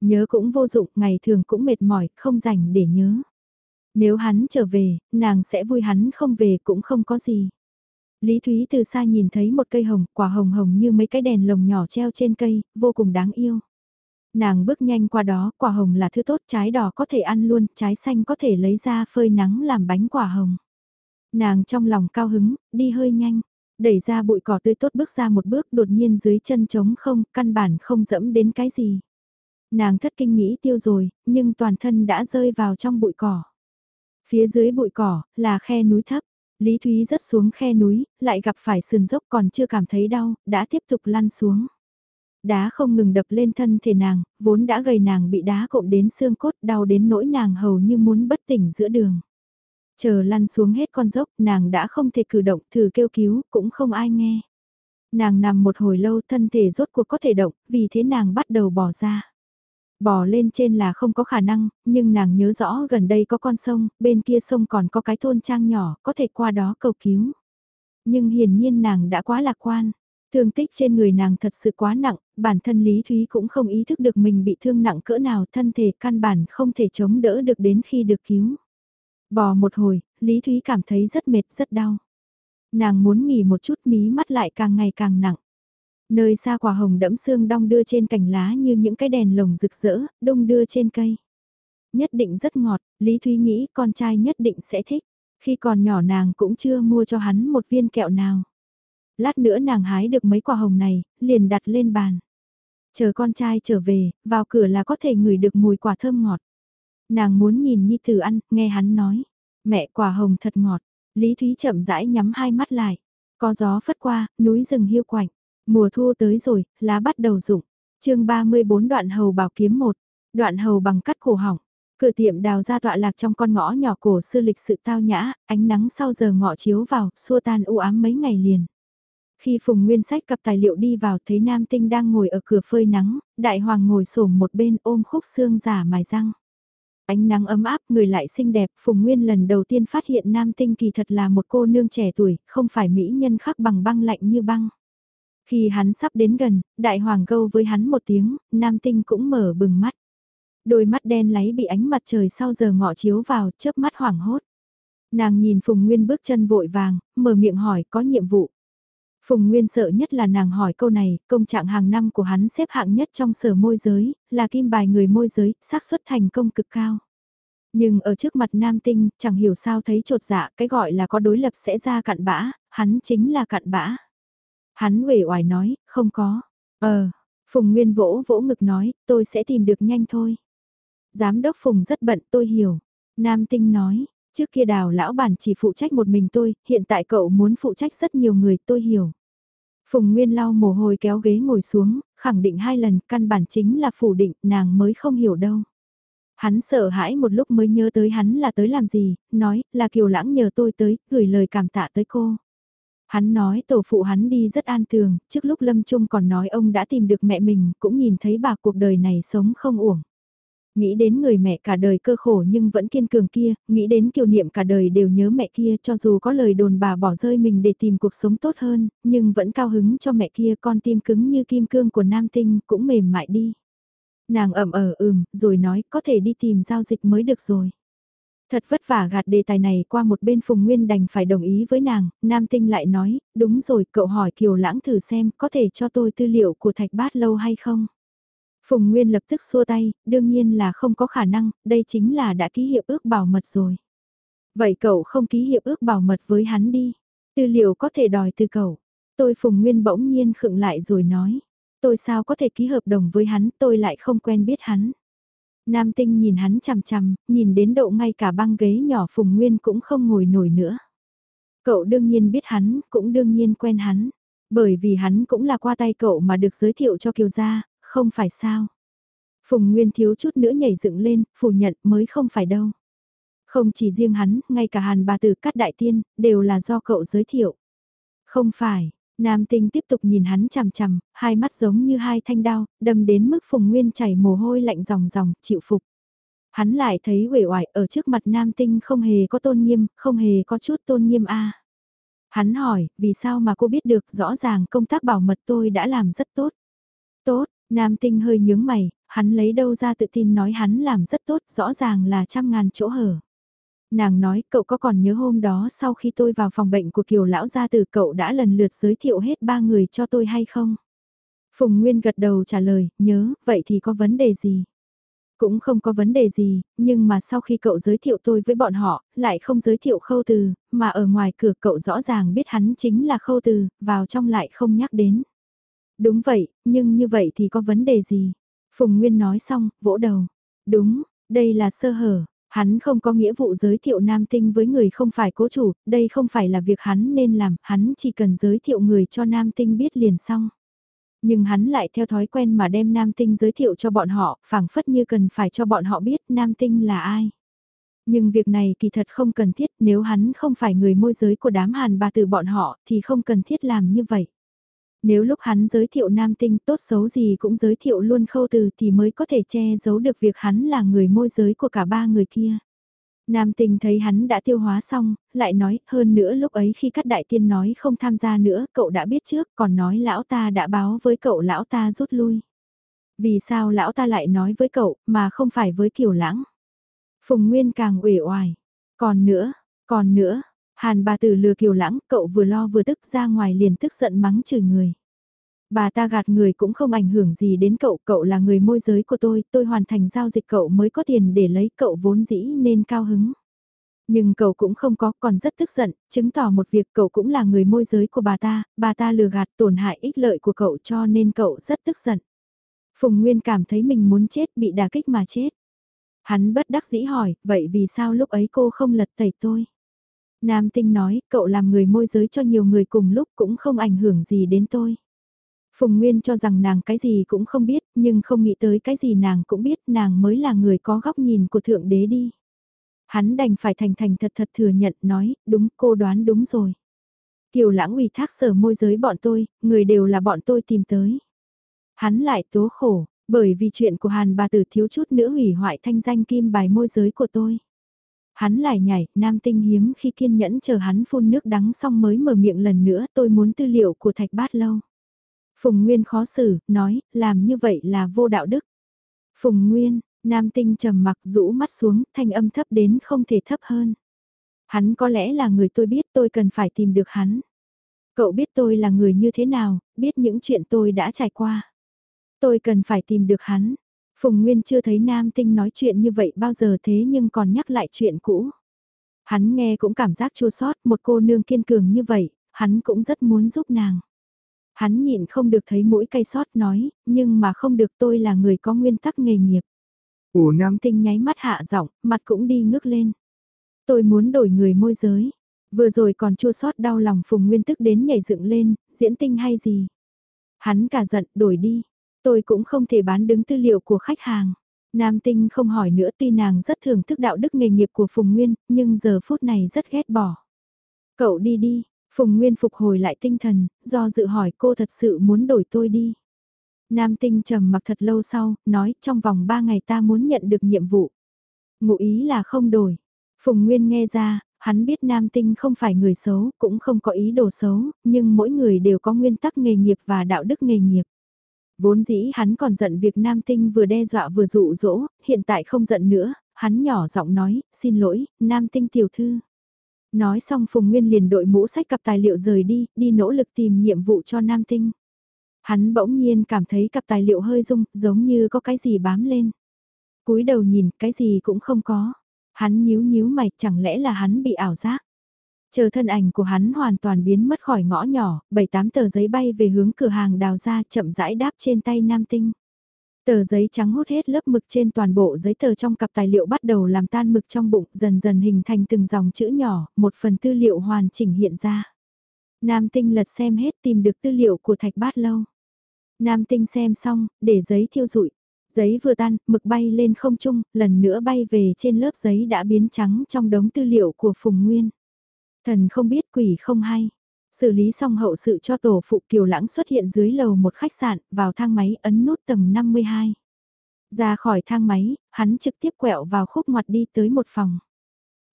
Nhớ cũng vô dụng, ngày thường cũng mệt mỏi, không rảnh để nhớ. Nếu hắn trở về, nàng sẽ vui hắn không về cũng không có gì. Lý Thúy từ xa nhìn thấy một cây hồng, quả hồng hồng như mấy cái đèn lồng nhỏ treo trên cây, vô cùng đáng yêu. Nàng bước nhanh qua đó, quả hồng là thứ tốt, trái đỏ có thể ăn luôn, trái xanh có thể lấy ra phơi nắng làm bánh quả hồng. Nàng trong lòng cao hứng, đi hơi nhanh, đẩy ra bụi cỏ tươi tốt bước ra một bước đột nhiên dưới chân trống không, căn bản không dẫm đến cái gì. Nàng thất kinh nghĩ tiêu rồi, nhưng toàn thân đã rơi vào trong bụi cỏ. Phía dưới bụi cỏ, là khe núi thấp. Lý Thúy rớt xuống khe núi, lại gặp phải sườn dốc còn chưa cảm thấy đau, đã tiếp tục lăn xuống. Đá không ngừng đập lên thân thể nàng, vốn đã gầy nàng bị đá cộm đến xương cốt đau đến nỗi nàng hầu như muốn bất tỉnh giữa đường. Chờ lăn xuống hết con dốc, nàng đã không thể cử động, thử kêu cứu, cũng không ai nghe. Nàng nằm một hồi lâu thân thể rốt cuộc có thể động, vì thế nàng bắt đầu bỏ ra. Bò lên trên là không có khả năng, nhưng nàng nhớ rõ gần đây có con sông, bên kia sông còn có cái thôn trang nhỏ, có thể qua đó cầu cứu. Nhưng hiển nhiên nàng đã quá lạc quan. Thương tích trên người nàng thật sự quá nặng, bản thân Lý Thúy cũng không ý thức được mình bị thương nặng cỡ nào thân thể căn bản không thể chống đỡ được đến khi được cứu. Bò một hồi, Lý Thúy cảm thấy rất mệt rất đau. Nàng muốn nghỉ một chút mí mắt lại càng ngày càng nặng. Nơi xa quả hồng đẫm xương đong đưa trên cành lá như những cái đèn lồng rực rỡ, đông đưa trên cây. Nhất định rất ngọt, Lý Thúy nghĩ con trai nhất định sẽ thích. Khi còn nhỏ nàng cũng chưa mua cho hắn một viên kẹo nào. Lát nữa nàng hái được mấy quả hồng này, liền đặt lên bàn. Chờ con trai trở về, vào cửa là có thể ngửi được mùi quả thơm ngọt. Nàng muốn nhìn Nhi Tử ăn, nghe hắn nói. Mẹ quả hồng thật ngọt. Lý Thúy chậm rãi nhắm hai mắt lại. Có gió phất qua, núi rừng hiu quạnh. Mùa thu tới rồi, lá bắt đầu rụng. chương 34 đoạn hầu bảo kiếm 1. Đoạn hầu bằng cắt cổ hỏng. Cửa tiệm đào ra tọa lạc trong con ngõ nhỏ cổ xưa lịch sự tao nhã, ánh nắng sau giờ ngọ chiếu vào, xua tan u ám mấy ngày liền. Khi Phùng Nguyên Sách cặp tài liệu đi vào thấy Nam Tinh đang ngồi ở cửa phơi nắng, Đại Hoàng ngồi xổm một bên ôm khúc xương giả mài răng. Ánh nắng ấm áp, người lại xinh đẹp, Phùng Nguyên lần đầu tiên phát hiện Nam Tinh kỳ thật là một cô nương trẻ tuổi, không phải mỹ nhân khắc bằng băng lạnh như băng. Khi hắn sắp đến gần, đại hoàng gâu với hắn một tiếng, nam tinh cũng mở bừng mắt. Đôi mắt đen láy bị ánh mặt trời sau giờ ngọ chiếu vào, chớp mắt hoảng hốt. Nàng nhìn Phùng Nguyên bước chân vội vàng, mở miệng hỏi có nhiệm vụ. Phùng Nguyên sợ nhất là nàng hỏi câu này, công trạng hàng năm của hắn xếp hạng nhất trong sở môi giới, là kim bài người môi giới, xác suất thành công cực cao. Nhưng ở trước mặt nam tinh, chẳng hiểu sao thấy trột dạ, cái gọi là có đối lập sẽ ra cặn bã, hắn chính là cặn bã. Hắn uể oải nói, không có. Ờ, Phùng Nguyên vỗ vỗ ngực nói, tôi sẽ tìm được nhanh thôi. Giám đốc Phùng rất bận tôi hiểu. Nam Tinh nói, trước kia đào lão bản chỉ phụ trách một mình tôi, hiện tại cậu muốn phụ trách rất nhiều người tôi hiểu. Phùng Nguyên lau mồ hôi kéo ghế ngồi xuống, khẳng định hai lần, căn bản chính là phủ định, nàng mới không hiểu đâu. Hắn sợ hãi một lúc mới nhớ tới hắn là tới làm gì, nói, là Kiều Lãng nhờ tôi tới, gửi lời cảm tạ tới cô. Hắn nói tổ phụ hắn đi rất an tường, trước lúc Lâm Trung còn nói ông đã tìm được mẹ mình, cũng nhìn thấy bà cuộc đời này sống không uổng. Nghĩ đến người mẹ cả đời cơ khổ nhưng vẫn kiên cường kia, nghĩ đến kiều niệm cả đời đều nhớ mẹ kia cho dù có lời đồn bà bỏ rơi mình để tìm cuộc sống tốt hơn, nhưng vẫn cao hứng cho mẹ kia con tim cứng như kim cương của nam tinh cũng mềm mại đi. Nàng ẩm ở ừm, rồi nói có thể đi tìm giao dịch mới được rồi. Thật vất vả gạt đề tài này qua một bên Phùng Nguyên đành phải đồng ý với nàng, Nam Tinh lại nói, đúng rồi cậu hỏi Kiều Lãng thử xem có thể cho tôi tư liệu của thạch bát lâu hay không. Phùng Nguyên lập tức xua tay, đương nhiên là không có khả năng, đây chính là đã ký hiệp ước bảo mật rồi. Vậy cậu không ký hiệp ước bảo mật với hắn đi, tư liệu có thể đòi từ cậu. Tôi Phùng Nguyên bỗng nhiên khựng lại rồi nói, tôi sao có thể ký hợp đồng với hắn, tôi lại không quen biết hắn. Nam tinh nhìn hắn chằm chằm, nhìn đến độ ngay cả băng ghế nhỏ Phùng Nguyên cũng không ngồi nổi nữa. Cậu đương nhiên biết hắn, cũng đương nhiên quen hắn. Bởi vì hắn cũng là qua tay cậu mà được giới thiệu cho Kiều Gia, không phải sao. Phùng Nguyên thiếu chút nữa nhảy dựng lên, phủ nhận mới không phải đâu. Không chỉ riêng hắn, ngay cả hàn bà tử cát đại tiên, đều là do cậu giới thiệu. Không phải, Nam tinh tiếp tục nhìn hắn chằm chằm, hai mắt giống như hai thanh đao, đâm đến mức phùng nguyên chảy mồ hôi lạnh ròng ròng, chịu phục. Hắn lại thấy uể oải ở trước mặt nam tinh không hề có tôn nghiêm, không hề có chút tôn nghiêm a. Hắn hỏi, vì sao mà cô biết được rõ ràng công tác bảo mật tôi đã làm rất tốt. Tốt, nam tinh hơi nhướng mày, hắn lấy đâu ra tự tin nói hắn làm rất tốt, rõ ràng là trăm ngàn chỗ hở. Nàng nói cậu có còn nhớ hôm đó sau khi tôi vào phòng bệnh của kiều lão gia từ cậu đã lần lượt giới thiệu hết ba người cho tôi hay không? Phùng Nguyên gật đầu trả lời, nhớ, vậy thì có vấn đề gì? Cũng không có vấn đề gì, nhưng mà sau khi cậu giới thiệu tôi với bọn họ, lại không giới thiệu khâu từ, mà ở ngoài cửa cậu rõ ràng biết hắn chính là khâu từ, vào trong lại không nhắc đến. Đúng vậy, nhưng như vậy thì có vấn đề gì? Phùng Nguyên nói xong, vỗ đầu. Đúng, đây là sơ hở, hắn không có nghĩa vụ giới thiệu nam tinh với người không phải cố chủ, đây không phải là việc hắn nên làm, hắn chỉ cần giới thiệu người cho nam tinh biết liền xong. Nhưng hắn lại theo thói quen mà đem nam tinh giới thiệu cho bọn họ, phảng phất như cần phải cho bọn họ biết nam tinh là ai. Nhưng việc này kỳ thật không cần thiết nếu hắn không phải người môi giới của đám hàn bà từ bọn họ thì không cần thiết làm như vậy. Nếu lúc hắn giới thiệu nam tinh tốt xấu gì cũng giới thiệu luôn khâu từ thì mới có thể che giấu được việc hắn là người môi giới của cả ba người kia. Nam tình thấy hắn đã tiêu hóa xong, lại nói, hơn nữa lúc ấy khi các đại tiên nói không tham gia nữa, cậu đã biết trước, còn nói lão ta đã báo với cậu lão ta rút lui. Vì sao lão ta lại nói với cậu, mà không phải với kiểu lãng? Phùng Nguyên càng uể oải. Còn nữa, còn nữa, Hàn bà tử lừa kiều lãng, cậu vừa lo vừa tức ra ngoài liền tức giận mắng chửi người. Bà ta gạt người cũng không ảnh hưởng gì đến cậu, cậu là người môi giới của tôi, tôi hoàn thành giao dịch cậu mới có tiền để lấy cậu vốn dĩ nên cao hứng. Nhưng cậu cũng không có, còn rất tức giận, chứng tỏ một việc cậu cũng là người môi giới của bà ta, bà ta lừa gạt tổn hại ích lợi của cậu cho nên cậu rất tức giận. Phùng Nguyên cảm thấy mình muốn chết bị đả kích mà chết. Hắn bất đắc dĩ hỏi, vậy vì sao lúc ấy cô không lật tẩy tôi? Nam Tinh nói, cậu làm người môi giới cho nhiều người cùng lúc cũng không ảnh hưởng gì đến tôi. Phùng Nguyên cho rằng nàng cái gì cũng không biết, nhưng không nghĩ tới cái gì nàng cũng biết, nàng mới là người có góc nhìn của Thượng Đế đi. Hắn đành phải thành thành thật thật thừa nhận, nói, đúng, cô đoán đúng rồi. Kiều lãng ủy thác sở môi giới bọn tôi, người đều là bọn tôi tìm tới. Hắn lại tố khổ, bởi vì chuyện của Hàn bà tử thiếu chút nữa hủy hoại thanh danh kim bài môi giới của tôi. Hắn lại nhảy, nam tinh hiếm khi kiên nhẫn chờ hắn phun nước đắng xong mới mở miệng lần nữa tôi muốn tư liệu của thạch bát lâu. Phùng Nguyên khó xử, nói, làm như vậy là vô đạo đức. Phùng Nguyên, nam tinh trầm mặc rũ mắt xuống, thanh âm thấp đến không thể thấp hơn. Hắn có lẽ là người tôi biết tôi cần phải tìm được hắn. Cậu biết tôi là người như thế nào, biết những chuyện tôi đã trải qua. Tôi cần phải tìm được hắn. Phùng Nguyên chưa thấy nam tinh nói chuyện như vậy bao giờ thế nhưng còn nhắc lại chuyện cũ. Hắn nghe cũng cảm giác chua sót một cô nương kiên cường như vậy, hắn cũng rất muốn giúp nàng. Hắn nhịn không được thấy mũi cay sót nói, nhưng mà không được tôi là người có nguyên tắc nghề nghiệp. Ủa nam tinh nháy mắt hạ giọng, mặt cũng đi ngước lên. Tôi muốn đổi người môi giới. Vừa rồi còn chua sót đau lòng Phùng Nguyên tức đến nhảy dựng lên, diễn tinh hay gì. Hắn cả giận, đổi đi. Tôi cũng không thể bán đứng tư liệu của khách hàng. Nam tinh không hỏi nữa tuy nàng rất thưởng thức đạo đức nghề nghiệp của Phùng Nguyên, nhưng giờ phút này rất ghét bỏ. Cậu đi đi, Phùng Nguyên phục hồi lại tinh thần, do dự hỏi cô thật sự muốn đổi tôi đi. Nam tinh trầm mặc thật lâu sau, nói trong vòng 3 ngày ta muốn nhận được nhiệm vụ. Ngụ ý là không đổi. Phùng Nguyên nghe ra, hắn biết nam tinh không phải người xấu, cũng không có ý đồ xấu, nhưng mỗi người đều có nguyên tắc nghề nghiệp và đạo đức nghề nghiệp. Vốn dĩ hắn còn giận việc nam tinh vừa đe dọa vừa dụ dỗ, hiện tại không giận nữa, hắn nhỏ giọng nói, xin lỗi, nam tinh tiểu thư. Nói xong Phùng Nguyên liền đội mũ sách cặp tài liệu rời đi, đi nỗ lực tìm nhiệm vụ cho nam tinh. Hắn bỗng nhiên cảm thấy cặp tài liệu hơi rung, giống như có cái gì bám lên. cúi đầu nhìn, cái gì cũng không có. Hắn nhíu nhíu mày, chẳng lẽ là hắn bị ảo giác. Chờ thân ảnh của hắn hoàn toàn biến mất khỏi ngõ nhỏ, bảy tám tờ giấy bay về hướng cửa hàng đào ra chậm rãi đáp trên tay nam tinh. Tờ giấy trắng hút hết lớp mực trên toàn bộ giấy tờ trong cặp tài liệu bắt đầu làm tan mực trong bụng dần dần hình thành từng dòng chữ nhỏ, một phần tư liệu hoàn chỉnh hiện ra. Nam tinh lật xem hết tìm được tư liệu của thạch bát lâu. Nam tinh xem xong, để giấy thiêu rụi. Giấy vừa tan, mực bay lên không trung, lần nữa bay về trên lớp giấy đã biến trắng trong đống tư liệu của Phùng Nguyên. Thần không biết quỷ không hay. Xử lý xong hậu sự cho tổ phụ Kiều Lãng xuất hiện dưới lầu một khách sạn, vào thang máy ấn nút tầng 52. Ra khỏi thang máy, hắn trực tiếp quẹo vào khúc ngoặt đi tới một phòng.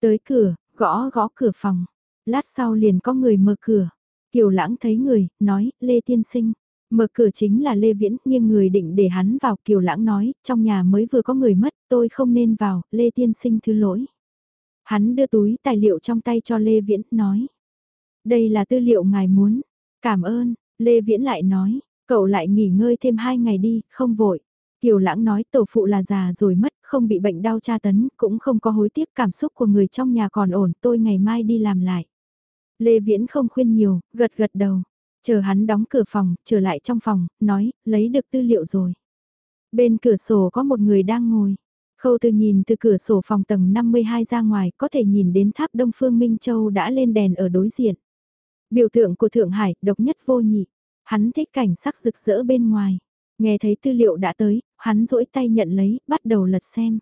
Tới cửa, gõ gõ cửa phòng. Lát sau liền có người mở cửa. Kiều Lãng thấy người, nói, Lê Tiên Sinh. Mở cửa chính là Lê Viễn, nhưng người định để hắn vào. Kiều Lãng nói, trong nhà mới vừa có người mất, tôi không nên vào, Lê Tiên Sinh thứ lỗi. Hắn đưa túi tài liệu trong tay cho Lê Viễn, nói. Đây là tư liệu ngài muốn. Cảm ơn, Lê Viễn lại nói. Cậu lại nghỉ ngơi thêm hai ngày đi, không vội. Kiều lãng nói tổ phụ là già rồi mất, không bị bệnh đau tra tấn, cũng không có hối tiếc cảm xúc của người trong nhà còn ổn, tôi ngày mai đi làm lại. Lê Viễn không khuyên nhiều, gật gật đầu. Chờ hắn đóng cửa phòng, trở lại trong phòng, nói, lấy được tư liệu rồi. Bên cửa sổ có một người đang ngồi. Khâu từ nhìn từ cửa sổ phòng tầng 52 ra ngoài, có thể nhìn đến tháp Đông Phương Minh Châu đã lên đèn ở đối diện. Biểu tượng của Thượng Hải, độc nhất vô nhị. Hắn thích cảnh sắc rực rỡ bên ngoài. Nghe thấy tư liệu đã tới, hắn rỗi tay nhận lấy, bắt đầu lật xem.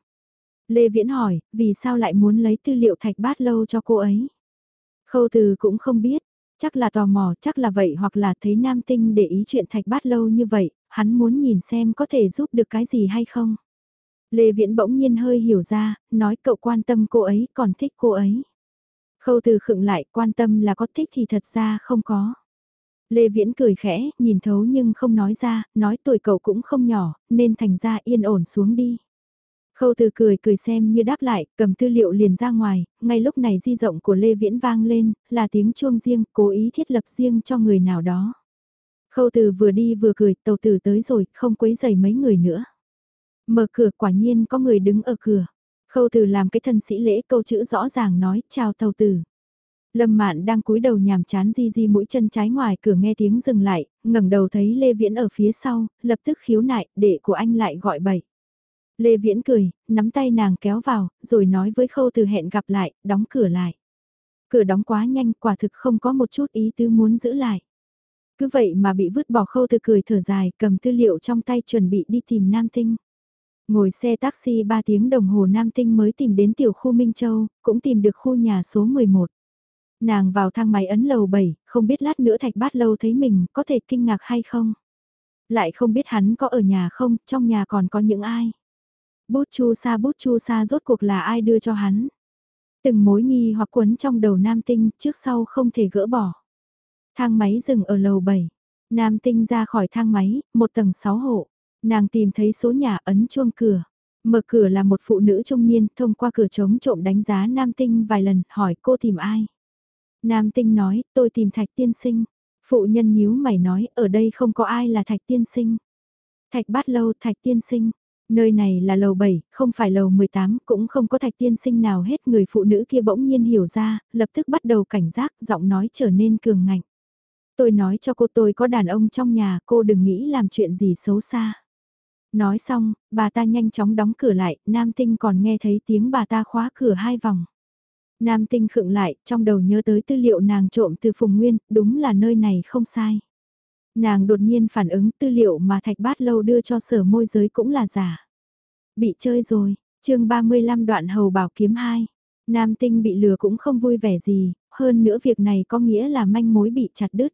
Lê Viễn hỏi, vì sao lại muốn lấy tư liệu thạch bát lâu cho cô ấy? Khâu từ cũng không biết, chắc là tò mò, chắc là vậy hoặc là thấy nam tinh để ý chuyện thạch bát lâu như vậy, hắn muốn nhìn xem có thể giúp được cái gì hay không. Lê Viễn bỗng nhiên hơi hiểu ra, nói cậu quan tâm cô ấy còn thích cô ấy. Khâu từ khựng lại quan tâm là có thích thì thật ra không có. Lê Viễn cười khẽ, nhìn thấu nhưng không nói ra, nói tuổi cậu cũng không nhỏ, nên thành ra yên ổn xuống đi. Khâu từ cười cười xem như đáp lại, cầm tư liệu liền ra ngoài, ngay lúc này di rộng của Lê Viễn vang lên, là tiếng chuông riêng, cố ý thiết lập riêng cho người nào đó. Khâu từ vừa đi vừa cười, tàu tử tới rồi, không quấy dày mấy người nữa. Mở cửa quả nhiên có người đứng ở cửa. Khâu từ làm cái thân sĩ lễ câu chữ rõ ràng nói, chào tàu tử. Lâm Mạn đang cúi đầu nhàm chán di di mũi chân trái ngoài cửa nghe tiếng dừng lại, ngẩng đầu thấy Lê Viễn ở phía sau, lập tức khiếu nại, đệ của anh lại gọi bậy. Lê Viễn cười, nắm tay nàng kéo vào, rồi nói với khâu từ hẹn gặp lại, đóng cửa lại. Cửa đóng quá nhanh, quả thực không có một chút ý tứ muốn giữ lại. Cứ vậy mà bị vứt bỏ khâu từ cười thở dài, cầm tư liệu trong tay chuẩn bị đi tìm Nam Tinh. Ngồi xe taxi 3 tiếng đồng hồ Nam Tinh mới tìm đến tiểu khu Minh Châu, cũng tìm được khu nhà số 11. Nàng vào thang máy ấn lầu 7, không biết lát nữa thạch bát lâu thấy mình có thể kinh ngạc hay không. Lại không biết hắn có ở nhà không, trong nhà còn có những ai. Bút chu sa bút chu sa rốt cuộc là ai đưa cho hắn. Từng mối nghi hoặc quấn trong đầu nam tinh trước sau không thể gỡ bỏ. Thang máy dừng ở lầu 7. Nam tinh ra khỏi thang máy, một tầng 6 hộ. Nàng tìm thấy số nhà ấn chuông cửa. Mở cửa là một phụ nữ trung niên thông qua cửa trống trộm đánh giá nam tinh vài lần hỏi cô tìm ai. Nam tinh nói tôi tìm thạch tiên sinh. Phụ nhân nhíu mày nói ở đây không có ai là thạch tiên sinh. Thạch bát lâu thạch tiên sinh. Nơi này là lầu 7, không phải lầu 18, cũng không có thạch tiên sinh nào hết. Người phụ nữ kia bỗng nhiên hiểu ra, lập tức bắt đầu cảnh giác, giọng nói trở nên cường ngạnh. Tôi nói cho cô tôi có đàn ông trong nhà, cô đừng nghĩ làm chuyện gì xấu xa. Nói xong, bà ta nhanh chóng đóng cửa lại, nam tinh còn nghe thấy tiếng bà ta khóa cửa hai vòng. Nam tinh khựng lại, trong đầu nhớ tới tư liệu nàng trộm từ Phùng Nguyên, đúng là nơi này không sai. Nàng đột nhiên phản ứng tư liệu mà Thạch Bát Lâu đưa cho sở môi giới cũng là giả. Bị chơi rồi, chương 35 đoạn hầu bảo kiếm 2. Nam tinh bị lừa cũng không vui vẻ gì, hơn nữa việc này có nghĩa là manh mối bị chặt đứt.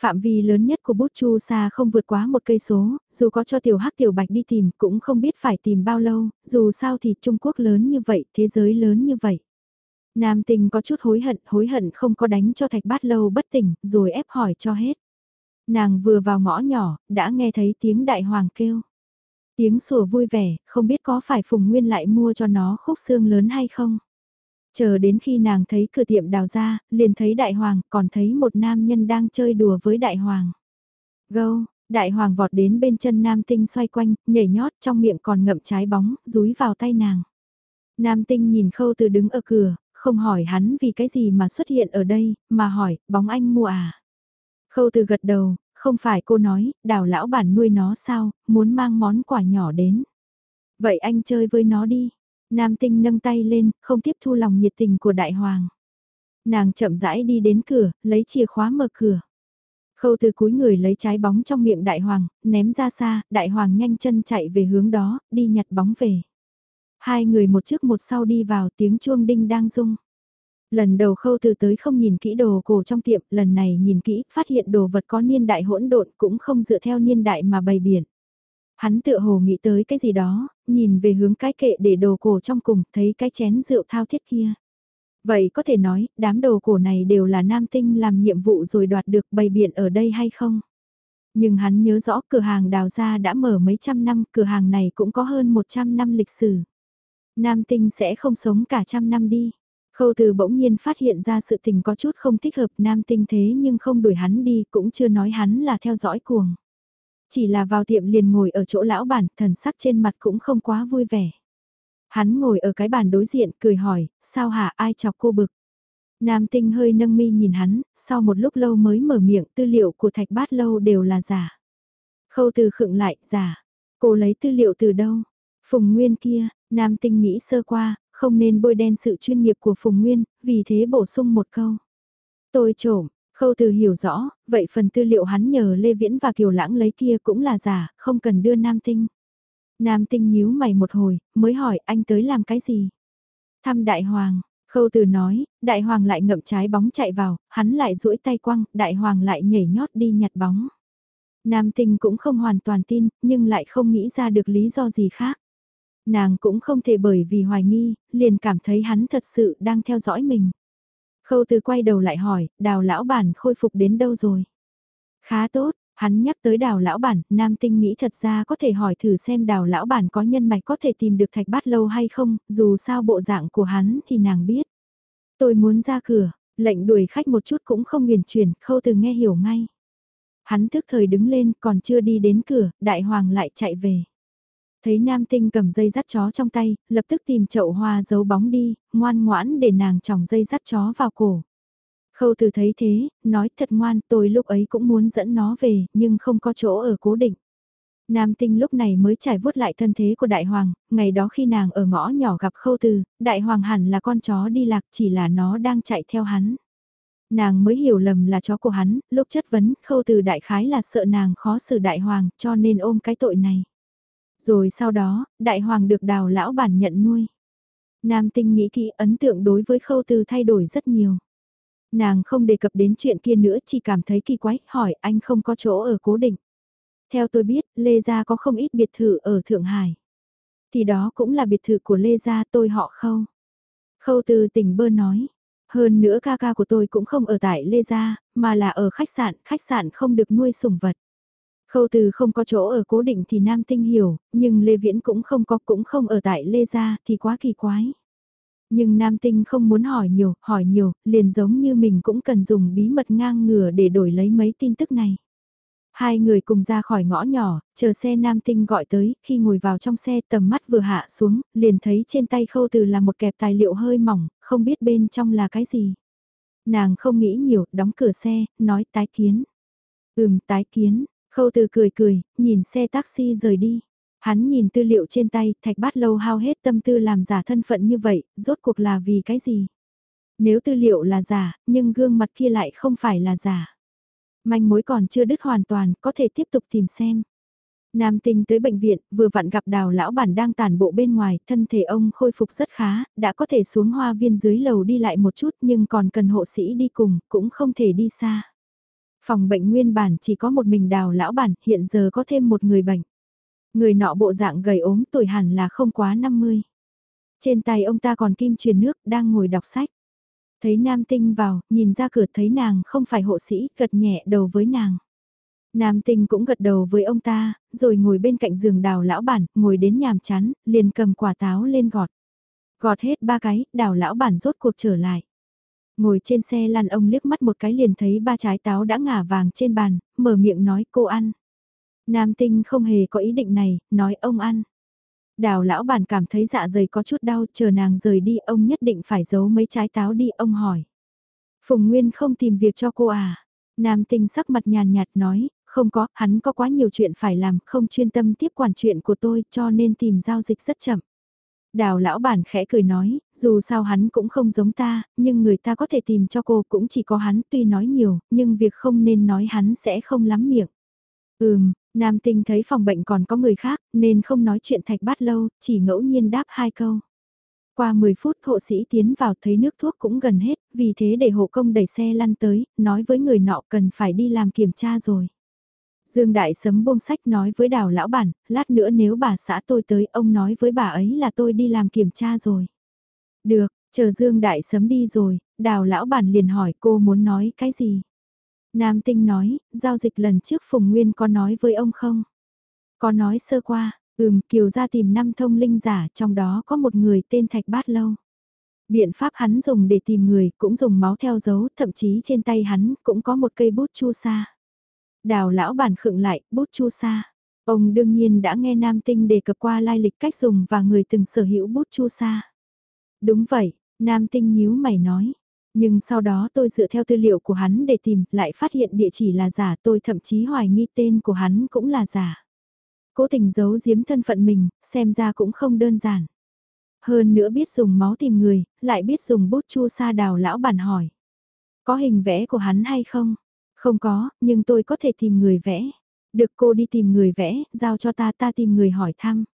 Phạm vi lớn nhất của bút chu sa không vượt quá một cây số, dù có cho tiểu hắc tiểu bạch đi tìm cũng không biết phải tìm bao lâu, dù sao thì Trung Quốc lớn như vậy, thế giới lớn như vậy. Nam tình có chút hối hận, hối hận không có đánh cho thạch bát lâu bất tỉnh, rồi ép hỏi cho hết. Nàng vừa vào ngõ nhỏ, đã nghe thấy tiếng đại hoàng kêu. Tiếng sủa vui vẻ, không biết có phải Phùng Nguyên lại mua cho nó khúc xương lớn hay không. Chờ đến khi nàng thấy cửa tiệm đào ra, liền thấy đại hoàng, còn thấy một nam nhân đang chơi đùa với đại hoàng. Gâu, đại hoàng vọt đến bên chân nam tinh xoay quanh, nhảy nhót trong miệng còn ngậm trái bóng, rúi vào tay nàng. Nam tinh nhìn khâu từ đứng ở cửa, không hỏi hắn vì cái gì mà xuất hiện ở đây, mà hỏi, bóng anh mua à? Khâu từ gật đầu, không phải cô nói, đào lão bản nuôi nó sao, muốn mang món quà nhỏ đến. Vậy anh chơi với nó đi. Nam tinh nâng tay lên, không tiếp thu lòng nhiệt tình của đại hoàng. Nàng chậm rãi đi đến cửa, lấy chìa khóa mở cửa. Khâu từ cúi người lấy trái bóng trong miệng đại hoàng, ném ra xa, đại hoàng nhanh chân chạy về hướng đó, đi nhặt bóng về. Hai người một trước một sau đi vào tiếng chuông đinh đang rung. Lần đầu khâu từ tới không nhìn kỹ đồ cổ trong tiệm, lần này nhìn kỹ, phát hiện đồ vật có niên đại hỗn độn cũng không dựa theo niên đại mà bày biển. Hắn tựa hồ nghĩ tới cái gì đó, nhìn về hướng cái kệ để đồ cổ trong cùng, thấy cái chén rượu thao thiết kia. Vậy có thể nói, đám đồ cổ này đều là nam tinh làm nhiệm vụ rồi đoạt được bày biện ở đây hay không? Nhưng hắn nhớ rõ cửa hàng đào ra đã mở mấy trăm năm, cửa hàng này cũng có hơn 100 năm lịch sử. Nam tinh sẽ không sống cả trăm năm đi. Khâu từ bỗng nhiên phát hiện ra sự tình có chút không thích hợp nam tinh thế nhưng không đuổi hắn đi cũng chưa nói hắn là theo dõi cuồng. Chỉ là vào tiệm liền ngồi ở chỗ lão bản, thần sắc trên mặt cũng không quá vui vẻ. Hắn ngồi ở cái bàn đối diện, cười hỏi, sao hả ai chọc cô bực. Nam tinh hơi nâng mi nhìn hắn, sau một lúc lâu mới mở miệng tư liệu của thạch bát lâu đều là giả. Khâu từ khựng lại, giả. Cô lấy tư liệu từ đâu? Phùng Nguyên kia, Nam tinh nghĩ sơ qua, không nên bôi đen sự chuyên nghiệp của Phùng Nguyên, vì thế bổ sung một câu. Tôi trộm, khâu từ hiểu rõ, vậy phần tư liệu hắn nhờ Lê Viễn và Kiều Lãng lấy kia cũng là giả, không cần đưa Nam tinh. Nam tinh nhíu mày một hồi, mới hỏi anh tới làm cái gì? Thăm đại hoàng, khâu từ nói, đại hoàng lại ngậm trái bóng chạy vào, hắn lại duỗi tay quăng, đại hoàng lại nhảy nhót đi nhặt bóng. Nam tinh cũng không hoàn toàn tin, nhưng lại không nghĩ ra được lý do gì khác. Nàng cũng không thể bởi vì hoài nghi, liền cảm thấy hắn thật sự đang theo dõi mình. Khâu từ quay đầu lại hỏi, đào lão bản khôi phục đến đâu rồi? Khá tốt, Hắn nhắc tới đào lão bản, nam tinh nghĩ thật ra có thể hỏi thử xem đào lão bản có nhân mạch có thể tìm được thạch bát lâu hay không, dù sao bộ dạng của hắn thì nàng biết. Tôi muốn ra cửa, lệnh đuổi khách một chút cũng không huyền chuyển, khâu từ nghe hiểu ngay. Hắn thức thời đứng lên còn chưa đi đến cửa, đại hoàng lại chạy về. Thấy nam tinh cầm dây dắt chó trong tay, lập tức tìm chậu hoa giấu bóng đi, ngoan ngoãn để nàng tròng dây dắt chó vào cổ. Khâu từ thấy thế, nói thật ngoan tôi lúc ấy cũng muốn dẫn nó về, nhưng không có chỗ ở cố định. Nam tinh lúc này mới trải vuốt lại thân thế của đại hoàng, ngày đó khi nàng ở ngõ nhỏ gặp khâu từ, đại hoàng hẳn là con chó đi lạc chỉ là nó đang chạy theo hắn. Nàng mới hiểu lầm là chó của hắn, lúc chất vấn khâu từ đại khái là sợ nàng khó xử đại hoàng cho nên ôm cái tội này. Rồi sau đó, đại hoàng được đào lão bản nhận nuôi. Nam tinh nghĩ kỹ ấn tượng đối với khâu từ thay đổi rất nhiều. Nàng không đề cập đến chuyện kia nữa chỉ cảm thấy kỳ quái, hỏi anh không có chỗ ở cố định. Theo tôi biết, Lê Gia có không ít biệt thự ở Thượng Hải. Thì đó cũng là biệt thự của Lê Gia tôi họ khâu. Khâu từ tỉnh bơ nói. Hơn nữa ca ca của tôi cũng không ở tại Lê Gia, mà là ở khách sạn, khách sạn không được nuôi sủng vật. Khâu từ không có chỗ ở cố định thì Nam Tinh hiểu, nhưng Lê Viễn cũng không có cũng không ở tại Lê Gia thì quá kỳ quái. Nhưng nam tinh không muốn hỏi nhiều, hỏi nhiều, liền giống như mình cũng cần dùng bí mật ngang ngửa để đổi lấy mấy tin tức này. Hai người cùng ra khỏi ngõ nhỏ, chờ xe nam tinh gọi tới, khi ngồi vào trong xe tầm mắt vừa hạ xuống, liền thấy trên tay khâu từ là một kẹp tài liệu hơi mỏng, không biết bên trong là cái gì. Nàng không nghĩ nhiều, đóng cửa xe, nói tái kiến. Ừm, tái kiến, khâu từ cười cười, nhìn xe taxi rời đi. Hắn nhìn tư liệu trên tay, thạch bát lâu hao hết tâm tư làm giả thân phận như vậy, rốt cuộc là vì cái gì? Nếu tư liệu là giả, nhưng gương mặt kia lại không phải là giả. Manh mối còn chưa đứt hoàn toàn, có thể tiếp tục tìm xem. Nam tinh tới bệnh viện, vừa vặn gặp đào lão bản đang tàn bộ bên ngoài, thân thể ông khôi phục rất khá, đã có thể xuống hoa viên dưới lầu đi lại một chút nhưng còn cần hộ sĩ đi cùng, cũng không thể đi xa. Phòng bệnh nguyên bản chỉ có một mình đào lão bản, hiện giờ có thêm một người bệnh. Người nọ bộ dạng gầy ốm tuổi hẳn là không quá 50. Trên tay ông ta còn kim truyền nước đang ngồi đọc sách. Thấy nam tinh vào, nhìn ra cửa thấy nàng không phải hộ sĩ, gật nhẹ đầu với nàng. Nam tinh cũng gật đầu với ông ta, rồi ngồi bên cạnh giường đào lão bản, ngồi đến nhàm chán, liền cầm quả táo lên gọt. Gọt hết ba cái, đào lão bản rốt cuộc trở lại. Ngồi trên xe lăn ông liếc mắt một cái liền thấy ba trái táo đã ngả vàng trên bàn, mở miệng nói cô ăn. Nam tinh không hề có ý định này, nói ông ăn. Đào lão bản cảm thấy dạ dày có chút đau, chờ nàng rời đi ông nhất định phải giấu mấy trái táo đi, ông hỏi. Phùng Nguyên không tìm việc cho cô à? Nam tinh sắc mặt nhàn nhạt nói, không có, hắn có quá nhiều chuyện phải làm, không chuyên tâm tiếp quản chuyện của tôi cho nên tìm giao dịch rất chậm. Đào lão bản khẽ cười nói, dù sao hắn cũng không giống ta, nhưng người ta có thể tìm cho cô cũng chỉ có hắn tuy nói nhiều, nhưng việc không nên nói hắn sẽ không lắm miệng. Ừm, Nam tinh thấy phòng bệnh còn có người khác, nên không nói chuyện thạch bát lâu, chỉ ngẫu nhiên đáp hai câu. Qua 10 phút hộ sĩ tiến vào thấy nước thuốc cũng gần hết, vì thế để hộ công đẩy xe lăn tới, nói với người nọ cần phải đi làm kiểm tra rồi. Dương Đại Sấm buông sách nói với đào lão bản, lát nữa nếu bà xã tôi tới ông nói với bà ấy là tôi đi làm kiểm tra rồi. Được, chờ Dương Đại Sấm đi rồi, đào lão bản liền hỏi cô muốn nói cái gì. Nam Tinh nói, giao dịch lần trước Phùng Nguyên có nói với ông không? Có nói sơ qua, ừm Kiều ra tìm năm thông linh giả trong đó có một người tên Thạch Bát Lâu. Biện pháp hắn dùng để tìm người cũng dùng máu theo dấu, thậm chí trên tay hắn cũng có một cây bút chu sa. Đào lão bản khựng lại, bút chu sa. Ông đương nhiên đã nghe Nam Tinh đề cập qua lai lịch cách dùng và người từng sở hữu bút chu sa. Đúng vậy, Nam Tinh nhíu mày nói. Nhưng sau đó tôi dựa theo tư liệu của hắn để tìm, lại phát hiện địa chỉ là giả tôi thậm chí hoài nghi tên của hắn cũng là giả. Cố tình giấu giếm thân phận mình, xem ra cũng không đơn giản. Hơn nữa biết dùng máu tìm người, lại biết dùng bút chu sa đào lão bản hỏi. Có hình vẽ của hắn hay không? Không có, nhưng tôi có thể tìm người vẽ. Được cô đi tìm người vẽ, giao cho ta ta tìm người hỏi thăm.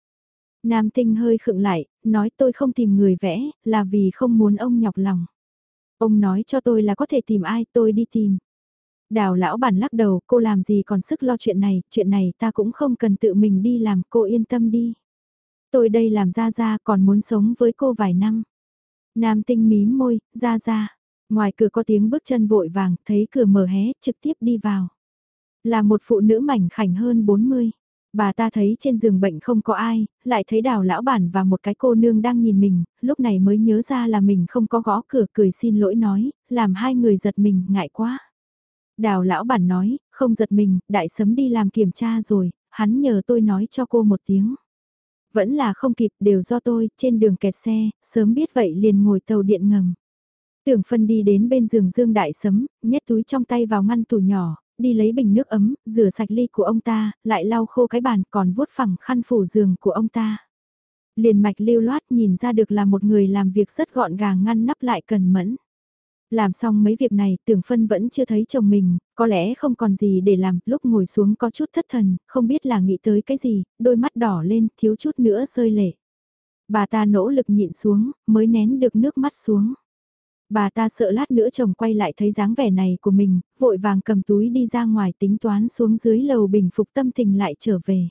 Nam tinh hơi khựng lại, nói tôi không tìm người vẽ, là vì không muốn ông nhọc lòng. Ông nói cho tôi là có thể tìm ai tôi đi tìm. Đào lão bản lắc đầu, cô làm gì còn sức lo chuyện này, chuyện này ta cũng không cần tự mình đi làm, cô yên tâm đi. Tôi đây làm ra ra còn muốn sống với cô vài năm. Nam tinh mím môi, ra ra. Ngoài cửa có tiếng bước chân vội vàng, thấy cửa mở hé, trực tiếp đi vào. Là một phụ nữ mảnh khảnh hơn 40. Bà ta thấy trên giường bệnh không có ai, lại thấy đào lão bản và một cái cô nương đang nhìn mình, lúc này mới nhớ ra là mình không có gõ cửa cười xin lỗi nói, làm hai người giật mình, ngại quá. Đào lão bản nói, không giật mình, đại sấm đi làm kiểm tra rồi, hắn nhờ tôi nói cho cô một tiếng. Vẫn là không kịp, đều do tôi, trên đường kẹt xe, sớm biết vậy liền ngồi tàu điện ngầm. Tưởng phân đi đến bên giường Dương Đại Sấm, nhét túi trong tay vào ngăn tủ nhỏ, đi lấy bình nước ấm, rửa sạch ly của ông ta, lại lau khô cái bàn còn vuốt phẳng khăn phủ giường của ông ta. Liền mạch lưu loát nhìn ra được là một người làm việc rất gọn gàng ngăn nắp lại cần mẫn. Làm xong mấy việc này, tưởng phân vẫn chưa thấy chồng mình, có lẽ không còn gì để làm, lúc ngồi xuống có chút thất thần, không biết là nghĩ tới cái gì, đôi mắt đỏ lên, thiếu chút nữa rơi lệ. Bà ta nỗ lực nhịn xuống, mới nén được nước mắt xuống. Bà ta sợ lát nữa chồng quay lại thấy dáng vẻ này của mình, vội vàng cầm túi đi ra ngoài tính toán xuống dưới lầu bình phục tâm tình lại trở về.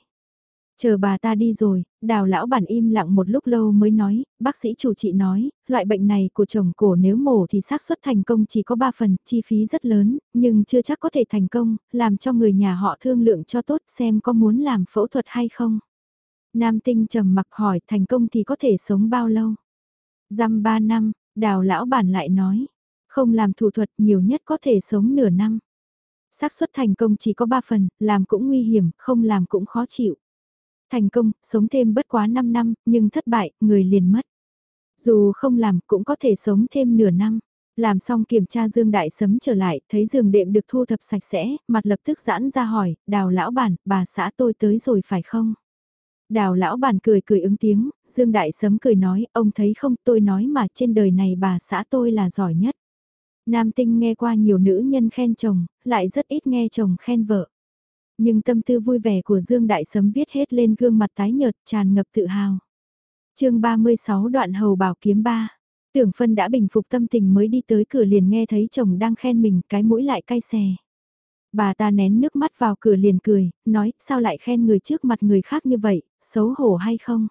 Chờ bà ta đi rồi, đào lão bản im lặng một lúc lâu mới nói, bác sĩ chủ trị nói, loại bệnh này của chồng cổ nếu mổ thì xác suất thành công chỉ có 3 phần, chi phí rất lớn, nhưng chưa chắc có thể thành công, làm cho người nhà họ thương lượng cho tốt xem có muốn làm phẫu thuật hay không. Nam tinh trầm mặc hỏi thành công thì có thể sống bao lâu? Dăm 3 năm, đào lão bản lại nói, không làm thủ thuật nhiều nhất có thể sống nửa năm. xác suất thành công chỉ có 3 phần, làm cũng nguy hiểm, không làm cũng khó chịu. Thành công, sống thêm bất quá 5 năm, nhưng thất bại, người liền mất. Dù không làm cũng có thể sống thêm nửa năm. Làm xong kiểm tra Dương Đại Sấm trở lại, thấy giường đệm được thu thập sạch sẽ, mặt lập tức giãn ra hỏi, đào lão bản, bà xã tôi tới rồi phải không? Đào lão bàn cười cười ứng tiếng, Dương Đại Sấm cười nói, ông thấy không tôi nói mà trên đời này bà xã tôi là giỏi nhất. Nam tinh nghe qua nhiều nữ nhân khen chồng, lại rất ít nghe chồng khen vợ nhưng tâm tư vui vẻ của Dương Đại Sấm viết hết lên gương mặt tái nhợt tràn ngập tự hào. chương 36 đoạn hầu bảo kiếm ba Tưởng phân đã bình phục tâm tình mới đi tới cửa liền nghe thấy chồng đang khen mình cái mũi lại cay xè. Bà ta nén nước mắt vào cửa liền cười, nói sao lại khen người trước mặt người khác như vậy, xấu hổ hay không?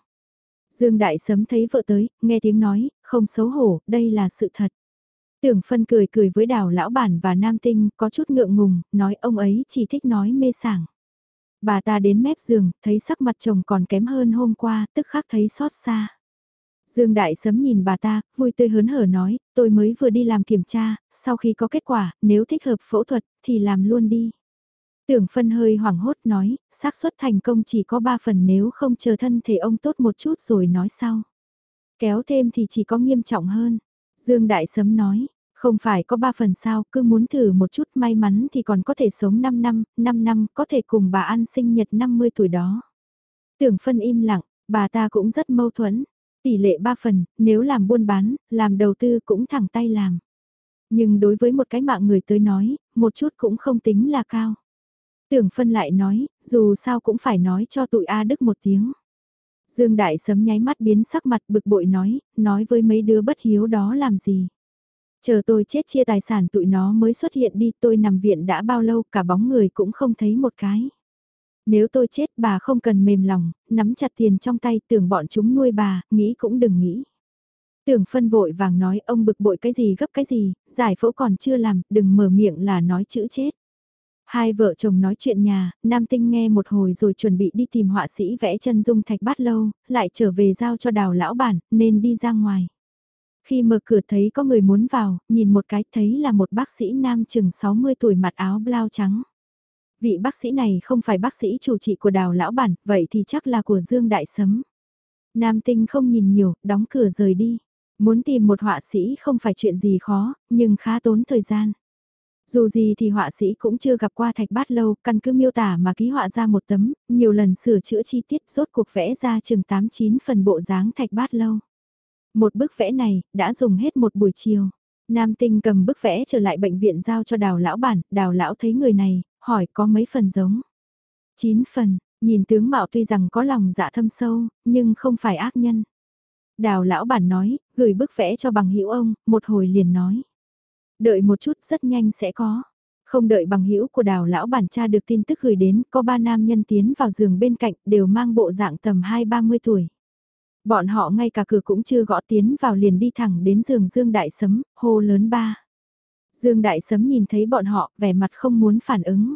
Dương Đại Sấm thấy vợ tới, nghe tiếng nói, không xấu hổ, đây là sự thật. Tưởng phân cười cười với đào lão bản và nam tinh, có chút ngượng ngùng, nói ông ấy chỉ thích nói mê sảng. Bà ta đến mép giường, thấy sắc mặt chồng còn kém hơn hôm qua, tức khắc thấy xót xa. Dương Đại Sấm nhìn bà ta, vui tươi hớn hở nói, tôi mới vừa đi làm kiểm tra, sau khi có kết quả, nếu thích hợp phẫu thuật, thì làm luôn đi. Tưởng phân hơi hoảng hốt nói, xác suất thành công chỉ có 3 phần nếu không chờ thân thể ông tốt một chút rồi nói sau. Kéo thêm thì chỉ có nghiêm trọng hơn. Dương Đại Sấm nói, không phải có ba phần sao, cứ muốn thử một chút may mắn thì còn có thể sống 5 năm, 5 năm có thể cùng bà ăn sinh nhật 50 tuổi đó. Tưởng phân im lặng, bà ta cũng rất mâu thuẫn. Tỷ lệ 3 phần, nếu làm buôn bán, làm đầu tư cũng thẳng tay làm. Nhưng đối với một cái mạng người tới nói, một chút cũng không tính là cao. Tưởng phân lại nói, dù sao cũng phải nói cho tụi A Đức một tiếng. Dương Đại sấm nháy mắt biến sắc mặt bực bội nói, nói với mấy đứa bất hiếu đó làm gì. Chờ tôi chết chia tài sản tụi nó mới xuất hiện đi tôi nằm viện đã bao lâu cả bóng người cũng không thấy một cái. Nếu tôi chết bà không cần mềm lòng, nắm chặt tiền trong tay tưởng bọn chúng nuôi bà, nghĩ cũng đừng nghĩ. Tưởng phân vội vàng nói ông bực bội cái gì gấp cái gì, giải phẫu còn chưa làm, đừng mở miệng là nói chữ chết. Hai vợ chồng nói chuyện nhà, Nam Tinh nghe một hồi rồi chuẩn bị đi tìm họa sĩ vẽ chân dung thạch bát lâu, lại trở về giao cho đào lão bản, nên đi ra ngoài. Khi mở cửa thấy có người muốn vào, nhìn một cái thấy là một bác sĩ nam chừng 60 tuổi mặt áo blau trắng. Vị bác sĩ này không phải bác sĩ chủ trị của đào lão bản, vậy thì chắc là của Dương Đại Sấm. Nam tinh không nhìn nhiều, đóng cửa rời đi. Muốn tìm một họa sĩ không phải chuyện gì khó, nhưng khá tốn thời gian. Dù gì thì họa sĩ cũng chưa gặp qua thạch bát lâu, căn cứ miêu tả mà ký họa ra một tấm, nhiều lần sửa chữa chi tiết rốt cuộc vẽ ra chừng 8-9 phần bộ dáng thạch bát lâu. Một bức vẽ này, đã dùng hết một buổi chiều. Nam tinh cầm bức vẽ trở lại bệnh viện giao cho đào lão bản, đào lão thấy người này, hỏi có mấy phần giống. 9 phần, nhìn tướng mạo tuy rằng có lòng dạ thâm sâu, nhưng không phải ác nhân. Đào lão bản nói, gửi bức vẽ cho bằng hữu ông, một hồi liền nói. Đợi một chút rất nhanh sẽ có. Không đợi bằng hữu của đào lão bản cha được tin tức gửi đến, có ba nam nhân tiến vào giường bên cạnh đều mang bộ dạng tầm 2-30 tuổi. Bọn họ ngay cả cửa cũng chưa gõ tiến vào liền đi thẳng đến giường Dương Đại Sấm, hô lớn ba. Dương Đại Sấm nhìn thấy bọn họ, vẻ mặt không muốn phản ứng.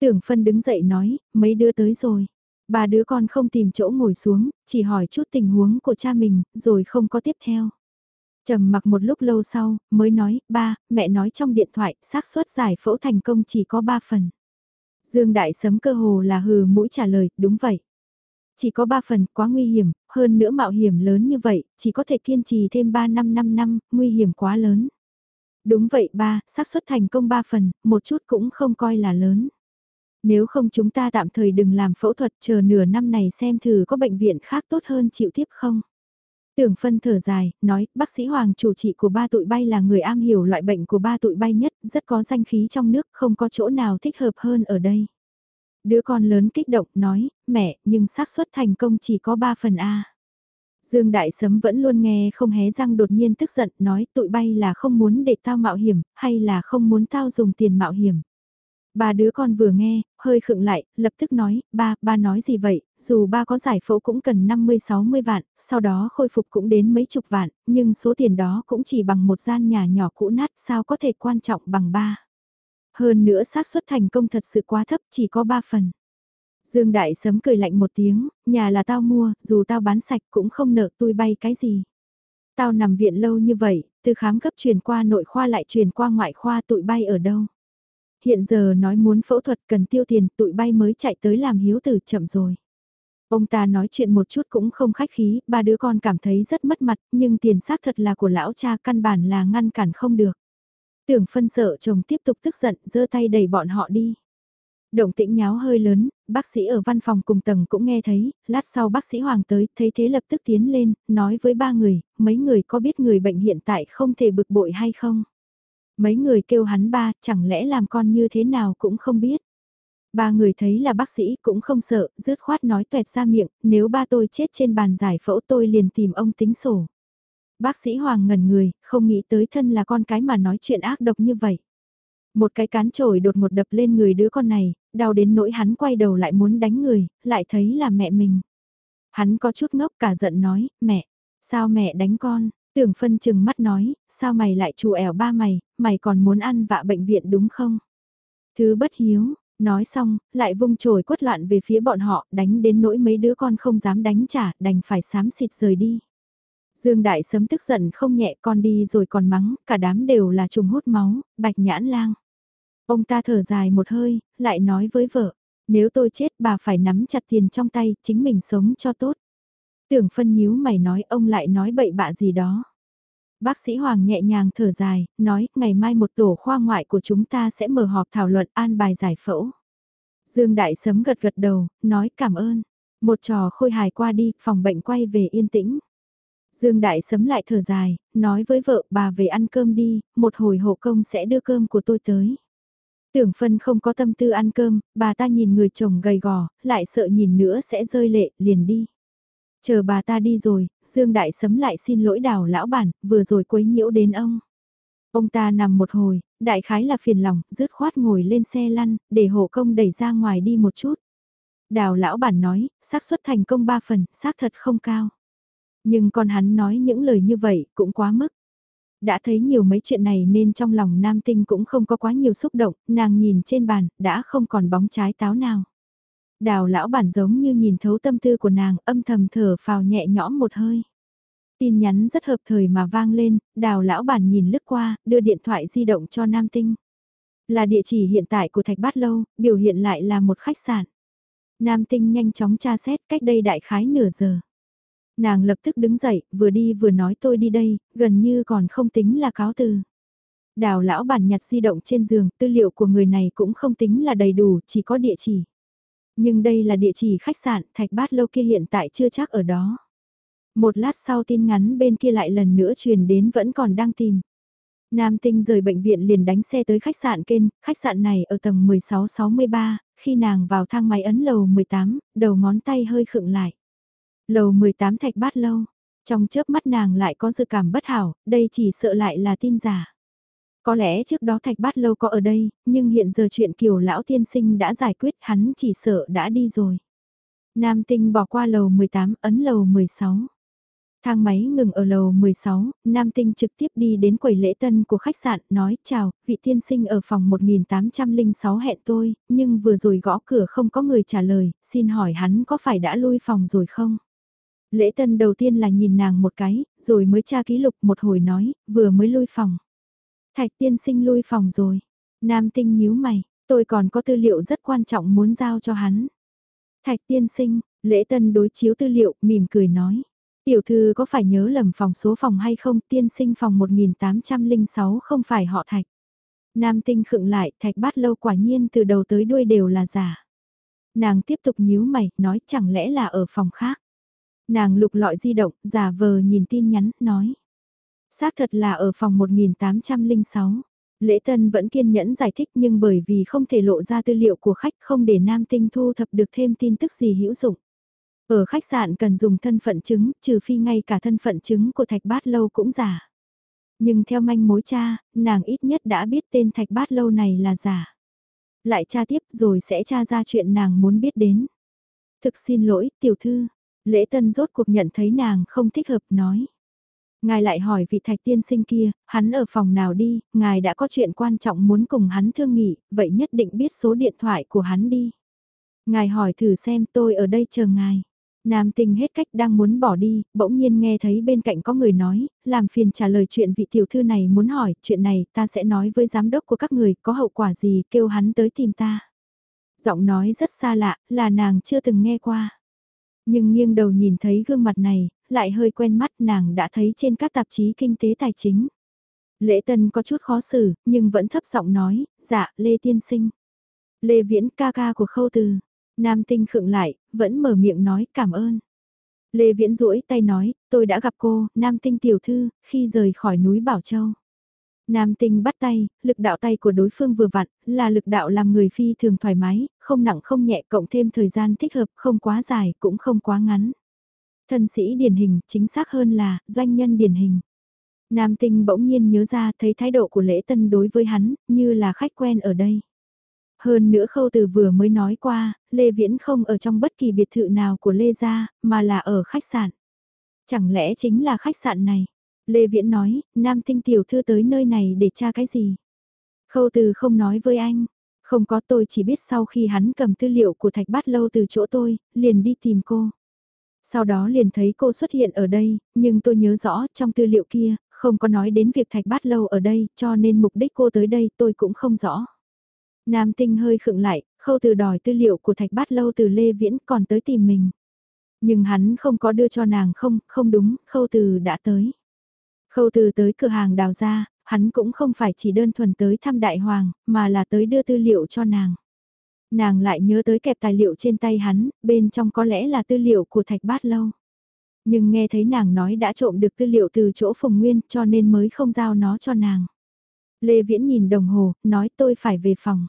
Tưởng Phân đứng dậy nói, mấy đứa tới rồi. Ba đứa con không tìm chỗ ngồi xuống, chỉ hỏi chút tình huống của cha mình, rồi không có tiếp theo. Trầm mặc một lúc lâu sau, mới nói, ba, mẹ nói trong điện thoại, xác suất giải phẫu thành công chỉ có ba phần. Dương Đại Sấm cơ hồ là hừ mũi trả lời, đúng vậy. Chỉ có ba phần, quá nguy hiểm, hơn nữa mạo hiểm lớn như vậy, chỉ có thể kiên trì thêm 3 năm 5 năm, nguy hiểm quá lớn. Đúng vậy ba, xác suất thành công ba phần, một chút cũng không coi là lớn. Nếu không chúng ta tạm thời đừng làm phẫu thuật chờ nửa năm này xem thử có bệnh viện khác tốt hơn chịu tiếp không. Tưởng phân thở dài, nói, bác sĩ Hoàng chủ trị của ba tụi bay là người am hiểu loại bệnh của ba tụi bay nhất, rất có danh khí trong nước, không có chỗ nào thích hợp hơn ở đây. Đứa con lớn kích động nói, mẹ, nhưng xác suất thành công chỉ có 3 phần A. Dương Đại Sấm vẫn luôn nghe không hé răng đột nhiên tức giận nói tụi bay là không muốn để tao mạo hiểm, hay là không muốn tao dùng tiền mạo hiểm. Ba đứa con vừa nghe, hơi khựng lại, lập tức nói, ba, ba nói gì vậy, dù ba có giải phẫu cũng cần 50-60 vạn, sau đó khôi phục cũng đến mấy chục vạn, nhưng số tiền đó cũng chỉ bằng một gian nhà nhỏ cũ nát sao có thể quan trọng bằng ba. Hơn nữa xác suất thành công thật sự quá thấp chỉ có 3 phần. Dương Đại Sấm cười lạnh một tiếng, nhà là tao mua, dù tao bán sạch cũng không nợ tôi bay cái gì. Tao nằm viện lâu như vậy, từ khám cấp truyền qua nội khoa lại truyền qua ngoại khoa tụi bay ở đâu. Hiện giờ nói muốn phẫu thuật cần tiêu tiền tụi bay mới chạy tới làm hiếu tử chậm rồi. Ông ta nói chuyện một chút cũng không khách khí, ba đứa con cảm thấy rất mất mặt, nhưng tiền xác thật là của lão cha căn bản là ngăn cản không được. Tưởng phân sợ chồng tiếp tục tức giận, giơ tay đẩy bọn họ đi. Động tĩnh nháo hơi lớn, bác sĩ ở văn phòng cùng tầng cũng nghe thấy, lát sau bác sĩ Hoàng tới, thấy thế lập tức tiến lên, nói với ba người, mấy người có biết người bệnh hiện tại không thể bực bội hay không? Mấy người kêu hắn ba, chẳng lẽ làm con như thế nào cũng không biết. Ba người thấy là bác sĩ cũng không sợ, rứt khoát nói tuẹt ra miệng, nếu ba tôi chết trên bàn giải phẫu tôi liền tìm ông tính sổ. Bác sĩ Hoàng ngẩn người, không nghĩ tới thân là con cái mà nói chuyện ác độc như vậy. Một cái cán trổi đột một đập lên người đứa con này, đau đến nỗi hắn quay đầu lại muốn đánh người, lại thấy là mẹ mình. Hắn có chút ngốc cả giận nói, mẹ, sao mẹ đánh con? Tưởng phân chừng mắt nói, sao mày lại chủ ẻo ba mày, mày còn muốn ăn vạ bệnh viện đúng không? Thứ bất hiếu, nói xong, lại vung chổi quất loạn về phía bọn họ, đánh đến nỗi mấy đứa con không dám đánh trả, đành phải sám xịt rời đi. Dương Đại Sấm tức giận không nhẹ con đi rồi còn mắng, cả đám đều là trùng hút máu, bạch nhãn lang. Ông ta thở dài một hơi, lại nói với vợ, nếu tôi chết bà phải nắm chặt tiền trong tay, chính mình sống cho tốt. Tưởng phân nhíu mày nói ông lại nói bậy bạ gì đó. Bác sĩ Hoàng nhẹ nhàng thở dài, nói ngày mai một tổ khoa ngoại của chúng ta sẽ mở họp thảo luận an bài giải phẫu. Dương Đại Sấm gật gật đầu, nói cảm ơn. Một trò khôi hài qua đi, phòng bệnh quay về yên tĩnh. Dương Đại sấm lại thở dài, nói với vợ bà về ăn cơm đi, một hồi hộ công sẽ đưa cơm của tôi tới. Tưởng phân không có tâm tư ăn cơm, bà ta nhìn người chồng gầy gò, lại sợ nhìn nữa sẽ rơi lệ, liền đi. Chờ bà ta đi rồi, Dương Đại sấm lại xin lỗi đào lão bản, vừa rồi quấy nhiễu đến ông. Ông ta nằm một hồi, đại khái là phiền lòng, rứt khoát ngồi lên xe lăn, để hộ công đẩy ra ngoài đi một chút. Đào lão bản nói, xác suất thành công ba phần, xác thật không cao. Nhưng con hắn nói những lời như vậy cũng quá mức. Đã thấy nhiều mấy chuyện này nên trong lòng nam tinh cũng không có quá nhiều xúc động, nàng nhìn trên bàn, đã không còn bóng trái táo nào. Đào lão bản giống như nhìn thấu tâm tư của nàng, âm thầm thở phào nhẹ nhõm một hơi. Tin nhắn rất hợp thời mà vang lên, đào lão bản nhìn lướt qua, đưa điện thoại di động cho nam tinh. Là địa chỉ hiện tại của Thạch Bát Lâu, biểu hiện lại là một khách sạn. Nam tinh nhanh chóng tra xét cách đây đại khái nửa giờ. Nàng lập tức đứng dậy, vừa đi vừa nói tôi đi đây, gần như còn không tính là cáo từ. Đào lão bản nhặt di động trên giường, tư liệu của người này cũng không tính là đầy đủ, chỉ có địa chỉ. Nhưng đây là địa chỉ khách sạn, thạch bát lâu kia hiện tại chưa chắc ở đó. Một lát sau tin ngắn bên kia lại lần nữa truyền đến vẫn còn đang tìm. Nam Tinh rời bệnh viện liền đánh xe tới khách sạn kênh, khách sạn này ở tầng 1663, khi nàng vào thang máy ấn lầu 18, đầu ngón tay hơi khựng lại. Lầu 18 thạch bát lâu, trong chớp mắt nàng lại có dự cảm bất hảo, đây chỉ sợ lại là tin giả. Có lẽ trước đó thạch bát lâu có ở đây, nhưng hiện giờ chuyện kiều lão tiên sinh đã giải quyết hắn chỉ sợ đã đi rồi. Nam tinh bỏ qua lầu 18, ấn lầu 16. Thang máy ngừng ở lầu 16, Nam Tinh trực tiếp đi đến quầy lễ tân của khách sạn, nói chào, vị tiên sinh ở phòng 1806 hẹn tôi, nhưng vừa rồi gõ cửa không có người trả lời, xin hỏi hắn có phải đã lui phòng rồi không? Lễ tân đầu tiên là nhìn nàng một cái, rồi mới tra ký lục một hồi nói, vừa mới lui phòng. Thạch tiên sinh lui phòng rồi. Nam tinh nhíu mày, tôi còn có tư liệu rất quan trọng muốn giao cho hắn. Thạch tiên sinh, lễ tân đối chiếu tư liệu, mỉm cười nói. Tiểu thư có phải nhớ lầm phòng số phòng hay không tiên sinh phòng 1806 không phải họ thạch. Nam tinh khựng lại thạch bát lâu quả nhiên từ đầu tới đuôi đều là giả. Nàng tiếp tục nhíu mày, nói chẳng lẽ là ở phòng khác. Nàng lục lọi di động, giả vờ nhìn tin nhắn, nói. Xác thật là ở phòng 1806. Lễ Tân vẫn kiên nhẫn giải thích nhưng bởi vì không thể lộ ra tư liệu của khách không để Nam Tinh thu thập được thêm tin tức gì hữu dụng. Ở khách sạn cần dùng thân phận chứng, trừ phi ngay cả thân phận chứng của Thạch Bát Lâu cũng giả. Nhưng theo manh mối cha, nàng ít nhất đã biết tên Thạch Bát Lâu này là giả. Lại tra tiếp rồi sẽ tra ra chuyện nàng muốn biết đến. Thực xin lỗi, tiểu thư. Lễ tân rốt cuộc nhận thấy nàng không thích hợp nói. Ngài lại hỏi vị thạch tiên sinh kia, hắn ở phòng nào đi, ngài đã có chuyện quan trọng muốn cùng hắn thương nghị, vậy nhất định biết số điện thoại của hắn đi. Ngài hỏi thử xem tôi ở đây chờ ngài. Nam tinh hết cách đang muốn bỏ đi, bỗng nhiên nghe thấy bên cạnh có người nói, làm phiền trả lời chuyện vị tiểu thư này muốn hỏi, chuyện này ta sẽ nói với giám đốc của các người, có hậu quả gì, kêu hắn tới tìm ta. Giọng nói rất xa lạ, là nàng chưa từng nghe qua. Nhưng nghiêng đầu nhìn thấy gương mặt này, lại hơi quen mắt nàng đã thấy trên các tạp chí kinh tế tài chính. Lễ tân có chút khó xử, nhưng vẫn thấp giọng nói, dạ, Lê Tiên Sinh. Lê Viễn ca ca của khâu từ. Nam tinh khựng lại, vẫn mở miệng nói cảm ơn. Lê Viễn duỗi tay nói, tôi đã gặp cô, Nam tinh tiểu thư, khi rời khỏi núi Bảo Châu. Nam tinh bắt tay, lực đạo tay của đối phương vừa vặn, là lực đạo làm người phi thường thoải mái, không nặng không nhẹ cộng thêm thời gian thích hợp, không quá dài, cũng không quá ngắn. Thân sĩ điển hình, chính xác hơn là, doanh nhân điển hình. Nam tinh bỗng nhiên nhớ ra thấy thái độ của lễ tân đối với hắn, như là khách quen ở đây. Hơn nữa khâu từ vừa mới nói qua, Lê Viễn không ở trong bất kỳ biệt thự nào của Lê Gia, mà là ở khách sạn. Chẳng lẽ chính là khách sạn này? Lê Viễn nói, Nam Tinh tiểu thư tới nơi này để tra cái gì? Khâu từ không nói với anh. Không có tôi chỉ biết sau khi hắn cầm tư liệu của thạch bát lâu từ chỗ tôi, liền đi tìm cô. Sau đó liền thấy cô xuất hiện ở đây, nhưng tôi nhớ rõ trong tư liệu kia, không có nói đến việc thạch bát lâu ở đây, cho nên mục đích cô tới đây tôi cũng không rõ. Nam tinh hơi khựng lại, khâu từ đòi tư liệu của thạch bát lâu từ Lê Viễn còn tới tìm mình. Nhưng hắn không có đưa cho nàng không, không đúng, khâu từ đã tới. Khâu từ tới cửa hàng đào ra, hắn cũng không phải chỉ đơn thuần tới thăm đại hoàng, mà là tới đưa tư liệu cho nàng. Nàng lại nhớ tới kẹp tài liệu trên tay hắn, bên trong có lẽ là tư liệu của thạch bát lâu. Nhưng nghe thấy nàng nói đã trộm được tư liệu từ chỗ Phùng Nguyên cho nên mới không giao nó cho nàng. Lê Viễn nhìn đồng hồ, nói tôi phải về phòng.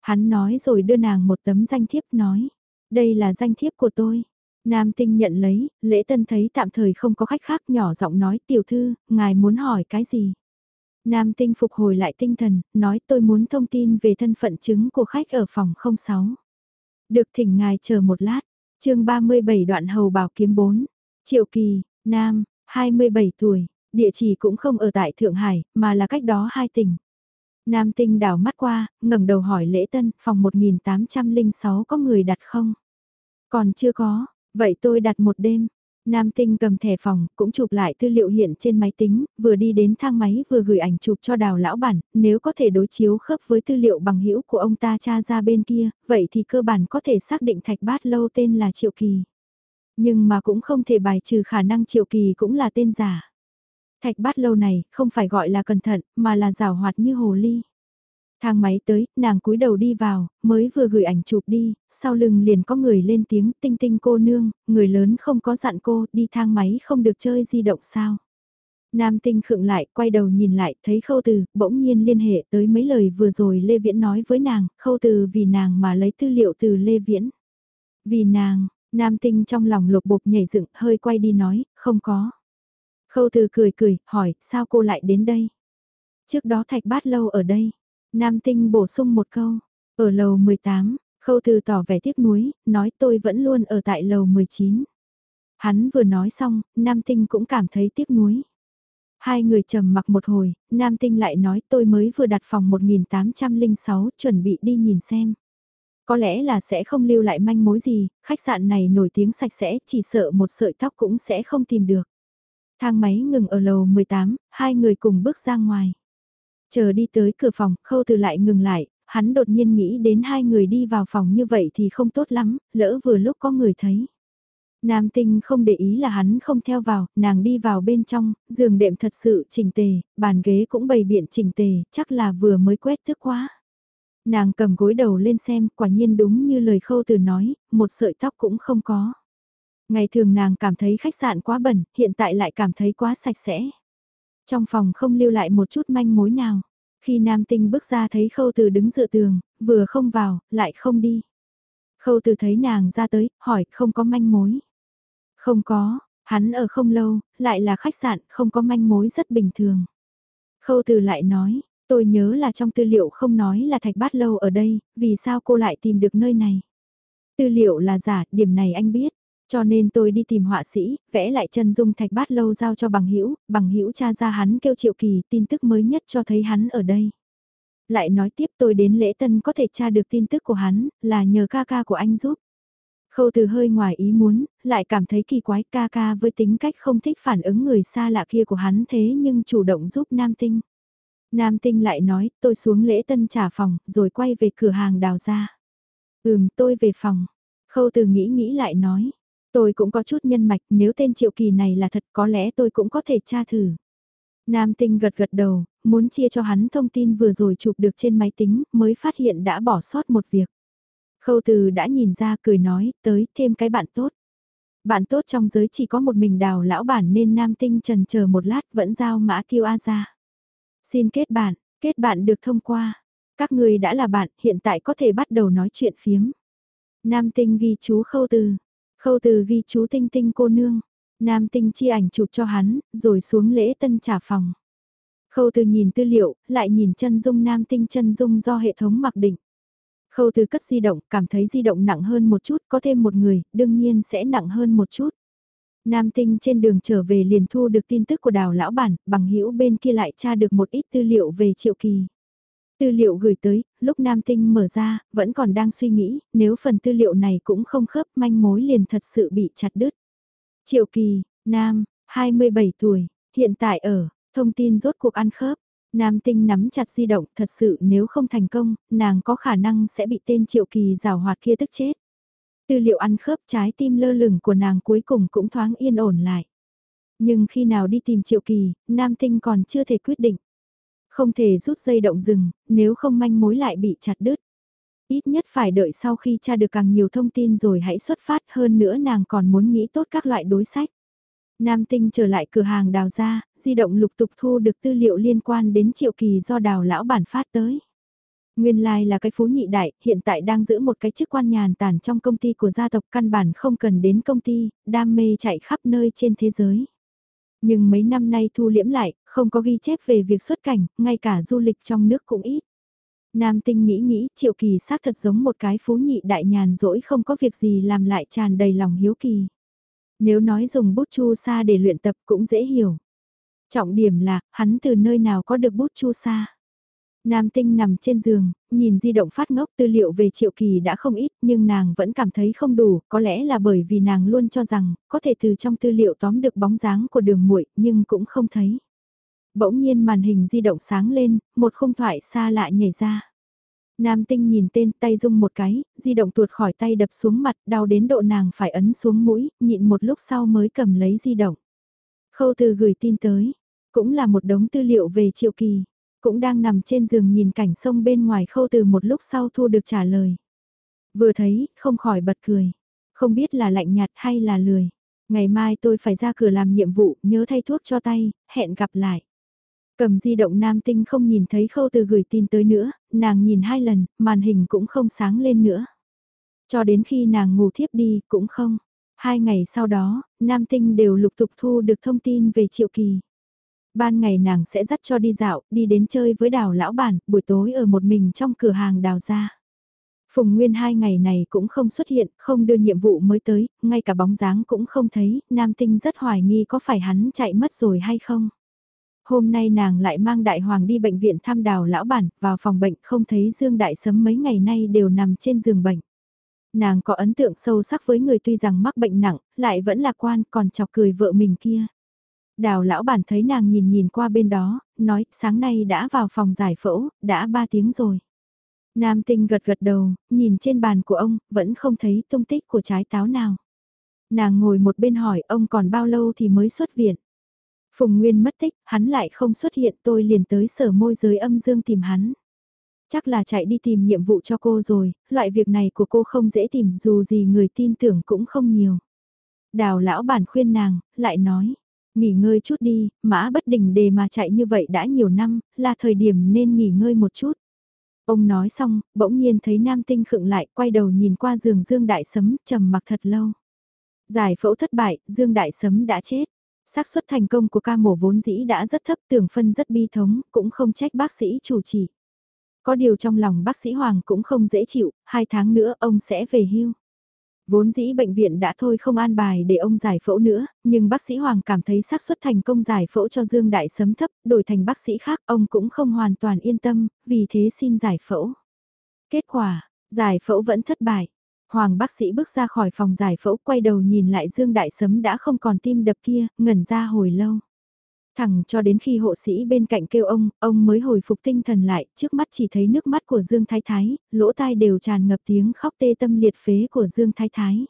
Hắn nói rồi đưa nàng một tấm danh thiếp nói. Đây là danh thiếp của tôi. Nam tinh nhận lấy, lễ tân thấy tạm thời không có khách khác nhỏ giọng nói tiểu thư, ngài muốn hỏi cái gì? Nam tinh phục hồi lại tinh thần, nói tôi muốn thông tin về thân phận chứng của khách ở phòng 06. Được thỉnh ngài chờ một lát, chương 37 đoạn hầu bảo kiếm 4. Triệu Kỳ, Nam, 27 tuổi, địa chỉ cũng không ở tại Thượng Hải, mà là cách đó hai tỉnh. Nam tinh đảo mắt qua, ngẩng đầu hỏi lễ tân, phòng 1806 có người đặt không? Còn chưa có, vậy tôi đặt một đêm. Nam tinh cầm thẻ phòng, cũng chụp lại tư liệu hiện trên máy tính, vừa đi đến thang máy vừa gửi ảnh chụp cho đào lão bản, nếu có thể đối chiếu khớp với tư liệu bằng hữu của ông ta cha ra bên kia, vậy thì cơ bản có thể xác định thạch bát lâu tên là Triệu Kỳ. Nhưng mà cũng không thể bài trừ khả năng Triệu Kỳ cũng là tên giả. Thạch bát lâu này, không phải gọi là cẩn thận, mà là rào hoạt như hồ ly. Thang máy tới, nàng cúi đầu đi vào, mới vừa gửi ảnh chụp đi, sau lưng liền có người lên tiếng tinh tinh cô nương, người lớn không có dặn cô, đi thang máy không được chơi di động sao. Nam tinh khựng lại, quay đầu nhìn lại, thấy khâu từ, bỗng nhiên liên hệ tới mấy lời vừa rồi Lê Viễn nói với nàng, khâu từ vì nàng mà lấy tư liệu từ Lê Viễn. Vì nàng, nam tinh trong lòng lục bục nhảy dựng, hơi quay đi nói, không có. Khâu từ cười cười, hỏi, sao cô lại đến đây? Trước đó thạch bát lâu ở đây. Nam tinh bổ sung một câu, ở lầu 18, khâu từ tỏ vẻ tiếc nuối, nói tôi vẫn luôn ở tại lầu 19. Hắn vừa nói xong, Nam tinh cũng cảm thấy tiếc nuối. Hai người trầm mặc một hồi, Nam Tinh lại nói tôi mới vừa đặt phòng 1806 chuẩn bị đi nhìn xem. Có lẽ là sẽ không lưu lại manh mối gì, khách sạn này nổi tiếng sạch sẽ, chỉ sợ một sợi tóc cũng sẽ không tìm được. Thang máy ngừng ở lầu 18, hai người cùng bước ra ngoài. Chờ đi tới cửa phòng, khâu từ lại ngừng lại, hắn đột nhiên nghĩ đến hai người đi vào phòng như vậy thì không tốt lắm, lỡ vừa lúc có người thấy. Nam tinh không để ý là hắn không theo vào, nàng đi vào bên trong, giường đệm thật sự chỉnh tề, bàn ghế cũng bày biện chỉnh tề, chắc là vừa mới quét thức quá. Nàng cầm gối đầu lên xem, quả nhiên đúng như lời khâu từ nói, một sợi tóc cũng không có. Ngày thường nàng cảm thấy khách sạn quá bẩn, hiện tại lại cảm thấy quá sạch sẽ. Trong phòng không lưu lại một chút manh mối nào. Khi nam tinh bước ra thấy khâu từ đứng dựa tường, vừa không vào, lại không đi. Khâu từ thấy nàng ra tới, hỏi không có manh mối. Không có, hắn ở không lâu, lại là khách sạn, không có manh mối rất bình thường. Khâu từ lại nói, tôi nhớ là trong tư liệu không nói là thạch bát lâu ở đây, vì sao cô lại tìm được nơi này. Tư liệu là giả, điểm này anh biết. Cho nên tôi đi tìm họa sĩ, vẽ lại chân dung thạch bát lâu giao cho bằng hữu bằng hữu cha ra hắn kêu triệu kỳ tin tức mới nhất cho thấy hắn ở đây. Lại nói tiếp tôi đến lễ tân có thể tra được tin tức của hắn, là nhờ ca ca của anh giúp. Khâu từ hơi ngoài ý muốn, lại cảm thấy kỳ quái ca ca với tính cách không thích phản ứng người xa lạ kia của hắn thế nhưng chủ động giúp Nam Tinh. Nam Tinh lại nói tôi xuống lễ tân trả phòng rồi quay về cửa hàng đào ra. Ừm tôi về phòng. Khâu từ nghĩ nghĩ lại nói. Tôi cũng có chút nhân mạch nếu tên triệu kỳ này là thật có lẽ tôi cũng có thể tra thử. Nam Tinh gật gật đầu, muốn chia cho hắn thông tin vừa rồi chụp được trên máy tính mới phát hiện đã bỏ sót một việc. Khâu từ đã nhìn ra cười nói, tới thêm cái bạn tốt. Bạn tốt trong giới chỉ có một mình đào lão bản nên nam tinh trần chờ một lát vẫn giao mã kiêu A ra. Xin kết bạn, kết bạn được thông qua. Các người đã là bạn, hiện tại có thể bắt đầu nói chuyện phiếm. Nam tinh ghi chú khâu từ. Khâu từ ghi chú tinh tinh cô nương. Nam tinh chi ảnh chụp cho hắn, rồi xuống lễ tân trả phòng. Khâu từ nhìn tư liệu, lại nhìn chân dung nam tinh chân dung do hệ thống mặc định. Khâu từ cất di động, cảm thấy di động nặng hơn một chút, có thêm một người, đương nhiên sẽ nặng hơn một chút. Nam tinh trên đường trở về liền thu được tin tức của đào lão bản, bằng hữu bên kia lại tra được một ít tư liệu về triệu kỳ. Tư liệu gửi tới, lúc Nam Tinh mở ra, vẫn còn đang suy nghĩ, nếu phần tư liệu này cũng không khớp manh mối liền thật sự bị chặt đứt. Triệu Kỳ, Nam, 27 tuổi, hiện tại ở, thông tin rốt cuộc ăn khớp, Nam tinh nắm chặt di động thật sự nếu không thành công, nàng có khả năng sẽ bị tên triệu kỳ rào hoạt kia tức chết. Tư liệu ăn khớp trái tim lơ lửng của nàng cuối cùng cũng thoáng yên ổn lại. Nhưng khi nào đi tìm triệu kỳ, nam tinh còn chưa thể quyết định. Không thể rút dây động rừng, nếu không manh mối lại bị chặt đứt. Ít nhất phải đợi sau khi tra được càng nhiều thông tin rồi hãy xuất phát hơn nữa nàng còn muốn nghĩ tốt các loại đối sách. Nam Tinh trở lại cửa hàng đào ra, di động lục tục thu được tư liệu liên quan đến triệu kỳ do đào lão bản phát tới. Nguyên lai like là cái phú nhị đại, hiện tại đang giữ một cái chức quan nhàn tản trong công ty của gia tộc căn bản không cần đến công ty, đam mê chạy khắp nơi trên thế giới. Nhưng mấy năm nay thu liễm lại, không có ghi chép về việc xuất cảnh, ngay cả du lịch trong nước cũng ít. Nam tinh nghĩ nghĩ triệu kỳ xác thật giống một cái phú nhị đại nhàn rỗi không có việc gì làm lại tràn đầy lòng hiếu kỳ. Nếu nói dùng bút chu sa để luyện tập cũng dễ hiểu. Trọng điểm là, hắn từ nơi nào có được bút chu sa. Nam tinh nằm trên giường, nhìn di động phát ngốc tư liệu về triệu kỳ đã không ít nhưng nàng vẫn cảm thấy không đủ, có lẽ là bởi vì nàng luôn cho rằng có thể từ trong tư liệu tóm được bóng dáng của đường muội nhưng cũng không thấy. Bỗng nhiên màn hình di động sáng lên, một khung thoại xa lạ nhảy ra. Nam tinh nhìn tên tay rung một cái, di động tuột khỏi tay đập xuống mặt, đau đến độ nàng phải ấn xuống mũi, nhịn một lúc sau mới cầm lấy di động. Khâu từ gửi tin tới, cũng là một đống tư liệu về triệu kỳ, cũng đang nằm trên giường nhìn cảnh sông bên ngoài khâu từ một lúc sau thu được trả lời. Vừa thấy, không khỏi bật cười, không biết là lạnh nhạt hay là lười. Ngày mai tôi phải ra cửa làm nhiệm vụ, nhớ thay thuốc cho tay, hẹn gặp lại. Cầm di động nam tinh không nhìn thấy khâu từ gửi tin tới nữa, nàng nhìn hai lần, màn hình cũng không sáng lên nữa. Cho đến khi nàng ngủ thiếp đi, cũng không. Hai ngày sau đó, nam tinh đều lục tục thu được thông tin về triệu kỳ. Ban ngày nàng sẽ dắt cho đi dạo, đi đến chơi với đào lão bản, buổi tối ở một mình trong cửa hàng đào ra. Phùng Nguyên hai ngày này cũng không xuất hiện, không đưa nhiệm vụ mới tới, ngay cả bóng dáng cũng không thấy, nam tinh rất hoài nghi có phải hắn chạy mất rồi hay không. Hôm nay nàng lại mang đại hoàng đi bệnh viện thăm đào lão bản, vào phòng bệnh không thấy Dương Đại Sấm mấy ngày nay đều nằm trên giường bệnh. Nàng có ấn tượng sâu sắc với người tuy rằng mắc bệnh nặng, lại vẫn lạc quan còn chọc cười vợ mình kia. Đào lão bản thấy nàng nhìn nhìn qua bên đó, nói sáng nay đã vào phòng giải phẫu, đã ba tiếng rồi. Nam tinh gật gật đầu, nhìn trên bàn của ông, vẫn không thấy tung tích của trái táo nào. Nàng ngồi một bên hỏi ông còn bao lâu thì mới xuất viện. Phùng Nguyên mất tích, hắn lại không xuất hiện tôi liền tới sở môi giới âm dương tìm hắn. Chắc là chạy đi tìm nhiệm vụ cho cô rồi, loại việc này của cô không dễ tìm dù gì người tin tưởng cũng không nhiều. Đào lão bản khuyên nàng, lại nói, nghỉ ngơi chút đi, mã bất đình đề mà chạy như vậy đã nhiều năm, là thời điểm nên nghỉ ngơi một chút. Ông nói xong, bỗng nhiên thấy nam tinh khựng lại, quay đầu nhìn qua giường Dương Đại Sấm, trầm mặc thật lâu. Giải phẫu thất bại, Dương Đại Sấm đã chết xác suất thành công của ca mổ vốn dĩ đã rất thấp tưởng phân rất bi thống, cũng không trách bác sĩ chủ trì. Có điều trong lòng bác sĩ Hoàng cũng không dễ chịu, hai tháng nữa ông sẽ về hưu. Vốn dĩ bệnh viện đã thôi không an bài để ông giải phẫu nữa, nhưng bác sĩ Hoàng cảm thấy xác suất thành công giải phẫu cho Dương Đại sấm thấp, đổi thành bác sĩ khác ông cũng không hoàn toàn yên tâm, vì thế xin giải phẫu. Kết quả, giải phẫu vẫn thất bại. Hoàng bác sĩ bước ra khỏi phòng giải phẫu quay đầu nhìn lại Dương Đại Sấm đã không còn tim đập kia, ngẩn ra hồi lâu. Thẳng cho đến khi hộ sĩ bên cạnh kêu ông, ông mới hồi phục tinh thần lại, trước mắt chỉ thấy nước mắt của Dương Thái Thái, lỗ tai đều tràn ngập tiếng khóc tê tâm liệt phế của Dương Thái Thái.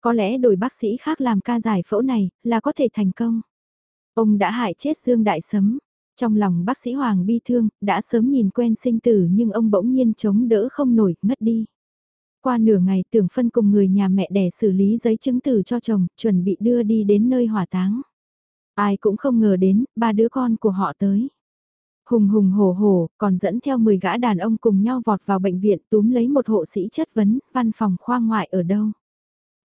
Có lẽ đổi bác sĩ khác làm ca giải phẫu này, là có thể thành công. Ông đã hại chết Dương Đại Sấm. Trong lòng bác sĩ Hoàng bi thương, đã sớm nhìn quen sinh tử nhưng ông bỗng nhiên chống đỡ không nổi, ngất đi. Qua nửa ngày tưởng phân cùng người nhà mẹ đẻ xử lý giấy chứng tử cho chồng, chuẩn bị đưa đi đến nơi hỏa táng. Ai cũng không ngờ đến, ba đứa con của họ tới. Hùng hùng hổ hổ, còn dẫn theo 10 gã đàn ông cùng nhau vọt vào bệnh viện túm lấy một hộ sĩ chất vấn, văn phòng khoa ngoại ở đâu.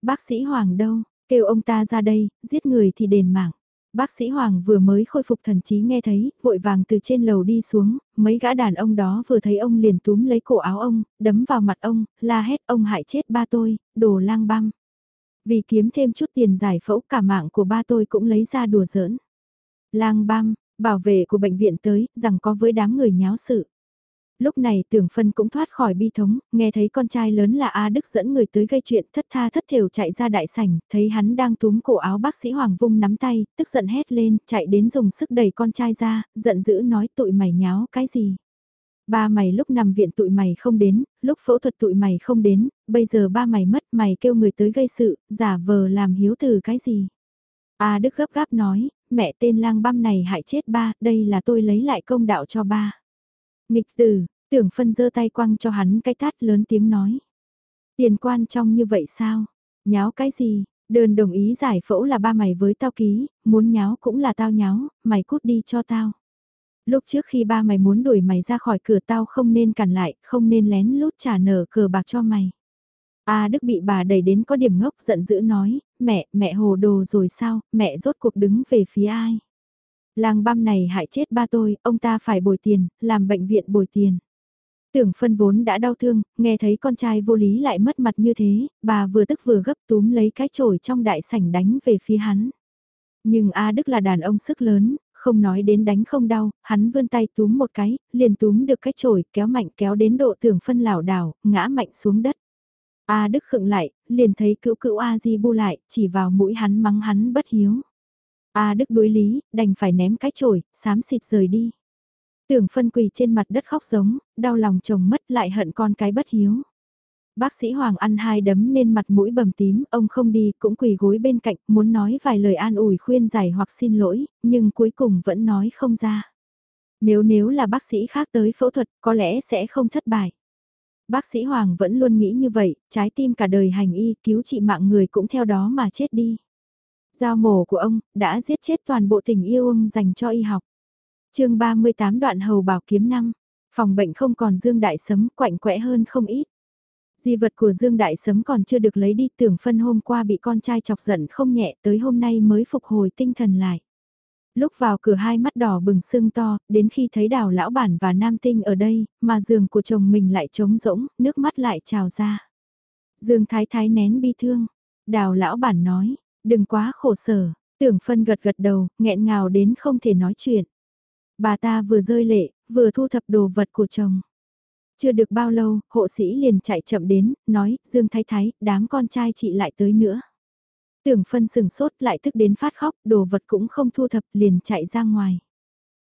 Bác sĩ Hoàng đâu, kêu ông ta ra đây, giết người thì đền mạng. Bác sĩ Hoàng vừa mới khôi phục thần trí nghe thấy, vội vàng từ trên lầu đi xuống, mấy gã đàn ông đó vừa thấy ông liền túm lấy cổ áo ông, đấm vào mặt ông, la hét ông hại chết ba tôi, đồ lang băm. Vì kiếm thêm chút tiền giải phẫu cả mạng của ba tôi cũng lấy ra đùa giỡn. Lang băm, bảo vệ của bệnh viện tới, rằng có với đám người nháo sự lúc này tưởng phân cũng thoát khỏi bi thống, nghe thấy con trai lớn là A Đức dẫn người tới gây chuyện thất tha thất thểu chạy ra đại sảnh, thấy hắn đang túm cổ áo bác sĩ Hoàng Vung nắm tay, tức giận hét lên, chạy đến dùng sức đẩy con trai ra, giận dữ nói tụi mày nháo cái gì. Ba mày lúc nằm viện tụi mày không đến, lúc phẫu thuật tụi mày không đến, bây giờ ba mày mất mày kêu người tới gây sự, giả vờ làm hiếu từ cái gì. A Đức gấp gáp nói, mẹ tên lang băm này hại chết ba, đây là tôi lấy lại công đạo cho ba. Nghịch tử, tưởng phân giơ tay quăng cho hắn cái tát lớn tiếng nói. Tiền quan trọng như vậy sao? Nháo cái gì? Đơn đồng ý giải phẫu là ba mày với tao ký, muốn nháo cũng là tao nháo, mày cút đi cho tao. Lúc trước khi ba mày muốn đuổi mày ra khỏi cửa tao không nên cản lại, không nên lén lút trả nở cờ bạc cho mày. A Đức bị bà đẩy đến có điểm ngốc giận dữ nói, mẹ, mẹ hồ đồ rồi sao, mẹ rốt cuộc đứng về phía ai? Lang băm này hại chết ba tôi, ông ta phải bồi tiền, làm bệnh viện bồi tiền. Tưởng phân vốn đã đau thương, nghe thấy con trai vô lý lại mất mặt như thế, bà vừa tức vừa gấp túm lấy cái chổi trong đại sảnh đánh về phía hắn. Nhưng A Đức là đàn ông sức lớn, Không nói đến đánh không đau, hắn vươn tay túm một cái, liền túm được cái chổi kéo mạnh kéo đến độ tưởng phân lảo đảo, ngã mạnh xuống đất. A Đức khựng lại, liền thấy cữu cữu A Di bu lại, chỉ vào mũi hắn mắng hắn bất hiếu. A Đức đối lý, đành phải ném cái chổi, xám xịt rời đi. Tưởng phân quỳ trên mặt đất khóc giống, đau lòng chồng mất lại hận con cái bất hiếu. Bác sĩ Hoàng ăn hai đấm nên mặt mũi bầm tím, ông không đi, cũng quỳ gối bên cạnh, muốn nói vài lời an ủi khuyên giải hoặc xin lỗi, nhưng cuối cùng vẫn nói không ra. Nếu nếu là bác sĩ khác tới phẫu thuật, có lẽ sẽ không thất bại. Bác sĩ Hoàng vẫn luôn nghĩ như vậy, trái tim cả đời hành y cứu trị mạng người cũng theo đó mà chết đi. Giao mổ của ông đã giết chết toàn bộ tình yêu ông dành cho y học. chương 38 đoạn hầu bảo kiếm năm, phòng bệnh không còn dương đại sấm quạnh quẽ hơn không ít. Di vật của Dương Đại Sấm còn chưa được lấy đi tưởng phân hôm qua bị con trai chọc giận không nhẹ tới hôm nay mới phục hồi tinh thần lại. Lúc vào cửa hai mắt đỏ bừng sưng to, đến khi thấy đào lão bản và nam tinh ở đây, mà giường của chồng mình lại trống rỗng, nước mắt lại trào ra. Dương Thái Thái nén bi thương, đào lão bản nói, đừng quá khổ sở, tưởng phân gật gật đầu, nghẹn ngào đến không thể nói chuyện. Bà ta vừa rơi lệ, vừa thu thập đồ vật của chồng. Chưa được bao lâu, hộ sĩ liền chạy chậm đến, nói, Dương Thái Thái, đám con trai chị lại tới nữa. Tưởng phân sừng sốt lại thức đến phát khóc, đồ vật cũng không thu thập liền chạy ra ngoài.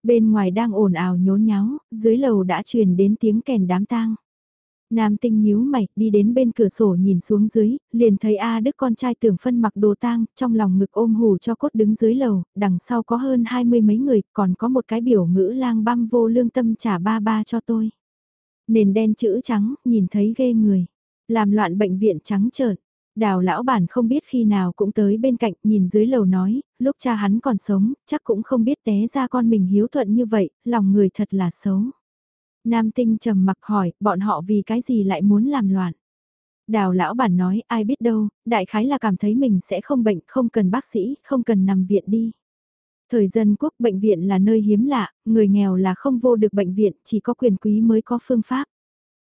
Bên ngoài đang ồn ào nhốn nháo, dưới lầu đã truyền đến tiếng kèn đám tang. Nam tinh nhíu mày, đi đến bên cửa sổ nhìn xuống dưới, liền thấy A Đức con trai tưởng phân mặc đồ tang, trong lòng ngực ôm hù cho cốt đứng dưới lầu, đằng sau có hơn hai mươi mấy người, còn có một cái biểu ngữ lang băm vô lương tâm trả ba ba cho tôi. Nền đen chữ trắng, nhìn thấy ghê người. Làm loạn bệnh viện trắng trợn. Đào lão bản không biết khi nào cũng tới bên cạnh nhìn dưới lầu nói, lúc cha hắn còn sống, chắc cũng không biết té ra con mình hiếu thuận như vậy, lòng người thật là xấu. Nam tinh trầm mặc hỏi, bọn họ vì cái gì lại muốn làm loạn. Đào lão bản nói, ai biết đâu, đại khái là cảm thấy mình sẽ không bệnh, không cần bác sĩ, không cần nằm viện đi. Thời dân quốc bệnh viện là nơi hiếm lạ, người nghèo là không vô được bệnh viện, chỉ có quyền quý mới có phương pháp.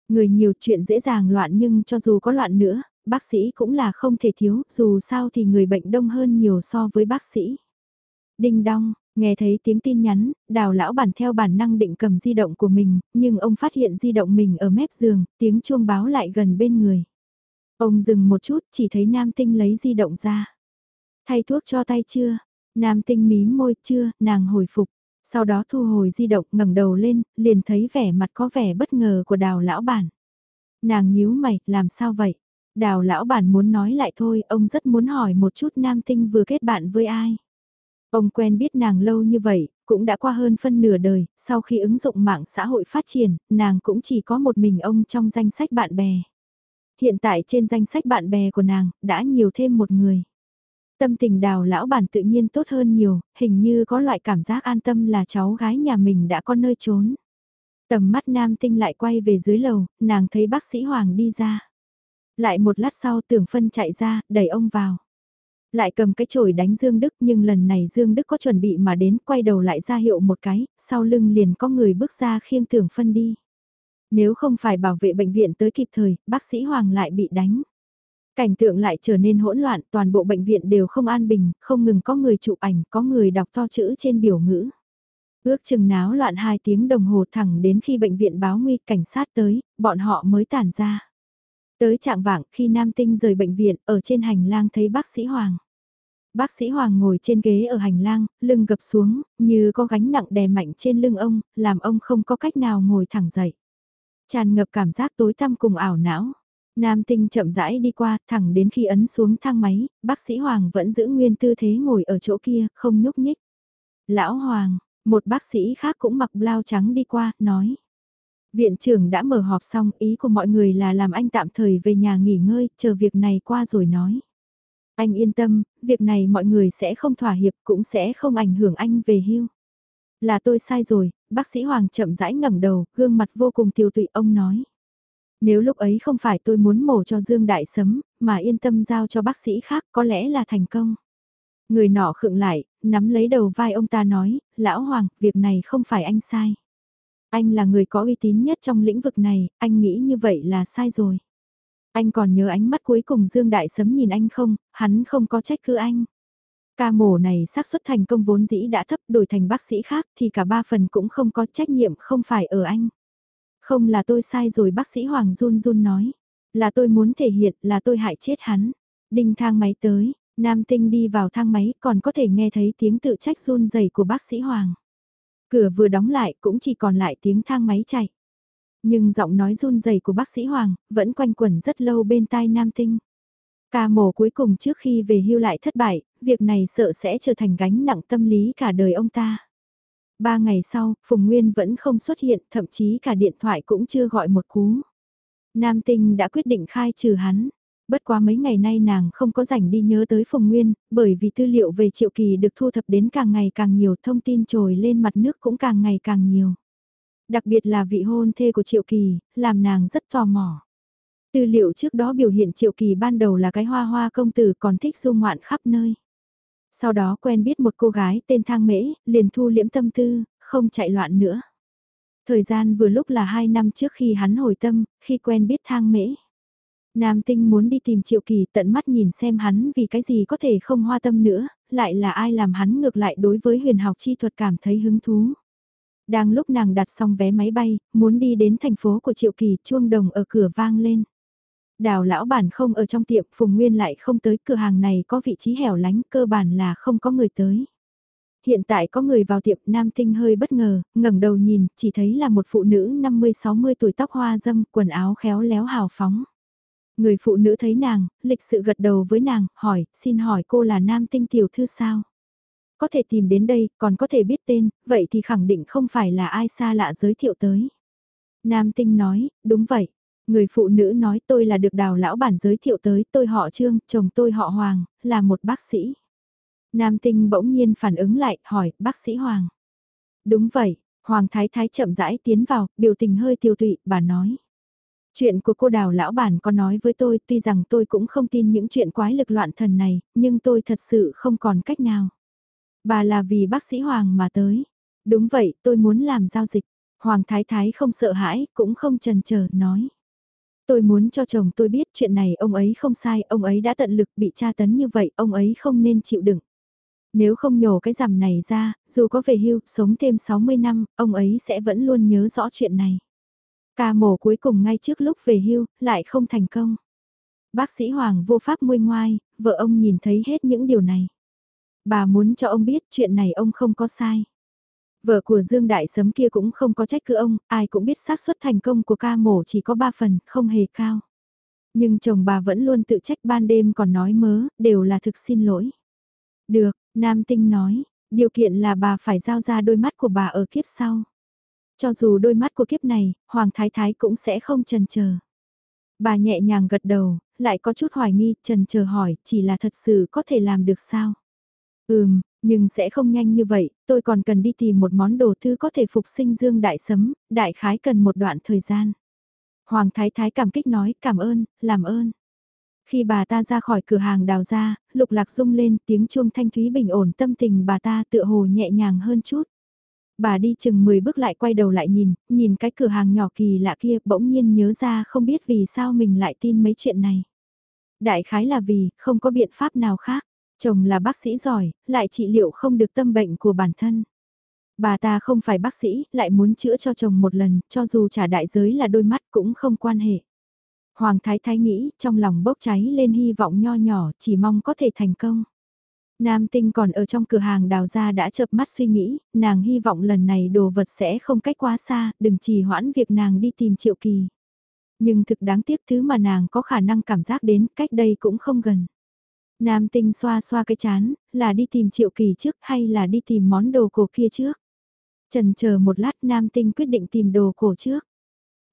Người nhiều chuyện dễ dàng loạn nhưng cho dù có loạn nữa, bác sĩ cũng là không thể thiếu, dù sao thì người bệnh đông hơn nhiều so với bác sĩ. Đinh đong, nghe thấy tiếng tin nhắn, đào lão bản theo bản năng định cầm di động của mình, nhưng ông phát hiện di động mình ở mép giường, tiếng chuông báo lại gần bên người. Ông dừng một chút, chỉ thấy nam tinh lấy di động ra. Thay thuốc cho tay chưa? Nam tinh mím môi chưa, nàng hồi phục. Sau đó thu hồi di động ngẩng đầu lên, liền thấy vẻ mặt có vẻ bất ngờ của đào lão bản. Nàng nhíu mày, làm sao vậy? Đào lão bản muốn nói lại thôi, ông rất muốn hỏi một chút nam tinh vừa kết bạn với ai. Ông quen biết nàng lâu như vậy, cũng đã qua hơn phân nửa đời, sau khi ứng dụng mạng xã hội phát triển, nàng cũng chỉ có một mình ông trong danh sách bạn bè. Hiện tại trên danh sách bạn bè của nàng, đã nhiều thêm một người. Tâm tình đào lão bản tự nhiên tốt hơn nhiều, hình như có loại cảm giác an tâm là cháu gái nhà mình đã có nơi trốn. Tầm mắt nam tinh lại quay về dưới lầu, nàng thấy bác sĩ Hoàng đi ra. Lại một lát sau tưởng phân chạy ra, đẩy ông vào. Lại cầm cái chổi đánh Dương Đức nhưng lần này Dương Đức có chuẩn bị mà đến quay đầu lại ra hiệu một cái, sau lưng liền có người bước ra khiêng tưởng phân đi. Nếu không phải bảo vệ bệnh viện tới kịp thời, bác sĩ Hoàng lại bị đánh. Cảnh tượng lại trở nên hỗn loạn, toàn bộ bệnh viện đều không an bình, không ngừng có người chụp ảnh, có người đọc to chữ trên biểu ngữ. Ước chừng náo loạn 2 tiếng đồng hồ thẳng đến khi bệnh viện báo nguy cảnh sát tới, bọn họ mới tản ra. Tới trạng vạng khi Nam Tinh rời bệnh viện, ở trên hành lang thấy bác sĩ Hoàng. Bác sĩ Hoàng ngồi trên ghế ở hành lang, lưng gập xuống, như có gánh nặng đè mạnh trên lưng ông, làm ông không có cách nào ngồi thẳng dậy. Tràn ngập cảm giác tối tăm cùng ảo não. Nam tinh chậm rãi đi qua, thẳng đến khi ấn xuống thang máy, bác sĩ Hoàng vẫn giữ nguyên tư thế ngồi ở chỗ kia, không nhúc nhích. Lão Hoàng, một bác sĩ khác cũng mặc blau trắng đi qua, nói. Viện trưởng đã mở họp xong, ý của mọi người là làm anh tạm thời về nhà nghỉ ngơi, chờ việc này qua rồi nói. Anh yên tâm, việc này mọi người sẽ không thỏa hiệp cũng sẽ không ảnh hưởng anh về hưu. Là tôi sai rồi, bác sĩ Hoàng chậm rãi ngẩng đầu, gương mặt vô cùng tiêu tụy ông nói. Nếu lúc ấy không phải tôi muốn mổ cho Dương Đại Sấm, mà yên tâm giao cho bác sĩ khác có lẽ là thành công. Người nọ khựng lại, nắm lấy đầu vai ông ta nói, Lão Hoàng, việc này không phải anh sai. Anh là người có uy tín nhất trong lĩnh vực này, anh nghĩ như vậy là sai rồi. Anh còn nhớ ánh mắt cuối cùng Dương Đại Sấm nhìn anh không, hắn không có trách cứ anh. Ca mổ này xác suất thành công vốn dĩ đã thấp đổi thành bác sĩ khác thì cả ba phần cũng không có trách nhiệm không phải ở anh. Không là tôi sai rồi bác sĩ Hoàng run run nói. Là tôi muốn thể hiện là tôi hại chết hắn. Đinh thang máy tới, nam tinh đi vào thang máy còn có thể nghe thấy tiếng tự trách run rẩy của bác sĩ Hoàng. Cửa vừa đóng lại cũng chỉ còn lại tiếng thang máy chạy. Nhưng giọng nói run rẩy của bác sĩ Hoàng vẫn quanh quẩn rất lâu bên tai nam tinh. Ca mổ cuối cùng trước khi về hưu lại thất bại, việc này sợ sẽ trở thành gánh nặng tâm lý cả đời ông ta. Ba ngày sau, Phùng Nguyên vẫn không xuất hiện, thậm chí cả điện thoại cũng chưa gọi một cú. Nam Tinh đã quyết định khai trừ hắn. Bất quá mấy ngày nay nàng không có rảnh đi nhớ tới Phùng Nguyên, bởi vì tư liệu về Triệu Kỳ được thu thập đến càng ngày càng nhiều thông tin trồi lên mặt nước cũng càng ngày càng nhiều. Đặc biệt là vị hôn thê của Triệu Kỳ, làm nàng rất tò mò. Tư liệu trước đó biểu hiện Triệu Kỳ ban đầu là cái hoa hoa công tử còn thích du ngoạn khắp nơi. Sau đó quen biết một cô gái tên Thang Mễ, liền thu liễm tâm tư, không chạy loạn nữa. Thời gian vừa lúc là hai năm trước khi hắn hồi tâm, khi quen biết Thang Mễ. Nam tinh muốn đi tìm Triệu Kỳ tận mắt nhìn xem hắn vì cái gì có thể không hoa tâm nữa, lại là ai làm hắn ngược lại đối với huyền học chi thuật cảm thấy hứng thú. Đang lúc nàng đặt xong vé máy bay, muốn đi đến thành phố của Triệu Kỳ, chuông đồng ở cửa vang lên. Đào lão bản không ở trong tiệm, Phùng Nguyên lại không tới cửa hàng này có vị trí hẻo lánh, cơ bản là không có người tới. Hiện tại có người vào tiệm nam tinh hơi bất ngờ, ngẩng đầu nhìn, chỉ thấy là một phụ nữ 50-60 tuổi tóc hoa dâm, quần áo khéo léo hào phóng. Người phụ nữ thấy nàng, lịch sự gật đầu với nàng, hỏi, xin hỏi cô là nam tinh tiểu thư sao? Có thể tìm đến đây, còn có thể biết tên, vậy thì khẳng định không phải là ai xa lạ giới thiệu tới. Nam tinh nói, đúng vậy. Người phụ nữ nói tôi là được đào lão bản giới thiệu tới, tôi họ Trương, chồng tôi họ Hoàng, là một bác sĩ. Nam tinh bỗng nhiên phản ứng lại, hỏi, bác sĩ Hoàng. Đúng vậy, Hoàng Thái Thái chậm rãi tiến vào, biểu tình hơi tiêu tụy, bà nói. Chuyện của cô đào lão bản có nói với tôi tuy rằng tôi cũng không tin những chuyện quái lực loạn thần này, nhưng tôi thật sự không còn cách nào. Bà là vì bác sĩ Hoàng mà tới. Đúng vậy, tôi muốn làm giao dịch. Hoàng Thái Thái không sợ hãi, cũng không chần chờ nói. Tôi muốn cho chồng tôi biết chuyện này ông ấy không sai, ông ấy đã tận lực bị tra tấn như vậy, ông ấy không nên chịu đựng. Nếu không nhổ cái rằm này ra, dù có về hưu, sống thêm 60 năm, ông ấy sẽ vẫn luôn nhớ rõ chuyện này. Ca mổ cuối cùng ngay trước lúc về hưu, lại không thành công. Bác sĩ Hoàng vô pháp nguôi ngoai, vợ ông nhìn thấy hết những điều này. Bà muốn cho ông biết chuyện này ông không có sai. Vợ của Dương Đại Sấm kia cũng không có trách cứ ông, ai cũng biết xác suất thành công của ca mổ chỉ có 3 phần, không hề cao. Nhưng chồng bà vẫn luôn tự trách ban đêm còn nói mớ, đều là thực xin lỗi. Được, Nam Tinh nói, điều kiện là bà phải giao ra đôi mắt của bà ở kiếp sau. Cho dù đôi mắt của kiếp này, Hoàng Thái Thái cũng sẽ không trần chờ. Bà nhẹ nhàng gật đầu, lại có chút hoài nghi, trần chờ hỏi, chỉ là thật sự có thể làm được sao? Ừm, nhưng sẽ không nhanh như vậy, tôi còn cần đi tìm một món đồ thư có thể phục sinh dương đại sấm, đại khái cần một đoạn thời gian. Hoàng Thái Thái cảm kích nói cảm ơn, làm ơn. Khi bà ta ra khỏi cửa hàng đào ra, lục lạc rung lên tiếng chuông thanh thúy bình ổn tâm tình bà ta tựa hồ nhẹ nhàng hơn chút. Bà đi chừng 10 bước lại quay đầu lại nhìn, nhìn cái cửa hàng nhỏ kỳ lạ kia bỗng nhiên nhớ ra không biết vì sao mình lại tin mấy chuyện này. Đại khái là vì không có biện pháp nào khác. Chồng là bác sĩ giỏi, lại trị liệu không được tâm bệnh của bản thân. Bà ta không phải bác sĩ, lại muốn chữa cho chồng một lần, cho dù trả đại giới là đôi mắt cũng không quan hệ. Hoàng Thái Thái nghĩ, trong lòng bốc cháy lên hy vọng nho nhỏ, chỉ mong có thể thành công. Nam tinh còn ở trong cửa hàng đào ra đã chợp mắt suy nghĩ, nàng hy vọng lần này đồ vật sẽ không cách quá xa, đừng trì hoãn việc nàng đi tìm triệu kỳ. Nhưng thực đáng tiếc thứ mà nàng có khả năng cảm giác đến cách đây cũng không gần. Nam tinh xoa xoa cái chán, là đi tìm triệu kỳ trước hay là đi tìm món đồ cổ kia trước. Trần chờ một lát Nam tinh quyết định tìm đồ cổ trước.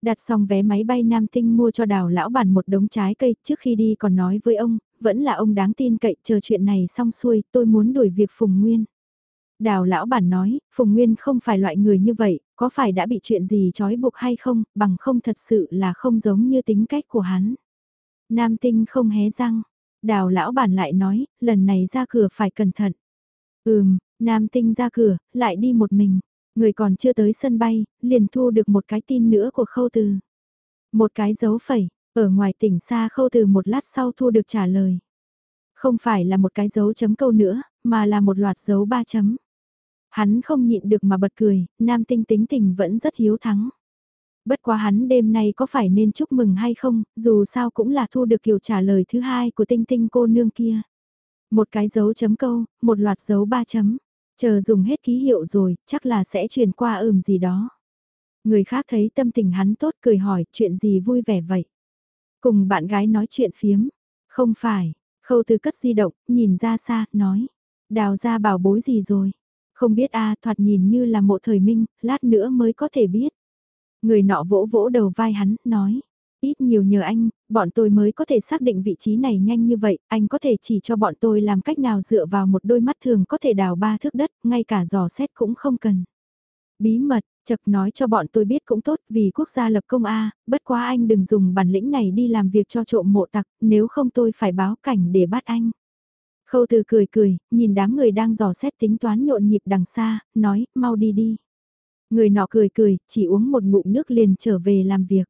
Đặt xong vé máy bay Nam Tinh mua cho đào lão bản một đống trái cây, trước khi đi còn nói với ông, vẫn là ông đáng tin cậy, chờ chuyện này xong xuôi, tôi muốn đuổi việc Phùng Nguyên. Đào lão bản nói, Phùng Nguyên không phải loại người như vậy, có phải đã bị chuyện gì trói buộc hay không, bằng không thật sự là không giống như tính cách của hắn. Nam Tinh không hé răng, đào lão bản lại nói, lần này ra cửa phải cẩn thận. Ừm, Nam Tinh ra cửa, lại đi một mình. Người còn chưa tới sân bay, liền thu được một cái tin nữa của khâu từ. Một cái dấu phẩy, ở ngoài tỉnh xa khâu từ một lát sau thu được trả lời. Không phải là một cái dấu chấm câu nữa, mà là một loạt dấu ba chấm. Hắn không nhịn được mà bật cười, nam tinh tính tình vẫn rất hiếu thắng. Bất quá hắn đêm nay có phải nên chúc mừng hay không, dù sao cũng là thu được kiểu trả lời thứ hai của tinh tinh cô nương kia. Một cái dấu chấm câu, một loạt dấu ba chấm. Chờ dùng hết ký hiệu rồi, chắc là sẽ truyền qua ừm gì đó. Người khác thấy tâm tình hắn tốt cười hỏi chuyện gì vui vẻ vậy. Cùng bạn gái nói chuyện phiếm. Không phải, khâu từ cất di động, nhìn ra xa, nói. Đào ra bảo bối gì rồi. Không biết a thoạt nhìn như là mộ thời minh, lát nữa mới có thể biết. Người nọ vỗ vỗ đầu vai hắn, nói. Ít nhiều nhờ anh, bọn tôi mới có thể xác định vị trí này nhanh như vậy, anh có thể chỉ cho bọn tôi làm cách nào dựa vào một đôi mắt thường có thể đào ba thước đất, ngay cả giò xét cũng không cần. Bí mật, chật nói cho bọn tôi biết cũng tốt vì quốc gia lập công A, bất quá anh đừng dùng bản lĩnh này đi làm việc cho trộm mộ tặc, nếu không tôi phải báo cảnh để bắt anh. Khâu từ cười cười, nhìn đám người đang dò xét tính toán nhộn nhịp đằng xa, nói, mau đi đi. Người nọ cười cười, chỉ uống một ngụm nước liền trở về làm việc.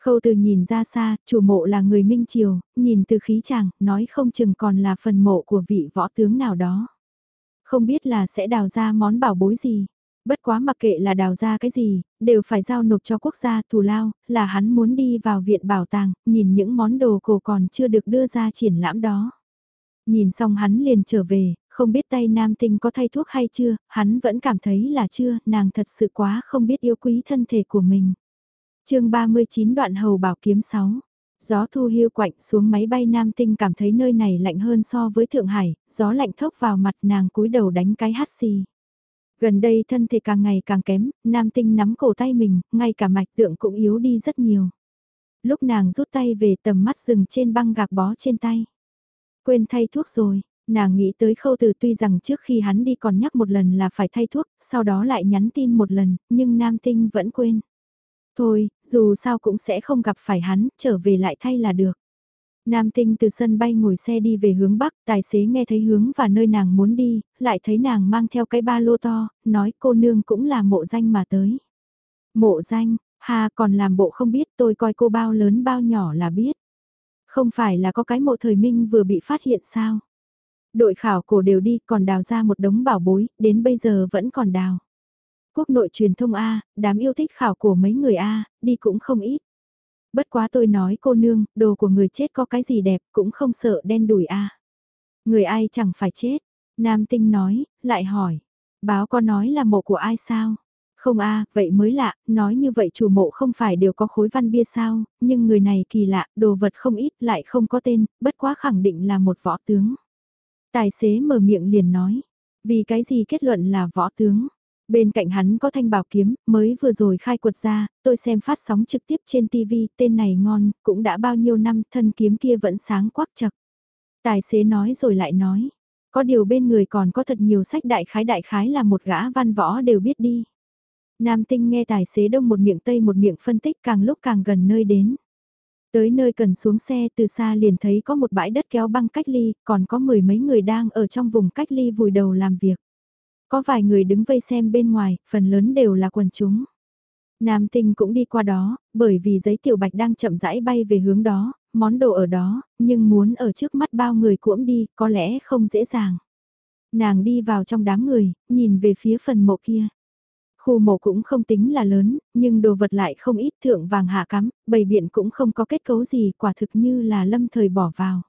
Khâu từ nhìn ra xa, chủ mộ là người Minh Triều, nhìn từ khí chàng, nói không chừng còn là phần mộ của vị võ tướng nào đó. Không biết là sẽ đào ra món bảo bối gì. Bất quá mặc kệ là đào ra cái gì, đều phải giao nộp cho quốc gia thù lao, là hắn muốn đi vào viện bảo tàng, nhìn những món đồ cổ còn chưa được đưa ra triển lãm đó. Nhìn xong hắn liền trở về, không biết tay nam tinh có thay thuốc hay chưa, hắn vẫn cảm thấy là chưa, nàng thật sự quá không biết yêu quý thân thể của mình. chương 39 đoạn hầu bảo kiếm 6 Gió thu hiu quạnh xuống máy bay Nam Tinh cảm thấy nơi này lạnh hơn so với Thượng Hải, gió lạnh thốc vào mặt nàng cúi đầu đánh cái hát xì. Gần đây thân thể càng ngày càng kém, Nam Tinh nắm cổ tay mình, ngay cả mạch tượng cũng yếu đi rất nhiều. Lúc nàng rút tay về tầm mắt dừng trên băng gạc bó trên tay. Quên thay thuốc rồi, nàng nghĩ tới khâu từ tuy rằng trước khi hắn đi còn nhắc một lần là phải thay thuốc, sau đó lại nhắn tin một lần, nhưng nam tinh vẫn quên. Thôi, dù sao cũng sẽ không gặp phải hắn, trở về lại thay là được. Nam tinh từ sân bay ngồi xe đi về hướng Bắc, tài xế nghe thấy hướng và nơi nàng muốn đi, lại thấy nàng mang theo cái ba lô to, nói cô nương cũng là mộ danh mà tới. Mộ danh, hà còn làm bộ không biết tôi coi cô bao lớn bao nhỏ là biết. Không phải là có cái mộ thời minh vừa bị phát hiện sao? Đội khảo cổ đều đi còn đào ra một đống bảo bối, đến bây giờ vẫn còn đào. Quốc nội truyền thông A, đám yêu thích khảo cổ mấy người A, đi cũng không ít. Bất quá tôi nói cô nương, đồ của người chết có cái gì đẹp cũng không sợ đen đùi A. Người ai chẳng phải chết. Nam tinh nói, lại hỏi. Báo có nói là mộ của ai sao? Không a vậy mới lạ, nói như vậy chủ mộ không phải đều có khối văn bia sao, nhưng người này kỳ lạ, đồ vật không ít lại không có tên, bất quá khẳng định là một võ tướng. Tài xế mở miệng liền nói, vì cái gì kết luận là võ tướng. Bên cạnh hắn có thanh bảo kiếm, mới vừa rồi khai quật ra, tôi xem phát sóng trực tiếp trên TV, tên này ngon, cũng đã bao nhiêu năm, thân kiếm kia vẫn sáng quắc chật. Tài xế nói rồi lại nói, có điều bên người còn có thật nhiều sách đại khái đại khái là một gã văn võ đều biết đi. Nam tinh nghe tài xế đông một miệng tây một miệng phân tích càng lúc càng gần nơi đến. Tới nơi cần xuống xe từ xa liền thấy có một bãi đất kéo băng cách ly, còn có mười mấy người đang ở trong vùng cách ly vùi đầu làm việc. Có vài người đứng vây xem bên ngoài, phần lớn đều là quần chúng. Nam tinh cũng đi qua đó, bởi vì giấy tiểu bạch đang chậm rãi bay về hướng đó, món đồ ở đó, nhưng muốn ở trước mắt bao người cuỗm đi, có lẽ không dễ dàng. Nàng đi vào trong đám người, nhìn về phía phần mộ kia. Khu mộ cũng không tính là lớn, nhưng đồ vật lại không ít thượng vàng hạ cắm, bầy biện cũng không có kết cấu gì quả thực như là lâm thời bỏ vào.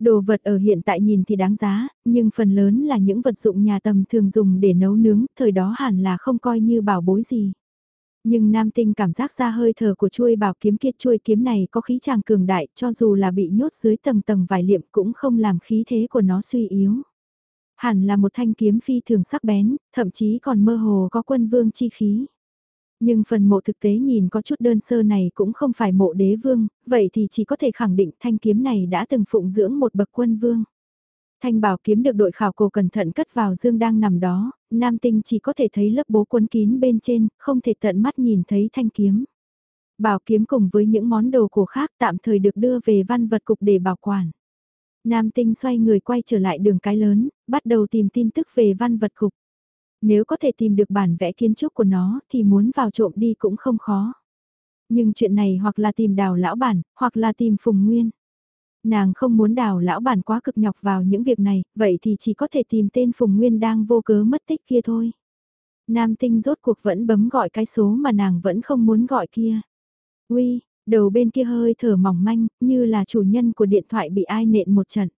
Đồ vật ở hiện tại nhìn thì đáng giá, nhưng phần lớn là những vật dụng nhà tầm thường dùng để nấu nướng, thời đó hẳn là không coi như bảo bối gì. Nhưng nam tinh cảm giác ra hơi thở của chuôi bảo kiếm kia chuôi kiếm này có khí chàng cường đại cho dù là bị nhốt dưới tầng tầng vải liệm cũng không làm khí thế của nó suy yếu. Hẳn là một thanh kiếm phi thường sắc bén, thậm chí còn mơ hồ có quân vương chi khí. Nhưng phần mộ thực tế nhìn có chút đơn sơ này cũng không phải mộ đế vương, vậy thì chỉ có thể khẳng định thanh kiếm này đã từng phụng dưỡng một bậc quân vương. Thanh bảo kiếm được đội khảo cổ cẩn thận cất vào dương đang nằm đó, nam tinh chỉ có thể thấy lớp bố cuốn kín bên trên, không thể tận mắt nhìn thấy thanh kiếm. Bảo kiếm cùng với những món đồ cổ khác tạm thời được đưa về văn vật cục để bảo quản. Nam tinh xoay người quay trở lại đường cái lớn, bắt đầu tìm tin tức về văn vật cục. Nếu có thể tìm được bản vẽ kiến trúc của nó thì muốn vào trộm đi cũng không khó. Nhưng chuyện này hoặc là tìm đào lão bản, hoặc là tìm phùng nguyên. Nàng không muốn đào lão bản quá cực nhọc vào những việc này, vậy thì chỉ có thể tìm tên Phùng Nguyên đang vô cớ mất tích kia thôi. Nam tinh rốt cuộc vẫn bấm gọi cái số mà nàng vẫn không muốn gọi kia. Uy, đầu bên kia hơi thở mỏng manh, như là chủ nhân của điện thoại bị ai nện một trận.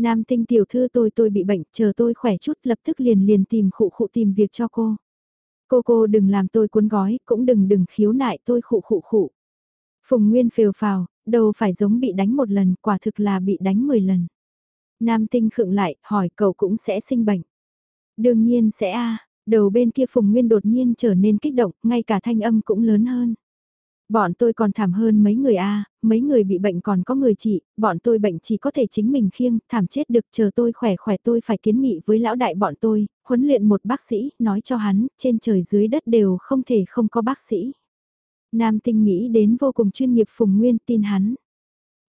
Nam tinh tiểu thư tôi tôi bị bệnh, chờ tôi khỏe chút lập tức liền liền tìm khụ khụ tìm việc cho cô. Cô cô đừng làm tôi cuốn gói, cũng đừng đừng khiếu nại tôi khụ khụ khụ. Phùng Nguyên phều phào, đâu phải giống bị đánh một lần, quả thực là bị đánh 10 lần. Nam tinh khựng lại, hỏi cậu cũng sẽ sinh bệnh. Đương nhiên sẽ a đầu bên kia Phùng Nguyên đột nhiên trở nên kích động, ngay cả thanh âm cũng lớn hơn. Bọn tôi còn thảm hơn mấy người a mấy người bị bệnh còn có người trị, bọn tôi bệnh chỉ có thể chính mình khiêng, thảm chết được chờ tôi khỏe khỏe tôi phải kiến nghị với lão đại bọn tôi, huấn luyện một bác sĩ, nói cho hắn, trên trời dưới đất đều không thể không có bác sĩ. Nam tinh nghĩ đến vô cùng chuyên nghiệp Phùng Nguyên tin hắn.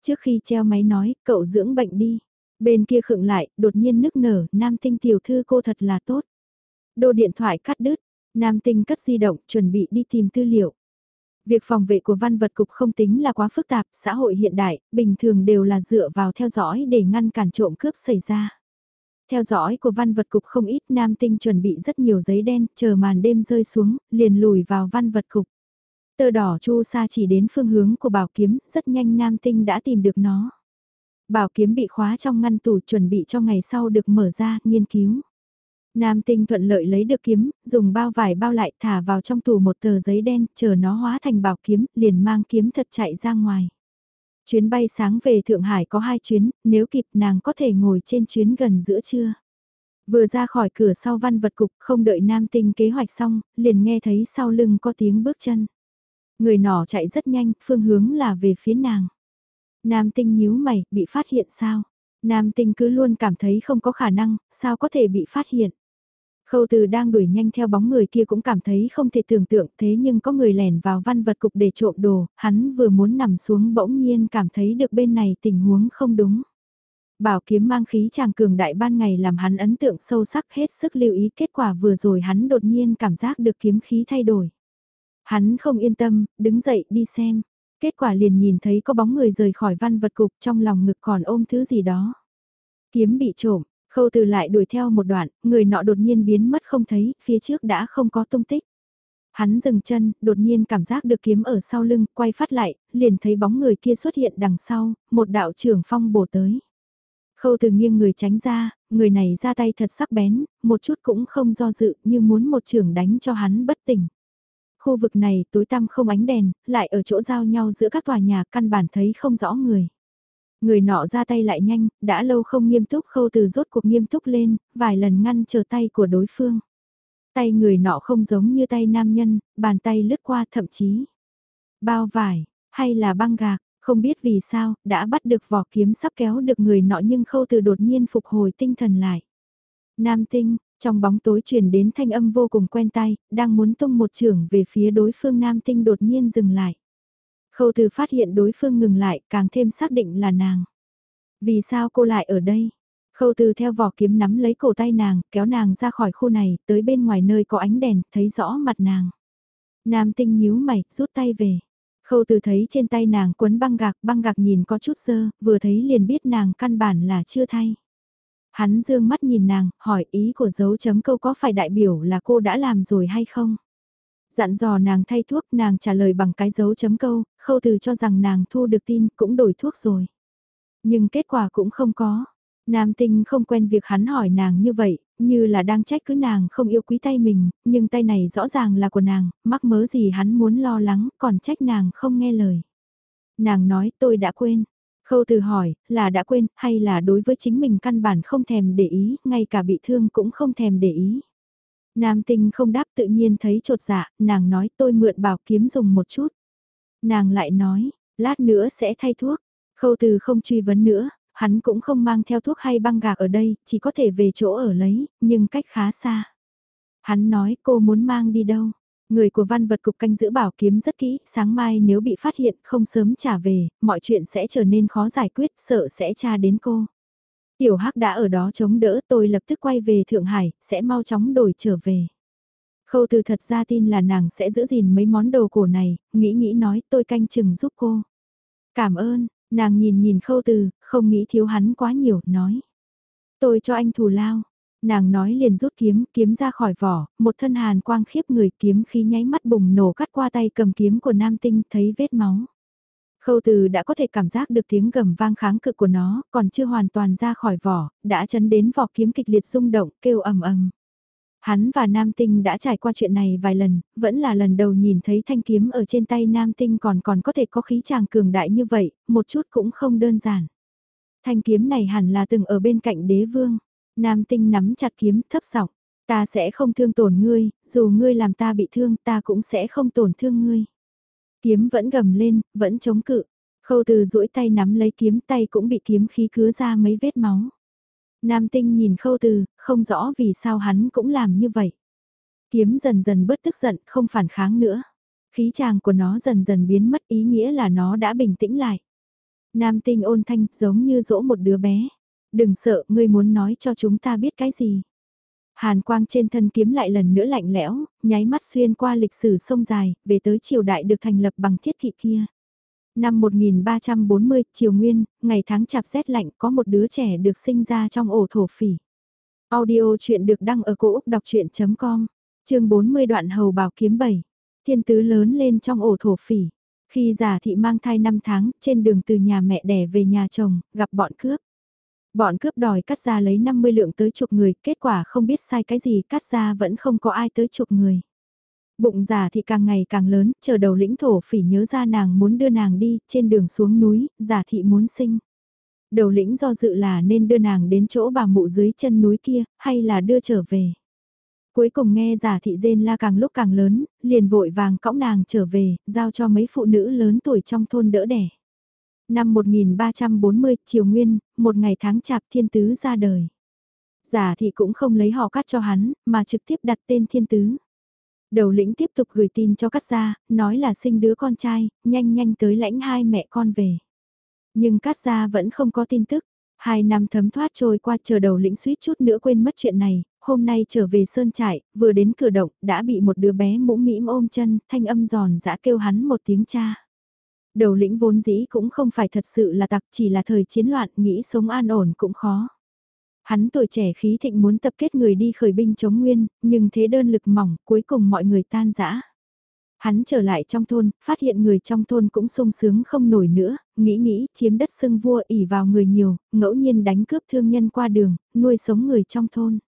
Trước khi treo máy nói, cậu dưỡng bệnh đi. Bên kia khựng lại, đột nhiên nức nở, nam tinh tiểu thư cô thật là tốt. Đồ điện thoại cắt đứt, nam tinh cất di động, chuẩn bị đi tìm tư liệu. Việc phòng vệ của văn vật cục không tính là quá phức tạp, xã hội hiện đại, bình thường đều là dựa vào theo dõi để ngăn cản trộm cướp xảy ra. Theo dõi của văn vật cục không ít nam tinh chuẩn bị rất nhiều giấy đen, chờ màn đêm rơi xuống, liền lùi vào văn vật cục. Tờ đỏ chu sa chỉ đến phương hướng của bảo kiếm, rất nhanh nam tinh đã tìm được nó. Bảo kiếm bị khóa trong ngăn tủ chuẩn bị cho ngày sau được mở ra, nghiên cứu. Nam tinh thuận lợi lấy được kiếm, dùng bao vải bao lại thả vào trong tủ một tờ giấy đen, chờ nó hóa thành bảo kiếm, liền mang kiếm thật chạy ra ngoài. Chuyến bay sáng về Thượng Hải có hai chuyến, nếu kịp nàng có thể ngồi trên chuyến gần giữa trưa. Vừa ra khỏi cửa sau văn vật cục, không đợi nam tinh kế hoạch xong, liền nghe thấy sau lưng có tiếng bước chân. Người nỏ chạy rất nhanh, phương hướng là về phía nàng. Nam tinh nhíu mày, bị phát hiện sao? Nam tinh cứ luôn cảm thấy không có khả năng, sao có thể bị phát hiện? Khâu từ đang đuổi nhanh theo bóng người kia cũng cảm thấy không thể tưởng tượng thế nhưng có người lẻn vào văn vật cục để trộm đồ, hắn vừa muốn nằm xuống bỗng nhiên cảm thấy được bên này tình huống không đúng. Bảo kiếm mang khí chàng cường đại ban ngày làm hắn ấn tượng sâu sắc hết sức lưu ý kết quả vừa rồi hắn đột nhiên cảm giác được kiếm khí thay đổi. Hắn không yên tâm, đứng dậy đi xem. Kết quả liền nhìn thấy có bóng người rời khỏi văn vật cục trong lòng ngực còn ôm thứ gì đó. Kiếm bị trộm, khâu từ lại đuổi theo một đoạn, người nọ đột nhiên biến mất không thấy, phía trước đã không có tung tích. Hắn dừng chân, đột nhiên cảm giác được kiếm ở sau lưng, quay phát lại, liền thấy bóng người kia xuất hiện đằng sau, một đạo trưởng phong bổ tới. Khâu từ nghiêng người tránh ra, người này ra tay thật sắc bén, một chút cũng không do dự như muốn một trưởng đánh cho hắn bất tỉnh. Khu vực này tối tăm không ánh đèn, lại ở chỗ giao nhau giữa các tòa nhà căn bản thấy không rõ người. Người nọ ra tay lại nhanh, đã lâu không nghiêm túc khâu từ rốt cuộc nghiêm túc lên, vài lần ngăn chờ tay của đối phương. Tay người nọ không giống như tay nam nhân, bàn tay lướt qua thậm chí. Bao vải, hay là băng gạc, không biết vì sao, đã bắt được vỏ kiếm sắp kéo được người nọ nhưng khâu từ đột nhiên phục hồi tinh thần lại. Nam tinh, trong bóng tối truyền đến thanh âm vô cùng quen tai, đang muốn tung một trưởng về phía đối phương nam tinh đột nhiên dừng lại. Khâu từ phát hiện đối phương ngừng lại càng thêm xác định là nàng. Vì sao cô lại ở đây? Khâu từ theo vỏ kiếm nắm lấy cổ tay nàng, kéo nàng ra khỏi khu này, tới bên ngoài nơi có ánh đèn, thấy rõ mặt nàng. Nam tinh nhíu mày, rút tay về. Khâu từ thấy trên tay nàng quấn băng gạc, băng gạc nhìn có chút dơ, vừa thấy liền biết nàng căn bản là chưa thay. Hắn dương mắt nhìn nàng, hỏi ý của dấu chấm câu có phải đại biểu là cô đã làm rồi hay không? Dặn dò nàng thay thuốc, nàng trả lời bằng cái dấu chấm câu, khâu từ cho rằng nàng thu được tin cũng đổi thuốc rồi. Nhưng kết quả cũng không có. Nam tinh không quen việc hắn hỏi nàng như vậy, như là đang trách cứ nàng không yêu quý tay mình, nhưng tay này rõ ràng là của nàng, mắc mớ gì hắn muốn lo lắng, còn trách nàng không nghe lời. Nàng nói tôi đã quên, Khâu từ hỏi, là đã quên, hay là đối với chính mình căn bản không thèm để ý, ngay cả bị thương cũng không thèm để ý. Nam tinh không đáp tự nhiên thấy trột dạ, nàng nói tôi mượn bảo kiếm dùng một chút. Nàng lại nói, lát nữa sẽ thay thuốc. Khâu từ không truy vấn nữa, hắn cũng không mang theo thuốc hay băng gạc ở đây, chỉ có thể về chỗ ở lấy, nhưng cách khá xa. Hắn nói cô muốn mang đi đâu? Người của văn vật cục canh giữ bảo kiếm rất kỹ, sáng mai nếu bị phát hiện không sớm trả về, mọi chuyện sẽ trở nên khó giải quyết, sợ sẽ tra đến cô. Tiểu Hắc đã ở đó chống đỡ tôi lập tức quay về Thượng Hải, sẽ mau chóng đổi trở về. Khâu từ thật ra tin là nàng sẽ giữ gìn mấy món đồ cổ này, nghĩ nghĩ nói tôi canh chừng giúp cô. Cảm ơn, Nàng nhìn nhìn khâu từ, không nghĩ thiếu hắn quá nhiều, nói. Tôi cho anh thù lao. Nàng nói liền rút kiếm, kiếm ra khỏi vỏ, một thân hàn quang khiếp người kiếm khí nháy mắt bùng nổ cắt qua tay cầm kiếm của nam tinh, thấy vết máu. Khâu từ đã có thể cảm giác được tiếng gầm vang kháng cự của nó, còn chưa hoàn toàn ra khỏi vỏ, đã chấn đến vỏ kiếm kịch liệt rung động, kêu ầm ầm. Hắn và Nam Tinh đã trải qua chuyện này vài lần, vẫn là lần đầu nhìn thấy thanh kiếm ở trên tay Nam Tinh còn còn có thể có khí chàng cường đại như vậy, một chút cũng không đơn giản. Thanh kiếm này hẳn là từng ở bên cạnh đế vương. Nam Tinh nắm chặt kiếm thấp giọng ta sẽ không thương tổn ngươi, dù ngươi làm ta bị thương ta cũng sẽ không tổn thương ngươi. Kiếm vẫn gầm lên, vẫn chống cự. Khâu từ duỗi tay nắm lấy kiếm tay cũng bị kiếm khí cứa ra mấy vết máu. Nam tinh nhìn khâu từ, không rõ vì sao hắn cũng làm như vậy. Kiếm dần dần bớt tức giận, không phản kháng nữa. Khí chàng của nó dần dần biến mất ý nghĩa là nó đã bình tĩnh lại. Nam tinh ôn thanh giống như dỗ một đứa bé. Đừng sợ, ngươi muốn nói cho chúng ta biết cái gì. Hàn quang trên thân kiếm lại lần nữa lạnh lẽo, nháy mắt xuyên qua lịch sử sông dài, về tới triều đại được thành lập bằng thiết kỵ kia. Năm 1340, Triều Nguyên, ngày tháng chạp rét lạnh có một đứa trẻ được sinh ra trong ổ thổ phỉ. Audio chuyện được đăng ở cổ Úc đọc chuyện.com, chương 40 đoạn hầu bảo kiếm 7. Thiên tứ lớn lên trong ổ thổ phỉ. Khi giả thị mang thai 5 tháng, trên đường từ nhà mẹ đẻ về nhà chồng, gặp bọn cướp. Bọn cướp đòi cắt ra lấy 50 lượng tới chục người, kết quả không biết sai cái gì cắt ra vẫn không có ai tới chục người. Bụng giả thì càng ngày càng lớn, chờ đầu lĩnh thổ phỉ nhớ ra nàng muốn đưa nàng đi, trên đường xuống núi, giả thị muốn sinh. Đầu lĩnh do dự là nên đưa nàng đến chỗ bà mụ dưới chân núi kia, hay là đưa trở về. Cuối cùng nghe giả thị rên la càng lúc càng lớn, liền vội vàng cõng nàng trở về, giao cho mấy phụ nữ lớn tuổi trong thôn đỡ đẻ. Năm 1340, Triều Nguyên, một ngày tháng chạp thiên tứ ra đời. Giả thị cũng không lấy họ cắt cho hắn, mà trực tiếp đặt tên thiên tứ. Đầu lĩnh tiếp tục gửi tin cho cắt gia, nói là sinh đứa con trai, nhanh nhanh tới lãnh hai mẹ con về. Nhưng cắt gia vẫn không có tin tức. Hai năm thấm thoát trôi qua chờ đầu lĩnh suýt chút nữa quên mất chuyện này, hôm nay trở về sơn trại, vừa đến cửa động, đã bị một đứa bé mũm mĩm ôm chân, thanh âm giòn dã kêu hắn một tiếng cha. Đầu lĩnh vốn dĩ cũng không phải thật sự là tặc chỉ là thời chiến loạn nghĩ sống an ổn cũng khó. Hắn tuổi trẻ khí thịnh muốn tập kết người đi khởi binh chống nguyên, nhưng thế đơn lực mỏng, cuối cùng mọi người tan rã. Hắn trở lại trong thôn, phát hiện người trong thôn cũng sung sướng không nổi nữa, nghĩ nghĩ chiếm đất xưng vua ỉ vào người nhiều, ngẫu nhiên đánh cướp thương nhân qua đường, nuôi sống người trong thôn.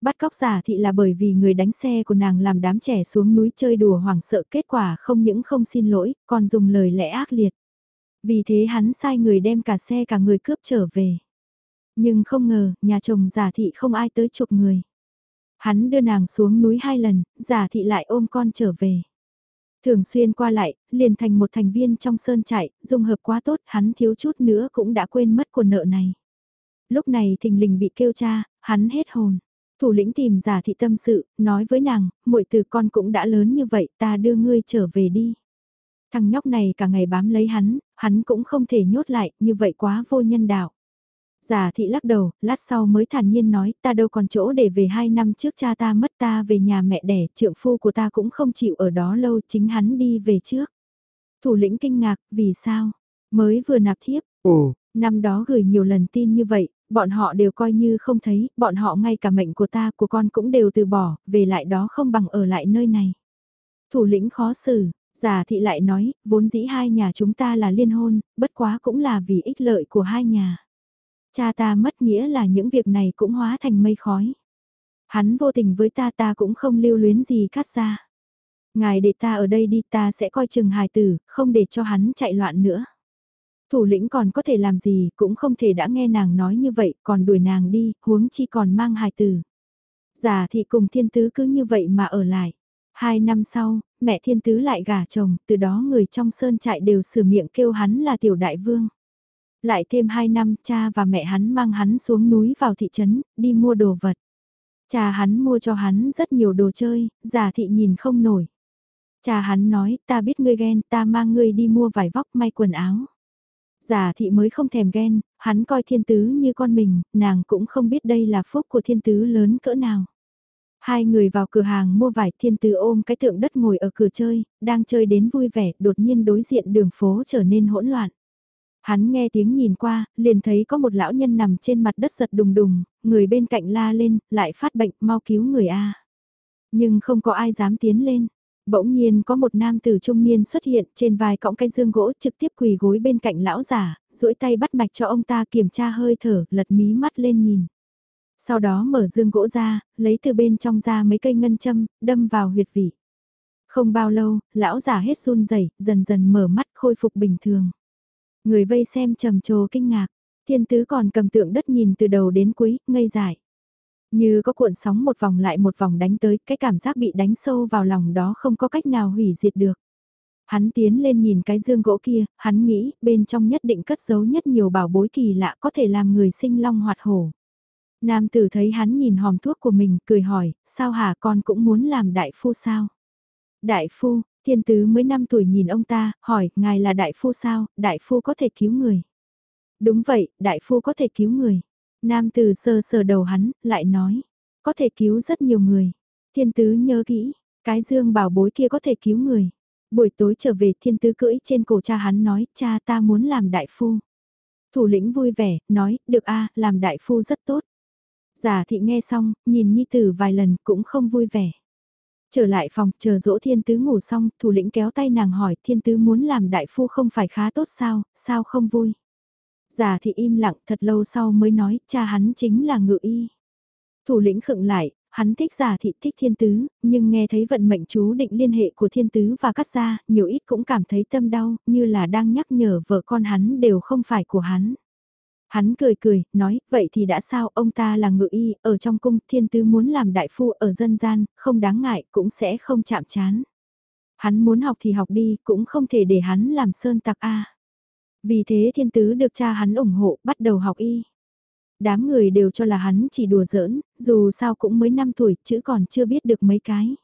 Bắt cóc giả thị là bởi vì người đánh xe của nàng làm đám trẻ xuống núi chơi đùa hoảng sợ kết quả không những không xin lỗi, còn dùng lời lẽ ác liệt. Vì thế hắn sai người đem cả xe cả người cướp trở về. Nhưng không ngờ, nhà chồng giả thị không ai tới chụp người. Hắn đưa nàng xuống núi hai lần, giả thị lại ôm con trở về. Thường xuyên qua lại, liền thành một thành viên trong sơn chạy, dung hợp quá tốt, hắn thiếu chút nữa cũng đã quên mất của nợ này. Lúc này thình lình bị kêu cha, hắn hết hồn. Thủ lĩnh tìm giả thị tâm sự, nói với nàng, muội từ con cũng đã lớn như vậy, ta đưa ngươi trở về đi. Thằng nhóc này cả ngày bám lấy hắn, hắn cũng không thể nhốt lại, như vậy quá vô nhân đạo. Giả thị lắc đầu, lát sau mới thản nhiên nói, ta đâu còn chỗ để về hai năm trước cha ta mất ta về nhà mẹ đẻ, trượng phu của ta cũng không chịu ở đó lâu, chính hắn đi về trước. Thủ lĩnh kinh ngạc, vì sao? Mới vừa nạp thiếp, ồ, năm đó gửi nhiều lần tin như vậy, bọn họ đều coi như không thấy, bọn họ ngay cả mệnh của ta, của con cũng đều từ bỏ, về lại đó không bằng ở lại nơi này. Thủ lĩnh khó xử, giả thị lại nói, vốn dĩ hai nhà chúng ta là liên hôn, bất quá cũng là vì ích lợi của hai nhà. Cha ta mất nghĩa là những việc này cũng hóa thành mây khói. Hắn vô tình với ta ta cũng không lưu luyến gì cắt ra. Ngài để ta ở đây đi ta sẽ coi chừng hài tử, không để cho hắn chạy loạn nữa. Thủ lĩnh còn có thể làm gì cũng không thể đã nghe nàng nói như vậy còn đuổi nàng đi, huống chi còn mang hài tử. Giả thị cùng thiên tứ cứ như vậy mà ở lại. Hai năm sau, mẹ thiên tứ lại gả chồng, từ đó người trong sơn trại đều sửa miệng kêu hắn là tiểu đại vương. Lại thêm hai năm, cha và mẹ hắn mang hắn xuống núi vào thị trấn, đi mua đồ vật. Cha hắn mua cho hắn rất nhiều đồ chơi, giả thị nhìn không nổi. Cha hắn nói, ta biết ngươi ghen, ta mang ngươi đi mua vải vóc may quần áo. Giả thị mới không thèm ghen, hắn coi thiên tứ như con mình, nàng cũng không biết đây là phúc của thiên tứ lớn cỡ nào. Hai người vào cửa hàng mua vải thiên tứ ôm cái tượng đất ngồi ở cửa chơi, đang chơi đến vui vẻ, đột nhiên đối diện đường phố trở nên hỗn loạn. Hắn nghe tiếng nhìn qua, liền thấy có một lão nhân nằm trên mặt đất giật đùng đùng, người bên cạnh la lên, lại phát bệnh, mau cứu người A. Nhưng không có ai dám tiến lên. Bỗng nhiên có một nam tử trung niên xuất hiện trên vai cõng cây dương gỗ trực tiếp quỳ gối bên cạnh lão giả, duỗi tay bắt mạch cho ông ta kiểm tra hơi thở, lật mí mắt lên nhìn. Sau đó mở dương gỗ ra, lấy từ bên trong ra mấy cây ngân châm, đâm vào huyệt vị. Không bao lâu, lão giả hết run rẩy, dần dần mở mắt khôi phục bình thường. Người vây xem trầm trồ kinh ngạc, thiên tứ còn cầm tượng đất nhìn từ đầu đến cuối, ngây dại. Như có cuộn sóng một vòng lại một vòng đánh tới, cái cảm giác bị đánh sâu vào lòng đó không có cách nào hủy diệt được. Hắn tiến lên nhìn cái dương gỗ kia, hắn nghĩ bên trong nhất định cất giấu nhất nhiều bảo bối kỳ lạ có thể làm người sinh long hoạt hổ. Nam tử thấy hắn nhìn hòm thuốc của mình, cười hỏi, sao hả con cũng muốn làm đại phu sao? Đại phu, thiên tứ mới 5 tuổi nhìn ông ta, hỏi, ngài là đại phu sao, đại phu có thể cứu người. Đúng vậy, đại phu có thể cứu người. Nam tử sờ sờ đầu hắn, lại nói, có thể cứu rất nhiều người. Thiên tứ nhớ kỹ, cái dương bảo bối kia có thể cứu người. Buổi tối trở về thiên tứ cưỡi trên cổ cha hắn nói, cha ta muốn làm đại phu. Thủ lĩnh vui vẻ, nói, được a làm đại phu rất tốt. Giả thị nghe xong, nhìn nhi tử vài lần cũng không vui vẻ. Trở lại phòng, chờ dỗ thiên tứ ngủ xong, thủ lĩnh kéo tay nàng hỏi thiên tứ muốn làm đại phu không phải khá tốt sao, sao không vui. Giả thị im lặng thật lâu sau mới nói, cha hắn chính là ngự y. Thủ lĩnh khựng lại, hắn thích giả thị thích thiên tứ, nhưng nghe thấy vận mệnh chú định liên hệ của thiên tứ và cắt ra, nhiều ít cũng cảm thấy tâm đau, như là đang nhắc nhở vợ con hắn đều không phải của hắn. Hắn cười cười, nói, vậy thì đã sao, ông ta là ngự y, ở trong cung, thiên tứ muốn làm đại phu ở dân gian, không đáng ngại, cũng sẽ không chạm chán. Hắn muốn học thì học đi, cũng không thể để hắn làm sơn tặc A. Vì thế thiên tứ được cha hắn ủng hộ, bắt đầu học y. Đám người đều cho là hắn chỉ đùa giỡn, dù sao cũng mới 5 tuổi, chữ còn chưa biết được mấy cái.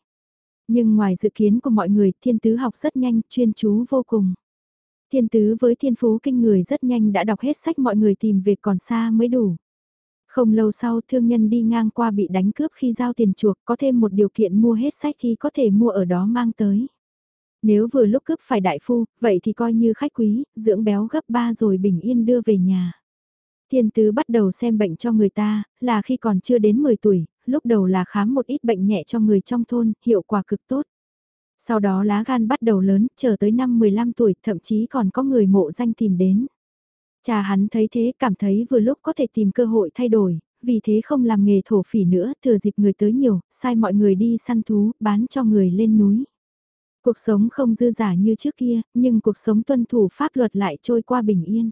Nhưng ngoài dự kiến của mọi người, thiên tứ học rất nhanh, chuyên chú vô cùng. Thiên tứ với thiên phú kinh người rất nhanh đã đọc hết sách mọi người tìm việc còn xa mới đủ. Không lâu sau thương nhân đi ngang qua bị đánh cướp khi giao tiền chuộc có thêm một điều kiện mua hết sách thì có thể mua ở đó mang tới. Nếu vừa lúc cướp phải đại phu, vậy thì coi như khách quý, dưỡng béo gấp ba rồi bình yên đưa về nhà. Thiên tứ bắt đầu xem bệnh cho người ta, là khi còn chưa đến 10 tuổi, lúc đầu là khám một ít bệnh nhẹ cho người trong thôn, hiệu quả cực tốt. Sau đó lá gan bắt đầu lớn, chờ tới năm 15 tuổi, thậm chí còn có người mộ danh tìm đến. Cha hắn thấy thế cảm thấy vừa lúc có thể tìm cơ hội thay đổi, vì thế không làm nghề thổ phỉ nữa, thừa dịp người tới nhiều, sai mọi người đi săn thú, bán cho người lên núi. Cuộc sống không dư giả như trước kia, nhưng cuộc sống tuân thủ pháp luật lại trôi qua bình yên.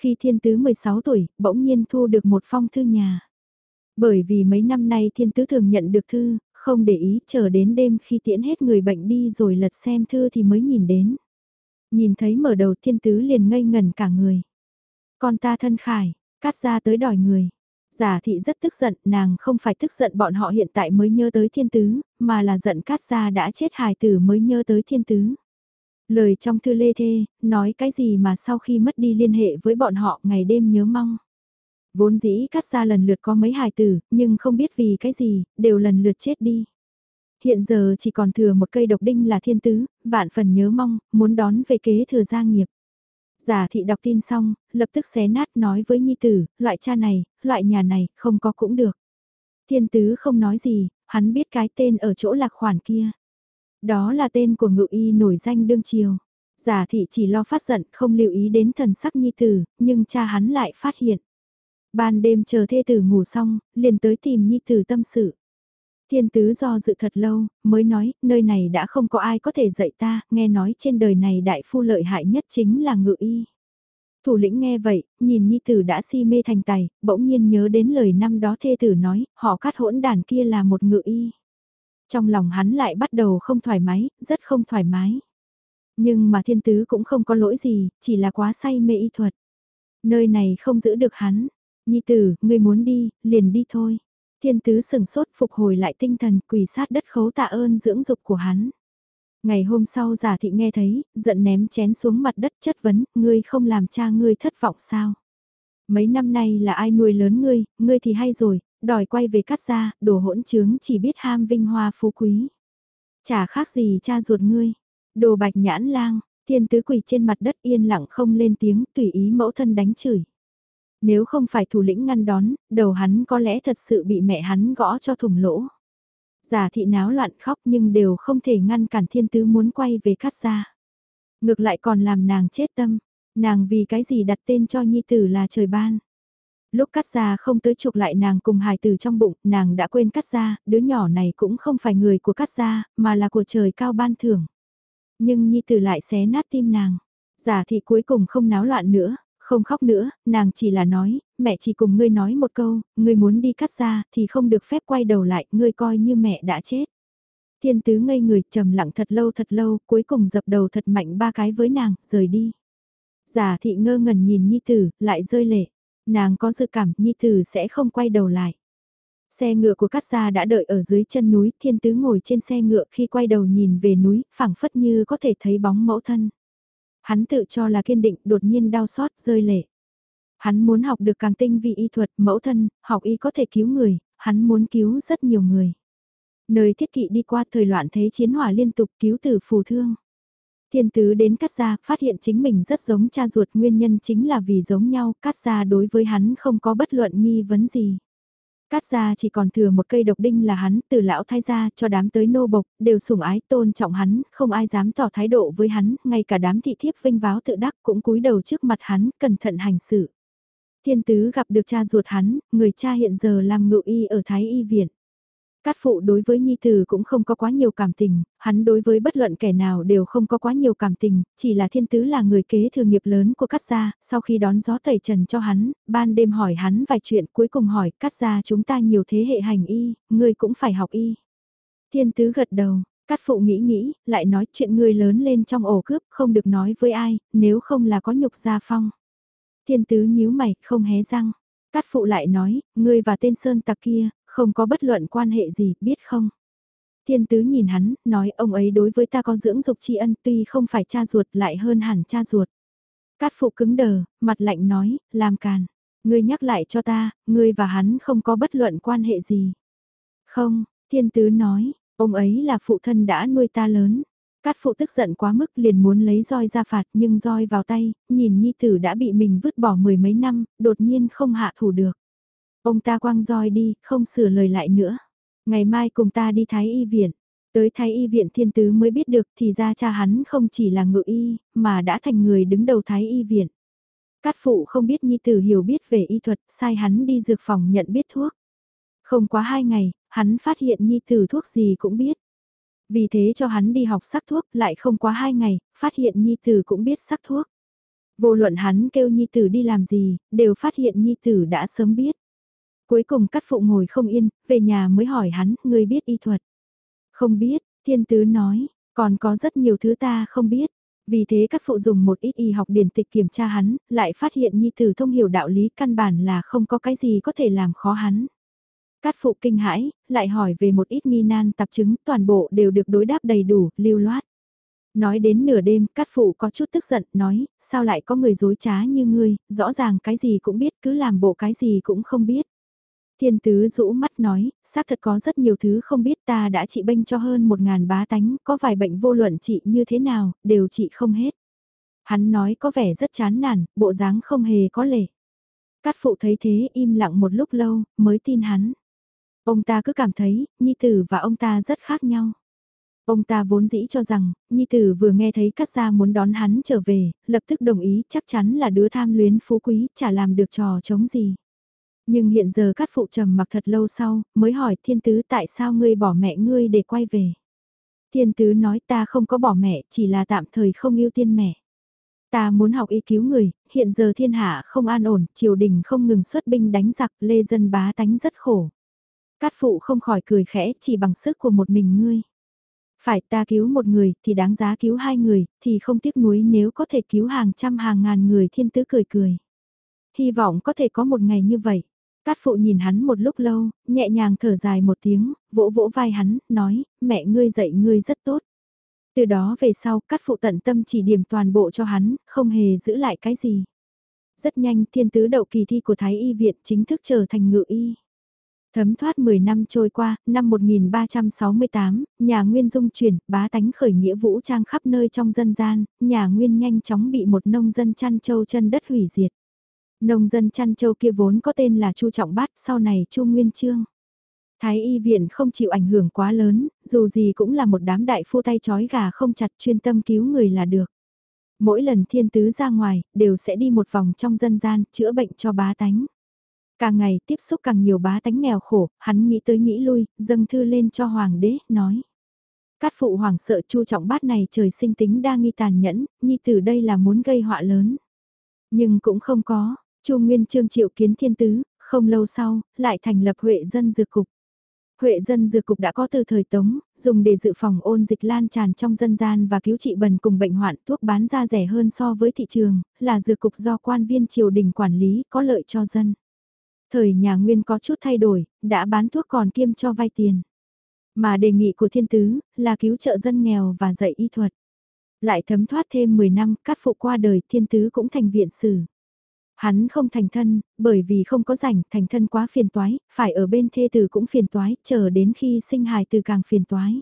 Khi thiên tứ 16 tuổi, bỗng nhiên thu được một phong thư nhà. Bởi vì mấy năm nay thiên tứ thường nhận được thư, không để ý chờ đến đêm khi tiễn hết người bệnh đi rồi lật xem thư thì mới nhìn đến. Nhìn thấy mở đầu thiên tứ liền ngây ngần cả người. Con ta thân khải, cắt ra tới đòi người. Giả thị rất tức giận, nàng không phải tức giận bọn họ hiện tại mới nhớ tới thiên tứ, mà là giận cát gia đã chết hài tử mới nhớ tới thiên tứ. Lời trong thư lê thê, nói cái gì mà sau khi mất đi liên hệ với bọn họ ngày đêm nhớ mong. Vốn dĩ cắt ra lần lượt có mấy hài tử, nhưng không biết vì cái gì, đều lần lượt chết đi. Hiện giờ chỉ còn thừa một cây độc đinh là thiên tứ, vạn phần nhớ mong, muốn đón về kế thừa gia nghiệp. Giả thị đọc tin xong, lập tức xé nát nói với nhi tử, loại cha này, loại nhà này, không có cũng được. Thiên tứ không nói gì, hắn biết cái tên ở chỗ lạc khoản kia. Đó là tên của ngự y nổi danh đương triều. Giả thị chỉ lo phát giận không lưu ý đến thần sắc nhi tử, nhưng cha hắn lại phát hiện. Ban đêm chờ thê tử ngủ xong, liền tới tìm nhi tử tâm sự. Thiên tứ do dự thật lâu, mới nói, nơi này đã không có ai có thể dạy ta, nghe nói trên đời này đại phu lợi hại nhất chính là ngự y. Thủ lĩnh nghe vậy, nhìn nhi tử đã si mê thành tài, bỗng nhiên nhớ đến lời năm đó thê tử nói, họ cắt hỗn đàn kia là một ngự y. Trong lòng hắn lại bắt đầu không thoải mái, rất không thoải mái. Nhưng mà thiên tứ cũng không có lỗi gì, chỉ là quá say mê y thuật. Nơi này không giữ được hắn. Nhi tử, người muốn đi, liền đi thôi. Thiên tứ sừng sốt phục hồi lại tinh thần quỳ sát đất khấu tạ ơn dưỡng dục của hắn. Ngày hôm sau giả thị nghe thấy, giận ném chén xuống mặt đất chất vấn, ngươi không làm cha ngươi thất vọng sao? Mấy năm nay là ai nuôi lớn ngươi, ngươi thì hay rồi, đòi quay về cắt ra, đồ hỗn trướng chỉ biết ham vinh hoa phú quý. Chả khác gì cha ruột ngươi, đồ bạch nhãn lang, Thiên tứ quỳ trên mặt đất yên lặng không lên tiếng, tùy ý mẫu thân đánh chửi. Nếu không phải thủ lĩnh ngăn đón, đầu hắn có lẽ thật sự bị mẹ hắn gõ cho thủng lỗ. Giả thị náo loạn khóc nhưng đều không thể ngăn cản thiên tứ muốn quay về cắt ra. Ngược lại còn làm nàng chết tâm, nàng vì cái gì đặt tên cho nhi tử là trời ban. Lúc cắt ra không tới chụp lại nàng cùng hài tử trong bụng, nàng đã quên cắt ra, đứa nhỏ này cũng không phải người của cắt ra, mà là của trời cao ban thưởng. Nhưng nhi tử lại xé nát tim nàng. Giả thị cuối cùng không náo loạn nữa, không khóc nữa, nàng chỉ là nói, mẹ chỉ cùng ngươi nói một câu, ngươi muốn đi cắt ra thì không được phép quay đầu lại, ngươi coi như mẹ đã chết. Thiên tứ ngây người trầm lặng thật lâu thật lâu, cuối cùng dập đầu thật mạnh ba cái với nàng, rời đi. Giả thị ngơ ngẩn nhìn Nhi Tử, lại rơi lệ. Nàng có dự cảm Nhi Tử sẽ không quay đầu lại. Xe ngựa của cắt gia đã đợi ở dưới chân núi, thiên tứ ngồi trên xe ngựa khi quay đầu nhìn về núi, phảng phất như có thể thấy bóng mẫu thân. Hắn tự cho là kiên định, đột nhiên đau xót, rơi lệ. Hắn muốn học được càng tinh vi y thuật, mẫu thân, học y có thể cứu người, hắn muốn cứu rất nhiều người. Nơi thiết kỵ đi qua thời loạn thế chiến hỏa liên tục cứu tử phù thương. Thiên tứ đến cắt ra, phát hiện chính mình rất giống cha ruột nguyên nhân chính là vì giống nhau, cắt ra đối với hắn không có bất luận nghi vấn gì. Cát gia chỉ còn thừa một cây độc đinh là hắn, từ lão thái gia cho đám tới nô bộc, đều sủng ái tôn trọng hắn, không ai dám tỏ thái độ với hắn, ngay cả đám thị thiếp vinh váo tự đắc cũng cúi đầu trước mặt hắn, cẩn thận hành sự. Thiên tứ gặp được cha ruột hắn, người cha hiện giờ làm ngự y ở Thái Y Viện. Cát phụ đối với Nhi Tử cũng không có quá nhiều cảm tình, hắn đối với bất luận kẻ nào đều không có quá nhiều cảm tình, chỉ là thiên tứ là người kế thừa nghiệp lớn của Cát gia, sau khi đón gió tẩy trần cho hắn, ban đêm hỏi hắn vài chuyện cuối cùng hỏi Cát gia chúng ta nhiều thế hệ hành y, người cũng phải học y. Thiên tứ gật đầu, Cát phụ nghĩ nghĩ, lại nói chuyện người lớn lên trong ổ cướp không được nói với ai, nếu không là có nhục gia phong. Thiên tứ nhíu mày, không hé răng. Cát phụ lại nói, ngươi và tên Sơn tặc kia, không có bất luận quan hệ gì, biết không? Thiên tứ nhìn hắn, nói ông ấy đối với ta có dưỡng dục tri ân tuy không phải cha ruột lại hơn hẳn cha ruột. Cát phụ cứng đờ, mặt lạnh nói, làm càn. Ngươi nhắc lại cho ta, ngươi và hắn không có bất luận quan hệ gì. Không, thiên tứ nói, ông ấy là phụ thân đã nuôi ta lớn. Cát phụ tức giận quá mức liền muốn lấy roi ra phạt nhưng roi vào tay, nhìn nhi tử đã bị mình vứt bỏ mười mấy năm, đột nhiên không hạ thủ được. Ông ta quăng roi đi, không sửa lời lại nữa. Ngày mai cùng ta đi Thái Y viện. Tới Thái Y viện thiên tứ mới biết được thì ra cha hắn không chỉ là ngự y, mà đã thành người đứng đầu Thái Y viện. Cát phụ không biết nhi tử hiểu biết về y thuật, sai hắn đi dược phòng nhận biết thuốc. Không quá hai ngày, hắn phát hiện nhi tử thuốc gì cũng biết. Vì thế cho hắn đi học sắc thuốc, lại không quá hai ngày, phát hiện nhi tử cũng biết sắc thuốc. Vô luận hắn kêu nhi tử đi làm gì, đều phát hiện nhi tử đã sớm biết. Cuối cùng cắt phụ ngồi không yên, về nhà mới hỏi hắn, người biết y thuật. Không biết, thiên tứ nói, còn có rất nhiều thứ ta không biết. Vì thế các phụ dùng một ít y học điển tịch kiểm tra hắn, lại phát hiện nhi tử thông hiểu đạo lý căn bản là không có cái gì có thể làm khó hắn. Cát phụ kinh hãi, lại hỏi về một ít nghi nan tạp chứng, toàn bộ đều được đối đáp đầy đủ, lưu loát. Nói đến nửa đêm, Cát phụ có chút tức giận, nói, sao lại có người dối trá như ngươi, rõ ràng cái gì cũng biết, cứ làm bộ cái gì cũng không biết. Thiên tứ rũ mắt nói, xác thật có rất nhiều thứ không biết ta đã trị bệnh cho hơn một ngàn bá tánh, có vài bệnh vô luận trị như thế nào, đều trị không hết. Hắn nói có vẻ rất chán nản, bộ dáng không hề có lệ. Cát phụ thấy thế im lặng một lúc lâu, mới tin hắn. Ông ta cứ cảm thấy, Nhi Tử và ông ta rất khác nhau. Ông ta vốn dĩ cho rằng, Nhi Tử vừa nghe thấy Cát Gia muốn đón hắn trở về, lập tức đồng ý chắc chắn là đứa tham luyến phú quý, chả làm được trò chống gì. Nhưng hiện giờ Cát Phụ trầm mặc thật lâu sau, mới hỏi Thiên Tứ tại sao ngươi bỏ mẹ ngươi để quay về. Thiên Tứ nói ta không có bỏ mẹ, chỉ là tạm thời không yêu tiên mẹ. Ta muốn học y cứu người, hiện giờ thiên hạ không an ổn, triều đình không ngừng xuất binh đánh giặc, lê dân bá tánh rất khổ. Cát phụ không khỏi cười khẽ chỉ bằng sức của một mình ngươi. Phải ta cứu một người thì đáng giá cứu hai người, thì không tiếc nuối nếu có thể cứu hàng trăm hàng ngàn người thiên tứ cười cười. Hy vọng có thể có một ngày như vậy. Cát phụ nhìn hắn một lúc lâu, nhẹ nhàng thở dài một tiếng, vỗ vỗ vai hắn, nói, mẹ ngươi dạy ngươi rất tốt. Từ đó về sau, cát phụ tận tâm chỉ điểm toàn bộ cho hắn, không hề giữ lại cái gì. Rất nhanh, thiên tứ đậu kỳ thi của Thái Y Viện chính thức trở thành ngự y. Thấm thoát 10 năm trôi qua, năm 1368, nhà Nguyên dung chuyển, bá tánh khởi nghĩa vũ trang khắp nơi trong dân gian, nhà Nguyên nhanh chóng bị một nông dân chăn châu chân đất hủy diệt. Nông dân chăn châu kia vốn có tên là Chu Trọng Bát, sau này Chu Nguyên Trương. Thái y viện không chịu ảnh hưởng quá lớn, dù gì cũng là một đám đại phu tay chói gà không chặt chuyên tâm cứu người là được. Mỗi lần thiên tứ ra ngoài, đều sẽ đi một vòng trong dân gian, chữa bệnh cho bá tánh. Càng ngày tiếp xúc càng nhiều bá tánh nghèo khổ, hắn nghĩ tới nghĩ lui, dâng thư lên cho hoàng đế, nói. Cát phụ hoàng sợ chu trọng bát này trời sinh tính đa nghi tàn nhẫn, nhi từ đây là muốn gây họa lớn. Nhưng cũng không có, chu Nguyên Trương triệu kiến thiên tứ, không lâu sau, lại thành lập Huệ dân dược cục. Huệ dân dược cục đã có từ thời Tống, dùng để dự phòng ôn dịch lan tràn trong dân gian và cứu trị bần cùng bệnh hoạn thuốc bán ra rẻ hơn so với thị trường, là dược cục do quan viên triều đình quản lý có lợi cho dân. Thời nhà Nguyên có chút thay đổi, đã bán thuốc còn kiêm cho vay tiền. Mà đề nghị của thiên tứ là cứu trợ dân nghèo và dạy y thuật. Lại thấm thoát thêm 10 năm, cát phụ qua đời thiên tứ cũng thành viện sử. Hắn không thành thân, bởi vì không có rảnh, thành thân quá phiền toái, phải ở bên thê tử cũng phiền toái, chờ đến khi sinh hài từ càng phiền toái.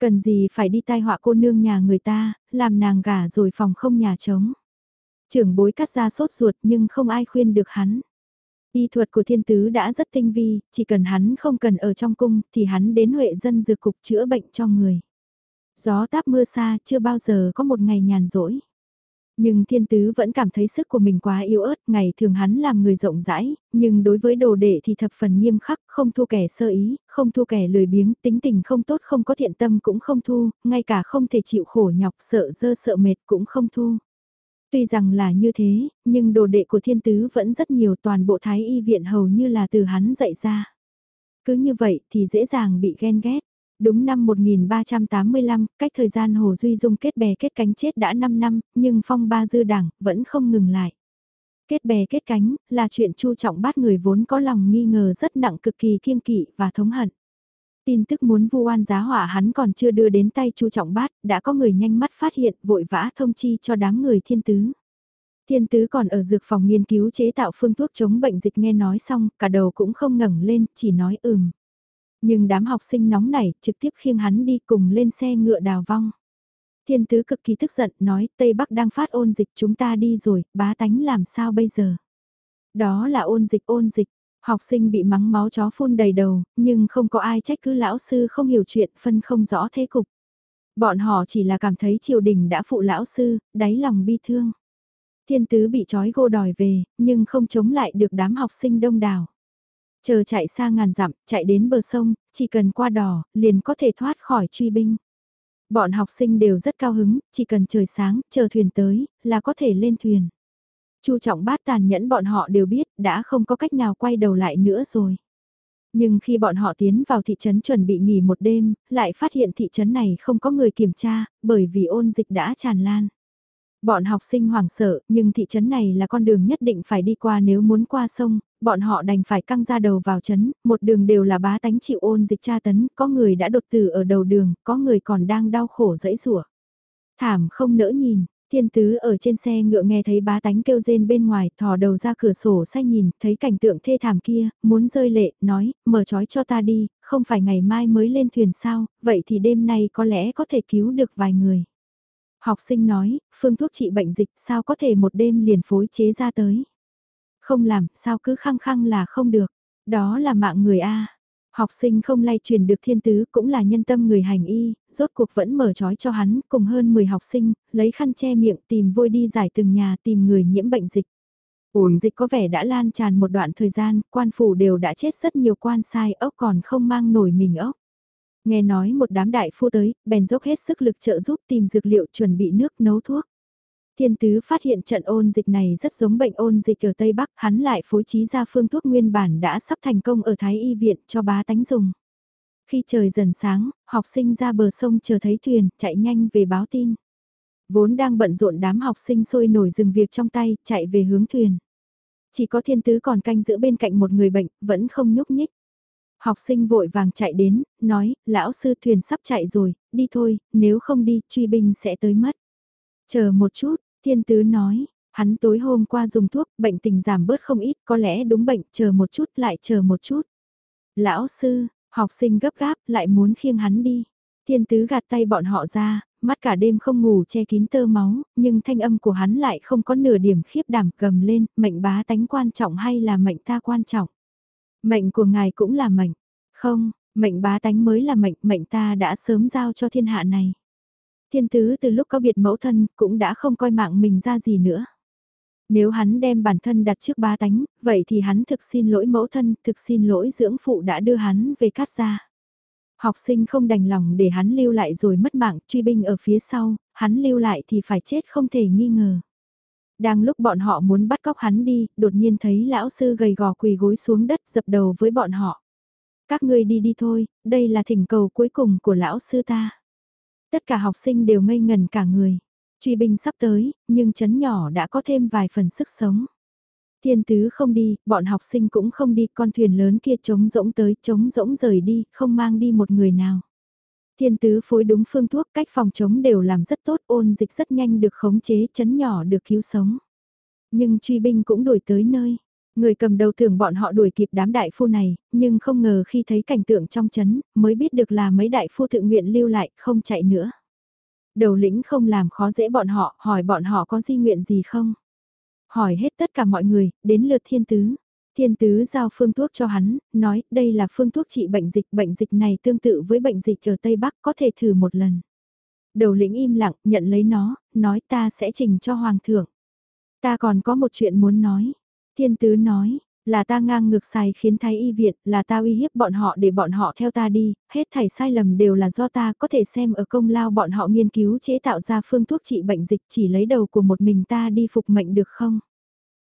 Cần gì phải đi tai họa cô nương nhà người ta, làm nàng gả rồi phòng không nhà trống. Trưởng bối cắt ra sốt ruột nhưng không ai khuyên được hắn. Y thuật của thiên tứ đã rất tinh vi, chỉ cần hắn không cần ở trong cung thì hắn đến Huệ dân dược cục chữa bệnh cho người. Gió táp mưa xa chưa bao giờ có một ngày nhàn rỗi. Nhưng thiên tứ vẫn cảm thấy sức của mình quá yếu ớt, ngày thường hắn làm người rộng rãi, nhưng đối với đồ đệ thì thập phần nghiêm khắc, không thu kẻ sơ ý, không thu kẻ lười biếng, tính tình không tốt không có thiện tâm cũng không thu, ngay cả không thể chịu khổ nhọc sợ dơ sợ mệt cũng không thu. Tuy rằng là như thế, nhưng đồ đệ của thiên tứ vẫn rất nhiều toàn bộ thái y viện hầu như là từ hắn dạy ra. Cứ như vậy thì dễ dàng bị ghen ghét. Đúng năm 1385, cách thời gian Hồ Duy Dung kết bè kết cánh chết đã 5 năm, nhưng phong ba dư đảng vẫn không ngừng lại. Kết bè kết cánh là chuyện chu trọng bát người vốn có lòng nghi ngờ rất nặng cực kỳ kiêng kỵ và thống hận. Tin tức muốn vu oan giá họa hắn còn chưa đưa đến tay chu trọng bát, đã có người nhanh mắt phát hiện vội vã thông chi cho đám người thiên tứ. Thiên tứ còn ở dược phòng nghiên cứu chế tạo phương thuốc chống bệnh dịch nghe nói xong, cả đầu cũng không ngẩng lên, chỉ nói ừm. Nhưng đám học sinh nóng nảy, trực tiếp khiêng hắn đi cùng lên xe ngựa đào vong. Thiên tứ cực kỳ tức giận, nói Tây Bắc đang phát ôn dịch chúng ta đi rồi, bá tánh làm sao bây giờ? Đó là ôn dịch ôn dịch, học sinh bị mắng máu chó phun đầy đầu, nhưng không có ai trách cứ lão sư không hiểu chuyện phân không rõ thế cục. Bọn họ chỉ là cảm thấy triều đình đã phụ lão sư, đáy lòng bi thương. Thiên tứ bị trói gô đòi về, nhưng không chống lại được đám học sinh đông đảo. Chờ chạy xa ngàn dặm, chạy đến bờ sông, chỉ cần qua đò, liền có thể thoát khỏi truy binh. Bọn học sinh đều rất cao hứng, chỉ cần trời sáng, chờ thuyền tới, là có thể lên thuyền. Chu trọng bát tàn nhẫn bọn họ đều biết, đã không có cách nào quay đầu lại nữa rồi. Nhưng khi bọn họ tiến vào thị trấn chuẩn bị nghỉ một đêm, lại phát hiện thị trấn này không có người kiểm tra, bởi vì ôn dịch đã tràn lan. Bọn học sinh hoảng sợ, nhưng thị trấn này là con đường nhất định phải đi qua nếu muốn qua sông, bọn họ đành phải căng ra đầu vào trấn, một đường đều là bá tánh chịu ôn dịch tra tấn, có người đã đột tử ở đầu đường, có người còn đang đau khổ dẫy rủa. Thảm không nỡ nhìn, thiên tứ ở trên xe ngựa nghe thấy bá tánh kêu rên bên ngoài, thò đầu ra cửa sổ xe nhìn, thấy cảnh tượng thê thảm kia, muốn rơi lệ, nói, mở trói cho ta đi, không phải ngày mai mới lên thuyền sao, vậy thì đêm nay có lẽ có thể cứu được vài người. Học sinh nói, phương thuốc trị bệnh dịch sao có thể một đêm liền phối chế ra tới. Không làm, sao cứ khăng khăng là không được. Đó là mạng người A. Học sinh không lay truyền được thiên tứ cũng là nhân tâm người hành y, rốt cuộc vẫn mở trói cho hắn, cùng hơn 10 học sinh, lấy khăn che miệng tìm vôi đi giải từng nhà tìm người nhiễm bệnh dịch. Ổn dịch có vẻ đã lan tràn một đoạn thời gian, quan phủ đều đã chết rất nhiều quan sai ốc còn không mang nổi mình ốc. Nghe nói một đám đại phu tới, bèn dốc hết sức lực trợ giúp tìm dược liệu chuẩn bị nước nấu thuốc. Thiên tứ phát hiện trận ôn dịch này rất giống bệnh ôn dịch ở Tây Bắc, hắn lại phối trí ra phương thuốc nguyên bản đã sắp thành công ở Thái Y Viện cho bá tánh dùng. Khi trời dần sáng, học sinh ra bờ sông chờ thấy thuyền, chạy nhanh về báo tin. Vốn đang bận rộn đám học sinh sôi nổi dừng việc trong tay, chạy về hướng thuyền. Chỉ có thiên tứ còn canh giữ bên cạnh một người bệnh, vẫn không nhúc nhích. Học sinh vội vàng chạy đến, nói, lão sư thuyền sắp chạy rồi, đi thôi, nếu không đi, truy binh sẽ tới mất. Chờ một chút, thiên tứ nói, hắn tối hôm qua dùng thuốc, bệnh tình giảm bớt không ít, có lẽ đúng bệnh, chờ một chút lại chờ một chút. Lão sư, học sinh gấp gáp lại muốn khiêng hắn đi. Thiên tứ gạt tay bọn họ ra, mắt cả đêm không ngủ che kín tơ máu, nhưng thanh âm của hắn lại không có nửa điểm khiếp đảm gầm lên, mệnh bá tánh quan trọng hay là mệnh ta quan trọng. Mệnh của ngài cũng là mệnh, không, mệnh bá tánh mới là mệnh, mệnh ta đã sớm giao cho thiên hạ này. Thiên tứ từ lúc có biệt mẫu thân cũng đã không coi mạng mình ra gì nữa. Nếu hắn đem bản thân đặt trước bá tánh, vậy thì hắn thực xin lỗi mẫu thân, thực xin lỗi dưỡng phụ đã đưa hắn về cát ra. Học sinh không đành lòng để hắn lưu lại rồi mất mạng, truy binh ở phía sau, hắn lưu lại thì phải chết không thể nghi ngờ. Đang lúc bọn họ muốn bắt cóc hắn đi, đột nhiên thấy lão sư gầy gò quỳ gối xuống đất dập đầu với bọn họ. Các ngươi đi đi thôi, đây là thỉnh cầu cuối cùng của lão sư ta. Tất cả học sinh đều ngây ngần cả người. Truy binh sắp tới, nhưng chấn nhỏ đã có thêm vài phần sức sống. Thiên tứ không đi, bọn học sinh cũng không đi, con thuyền lớn kia trống rỗng tới, trống rỗng rời đi, không mang đi một người nào. Thiên tứ phối đúng phương thuốc, cách phòng chống đều làm rất tốt, ôn dịch rất nhanh được khống chế, chấn nhỏ được cứu sống. Nhưng truy binh cũng đuổi tới nơi. Người cầm đầu tưởng bọn họ đuổi kịp đám đại phu này, nhưng không ngờ khi thấy cảnh tượng trong chấn, mới biết được là mấy đại phu tự nguyện lưu lại, không chạy nữa. Đầu lĩnh không làm khó dễ bọn họ, hỏi bọn họ có di nguyện gì không? Hỏi hết tất cả mọi người, đến lượt thiên tứ. Thiên tứ giao phương thuốc cho hắn, nói đây là phương thuốc trị bệnh dịch, bệnh dịch này tương tự với bệnh dịch ở Tây Bắc có thể thử một lần. Đầu lĩnh im lặng, nhận lấy nó, nói ta sẽ trình cho Hoàng thượng. Ta còn có một chuyện muốn nói. Thiên tứ nói, là ta ngang ngược sai khiến thái y viện, là ta uy hiếp bọn họ để bọn họ theo ta đi, hết thảy sai lầm đều là do ta có thể xem ở công lao bọn họ nghiên cứu chế tạo ra phương thuốc trị bệnh dịch chỉ lấy đầu của một mình ta đi phục mệnh được không?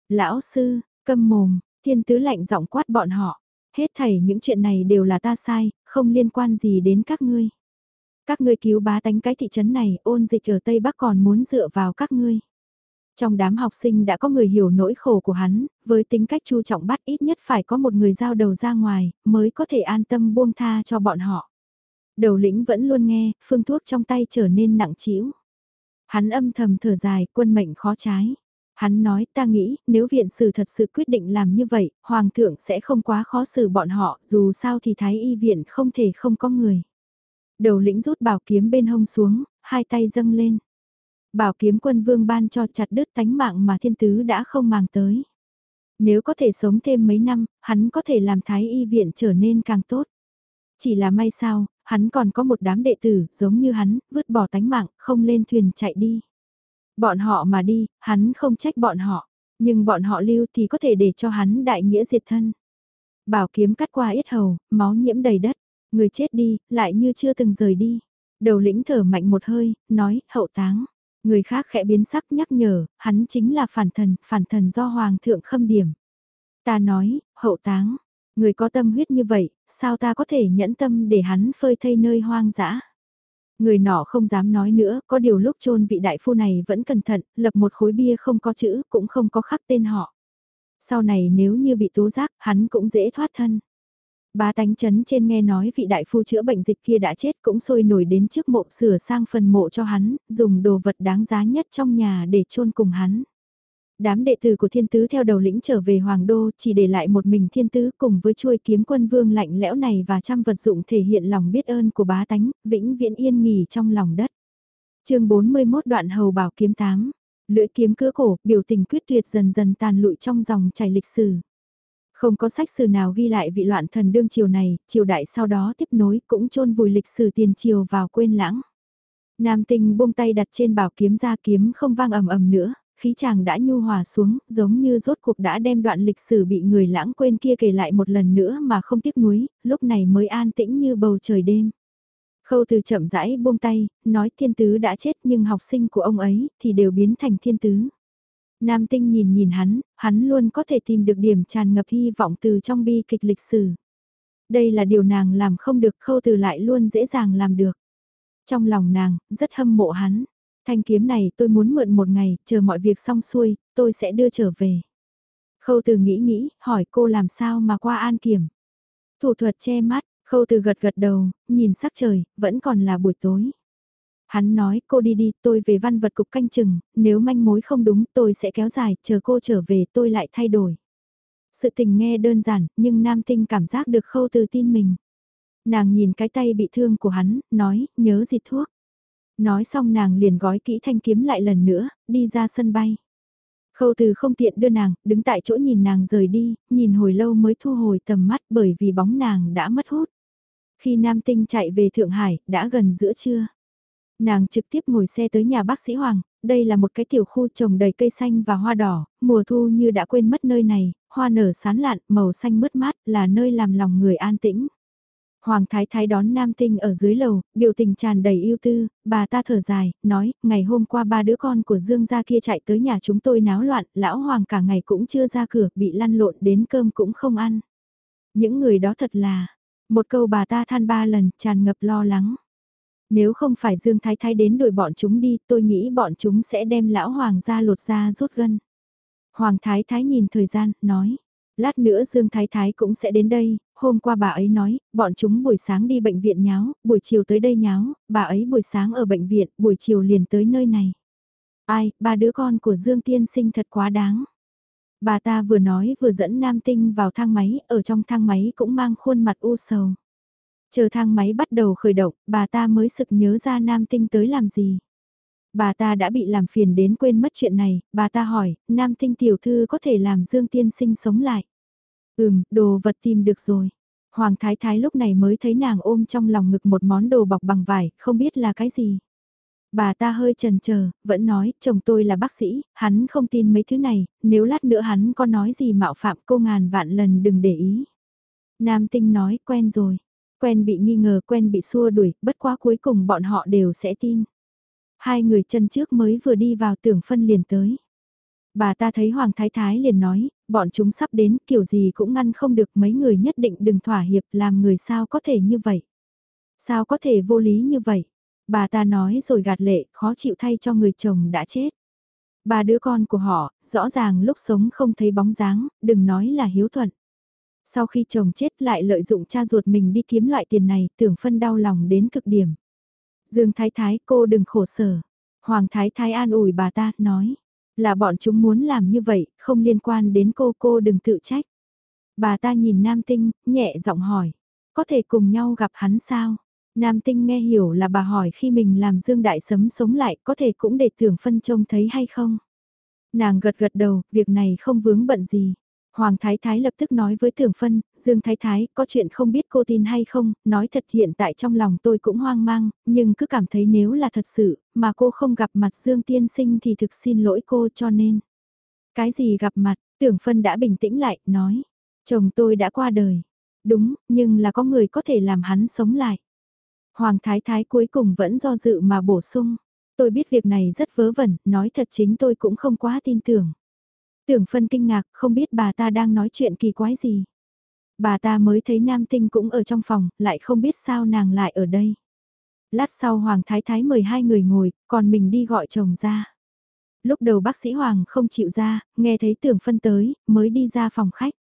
Lão sư, câm mồm, thiên tứ lạnh giọng quát bọn họ, hết thảy những chuyện này đều là ta sai, không liên quan gì đến các ngươi. Các ngươi cứu bá tánh cái thị trấn này ôn dịch ở Tây Bắc còn muốn dựa vào các ngươi. Trong đám học sinh đã có người hiểu nỗi khổ của hắn, với tính cách chu trọng bắt ít nhất phải có một người giao đầu ra ngoài, mới có thể an tâm buông tha cho bọn họ. Đầu lĩnh vẫn luôn nghe, phương thuốc trong tay trở nên nặng trĩu. Hắn âm thầm thở dài, quân mệnh khó trái. Hắn nói ta nghĩ nếu viện sử thật sự quyết định làm như vậy, hoàng thượng sẽ không quá khó xử bọn họ, dù sao thì thái y viện không thể không có người. Đầu lĩnh rút bảo kiếm bên hông xuống, hai tay dâng lên. Bảo kiếm quân vương ban cho chặt đứt tánh mạng mà thiên tứ đã không màng tới. Nếu có thể sống thêm mấy năm, hắn có thể làm thái y viện trở nên càng tốt. Chỉ là may sao, hắn còn có một đám đệ tử giống như hắn, vứt bỏ tánh mạng, không lên thuyền chạy đi. Bọn họ mà đi, hắn không trách bọn họ, nhưng bọn họ lưu thì có thể để cho hắn đại nghĩa diệt thân. Bảo kiếm cắt qua yết hầu, máu nhiễm đầy đất, người chết đi, lại như chưa từng rời đi. Đầu lĩnh thở mạnh một hơi, nói, hậu táng. Người khác khẽ biến sắc nhắc nhở, hắn chính là phản thần, phản thần do Hoàng thượng khâm điểm. Ta nói, hậu táng, người có tâm huyết như vậy, sao ta có thể nhẫn tâm để hắn phơi thây nơi hoang dã? Người nọ không dám nói nữa, có điều lúc chôn vị đại phu này vẫn cẩn thận, lập một khối bia không có chữ, cũng không có khắc tên họ. Sau này nếu như bị tố giác, hắn cũng dễ thoát thân. Ba tánh chấn trên nghe nói vị đại phu chữa bệnh dịch kia đã chết cũng sôi nổi đến trước mộ sửa sang phần mộ cho hắn, dùng đồ vật đáng giá nhất trong nhà để chôn cùng hắn. Đám đệ tử của thiên tứ theo đầu lĩnh trở về hoàng đô chỉ để lại một mình thiên tứ cùng với chuôi kiếm quân vương lạnh lẽo này và trăm vật dụng thể hiện lòng biết ơn của bá tánh, vĩnh viễn yên nghỉ trong lòng đất. chương 41 đoạn hầu bảo kiếm 8, lưỡi kiếm cứa cổ, biểu tình quyết tuyệt dần dần tàn lụi trong dòng chảy lịch sử. Không có sách sử nào ghi lại vị loạn thần đương triều này, triều đại sau đó tiếp nối cũng chôn vùi lịch sử tiền triều vào quên lãng. Nam tinh buông tay đặt trên bảo kiếm ra kiếm không vang ầm ầm nữa, khí chàng đã nhu hòa xuống, giống như rốt cuộc đã đem đoạn lịch sử bị người lãng quên kia kể lại một lần nữa mà không tiếc nuối, lúc này mới an tĩnh như bầu trời đêm. Khâu từ chậm rãi buông tay, nói thiên tứ đã chết nhưng học sinh của ông ấy thì đều biến thành thiên tứ. Nam tinh nhìn nhìn hắn, hắn luôn có thể tìm được điểm tràn ngập hy vọng từ trong bi kịch lịch sử. Đây là điều nàng làm không được khâu từ lại luôn dễ dàng làm được. Trong lòng nàng, rất hâm mộ hắn. Thanh kiếm này tôi muốn mượn một ngày, chờ mọi việc xong xuôi, tôi sẽ đưa trở về. Khâu từ nghĩ nghĩ, hỏi cô làm sao mà qua an kiểm. Thủ thuật che mắt, khâu từ gật gật đầu, nhìn sắc trời, vẫn còn là buổi tối. Hắn nói cô đi đi, tôi về văn vật cục canh chừng, nếu manh mối không đúng tôi sẽ kéo dài, chờ cô trở về tôi lại thay đổi. Sự tình nghe đơn giản, nhưng nam tinh cảm giác được khâu từ tin mình. Nàng nhìn cái tay bị thương của hắn, nói, nhớ gì thuốc. Nói xong nàng liền gói kỹ thanh kiếm lại lần nữa, đi ra sân bay. Khâu từ không tiện đưa nàng, đứng tại chỗ nhìn nàng rời đi, nhìn hồi lâu mới thu hồi tầm mắt bởi vì bóng nàng đã mất hút. Khi Nam Tinh chạy về Thượng Hải, đã gần giữa trưa. Nàng trực tiếp ngồi xe tới nhà bác sĩ Hoàng, đây là một cái tiểu khu trồng đầy cây xanh và hoa đỏ, mùa thu như đã quên mất nơi này, hoa nở sán lạn, màu xanh mướt mát, là nơi làm lòng người an tĩnh. Hoàng Thái Thái đón Nam Tinh ở dưới lầu, biểu tình tràn đầy yêu tư, bà ta thở dài, nói, ngày hôm qua ba đứa con của Dương gia kia chạy tới nhà chúng tôi náo loạn, lão Hoàng cả ngày cũng chưa ra cửa, bị lăn lộn đến cơm cũng không ăn. Những người đó thật là, một câu bà ta than ba lần, tràn ngập lo lắng. Nếu không phải Dương Thái Thái đến đuổi bọn chúng đi, tôi nghĩ bọn chúng sẽ đem lão Hoàng ra lột ra rút gân. Hoàng Thái Thái nhìn thời gian, nói. Lát nữa Dương Thái Thái cũng sẽ đến đây, hôm qua bà ấy nói, bọn chúng buổi sáng đi bệnh viện nháo, buổi chiều tới đây nháo, bà ấy buổi sáng ở bệnh viện, buổi chiều liền tới nơi này. Ai, ba đứa con của Dương Tiên Sinh thật quá đáng. Bà ta vừa nói vừa dẫn Nam Tinh vào thang máy, ở trong thang máy cũng mang khuôn mặt u sầu. Chờ thang máy bắt đầu khởi động, bà ta mới sực nhớ ra Nam Tinh tới làm gì. Bà ta đã bị làm phiền đến quên mất chuyện này, bà ta hỏi, Nam Tinh tiểu thư có thể làm Dương Tiên Sinh sống lại. Ừm, đồ vật tìm được rồi. Hoàng Thái Thái lúc này mới thấy nàng ôm trong lòng ngực một món đồ bọc bằng vải, không biết là cái gì. Bà ta hơi chần chờ, vẫn nói, chồng tôi là bác sĩ, hắn không tin mấy thứ này, nếu lát nữa hắn có nói gì mạo phạm cô ngàn vạn lần đừng để ý. Nam tinh nói, quen rồi, quen bị nghi ngờ, quen bị xua đuổi, bất quá cuối cùng bọn họ đều sẽ tin. Hai người chân trước mới vừa đi vào tưởng phân liền tới. Bà ta thấy Hoàng Thái Thái liền nói, bọn chúng sắp đến kiểu gì cũng ngăn không được mấy người nhất định đừng thỏa hiệp làm người sao có thể như vậy. Sao có thể vô lý như vậy? Bà ta nói rồi gạt lệ, khó chịu thay cho người chồng đã chết. Ba đứa con của họ, rõ ràng lúc sống không thấy bóng dáng, đừng nói là hiếu thuận. Sau khi chồng chết lại lợi dụng cha ruột mình đi kiếm loại tiền này, tưởng phân đau lòng đến cực điểm. Dương Thái Thái cô đừng khổ sở. Hoàng Thái Thái an ủi bà ta, nói. Là bọn chúng muốn làm như vậy, không liên quan đến cô cô đừng tự trách. Bà ta nhìn Nam Tinh, nhẹ giọng hỏi. Có thể cùng nhau gặp hắn sao? Nam Tinh nghe hiểu là bà hỏi khi mình làm Dương Đại Sấm sống lại có thể cũng để tưởng phân trông thấy hay không? Nàng gật gật đầu, việc này không vướng bận gì. Hoàng Thái Thái lập tức nói với Tưởng Phân, Dương Thái Thái, có chuyện không biết cô tin hay không, nói thật hiện tại trong lòng tôi cũng hoang mang, nhưng cứ cảm thấy nếu là thật sự, mà cô không gặp mặt Dương Tiên Sinh thì thực xin lỗi cô cho nên. Cái gì gặp mặt, Tưởng Phân đã bình tĩnh lại, nói, chồng tôi đã qua đời. Đúng, nhưng là có người có thể làm hắn sống lại. Hoàng Thái Thái cuối cùng vẫn do dự mà bổ sung. Tôi biết việc này rất vớ vẩn, nói thật chính tôi cũng không quá tin tưởng. Tưởng phân kinh ngạc, không biết bà ta đang nói chuyện kỳ quái gì. Bà ta mới thấy nam tinh cũng ở trong phòng, lại không biết sao nàng lại ở đây. Lát sau Hoàng Thái Thái mời hai người ngồi, còn mình đi gọi chồng ra. Lúc đầu bác sĩ Hoàng không chịu ra, nghe thấy tưởng phân tới, mới đi ra phòng khách.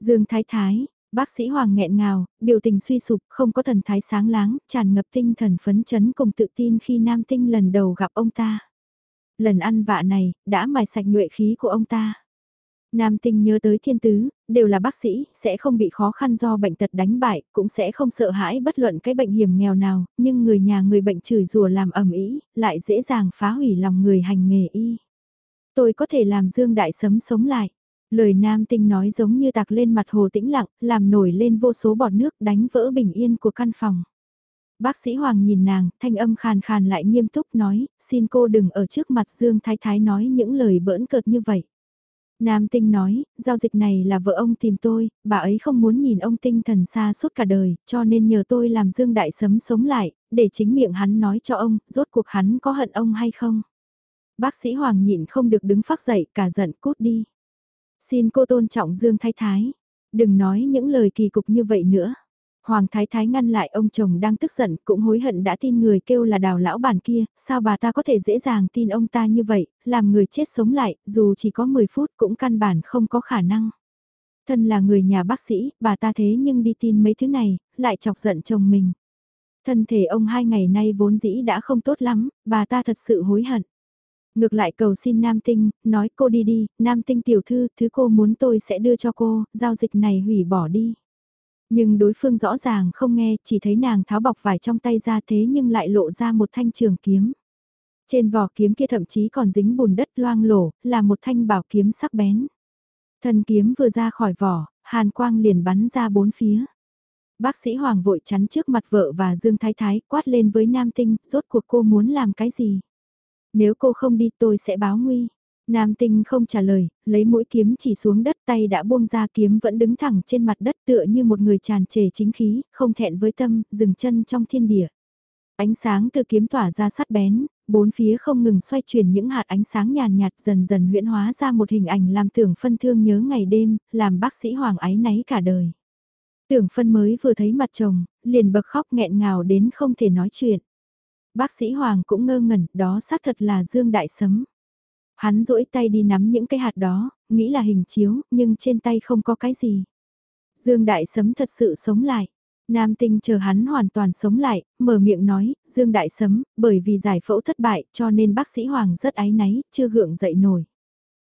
Dương Thái Thái, bác sĩ Hoàng nghẹn ngào, biểu tình suy sụp, không có thần thái sáng láng, tràn ngập tinh thần phấn chấn cùng tự tin khi nam tinh lần đầu gặp ông ta lần ăn vạ này, đã mài sạch nhuệ khí của ông ta. Nam tinh nhớ tới thiên tứ, đều là bác sĩ, sẽ không bị khó khăn do bệnh tật đánh bại, cũng sẽ không sợ hãi bất luận cái bệnh hiểm nghèo nào, nhưng người nhà người bệnh chửi rùa làm ẩm ý, lại dễ dàng phá hủy lòng người hành nghề y. Tôi có thể làm Dương Đại Sấm sống lại. Lời nam tinh nói giống như tạc lên mặt hồ tĩnh lặng, làm nổi lên vô số bọt nước đánh vỡ bình yên của căn phòng. Bác sĩ Hoàng nhìn nàng, thanh âm khàn khàn lại nghiêm túc nói, xin cô đừng ở trước mặt Dương Thái Thái nói những lời bỡn cợt như vậy. Nam Tinh nói, giao dịch này là vợ ông tìm tôi, bà ấy không muốn nhìn ông tinh thần xa suốt cả đời, cho nên nhờ tôi làm Dương Đại Sấm sống lại, để chính miệng hắn nói cho ông, rốt cuộc hắn có hận ông hay không. Bác sĩ Hoàng nhịn không được đứng phát dậy, cả giận cút đi. Xin cô tôn trọng Dương Thái Thái, đừng nói những lời kỳ cục như vậy nữa. Hoàng Thái Thái ngăn lại ông chồng đang tức giận, cũng hối hận đã tin người kêu là đào lão bản kia, sao bà ta có thể dễ dàng tin ông ta như vậy, làm người chết sống lại, dù chỉ có 10 phút cũng căn bản không có khả năng. Thân là người nhà bác sĩ, bà ta thế nhưng đi tin mấy thứ này, lại chọc giận chồng mình. Thân thể ông hai ngày nay vốn dĩ đã không tốt lắm, bà ta thật sự hối hận. Ngược lại cầu xin Nam Tinh, nói cô đi đi, Nam Tinh tiểu thư, thứ cô muốn tôi sẽ đưa cho cô, giao dịch này hủy bỏ đi. Nhưng đối phương rõ ràng không nghe, chỉ thấy nàng tháo bọc vải trong tay ra thế nhưng lại lộ ra một thanh trường kiếm. Trên vỏ kiếm kia thậm chí còn dính bùn đất loang lổ, là một thanh bảo kiếm sắc bén. thần kiếm vừa ra khỏi vỏ, hàn quang liền bắn ra bốn phía. Bác sĩ Hoàng vội chắn trước mặt vợ và Dương Thái Thái quát lên với Nam Tinh, rốt cuộc cô muốn làm cái gì? Nếu cô không đi tôi sẽ báo nguy. Nam tinh không trả lời, lấy mũi kiếm chỉ xuống đất tay đã buông ra kiếm vẫn đứng thẳng trên mặt đất tựa như một người tràn trề chính khí, không thẹn với tâm, dừng chân trong thiên địa. Ánh sáng từ kiếm tỏa ra sắt bén, bốn phía không ngừng xoay chuyển những hạt ánh sáng nhàn nhạt, dần dần huyễn hóa ra một hình ảnh làm tưởng phân thương nhớ ngày đêm, làm bác sĩ hoàng ái náy cả đời. Tưởng phân mới vừa thấy mặt chồng, liền bật khóc nghẹn ngào đến không thể nói chuyện. Bác sĩ Hoàng cũng ngơ ngẩn, đó xác thật là Dương Đại Sấm. Hắn duỗi tay đi nắm những cái hạt đó, nghĩ là hình chiếu, nhưng trên tay không có cái gì. Dương Đại Sấm thật sự sống lại. Nam tinh chờ hắn hoàn toàn sống lại, mở miệng nói, Dương Đại Sấm, bởi vì giải phẫu thất bại cho nên bác sĩ Hoàng rất áy náy, chưa gượng dậy nổi.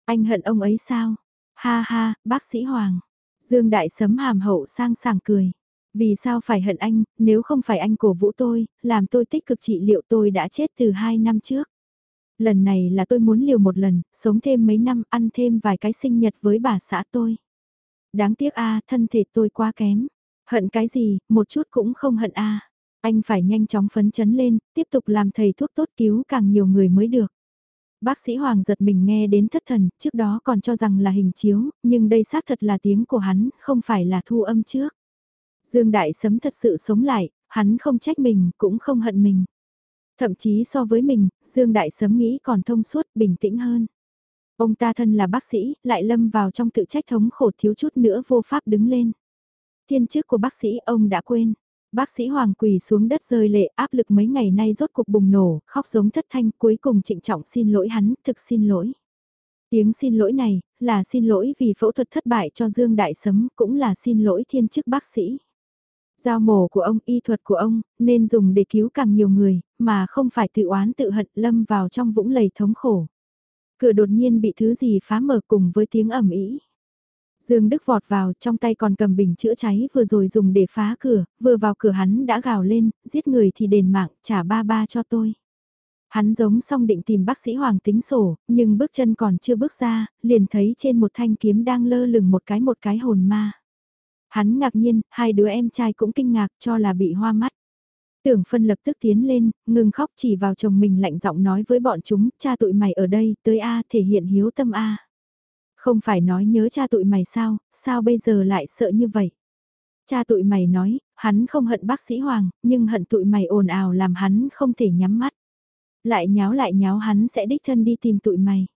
Anh hận ông ấy sao? Ha ha, bác sĩ Hoàng. Dương Đại Sấm hàm hậu sang sảng cười. Vì sao phải hận anh, nếu không phải anh cổ vũ tôi, làm tôi tích cực trị liệu tôi đã chết từ hai năm trước. Lần này là tôi muốn liều một lần, sống thêm mấy năm, ăn thêm vài cái sinh nhật với bà xã tôi. Đáng tiếc a thân thể tôi quá kém. Hận cái gì, một chút cũng không hận a Anh phải nhanh chóng phấn chấn lên, tiếp tục làm thầy thuốc tốt cứu càng nhiều người mới được. Bác sĩ Hoàng giật mình nghe đến thất thần, trước đó còn cho rằng là hình chiếu, nhưng đây xác thật là tiếng của hắn, không phải là thu âm trước. Dương Đại Sấm thật sự sống lại, hắn không trách mình, cũng không hận mình. Thậm chí so với mình, Dương Đại Sấm nghĩ còn thông suốt, bình tĩnh hơn. Ông ta thân là bác sĩ, lại lâm vào trong tự trách thống khổ thiếu chút nữa vô pháp đứng lên. Thiên chức của bác sĩ ông đã quên. Bác sĩ Hoàng quỳ xuống đất rơi lệ áp lực mấy ngày nay rốt cuộc bùng nổ, khóc giống thất thanh cuối cùng trịnh trọng xin lỗi hắn, thực xin lỗi. Tiếng xin lỗi này, là xin lỗi vì phẫu thuật thất bại cho Dương Đại Sấm, cũng là xin lỗi thiên chức bác sĩ. Giao mổ của ông, y thuật của ông, nên dùng để cứu càng nhiều người, mà không phải tự oán tự hận lâm vào trong vũng lầy thống khổ. Cửa đột nhiên bị thứ gì phá mở cùng với tiếng ẩm ý. Dương Đức vọt vào, trong tay còn cầm bình chữa cháy vừa rồi dùng để phá cửa, vừa vào cửa hắn đã gào lên, giết người thì đền mạng, trả ba ba cho tôi. Hắn giống xong định tìm bác sĩ Hoàng tính sổ, nhưng bước chân còn chưa bước ra, liền thấy trên một thanh kiếm đang lơ lửng một cái một cái hồn ma. Hắn ngạc nhiên, hai đứa em trai cũng kinh ngạc cho là bị hoa mắt. Tưởng phân lập tức tiến lên, ngừng khóc chỉ vào chồng mình lạnh giọng nói với bọn chúng, cha tụi mày ở đây, tới A thể hiện hiếu tâm A. Không phải nói nhớ cha tụi mày sao, sao bây giờ lại sợ như vậy? Cha tụi mày nói, hắn không hận bác sĩ Hoàng, nhưng hận tụi mày ồn ào làm hắn không thể nhắm mắt. Lại nháo lại nháo hắn sẽ đích thân đi tìm tụi mày.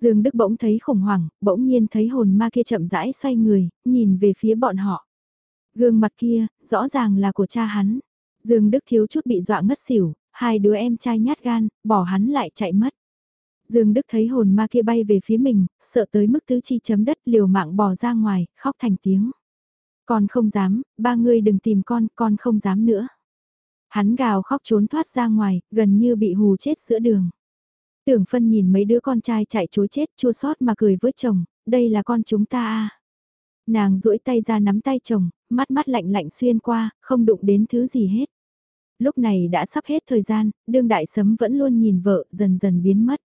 Dương Đức bỗng thấy khủng hoảng, bỗng nhiên thấy hồn ma kia chậm rãi xoay người, nhìn về phía bọn họ. Gương mặt kia, rõ ràng là của cha hắn. Dương Đức thiếu chút bị dọa ngất xỉu, hai đứa em trai nhát gan, bỏ hắn lại chạy mất. Dương Đức thấy hồn ma kia bay về phía mình, sợ tới mức tứ chi chấm đất liều mạng bỏ ra ngoài, khóc thành tiếng. Con không dám, ba người đừng tìm con, con không dám nữa. Hắn gào khóc trốn thoát ra ngoài, gần như bị hù chết giữa đường. Tưởng phân nhìn mấy đứa con trai chạy chối chết chua sót mà cười với chồng, đây là con chúng ta à. Nàng duỗi tay ra nắm tay chồng, mắt mắt lạnh lạnh xuyên qua, không đụng đến thứ gì hết. Lúc này đã sắp hết thời gian, đương đại sấm vẫn luôn nhìn vợ dần dần biến mất.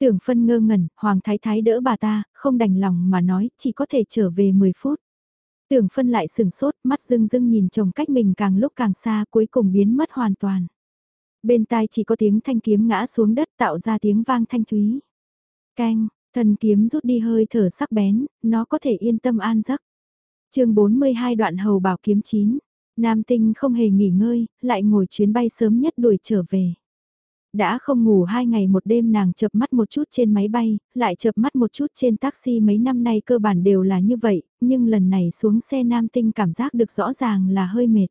Tưởng phân ngơ ngẩn, Hoàng Thái Thái đỡ bà ta, không đành lòng mà nói, chỉ có thể trở về 10 phút. Tưởng phân lại sừng sốt, mắt dưng dưng nhìn chồng cách mình càng lúc càng xa cuối cùng biến mất hoàn toàn. Bên tai chỉ có tiếng thanh kiếm ngã xuống đất tạo ra tiếng vang thanh thúy. Canh, thần kiếm rút đi hơi thở sắc bén, nó có thể yên tâm an giấc. chương 42 đoạn hầu bảo kiếm 9, Nam Tinh không hề nghỉ ngơi, lại ngồi chuyến bay sớm nhất đuổi trở về. Đã không ngủ hai ngày một đêm nàng chập mắt một chút trên máy bay, lại chập mắt một chút trên taxi mấy năm nay cơ bản đều là như vậy, nhưng lần này xuống xe Nam Tinh cảm giác được rõ ràng là hơi mệt.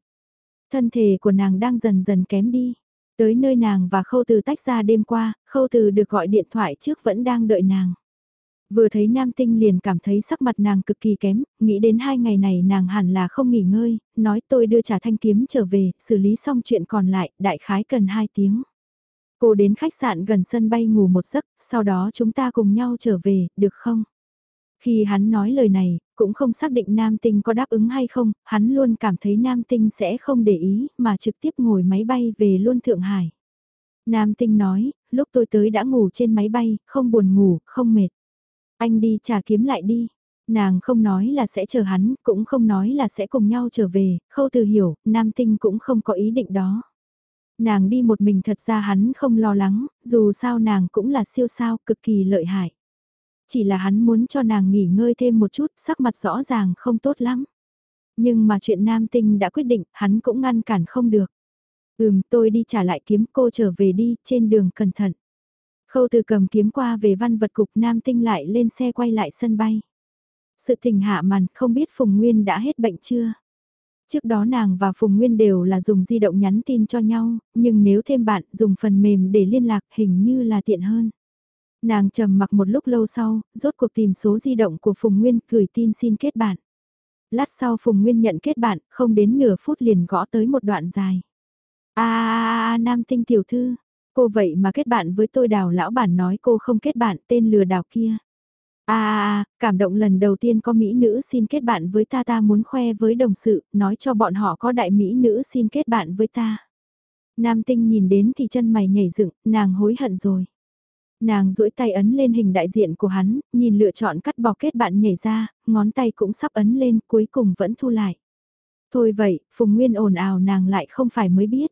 Thân thể của nàng đang dần dần kém đi. Tới nơi nàng và khâu từ tách ra đêm qua, khâu từ được gọi điện thoại trước vẫn đang đợi nàng. Vừa thấy nam tinh liền cảm thấy sắc mặt nàng cực kỳ kém, nghĩ đến hai ngày này nàng hẳn là không nghỉ ngơi, nói tôi đưa trả thanh kiếm trở về, xử lý xong chuyện còn lại, đại khái cần hai tiếng. Cô đến khách sạn gần sân bay ngủ một giấc, sau đó chúng ta cùng nhau trở về, được không? Khi hắn nói lời này, cũng không xác định nam tinh có đáp ứng hay không, hắn luôn cảm thấy nam tinh sẽ không để ý mà trực tiếp ngồi máy bay về luôn Thượng Hải. Nam tinh nói, lúc tôi tới đã ngủ trên máy bay, không buồn ngủ, không mệt. Anh đi trả kiếm lại đi. Nàng không nói là sẽ chờ hắn, cũng không nói là sẽ cùng nhau trở về, khâu từ hiểu, nam tinh cũng không có ý định đó. Nàng đi một mình thật ra hắn không lo lắng, dù sao nàng cũng là siêu sao, cực kỳ lợi hại. Chỉ là hắn muốn cho nàng nghỉ ngơi thêm một chút, sắc mặt rõ ràng không tốt lắm. Nhưng mà chuyện nam tinh đã quyết định, hắn cũng ngăn cản không được. Ừm, tôi đi trả lại kiếm cô trở về đi, trên đường cẩn thận. Khâu từ cầm kiếm qua về văn vật cục nam tinh lại lên xe quay lại sân bay. Sự tình hạ màn, không biết Phùng Nguyên đã hết bệnh chưa? Trước đó nàng và Phùng Nguyên đều là dùng di động nhắn tin cho nhau, nhưng nếu thêm bạn dùng phần mềm để liên lạc hình như là tiện hơn. Nàng trầm mặc một lúc lâu sau, rốt cuộc tìm số di động của Phùng Nguyên gửi tin xin kết bạn. Lát sau Phùng Nguyên nhận kết bạn, không đến nửa phút liền gõ tới một đoạn dài. a nam tinh tiểu thư, cô vậy mà kết bạn với tôi đào lão bản nói cô không kết bạn tên lừa đảo kia. a cảm động lần đầu tiên có mỹ nữ xin kết bạn với ta ta muốn khoe với đồng sự, nói cho bọn họ có đại mỹ nữ xin kết bạn với ta. Nam tinh nhìn đến thì chân mày nhảy dựng, nàng hối hận rồi. Nàng duỗi tay ấn lên hình đại diện của hắn, nhìn lựa chọn cắt bỏ kết bạn nhảy ra, ngón tay cũng sắp ấn lên cuối cùng vẫn thu lại. Thôi vậy, Phùng Nguyên ồn ào nàng lại không phải mới biết.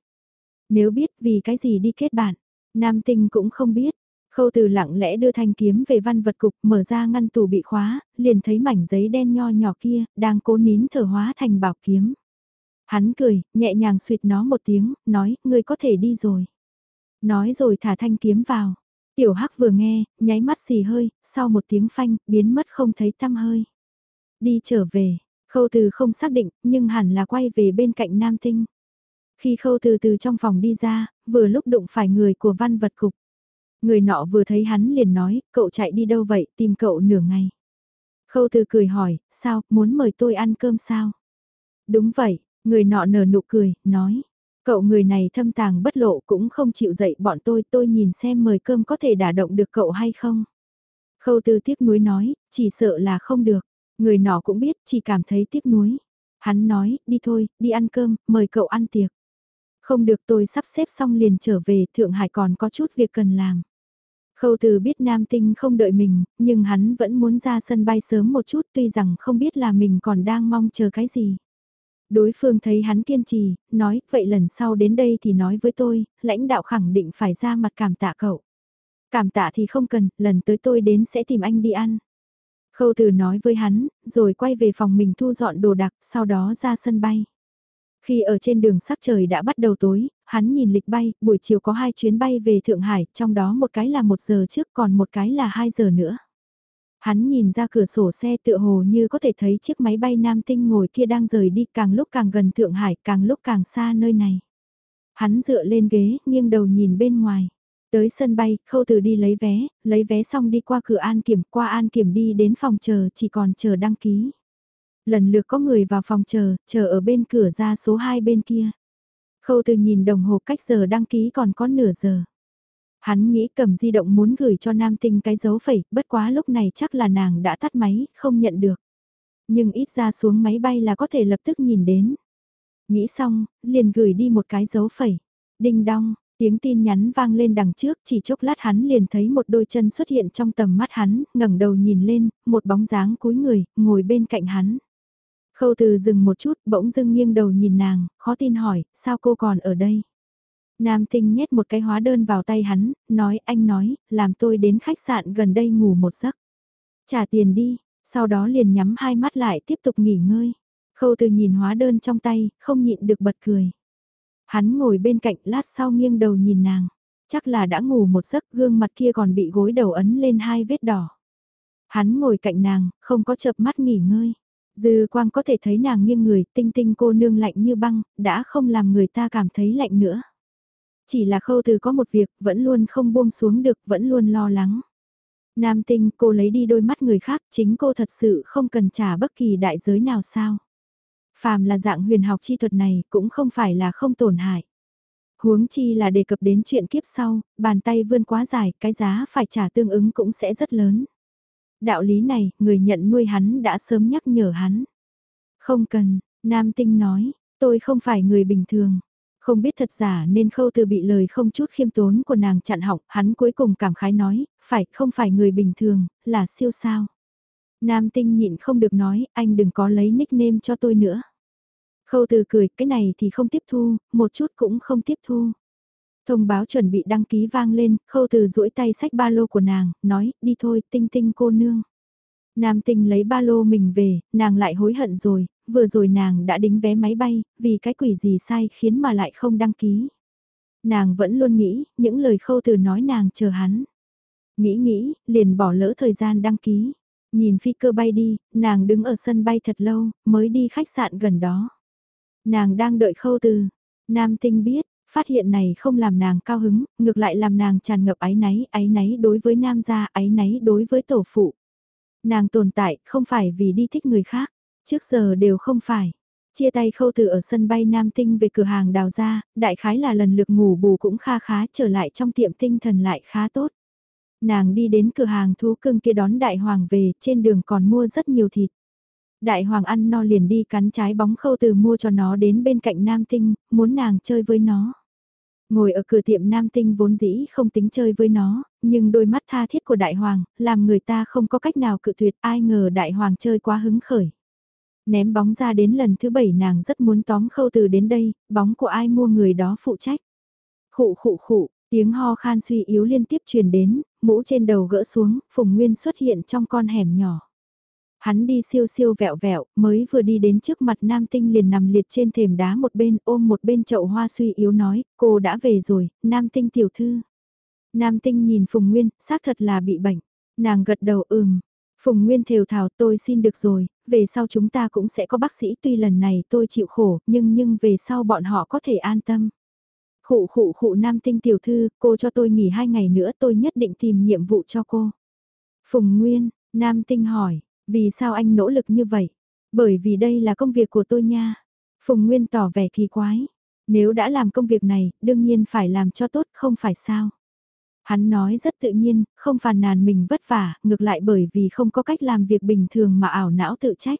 Nếu biết vì cái gì đi kết bạn, nam tinh cũng không biết. Khâu từ lặng lẽ đưa thanh kiếm về văn vật cục mở ra ngăn tủ bị khóa, liền thấy mảnh giấy đen nho nhỏ kia, đang cố nín thở hóa thành bảo kiếm. Hắn cười, nhẹ nhàng suyệt nó một tiếng, nói, ngươi có thể đi rồi. Nói rồi thả thanh kiếm vào. Tiểu Hắc vừa nghe, nháy mắt xì hơi, sau một tiếng phanh, biến mất không thấy tăm hơi. Đi trở về, khâu từ không xác định, nhưng hẳn là quay về bên cạnh Nam Tinh. Khi khâu từ từ trong phòng đi ra, vừa lúc đụng phải người của văn vật cục. Người nọ vừa thấy hắn liền nói, cậu chạy đi đâu vậy, tìm cậu nửa ngày. Khâu từ cười hỏi, sao, muốn mời tôi ăn cơm sao? Đúng vậy, người nọ nở nụ cười, nói, Cậu người này thâm tàng bất lộ cũng không chịu dậy bọn tôi, tôi nhìn xem mời cơm có thể đả động được cậu hay không. Khâu tư tiếc nuối nói, chỉ sợ là không được. Người nọ cũng biết, chỉ cảm thấy tiếc nuối. Hắn nói, đi thôi, đi ăn cơm, mời cậu ăn tiệc. Không được tôi sắp xếp xong liền trở về, Thượng Hải còn có chút việc cần làm. Khâu từ biết Nam Tinh không đợi mình, nhưng hắn vẫn muốn ra sân bay sớm một chút tuy rằng không biết là mình còn đang mong chờ cái gì. Đối phương thấy hắn kiên trì, nói, vậy lần sau đến đây thì nói với tôi, lãnh đạo khẳng định phải ra mặt cảm tạ cậu. Cảm tạ thì không cần, lần tới tôi đến sẽ tìm anh đi ăn. Khâu từ nói với hắn, rồi quay về phòng mình thu dọn đồ đạc, sau đó ra sân bay. Khi ở trên đường sắc trời đã bắt đầu tối, hắn nhìn lịch bay, buổi chiều có hai chuyến bay về Thượng Hải, trong đó một cái là một giờ trước còn một cái là hai giờ nữa. Hắn nhìn ra cửa sổ xe tựa hồ như có thể thấy chiếc máy bay nam tinh ngồi kia đang rời đi càng lúc càng gần Thượng Hải, càng lúc càng xa nơi này. Hắn dựa lên ghế, nghiêng đầu nhìn bên ngoài. Tới sân bay, khâu từ đi lấy vé, lấy vé xong đi qua cửa an kiểm, qua an kiểm đi đến phòng chờ, chỉ còn chờ đăng ký. Lần lượt có người vào phòng chờ, chờ ở bên cửa ra số 2 bên kia. Khâu từ nhìn đồng hồ cách giờ đăng ký còn có nửa giờ. Hắn nghĩ cầm di động muốn gửi cho nam tinh cái dấu phẩy, bất quá lúc này chắc là nàng đã tắt máy, không nhận được. Nhưng ít ra xuống máy bay là có thể lập tức nhìn đến. Nghĩ xong, liền gửi đi một cái dấu phẩy. Đinh đong, tiếng tin nhắn vang lên đằng trước, chỉ chốc lát hắn liền thấy một đôi chân xuất hiện trong tầm mắt hắn, ngẩng đầu nhìn lên, một bóng dáng cúi người, ngồi bên cạnh hắn. Khâu từ dừng một chút, bỗng dưng nghiêng đầu nhìn nàng, khó tin hỏi, sao cô còn ở đây? Nam tinh nhét một cái hóa đơn vào tay hắn, nói anh nói, làm tôi đến khách sạn gần đây ngủ một giấc. Trả tiền đi, sau đó liền nhắm hai mắt lại tiếp tục nghỉ ngơi. Khâu từ nhìn hóa đơn trong tay, không nhịn được bật cười. Hắn ngồi bên cạnh lát sau nghiêng đầu nhìn nàng. Chắc là đã ngủ một giấc gương mặt kia còn bị gối đầu ấn lên hai vết đỏ. Hắn ngồi cạnh nàng, không có chợp mắt nghỉ ngơi. Dư quang có thể thấy nàng nghiêng người, tinh tinh cô nương lạnh như băng, đã không làm người ta cảm thấy lạnh nữa. Chỉ là khâu từ có một việc vẫn luôn không buông xuống được, vẫn luôn lo lắng. Nam tinh cô lấy đi đôi mắt người khác, chính cô thật sự không cần trả bất kỳ đại giới nào sao. Phàm là dạng huyền học chi thuật này cũng không phải là không tổn hại. Huống chi là đề cập đến chuyện kiếp sau, bàn tay vươn quá dài, cái giá phải trả tương ứng cũng sẽ rất lớn. Đạo lý này, người nhận nuôi hắn đã sớm nhắc nhở hắn. Không cần, Nam Tinh nói, tôi không phải người bình thường. Không biết thật giả nên khâu từ bị lời không chút khiêm tốn của nàng chặn họng, hắn cuối cùng cảm khái nói, phải, không phải người bình thường, là siêu sao. Nam tinh nhịn không được nói, anh đừng có lấy nickname cho tôi nữa. Khâu từ cười, cái này thì không tiếp thu, một chút cũng không tiếp thu. Thông báo chuẩn bị đăng ký vang lên, khâu từ duỗi tay sách ba lô của nàng, nói, đi thôi, tinh tinh cô nương. Nam tinh lấy ba lô mình về, nàng lại hối hận rồi, vừa rồi nàng đã đính vé máy bay, vì cái quỷ gì sai khiến mà lại không đăng ký. Nàng vẫn luôn nghĩ, những lời khâu từ nói nàng chờ hắn. Nghĩ nghĩ, liền bỏ lỡ thời gian đăng ký. Nhìn phi cơ bay đi, nàng đứng ở sân bay thật lâu, mới đi khách sạn gần đó. Nàng đang đợi khâu từ. Nam tinh biết, phát hiện này không làm nàng cao hứng, ngược lại làm nàng tràn ngập áy náy, áy náy đối với nam gia, áy náy đối với tổ phụ. Nàng tồn tại không phải vì đi thích người khác, trước giờ đều không phải. Chia tay khâu từ ở sân bay Nam Tinh về cửa hàng đào ra, đại khái là lần lượt ngủ bù cũng kha khá trở lại trong tiệm tinh thần lại khá tốt. Nàng đi đến cửa hàng thú cưng kia đón đại hoàng về, trên đường còn mua rất nhiều thịt. Đại hoàng ăn no liền đi cắn trái bóng khâu từ mua cho nó đến bên cạnh Nam Tinh, muốn nàng chơi với nó. Ngồi ở cửa tiệm Nam Tinh vốn dĩ không tính chơi với nó, nhưng đôi mắt tha thiết của Đại Hoàng, làm người ta không có cách nào cự tuyệt ai ngờ Đại Hoàng chơi quá hứng khởi. Ném bóng ra đến lần thứ bảy nàng rất muốn tóm khâu từ đến đây, bóng của ai mua người đó phụ trách. Khụ khụ khụ, tiếng ho khan suy yếu liên tiếp truyền đến, mũ trên đầu gỡ xuống, Phùng Nguyên xuất hiện trong con hẻm nhỏ. Hắn đi siêu siêu vẹo vẹo, mới vừa đi đến trước mặt nam tinh liền nằm liệt trên thềm đá một bên ôm một bên chậu hoa suy yếu nói, cô đã về rồi, nam tinh tiểu thư. Nam tinh nhìn Phùng Nguyên, xác thật là bị bệnh. Nàng gật đầu ừm. Phùng Nguyên thều thào tôi xin được rồi, về sau chúng ta cũng sẽ có bác sĩ tuy lần này tôi chịu khổ, nhưng nhưng về sau bọn họ có thể an tâm. Khụ khụ khụ nam tinh tiểu thư, cô cho tôi nghỉ hai ngày nữa tôi nhất định tìm nhiệm vụ cho cô. Phùng Nguyên, nam tinh hỏi, vì sao anh nỗ lực như vậy? Bởi vì đây là công việc của tôi nha. Phùng Nguyên tỏ vẻ kỳ quái. Nếu đã làm công việc này, đương nhiên phải làm cho tốt, không phải sao. Hắn nói rất tự nhiên, không phàn nàn mình vất vả, ngược lại bởi vì không có cách làm việc bình thường mà ảo não tự trách.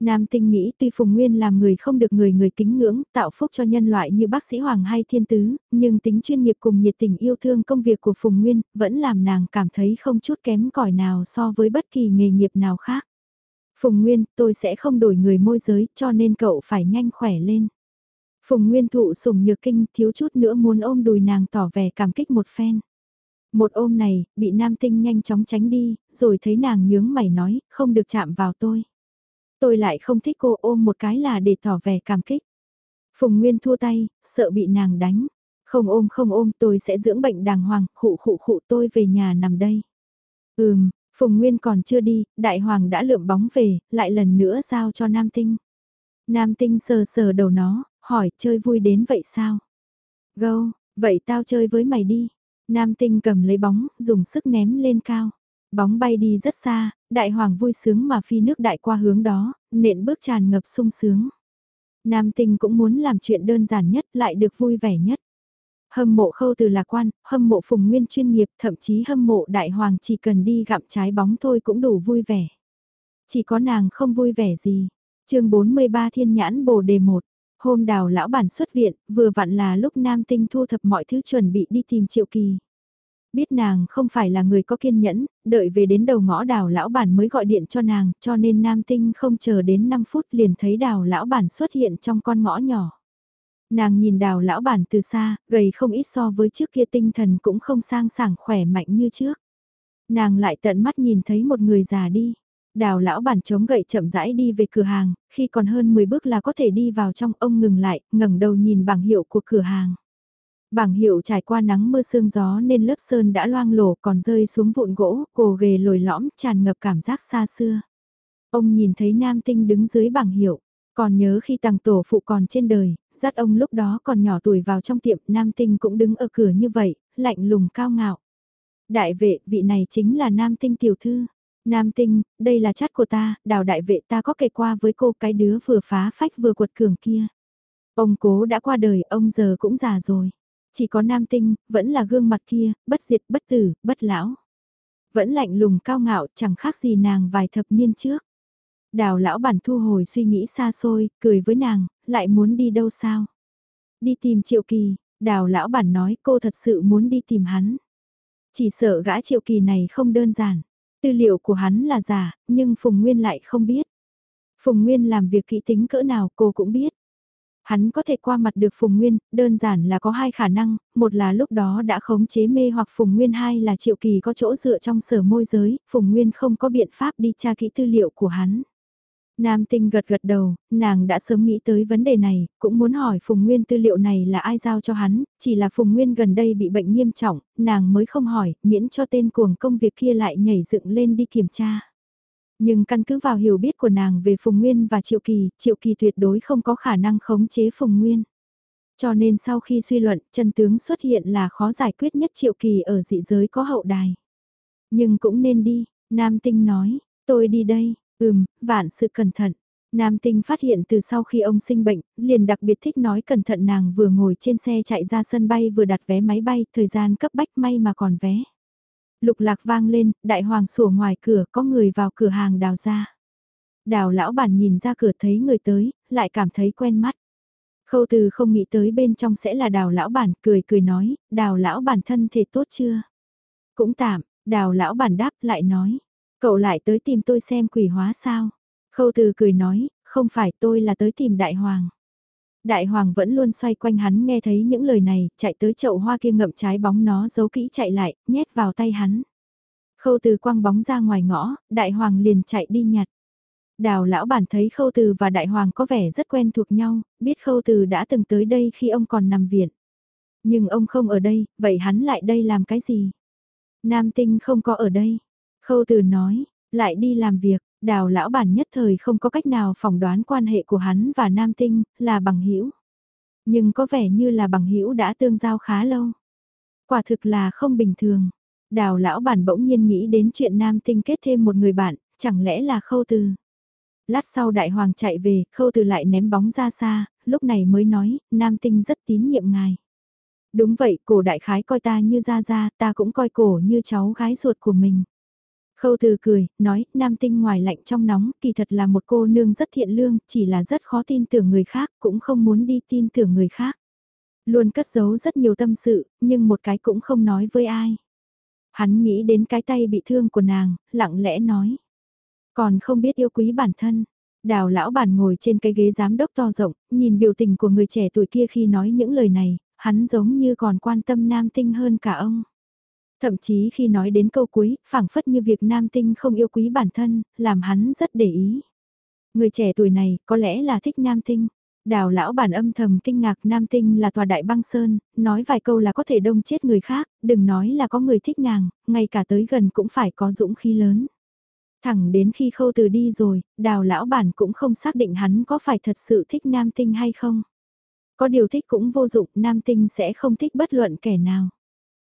Nam tinh nghĩ tuy Phùng Nguyên làm người không được người người kính ngưỡng, tạo phúc cho nhân loại như bác sĩ Hoàng hay Thiên Tứ, nhưng tính chuyên nghiệp cùng nhiệt tình yêu thương công việc của Phùng Nguyên, vẫn làm nàng cảm thấy không chút kém cỏi nào so với bất kỳ nghề nghiệp nào khác. Phùng Nguyên, tôi sẽ không đổi người môi giới, cho nên cậu phải nhanh khỏe lên. Phùng Nguyên thụ sủng nhược kinh, thiếu chút nữa muốn ôm đùi nàng tỏ vẻ cảm kích một phen. Một ôm này, bị nam tinh nhanh chóng tránh đi, rồi thấy nàng nhướng mày nói, không được chạm vào tôi. Tôi lại không thích cô ôm một cái là để tỏ vẻ cảm kích. Phùng Nguyên thua tay, sợ bị nàng đánh. Không ôm không ôm tôi sẽ dưỡng bệnh đàng hoàng, khụ khụ khụ tôi về nhà nằm đây. Ừm, Phùng Nguyên còn chưa đi, Đại Hoàng đã lượm bóng về, lại lần nữa giao cho Nam Tinh. Nam Tinh sờ sờ đầu nó, hỏi chơi vui đến vậy sao? Gâu, vậy tao chơi với mày đi. Nam Tinh cầm lấy bóng, dùng sức ném lên cao. Bóng bay đi rất xa, đại hoàng vui sướng mà phi nước đại qua hướng đó, nện bước tràn ngập sung sướng. Nam tinh cũng muốn làm chuyện đơn giản nhất lại được vui vẻ nhất. Hâm mộ khâu từ lạc quan, hâm mộ phùng nguyên chuyên nghiệp, thậm chí hâm mộ đại hoàng chỉ cần đi gặm trái bóng thôi cũng đủ vui vẻ. Chỉ có nàng không vui vẻ gì. chương 43 thiên nhãn bồ đề 1. Hôm đào lão bản xuất viện, vừa vặn là lúc nam tinh thu thập mọi thứ chuẩn bị đi tìm triệu kỳ. Biết nàng không phải là người có kiên nhẫn, đợi về đến đầu ngõ đào lão bản mới gọi điện cho nàng, cho nên nam tinh không chờ đến 5 phút liền thấy đào lão bản xuất hiện trong con ngõ nhỏ. Nàng nhìn đào lão bản từ xa, gầy không ít so với trước kia tinh thần cũng không sang sảng khỏe mạnh như trước. Nàng lại tận mắt nhìn thấy một người già đi. Đào lão bản chống gậy chậm rãi đi về cửa hàng, khi còn hơn 10 bước là có thể đi vào trong ông ngừng lại, ngẩng đầu nhìn bảng hiệu của cửa hàng. Bảng hiệu trải qua nắng mưa sương gió nên lớp sơn đã loang lổ còn rơi xuống vụn gỗ, cổ ghề lồi lõm, tràn ngập cảm giác xa xưa. Ông nhìn thấy nam tinh đứng dưới bảng hiệu, còn nhớ khi tàng tổ phụ còn trên đời, dắt ông lúc đó còn nhỏ tuổi vào trong tiệm, nam tinh cũng đứng ở cửa như vậy, lạnh lùng cao ngạo. Đại vệ, vị này chính là nam tinh tiểu thư. Nam tinh, đây là chát của ta, đào đại vệ ta có kể qua với cô cái đứa vừa phá phách vừa quật cường kia. Ông cố đã qua đời, ông giờ cũng già rồi. Chỉ có nam tinh, vẫn là gương mặt kia, bất diệt, bất tử, bất lão. Vẫn lạnh lùng cao ngạo, chẳng khác gì nàng vài thập niên trước. Đào lão bản thu hồi suy nghĩ xa xôi, cười với nàng, lại muốn đi đâu sao? Đi tìm triệu kỳ, đào lão bản nói cô thật sự muốn đi tìm hắn. Chỉ sợ gã triệu kỳ này không đơn giản. Tư liệu của hắn là giả, nhưng Phùng Nguyên lại không biết. Phùng Nguyên làm việc kỹ tính cỡ nào cô cũng biết. Hắn có thể qua mặt được Phùng Nguyên, đơn giản là có hai khả năng, một là lúc đó đã khống chế mê hoặc Phùng Nguyên hai là Triệu Kỳ có chỗ dựa trong sở môi giới, Phùng Nguyên không có biện pháp đi tra kỹ tư liệu của hắn. Nam tinh gật gật đầu, nàng đã sớm nghĩ tới vấn đề này, cũng muốn hỏi Phùng Nguyên tư liệu này là ai giao cho hắn, chỉ là Phùng Nguyên gần đây bị bệnh nghiêm trọng, nàng mới không hỏi, miễn cho tên cuồng công việc kia lại nhảy dựng lên đi kiểm tra. Nhưng căn cứ vào hiểu biết của nàng về Phùng Nguyên và Triệu Kỳ, Triệu Kỳ tuyệt đối không có khả năng khống chế Phùng Nguyên. Cho nên sau khi suy luận, chân tướng xuất hiện là khó giải quyết nhất Triệu Kỳ ở dị giới có hậu đài. Nhưng cũng nên đi, Nam Tinh nói, tôi đi đây, ừm, vạn sự cẩn thận. Nam Tinh phát hiện từ sau khi ông sinh bệnh, liền đặc biệt thích nói cẩn thận nàng vừa ngồi trên xe chạy ra sân bay vừa đặt vé máy bay, thời gian cấp bách may mà còn vé. Lục lạc vang lên, đại hoàng sủa ngoài cửa có người vào cửa hàng đào ra. Đào lão bản nhìn ra cửa thấy người tới, lại cảm thấy quen mắt. Khâu từ không nghĩ tới bên trong sẽ là đào lão bản, cười cười nói, đào lão bản thân thể tốt chưa? Cũng tạm, đào lão bản đáp lại nói, cậu lại tới tìm tôi xem quỷ hóa sao? Khâu từ cười nói, không phải tôi là tới tìm đại hoàng. Đại hoàng vẫn luôn xoay quanh hắn nghe thấy những lời này, chạy tới chậu hoa kia ngậm trái bóng nó giấu kỹ chạy lại, nhét vào tay hắn. Khâu từ quăng bóng ra ngoài ngõ, đại hoàng liền chạy đi nhặt. Đào lão bản thấy khâu từ và đại hoàng có vẻ rất quen thuộc nhau, biết khâu từ đã từng tới đây khi ông còn nằm viện. Nhưng ông không ở đây, vậy hắn lại đây làm cái gì? Nam tinh không có ở đây. Khâu từ nói, lại đi làm việc, đào lão bản nhất thời không có cách nào phỏng đoán quan hệ của hắn và nam tinh, là bằng hữu Nhưng có vẻ như là bằng hữu đã tương giao khá lâu. Quả thực là không bình thường. Đào lão bản bỗng nhiên nghĩ đến chuyện nam tinh kết thêm một người bạn, chẳng lẽ là khâu từ. Lát sau đại hoàng chạy về, khâu từ lại ném bóng ra xa, lúc này mới nói, nam tinh rất tín nhiệm ngài. Đúng vậy, cổ đại khái coi ta như ra ra, ta cũng coi cổ như cháu gái ruột của mình. Khâu từ cười, nói, nam tinh ngoài lạnh trong nóng, kỳ thật là một cô nương rất thiện lương, chỉ là rất khó tin tưởng người khác, cũng không muốn đi tin tưởng người khác. Luôn cất giấu rất nhiều tâm sự, nhưng một cái cũng không nói với ai. Hắn nghĩ đến cái tay bị thương của nàng, lặng lẽ nói. Còn không biết yêu quý bản thân. Đào lão bản ngồi trên cái ghế giám đốc to rộng, nhìn biểu tình của người trẻ tuổi kia khi nói những lời này, hắn giống như còn quan tâm nam tinh hơn cả ông. Thậm chí khi nói đến câu cuối, phảng phất như việc nam tinh không yêu quý bản thân, làm hắn rất để ý. Người trẻ tuổi này có lẽ là thích nam tinh. Đào lão bản âm thầm kinh ngạc nam tinh là tòa đại băng sơn, nói vài câu là có thể đông chết người khác, đừng nói là có người thích nàng, ngay cả tới gần cũng phải có dũng khí lớn. Thẳng đến khi khâu từ đi rồi, đào lão bản cũng không xác định hắn có phải thật sự thích nam tinh hay không. Có điều thích cũng vô dụng, nam tinh sẽ không thích bất luận kẻ nào.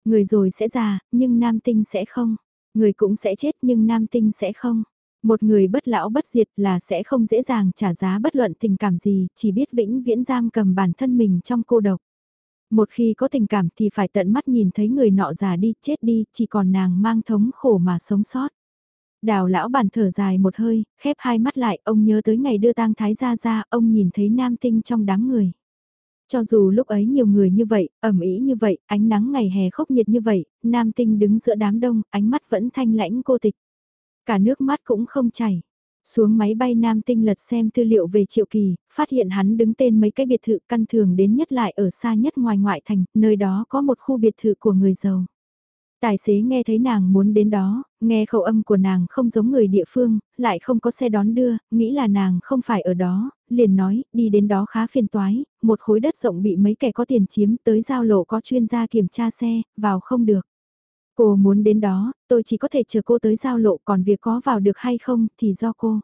Người rồi sẽ già, nhưng nam tinh sẽ không. Người cũng sẽ chết nhưng nam tinh sẽ không. Một người bất lão bất diệt là sẽ không dễ dàng trả giá bất luận tình cảm gì, chỉ biết vĩnh viễn giam cầm bản thân mình trong cô độc. Một khi có tình cảm thì phải tận mắt nhìn thấy người nọ già đi, chết đi, chỉ còn nàng mang thống khổ mà sống sót. Đào lão bàn thở dài một hơi, khép hai mắt lại, ông nhớ tới ngày đưa tang thái gia ra, ông nhìn thấy nam tinh trong đám người. Cho dù lúc ấy nhiều người như vậy, ẩm ý như vậy, ánh nắng ngày hè khốc nhiệt như vậy, nam tinh đứng giữa đám đông, ánh mắt vẫn thanh lãnh cô tịch. Cả nước mắt cũng không chảy. Xuống máy bay nam tinh lật xem tư liệu về triệu kỳ, phát hiện hắn đứng tên mấy cái biệt thự căn thường đến nhất lại ở xa nhất ngoài ngoại thành, nơi đó có một khu biệt thự của người giàu. Tài xế nghe thấy nàng muốn đến đó, nghe khẩu âm của nàng không giống người địa phương, lại không có xe đón đưa, nghĩ là nàng không phải ở đó, liền nói, đi đến đó khá phiền toái, một khối đất rộng bị mấy kẻ có tiền chiếm tới giao lộ có chuyên gia kiểm tra xe, vào không được. Cô muốn đến đó, tôi chỉ có thể chờ cô tới giao lộ còn việc có vào được hay không thì do cô.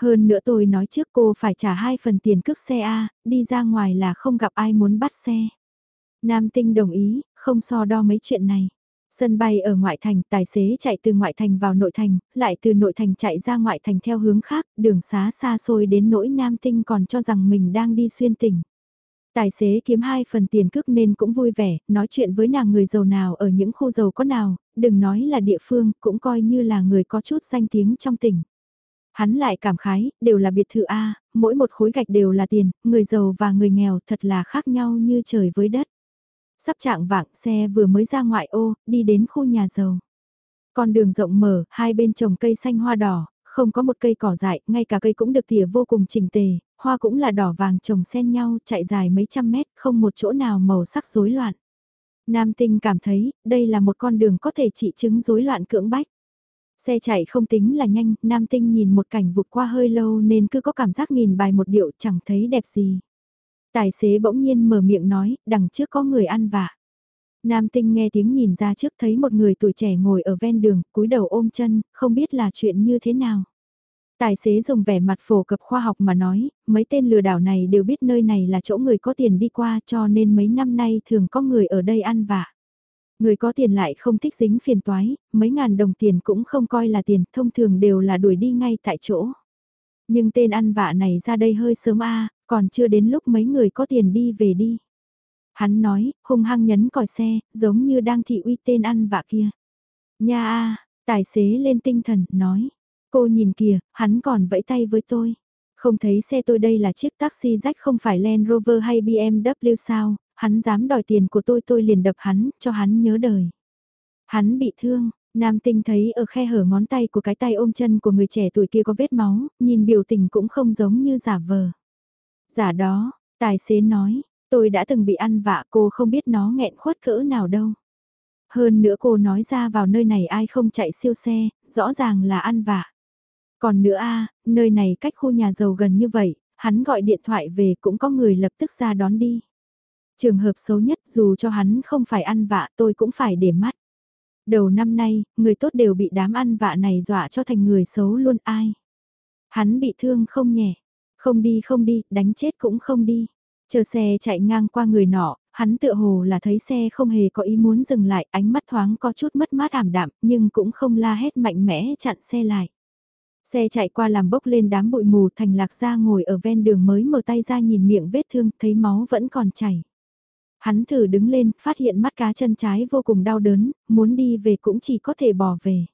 Hơn nữa tôi nói trước cô phải trả hai phần tiền cước xe A, đi ra ngoài là không gặp ai muốn bắt xe. Nam tinh đồng ý, không so đo mấy chuyện này. Sân bay ở ngoại thành, tài xế chạy từ ngoại thành vào nội thành, lại từ nội thành chạy ra ngoại thành theo hướng khác, đường xá xa xôi đến nỗi nam tinh còn cho rằng mình đang đi xuyên tỉnh. Tài xế kiếm hai phần tiền cước nên cũng vui vẻ, nói chuyện với nàng người giàu nào ở những khu giàu có nào, đừng nói là địa phương, cũng coi như là người có chút danh tiếng trong tỉnh. Hắn lại cảm khái, đều là biệt thự A, mỗi một khối gạch đều là tiền, người giàu và người nghèo thật là khác nhau như trời với đất. Sắp trạng vạng xe vừa mới ra ngoại ô, đi đến khu nhà giàu. Con đường rộng mở, hai bên trồng cây xanh hoa đỏ, không có một cây cỏ dại, ngay cả cây cũng được tỉa vô cùng chỉnh tề, hoa cũng là đỏ vàng trồng xen nhau, chạy dài mấy trăm mét, không một chỗ nào màu sắc rối loạn. Nam tinh cảm thấy, đây là một con đường có thể trị chứng rối loạn cưỡng bách. Xe chạy không tính là nhanh, Nam tinh nhìn một cảnh vụt qua hơi lâu nên cứ có cảm giác nghìn bài một điệu chẳng thấy đẹp gì. Tài xế bỗng nhiên mở miệng nói, đằng trước có người ăn vạ. Nam tinh nghe tiếng nhìn ra trước thấy một người tuổi trẻ ngồi ở ven đường, cúi đầu ôm chân, không biết là chuyện như thế nào. Tài xế dùng vẻ mặt phổ cập khoa học mà nói, mấy tên lừa đảo này đều biết nơi này là chỗ người có tiền đi qua cho nên mấy năm nay thường có người ở đây ăn vạ. Người có tiền lại không thích dính phiền toái, mấy ngàn đồng tiền cũng không coi là tiền, thông thường đều là đuổi đi ngay tại chỗ. Nhưng tên ăn vạ này ra đây hơi sớm a còn chưa đến lúc mấy người có tiền đi về đi. Hắn nói, hung hăng nhấn còi xe, giống như đang thị uy tên ăn vạ kia. Nha a tài xế lên tinh thần, nói. Cô nhìn kìa, hắn còn vẫy tay với tôi. Không thấy xe tôi đây là chiếc taxi rách không phải Land Rover hay BMW sao, hắn dám đòi tiền của tôi tôi liền đập hắn, cho hắn nhớ đời. Hắn bị thương, Nam tinh thấy ở khe hở ngón tay của cái tay ôm chân của người trẻ tuổi kia có vết máu, nhìn biểu tình cũng không giống như giả vờ. Giả đó, tài xế nói, tôi đã từng bị ăn vạ cô không biết nó nghẹn khuất cỡ nào đâu. Hơn nữa cô nói ra vào nơi này ai không chạy siêu xe, rõ ràng là ăn vạ. Còn nữa a nơi này cách khu nhà giàu gần như vậy, hắn gọi điện thoại về cũng có người lập tức ra đón đi. Trường hợp xấu nhất dù cho hắn không phải ăn vạ tôi cũng phải để mắt. Đầu năm nay, người tốt đều bị đám ăn vạ này dọa cho thành người xấu luôn ai. Hắn bị thương không nhẹ, không đi không đi, đánh chết cũng không đi. Chờ xe chạy ngang qua người nọ, hắn tựa hồ là thấy xe không hề có ý muốn dừng lại, ánh mắt thoáng có chút mất mát ảm đạm, nhưng cũng không la hét mạnh mẽ chặn xe lại. Xe chạy qua làm bốc lên đám bụi mù thành lạc ra ngồi ở ven đường mới mở tay ra nhìn miệng vết thương, thấy máu vẫn còn chảy. Hắn thử đứng lên, phát hiện mắt cá chân trái vô cùng đau đớn, muốn đi về cũng chỉ có thể bỏ về.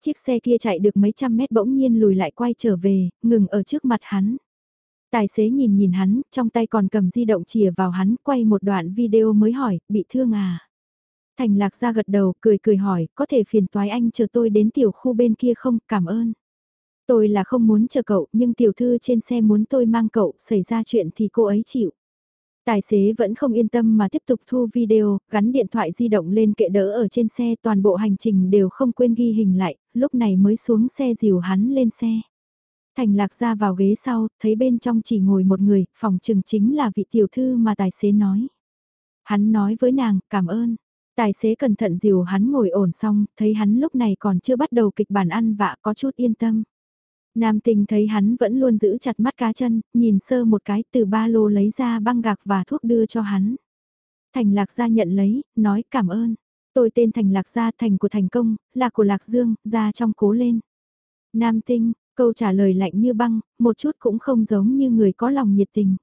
Chiếc xe kia chạy được mấy trăm mét bỗng nhiên lùi lại quay trở về, ngừng ở trước mặt hắn. Tài xế nhìn nhìn hắn, trong tay còn cầm di động chìa vào hắn, quay một đoạn video mới hỏi, bị thương à? Thành lạc ra gật đầu, cười cười hỏi, có thể phiền toái anh chờ tôi đến tiểu khu bên kia không, cảm ơn. Tôi là không muốn chờ cậu, nhưng tiểu thư trên xe muốn tôi mang cậu, xảy ra chuyện thì cô ấy chịu. Tài xế vẫn không yên tâm mà tiếp tục thu video, gắn điện thoại di động lên kệ đỡ ở trên xe toàn bộ hành trình đều không quên ghi hình lại, lúc này mới xuống xe dìu hắn lên xe. Thành lạc ra vào ghế sau, thấy bên trong chỉ ngồi một người, phòng trừng chính là vị tiểu thư mà tài xế nói. Hắn nói với nàng, cảm ơn. Tài xế cẩn thận dìu hắn ngồi ổn xong, thấy hắn lúc này còn chưa bắt đầu kịch bản ăn vạ có chút yên tâm. Nam tình thấy hắn vẫn luôn giữ chặt mắt cá chân, nhìn sơ một cái từ ba lô lấy ra băng gạc và thuốc đưa cho hắn. Thành Lạc Gia nhận lấy, nói cảm ơn. Tôi tên Thành Lạc Gia thành của Thành Công, là của Lạc Dương, ra trong cố lên. Nam tinh, câu trả lời lạnh như băng, một chút cũng không giống như người có lòng nhiệt tình.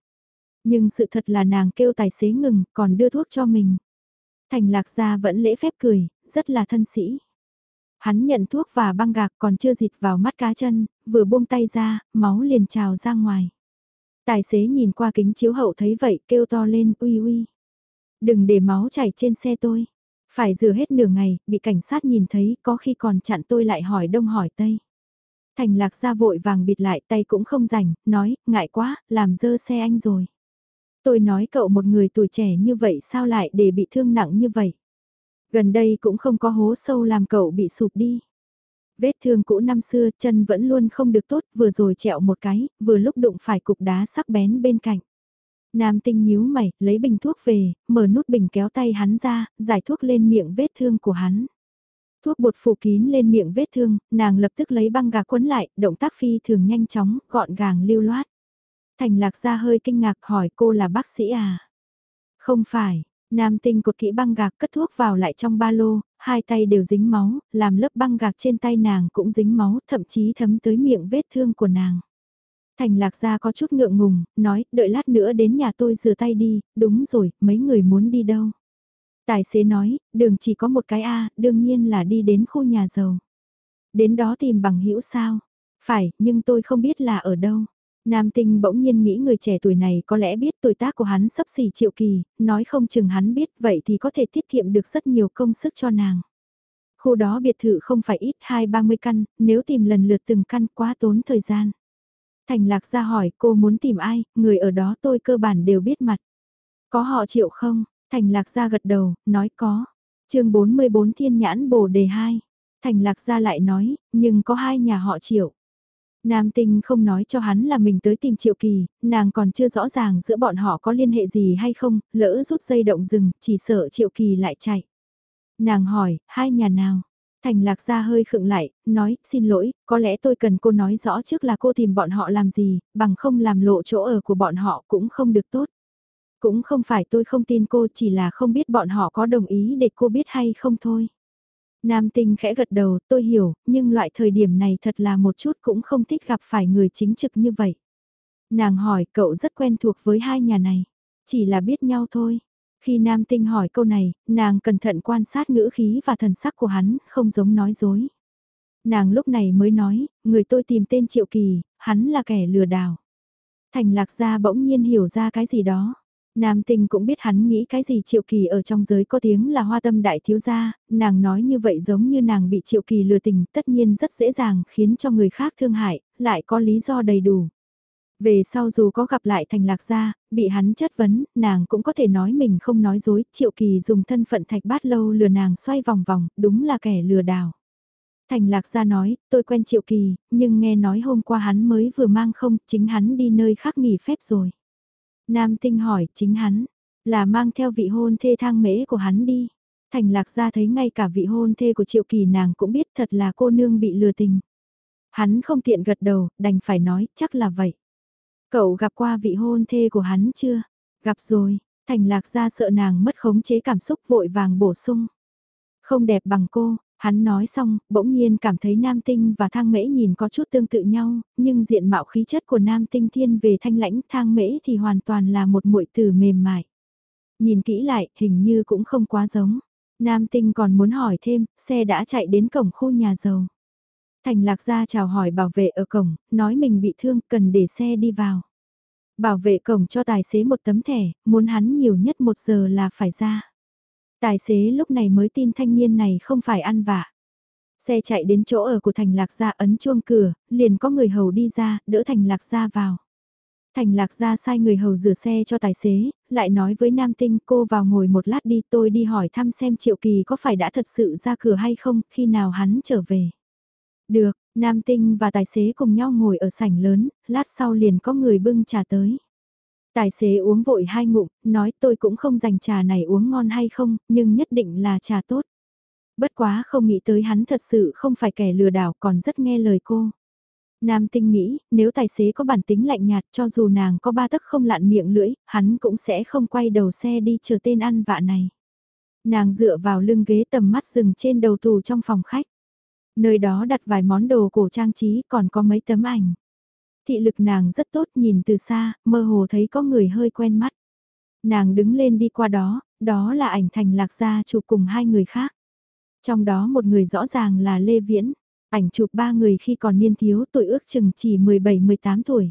Nhưng sự thật là nàng kêu tài xế ngừng, còn đưa thuốc cho mình. Thành Lạc Gia vẫn lễ phép cười, rất là thân sĩ. Hắn nhận thuốc và băng gạc còn chưa dịt vào mắt cá chân, vừa buông tay ra, máu liền trào ra ngoài. Tài xế nhìn qua kính chiếu hậu thấy vậy kêu to lên uy uy. Đừng để máu chảy trên xe tôi. Phải rửa hết nửa ngày, bị cảnh sát nhìn thấy có khi còn chặn tôi lại hỏi đông hỏi tây. Thành lạc ra vội vàng bịt lại tay cũng không rảnh, nói, ngại quá, làm dơ xe anh rồi. Tôi nói cậu một người tuổi trẻ như vậy sao lại để bị thương nặng như vậy. Gần đây cũng không có hố sâu làm cậu bị sụp đi. Vết thương cũ năm xưa chân vẫn luôn không được tốt vừa rồi trẹo một cái, vừa lúc đụng phải cục đá sắc bén bên cạnh. Nam tinh nhíu mày, lấy bình thuốc về, mở nút bình kéo tay hắn ra, giải thuốc lên miệng vết thương của hắn. Thuốc bột phủ kín lên miệng vết thương, nàng lập tức lấy băng gạc quấn lại, động tác phi thường nhanh chóng, gọn gàng lưu loát. Thành lạc ra hơi kinh ngạc hỏi cô là bác sĩ à? Không phải, Nam tinh cột kỹ băng gạc cất thuốc vào lại trong ba lô, hai tay đều dính máu, làm lớp băng gạc trên tay nàng cũng dính máu, thậm chí thấm tới miệng vết thương của nàng. Thành lạc gia có chút ngượng ngùng, nói, đợi lát nữa đến nhà tôi rửa tay đi, đúng rồi, mấy người muốn đi đâu. Tài xế nói, đường chỉ có một cái A, đương nhiên là đi đến khu nhà giàu. Đến đó tìm bằng hữu sao? Phải, nhưng tôi không biết là ở đâu. Nam tinh bỗng nhiên nghĩ người trẻ tuổi này có lẽ biết tuổi tác của hắn sắp xỉ triệu kỳ, nói không chừng hắn biết vậy thì có thể tiết kiệm được rất nhiều công sức cho nàng. Khu đó biệt thự không phải ít hai ba mươi căn, nếu tìm lần lượt từng căn quá tốn thời gian. Thành lạc ra hỏi cô muốn tìm ai, người ở đó tôi cơ bản đều biết mặt. Có họ triệu không? Thành lạc ra gật đầu, nói có. chương 44 thiên nhãn bồ đề 2. Thành lạc ra lại nói, nhưng có hai nhà họ triệu. Nam tinh không nói cho hắn là mình tới tìm triệu kỳ, nàng còn chưa rõ ràng giữa bọn họ có liên hệ gì hay không, lỡ rút dây động rừng, chỉ sợ triệu kỳ lại chạy. Nàng hỏi, hai nhà nào? Thành lạc ra hơi khựng lại, nói, xin lỗi, có lẽ tôi cần cô nói rõ trước là cô tìm bọn họ làm gì, bằng không làm lộ chỗ ở của bọn họ cũng không được tốt. Cũng không phải tôi không tin cô chỉ là không biết bọn họ có đồng ý để cô biết hay không thôi. Nam tinh khẽ gật đầu, tôi hiểu, nhưng loại thời điểm này thật là một chút cũng không thích gặp phải người chính trực như vậy. Nàng hỏi cậu rất quen thuộc với hai nhà này, chỉ là biết nhau thôi. Khi Nam Tinh hỏi câu này, nàng cẩn thận quan sát ngữ khí và thần sắc của hắn, không giống nói dối. Nàng lúc này mới nói, người tôi tìm tên Triệu Kỳ, hắn là kẻ lừa đảo. Thành lạc gia bỗng nhiên hiểu ra cái gì đó. Nam tinh cũng biết hắn nghĩ cái gì Triệu Kỳ ở trong giới có tiếng là hoa tâm đại thiếu gia, nàng nói như vậy giống như nàng bị Triệu Kỳ lừa tình tất nhiên rất dễ dàng khiến cho người khác thương hại, lại có lý do đầy đủ. Về sau dù có gặp lại thành lạc gia, bị hắn chất vấn, nàng cũng có thể nói mình không nói dối, Triệu Kỳ dùng thân phận thạch bát lâu lừa nàng xoay vòng vòng, đúng là kẻ lừa đảo. Thành lạc gia nói, tôi quen Triệu Kỳ, nhưng nghe nói hôm qua hắn mới vừa mang không, chính hắn đi nơi khác nghỉ phép rồi. Nam tinh hỏi, chính hắn, là mang theo vị hôn thê thang mễ của hắn đi. Thành lạc gia thấy ngay cả vị hôn thê của Triệu Kỳ nàng cũng biết thật là cô nương bị lừa tình. Hắn không tiện gật đầu, đành phải nói, chắc là vậy. Cậu gặp qua vị hôn thê của hắn chưa? Gặp rồi, thành lạc gia sợ nàng mất khống chế cảm xúc vội vàng bổ sung. Không đẹp bằng cô, Hắn nói xong, bỗng nhiên cảm thấy nam tinh và thang mễ nhìn có chút tương tự nhau, nhưng diện mạo khí chất của nam tinh thiên về thanh lãnh thang mễ thì hoàn toàn là một muội từ mềm mại. Nhìn kỹ lại, hình như cũng không quá giống. Nam tinh còn muốn hỏi thêm, xe đã chạy đến cổng khu nhà giàu. Thành lạc ra chào hỏi bảo vệ ở cổng, nói mình bị thương cần để xe đi vào. Bảo vệ cổng cho tài xế một tấm thẻ, muốn hắn nhiều nhất một giờ là phải ra. Tài xế lúc này mới tin thanh niên này không phải ăn vạ. Xe chạy đến chỗ ở của Thành Lạc Gia ấn chuông cửa, liền có người hầu đi ra, đỡ Thành Lạc Gia vào. Thành Lạc Gia sai người hầu rửa xe cho tài xế, lại nói với Nam Tinh cô vào ngồi một lát đi tôi đi hỏi thăm xem Triệu Kỳ có phải đã thật sự ra cửa hay không, khi nào hắn trở về. Được, Nam Tinh và tài xế cùng nhau ngồi ở sảnh lớn, lát sau liền có người bưng trà tới. Tài xế uống vội hai ngụm, nói tôi cũng không dành trà này uống ngon hay không, nhưng nhất định là trà tốt. Bất quá không nghĩ tới hắn thật sự không phải kẻ lừa đảo còn rất nghe lời cô. Nam tinh nghĩ, nếu tài xế có bản tính lạnh nhạt cho dù nàng có ba tấc không lạn miệng lưỡi, hắn cũng sẽ không quay đầu xe đi chờ tên ăn vạ này. Nàng dựa vào lưng ghế tầm mắt rừng trên đầu tù trong phòng khách. Nơi đó đặt vài món đồ cổ trang trí còn có mấy tấm ảnh. Thị lực nàng rất tốt nhìn từ xa, mơ hồ thấy có người hơi quen mắt. Nàng đứng lên đi qua đó, đó là ảnh thành lạc gia chụp cùng hai người khác. Trong đó một người rõ ràng là Lê Viễn, ảnh chụp ba người khi còn niên thiếu tuổi ước chừng chỉ 17-18 tuổi.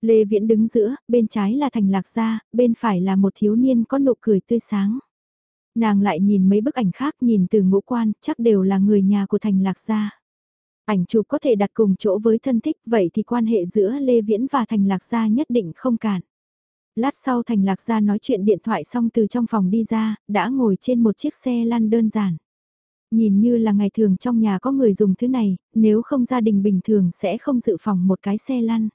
Lê Viễn đứng giữa, bên trái là thành lạc gia, bên phải là một thiếu niên có nụ cười tươi sáng. Nàng lại nhìn mấy bức ảnh khác nhìn từ ngũ quan, chắc đều là người nhà của thành lạc gia. Ảnh chụp có thể đặt cùng chỗ với thân thích, vậy thì quan hệ giữa Lê Viễn và Thành Lạc Gia nhất định không cản. Lát sau Thành Lạc Gia nói chuyện điện thoại xong từ trong phòng đi ra, đã ngồi trên một chiếc xe lăn đơn giản. Nhìn như là ngày thường trong nhà có người dùng thứ này, nếu không gia đình bình thường sẽ không dự phòng một cái xe lăn.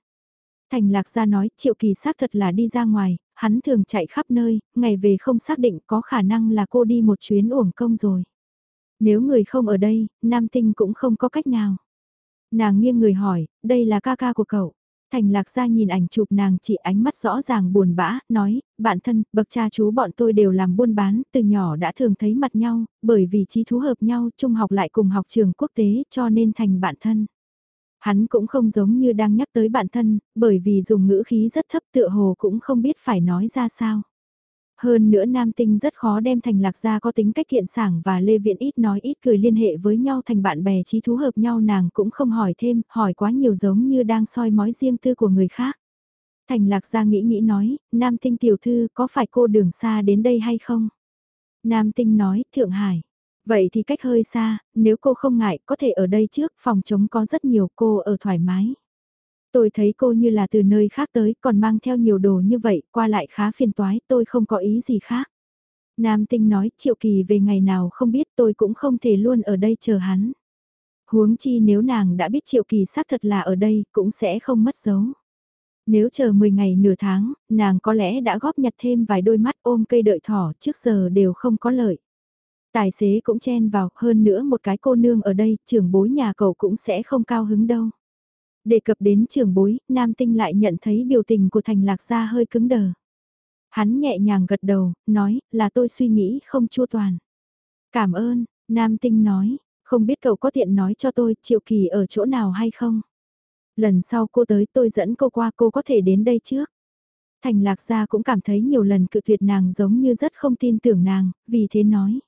Thành Lạc Gia nói Triệu Kỳ xác thật là đi ra ngoài, hắn thường chạy khắp nơi, ngày về không xác định có khả năng là cô đi một chuyến uổng công rồi. Nếu người không ở đây, nam tinh cũng không có cách nào. Nàng nghiêng người hỏi, đây là ca ca của cậu. Thành lạc ra nhìn ảnh chụp nàng chỉ ánh mắt rõ ràng buồn bã, nói, bạn thân, bậc cha chú bọn tôi đều làm buôn bán, từ nhỏ đã thường thấy mặt nhau, bởi vì trí thú hợp nhau, trung học lại cùng học trường quốc tế cho nên thành bạn thân. Hắn cũng không giống như đang nhắc tới bạn thân, bởi vì dùng ngữ khí rất thấp tựa hồ cũng không biết phải nói ra sao. Hơn nữa nam tinh rất khó đem thành lạc gia có tính cách kiện sảng và lê viện ít nói ít cười liên hệ với nhau thành bạn bè trí thú hợp nhau nàng cũng không hỏi thêm, hỏi quá nhiều giống như đang soi mói riêng tư của người khác. Thành lạc gia nghĩ nghĩ nói, nam tinh tiểu thư có phải cô đường xa đến đây hay không? Nam tinh nói, Thượng Hải. Vậy thì cách hơi xa, nếu cô không ngại có thể ở đây trước, phòng chống có rất nhiều cô ở thoải mái. Tôi thấy cô như là từ nơi khác tới, còn mang theo nhiều đồ như vậy, qua lại khá phiền toái, tôi không có ý gì khác. Nam tinh nói, Triệu Kỳ về ngày nào không biết tôi cũng không thể luôn ở đây chờ hắn. Huống chi nếu nàng đã biết Triệu Kỳ xác thật là ở đây, cũng sẽ không mất dấu. Nếu chờ 10 ngày nửa tháng, nàng có lẽ đã góp nhặt thêm vài đôi mắt ôm cây đợi thỏ trước giờ đều không có lợi. Tài xế cũng chen vào, hơn nữa một cái cô nương ở đây, trưởng bối nhà cậu cũng sẽ không cao hứng đâu. Đề cập đến trưởng bối, nam tinh lại nhận thấy biểu tình của thành lạc gia hơi cứng đờ. Hắn nhẹ nhàng gật đầu, nói, là tôi suy nghĩ không chua toàn. Cảm ơn, nam tinh nói, không biết cậu có tiện nói cho tôi triệu kỳ ở chỗ nào hay không? Lần sau cô tới tôi dẫn cô qua cô có thể đến đây trước. Thành lạc gia cũng cảm thấy nhiều lần cự tuyệt nàng giống như rất không tin tưởng nàng, vì thế nói.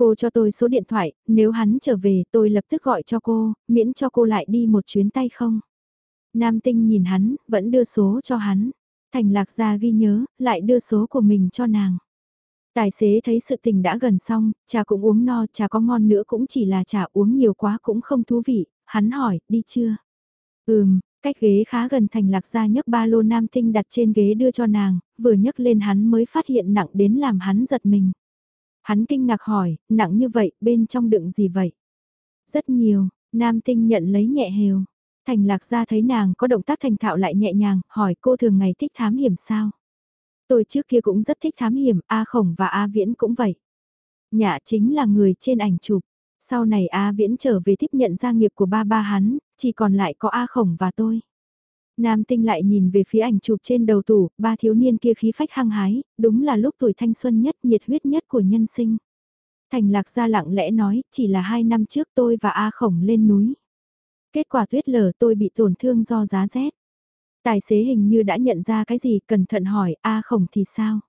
Cô cho tôi số điện thoại, nếu hắn trở về tôi lập tức gọi cho cô, miễn cho cô lại đi một chuyến tay không. Nam tinh nhìn hắn, vẫn đưa số cho hắn. Thành lạc gia ghi nhớ, lại đưa số của mình cho nàng. Tài xế thấy sự tình đã gần xong, trà cũng uống no, trà có ngon nữa cũng chỉ là trà uống nhiều quá cũng không thú vị, hắn hỏi, đi chưa? Ừm, cách ghế khá gần thành lạc gia nhấc ba lô nam tinh đặt trên ghế đưa cho nàng, vừa nhấc lên hắn mới phát hiện nặng đến làm hắn giật mình. Hắn kinh ngạc hỏi, nặng như vậy, bên trong đựng gì vậy? Rất nhiều, nam tinh nhận lấy nhẹ hều. Thành lạc ra thấy nàng có động tác thành thạo lại nhẹ nhàng, hỏi cô thường ngày thích thám hiểm sao? Tôi trước kia cũng rất thích thám hiểm, A khổng và A viễn cũng vậy. Nhã chính là người trên ảnh chụp. Sau này A Viễn trở về tiếp nhận gia nghiệp của ba ba hắn, chỉ còn lại có A Khổng và tôi. Nam tinh lại nhìn về phía ảnh chụp trên đầu tủ, ba thiếu niên kia khí phách hăng hái, đúng là lúc tuổi thanh xuân nhất, nhiệt huyết nhất của nhân sinh. Thành lạc ra lặng lẽ nói, chỉ là hai năm trước tôi và A Khổng lên núi. Kết quả tuyết lở tôi bị tổn thương do giá rét. Tài xế hình như đã nhận ra cái gì, cẩn thận hỏi, A Khổng thì sao?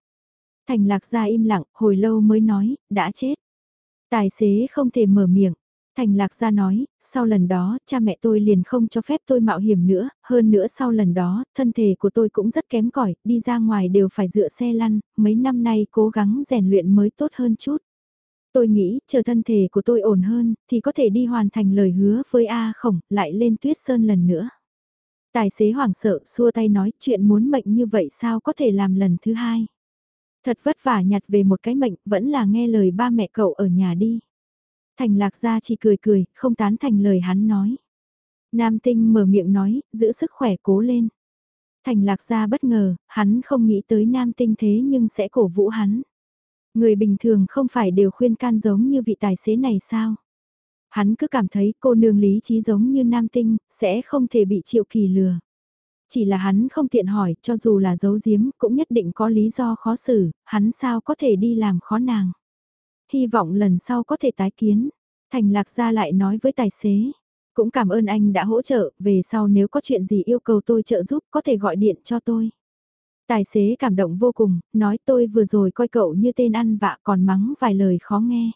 Thành lạc ra im lặng, hồi lâu mới nói, đã chết. Tài xế không thể mở miệng. Thành lạc ra nói, sau lần đó, cha mẹ tôi liền không cho phép tôi mạo hiểm nữa, hơn nữa sau lần đó, thân thể của tôi cũng rất kém cỏi đi ra ngoài đều phải dựa xe lăn, mấy năm nay cố gắng rèn luyện mới tốt hơn chút. Tôi nghĩ, chờ thân thể của tôi ổn hơn, thì có thể đi hoàn thành lời hứa với A khổng, lại lên tuyết sơn lần nữa. Tài xế hoảng sợ, xua tay nói, chuyện muốn mệnh như vậy sao có thể làm lần thứ hai. Thật vất vả nhặt về một cái mệnh, vẫn là nghe lời ba mẹ cậu ở nhà đi. Thành lạc gia chỉ cười cười, không tán thành lời hắn nói. Nam tinh mở miệng nói, giữ sức khỏe cố lên. Thành lạc gia bất ngờ, hắn không nghĩ tới nam tinh thế nhưng sẽ cổ vũ hắn. Người bình thường không phải đều khuyên can giống như vị tài xế này sao? Hắn cứ cảm thấy cô nương lý trí giống như nam tinh, sẽ không thể bị triệu kỳ lừa. Chỉ là hắn không tiện hỏi, cho dù là giấu giếm, cũng nhất định có lý do khó xử, hắn sao có thể đi làm khó nàng. Hy vọng lần sau có thể tái kiến. Thành lạc gia lại nói với tài xế. Cũng cảm ơn anh đã hỗ trợ, về sau nếu có chuyện gì yêu cầu tôi trợ giúp có thể gọi điện cho tôi. Tài xế cảm động vô cùng, nói tôi vừa rồi coi cậu như tên ăn vạ còn mắng vài lời khó nghe.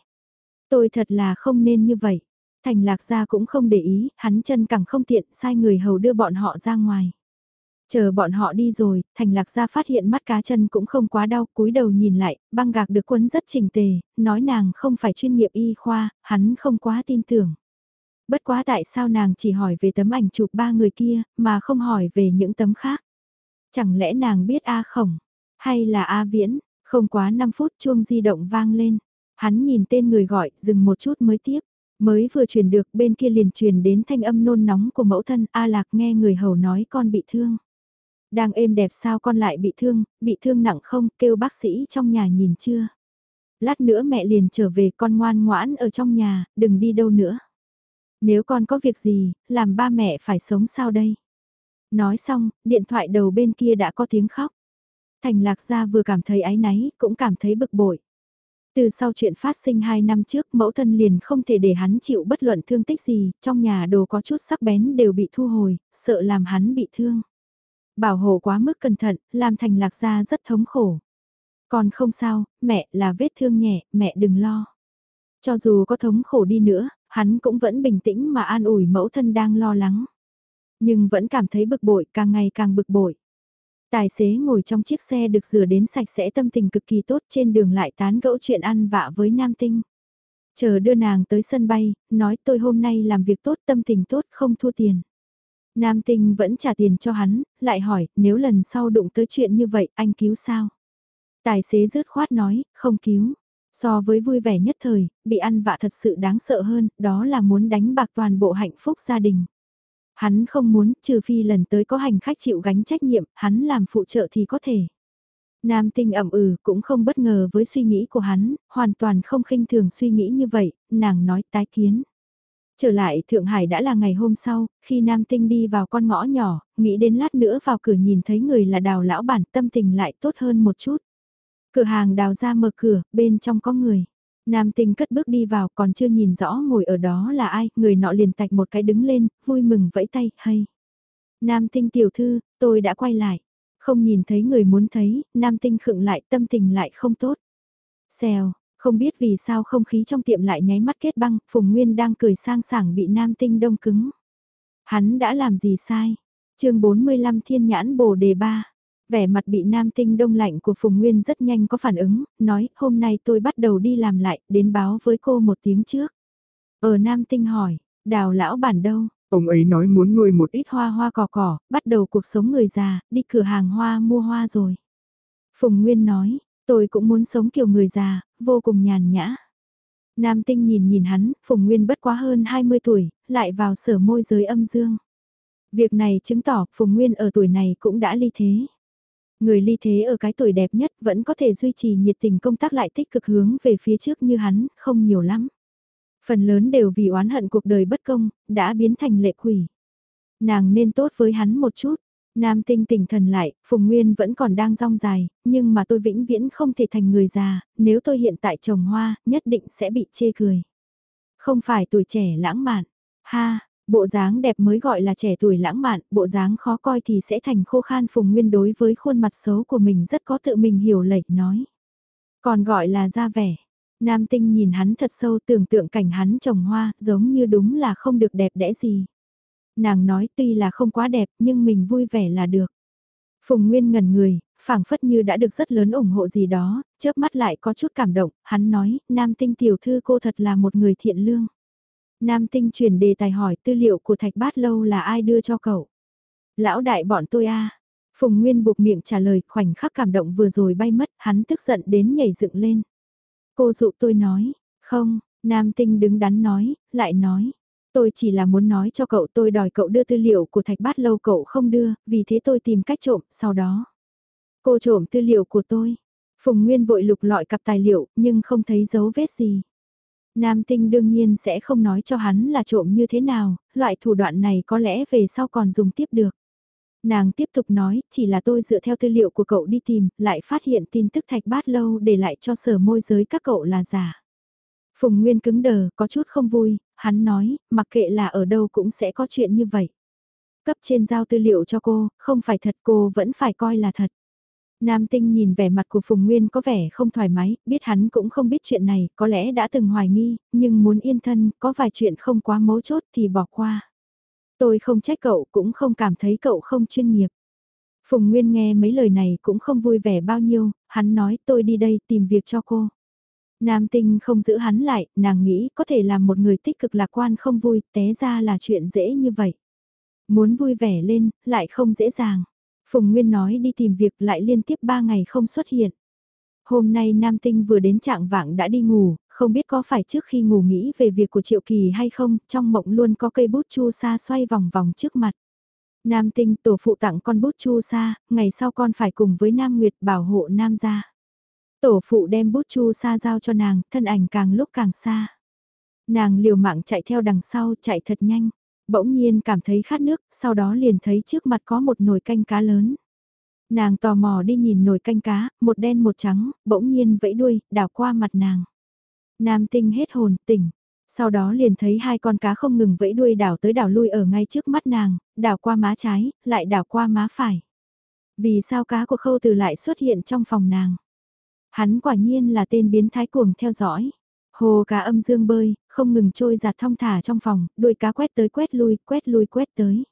Tôi thật là không nên như vậy. Thành lạc gia cũng không để ý, hắn chân càng không tiện sai người hầu đưa bọn họ ra ngoài. Chờ bọn họ đi rồi, thành lạc gia phát hiện mắt cá chân cũng không quá đau, cúi đầu nhìn lại, băng gạc được quấn rất trình tề, nói nàng không phải chuyên nghiệp y khoa, hắn không quá tin tưởng. Bất quá tại sao nàng chỉ hỏi về tấm ảnh chụp ba người kia, mà không hỏi về những tấm khác. Chẳng lẽ nàng biết A khổng, hay là A viễn, không quá 5 phút chuông di động vang lên. Hắn nhìn tên người gọi, dừng một chút mới tiếp. Mới vừa truyền được bên kia liền truyền đến thanh âm nôn nóng của mẫu thân A Lạc nghe người hầu nói con bị thương. Đang êm đẹp sao con lại bị thương, bị thương nặng không, kêu bác sĩ trong nhà nhìn chưa. Lát nữa mẹ liền trở về con ngoan ngoãn ở trong nhà, đừng đi đâu nữa. Nếu con có việc gì, làm ba mẹ phải sống sao đây? Nói xong, điện thoại đầu bên kia đã có tiếng khóc. Thành lạc gia vừa cảm thấy áy náy, cũng cảm thấy bực bội. Từ sau chuyện phát sinh 2 năm trước mẫu thân liền không thể để hắn chịu bất luận thương tích gì, trong nhà đồ có chút sắc bén đều bị thu hồi, sợ làm hắn bị thương. Bảo hộ quá mức cẩn thận, làm thành lạc gia rất thống khổ. Còn không sao, mẹ là vết thương nhẹ, mẹ đừng lo. Cho dù có thống khổ đi nữa, hắn cũng vẫn bình tĩnh mà an ủi mẫu thân đang lo lắng. Nhưng vẫn cảm thấy bực bội, càng ngày càng bực bội. Tài xế ngồi trong chiếc xe được rửa đến sạch sẽ tâm tình cực kỳ tốt trên đường lại tán gẫu chuyện ăn vạ với Nam Tinh. Chờ đưa nàng tới sân bay, nói tôi hôm nay làm việc tốt tâm tình tốt không thua tiền. Nam Tinh vẫn trả tiền cho hắn, lại hỏi nếu lần sau đụng tới chuyện như vậy anh cứu sao? Tài xế rớt khoát nói, không cứu. So với vui vẻ nhất thời, bị ăn vạ thật sự đáng sợ hơn, đó là muốn đánh bạc toàn bộ hạnh phúc gia đình. Hắn không muốn, trừ phi lần tới có hành khách chịu gánh trách nhiệm, hắn làm phụ trợ thì có thể. Nam tinh ẩm ừ cũng không bất ngờ với suy nghĩ của hắn, hoàn toàn không khinh thường suy nghĩ như vậy, nàng nói tái kiến. Trở lại Thượng Hải đã là ngày hôm sau, khi Nam Tinh đi vào con ngõ nhỏ, nghĩ đến lát nữa vào cửa nhìn thấy người là đào lão bản tâm tình lại tốt hơn một chút. Cửa hàng đào ra mở cửa, bên trong có người. Nam tinh cất bước đi vào còn chưa nhìn rõ ngồi ở đó là ai, người nọ liền tạch một cái đứng lên, vui mừng vẫy tay, hay. Nam tinh tiểu thư, tôi đã quay lại. Không nhìn thấy người muốn thấy, nam tinh khựng lại tâm tình lại không tốt. Xèo, không biết vì sao không khí trong tiệm lại nháy mắt kết băng, Phùng Nguyên đang cười sang sảng bị nam tinh đông cứng. Hắn đã làm gì sai? chương 45 thiên nhãn bồ đề ba. Vẻ mặt bị nam tinh đông lạnh của Phùng Nguyên rất nhanh có phản ứng, nói hôm nay tôi bắt đầu đi làm lại, đến báo với cô một tiếng trước. Ở nam tinh hỏi, đào lão bản đâu? Ông ấy nói muốn nuôi một ít hoa hoa cỏ cỏ, bắt đầu cuộc sống người già, đi cửa hàng hoa mua hoa rồi. Phùng Nguyên nói, tôi cũng muốn sống kiểu người già, vô cùng nhàn nhã. Nam tinh nhìn nhìn hắn, Phùng Nguyên bất quá hơn 20 tuổi, lại vào sở môi giới âm dương. Việc này chứng tỏ Phùng Nguyên ở tuổi này cũng đã ly thế. Người ly thế ở cái tuổi đẹp nhất vẫn có thể duy trì nhiệt tình công tác lại tích cực hướng về phía trước như hắn, không nhiều lắm. Phần lớn đều vì oán hận cuộc đời bất công, đã biến thành lệ quỷ. Nàng nên tốt với hắn một chút. Nam tinh tỉnh thần lại, Phùng Nguyên vẫn còn đang rong dài, nhưng mà tôi vĩnh viễn không thể thành người già, nếu tôi hiện tại trồng hoa, nhất định sẽ bị chê cười. Không phải tuổi trẻ lãng mạn. Ha, Bộ dáng đẹp mới gọi là trẻ tuổi lãng mạn, bộ dáng khó coi thì sẽ thành khô khan phùng nguyên đối với khuôn mặt xấu của mình rất có tự mình hiểu lệch nói. Còn gọi là ra vẻ. Nam tinh nhìn hắn thật sâu tưởng tượng cảnh hắn trồng hoa giống như đúng là không được đẹp đẽ gì. Nàng nói tuy là không quá đẹp nhưng mình vui vẻ là được. Phùng Nguyên ngẩn người, phảng phất như đã được rất lớn ủng hộ gì đó, chớp mắt lại có chút cảm động, hắn nói, nam tinh tiểu thư cô thật là một người thiện lương. Nam tinh chuyển đề tài hỏi tư liệu của thạch bát lâu là ai đưa cho cậu. Lão đại bọn tôi a Phùng Nguyên buộc miệng trả lời khoảnh khắc cảm động vừa rồi bay mất, hắn tức giận đến nhảy dựng lên. Cô dụ tôi nói, không, Nam tinh đứng đắn nói, lại nói. Tôi chỉ là muốn nói cho cậu tôi đòi cậu đưa tư liệu của thạch bát lâu cậu không đưa, vì thế tôi tìm cách trộm, sau đó. Cô trộm tư liệu của tôi. Phùng Nguyên vội lục lọi cặp tài liệu, nhưng không thấy dấu vết gì. Nam tinh đương nhiên sẽ không nói cho hắn là trộm như thế nào, loại thủ đoạn này có lẽ về sau còn dùng tiếp được. Nàng tiếp tục nói, chỉ là tôi dựa theo tư liệu của cậu đi tìm, lại phát hiện tin tức thạch bát lâu để lại cho sở môi giới các cậu là giả. Phùng Nguyên cứng đờ, có chút không vui, hắn nói, mặc kệ là ở đâu cũng sẽ có chuyện như vậy. Cấp trên giao tư liệu cho cô, không phải thật cô vẫn phải coi là thật. Nam tinh nhìn vẻ mặt của Phùng Nguyên có vẻ không thoải mái, biết hắn cũng không biết chuyện này, có lẽ đã từng hoài nghi, nhưng muốn yên thân, có vài chuyện không quá mấu chốt thì bỏ qua. Tôi không trách cậu, cũng không cảm thấy cậu không chuyên nghiệp. Phùng Nguyên nghe mấy lời này cũng không vui vẻ bao nhiêu, hắn nói tôi đi đây tìm việc cho cô. Nam tinh không giữ hắn lại, nàng nghĩ có thể làm một người tích cực lạc quan không vui, té ra là chuyện dễ như vậy. Muốn vui vẻ lên, lại không dễ dàng. Phùng Nguyên nói đi tìm việc lại liên tiếp 3 ngày không xuất hiện. Hôm nay Nam Tinh vừa đến trạng vạng đã đi ngủ, không biết có phải trước khi ngủ nghĩ về việc của Triệu Kỳ hay không, trong mộng luôn có cây bút chu sa xoay vòng vòng trước mặt. Nam Tinh tổ phụ tặng con bút chu sa, ngày sau con phải cùng với Nam Nguyệt bảo hộ Nam gia. Tổ phụ đem bút chu sa giao cho nàng, thân ảnh càng lúc càng xa. Nàng liều mạng chạy theo đằng sau, chạy thật nhanh. Bỗng nhiên cảm thấy khát nước, sau đó liền thấy trước mặt có một nồi canh cá lớn. Nàng tò mò đi nhìn nồi canh cá, một đen một trắng, bỗng nhiên vẫy đuôi, đảo qua mặt nàng. Nam tinh hết hồn, tỉnh. Sau đó liền thấy hai con cá không ngừng vẫy đuôi đảo tới đảo lui ở ngay trước mắt nàng, đảo qua má trái, lại đảo qua má phải. Vì sao cá của khâu từ lại xuất hiện trong phòng nàng? Hắn quả nhiên là tên biến thái cuồng theo dõi. Hồ cá âm dương bơi, không ngừng trôi giạt thong thả trong phòng, đuôi cá quét tới quét lui, quét lui quét tới.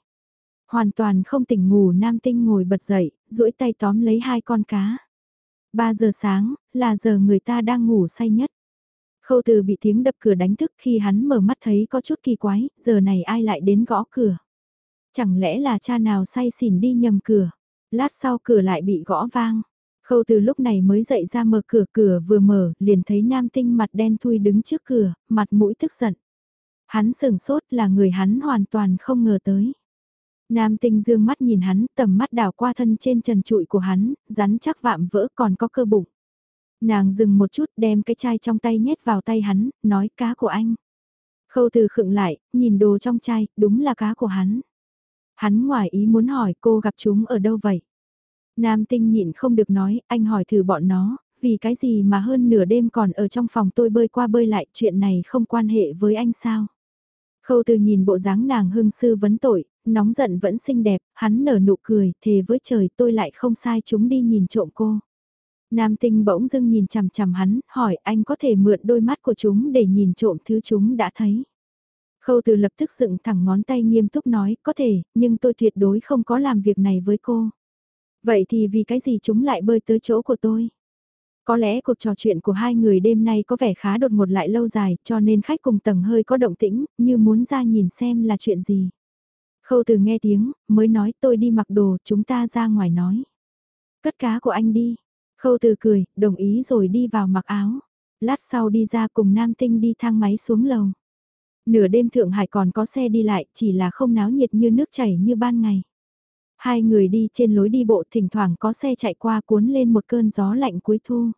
Hoàn toàn không tỉnh ngủ nam tinh ngồi bật dậy, duỗi tay tóm lấy hai con cá. 3 giờ sáng, là giờ người ta đang ngủ say nhất. Khâu từ bị tiếng đập cửa đánh thức khi hắn mở mắt thấy có chút kỳ quái, giờ này ai lại đến gõ cửa. Chẳng lẽ là cha nào say xỉn đi nhầm cửa, lát sau cửa lại bị gõ vang. Khâu từ lúc này mới dậy ra mở cửa cửa vừa mở, liền thấy nam tinh mặt đen thui đứng trước cửa, mặt mũi tức giận. Hắn sừng sốt là người hắn hoàn toàn không ngờ tới. Nam tinh dương mắt nhìn hắn, tầm mắt đảo qua thân trên trần trụi của hắn, rắn chắc vạm vỡ còn có cơ bụng. Nàng dừng một chút đem cái chai trong tay nhét vào tay hắn, nói cá của anh. Khâu từ khựng lại, nhìn đồ trong chai, đúng là cá của hắn. Hắn ngoài ý muốn hỏi cô gặp chúng ở đâu vậy? Nam tinh nhịn không được nói, anh hỏi thử bọn nó, vì cái gì mà hơn nửa đêm còn ở trong phòng tôi bơi qua bơi lại, chuyện này không quan hệ với anh sao? Khâu từ nhìn bộ dáng nàng hưng sư vấn tội, nóng giận vẫn xinh đẹp, hắn nở nụ cười, thề với trời tôi lại không sai chúng đi nhìn trộm cô. Nam tinh bỗng dưng nhìn chằm chằm hắn, hỏi anh có thể mượn đôi mắt của chúng để nhìn trộm thứ chúng đã thấy. Khâu từ lập tức dựng thẳng ngón tay nghiêm túc nói, có thể, nhưng tôi tuyệt đối không có làm việc này với cô. Vậy thì vì cái gì chúng lại bơi tới chỗ của tôi? Có lẽ cuộc trò chuyện của hai người đêm nay có vẻ khá đột ngột lại lâu dài, cho nên khách cùng tầng hơi có động tĩnh, như muốn ra nhìn xem là chuyện gì. Khâu từ nghe tiếng, mới nói tôi đi mặc đồ, chúng ta ra ngoài nói. Cất cá của anh đi. Khâu từ cười, đồng ý rồi đi vào mặc áo. Lát sau đi ra cùng Nam Tinh đi thang máy xuống lầu. Nửa đêm Thượng Hải còn có xe đi lại, chỉ là không náo nhiệt như nước chảy như ban ngày. Hai người đi trên lối đi bộ thỉnh thoảng có xe chạy qua cuốn lên một cơn gió lạnh cuối thu.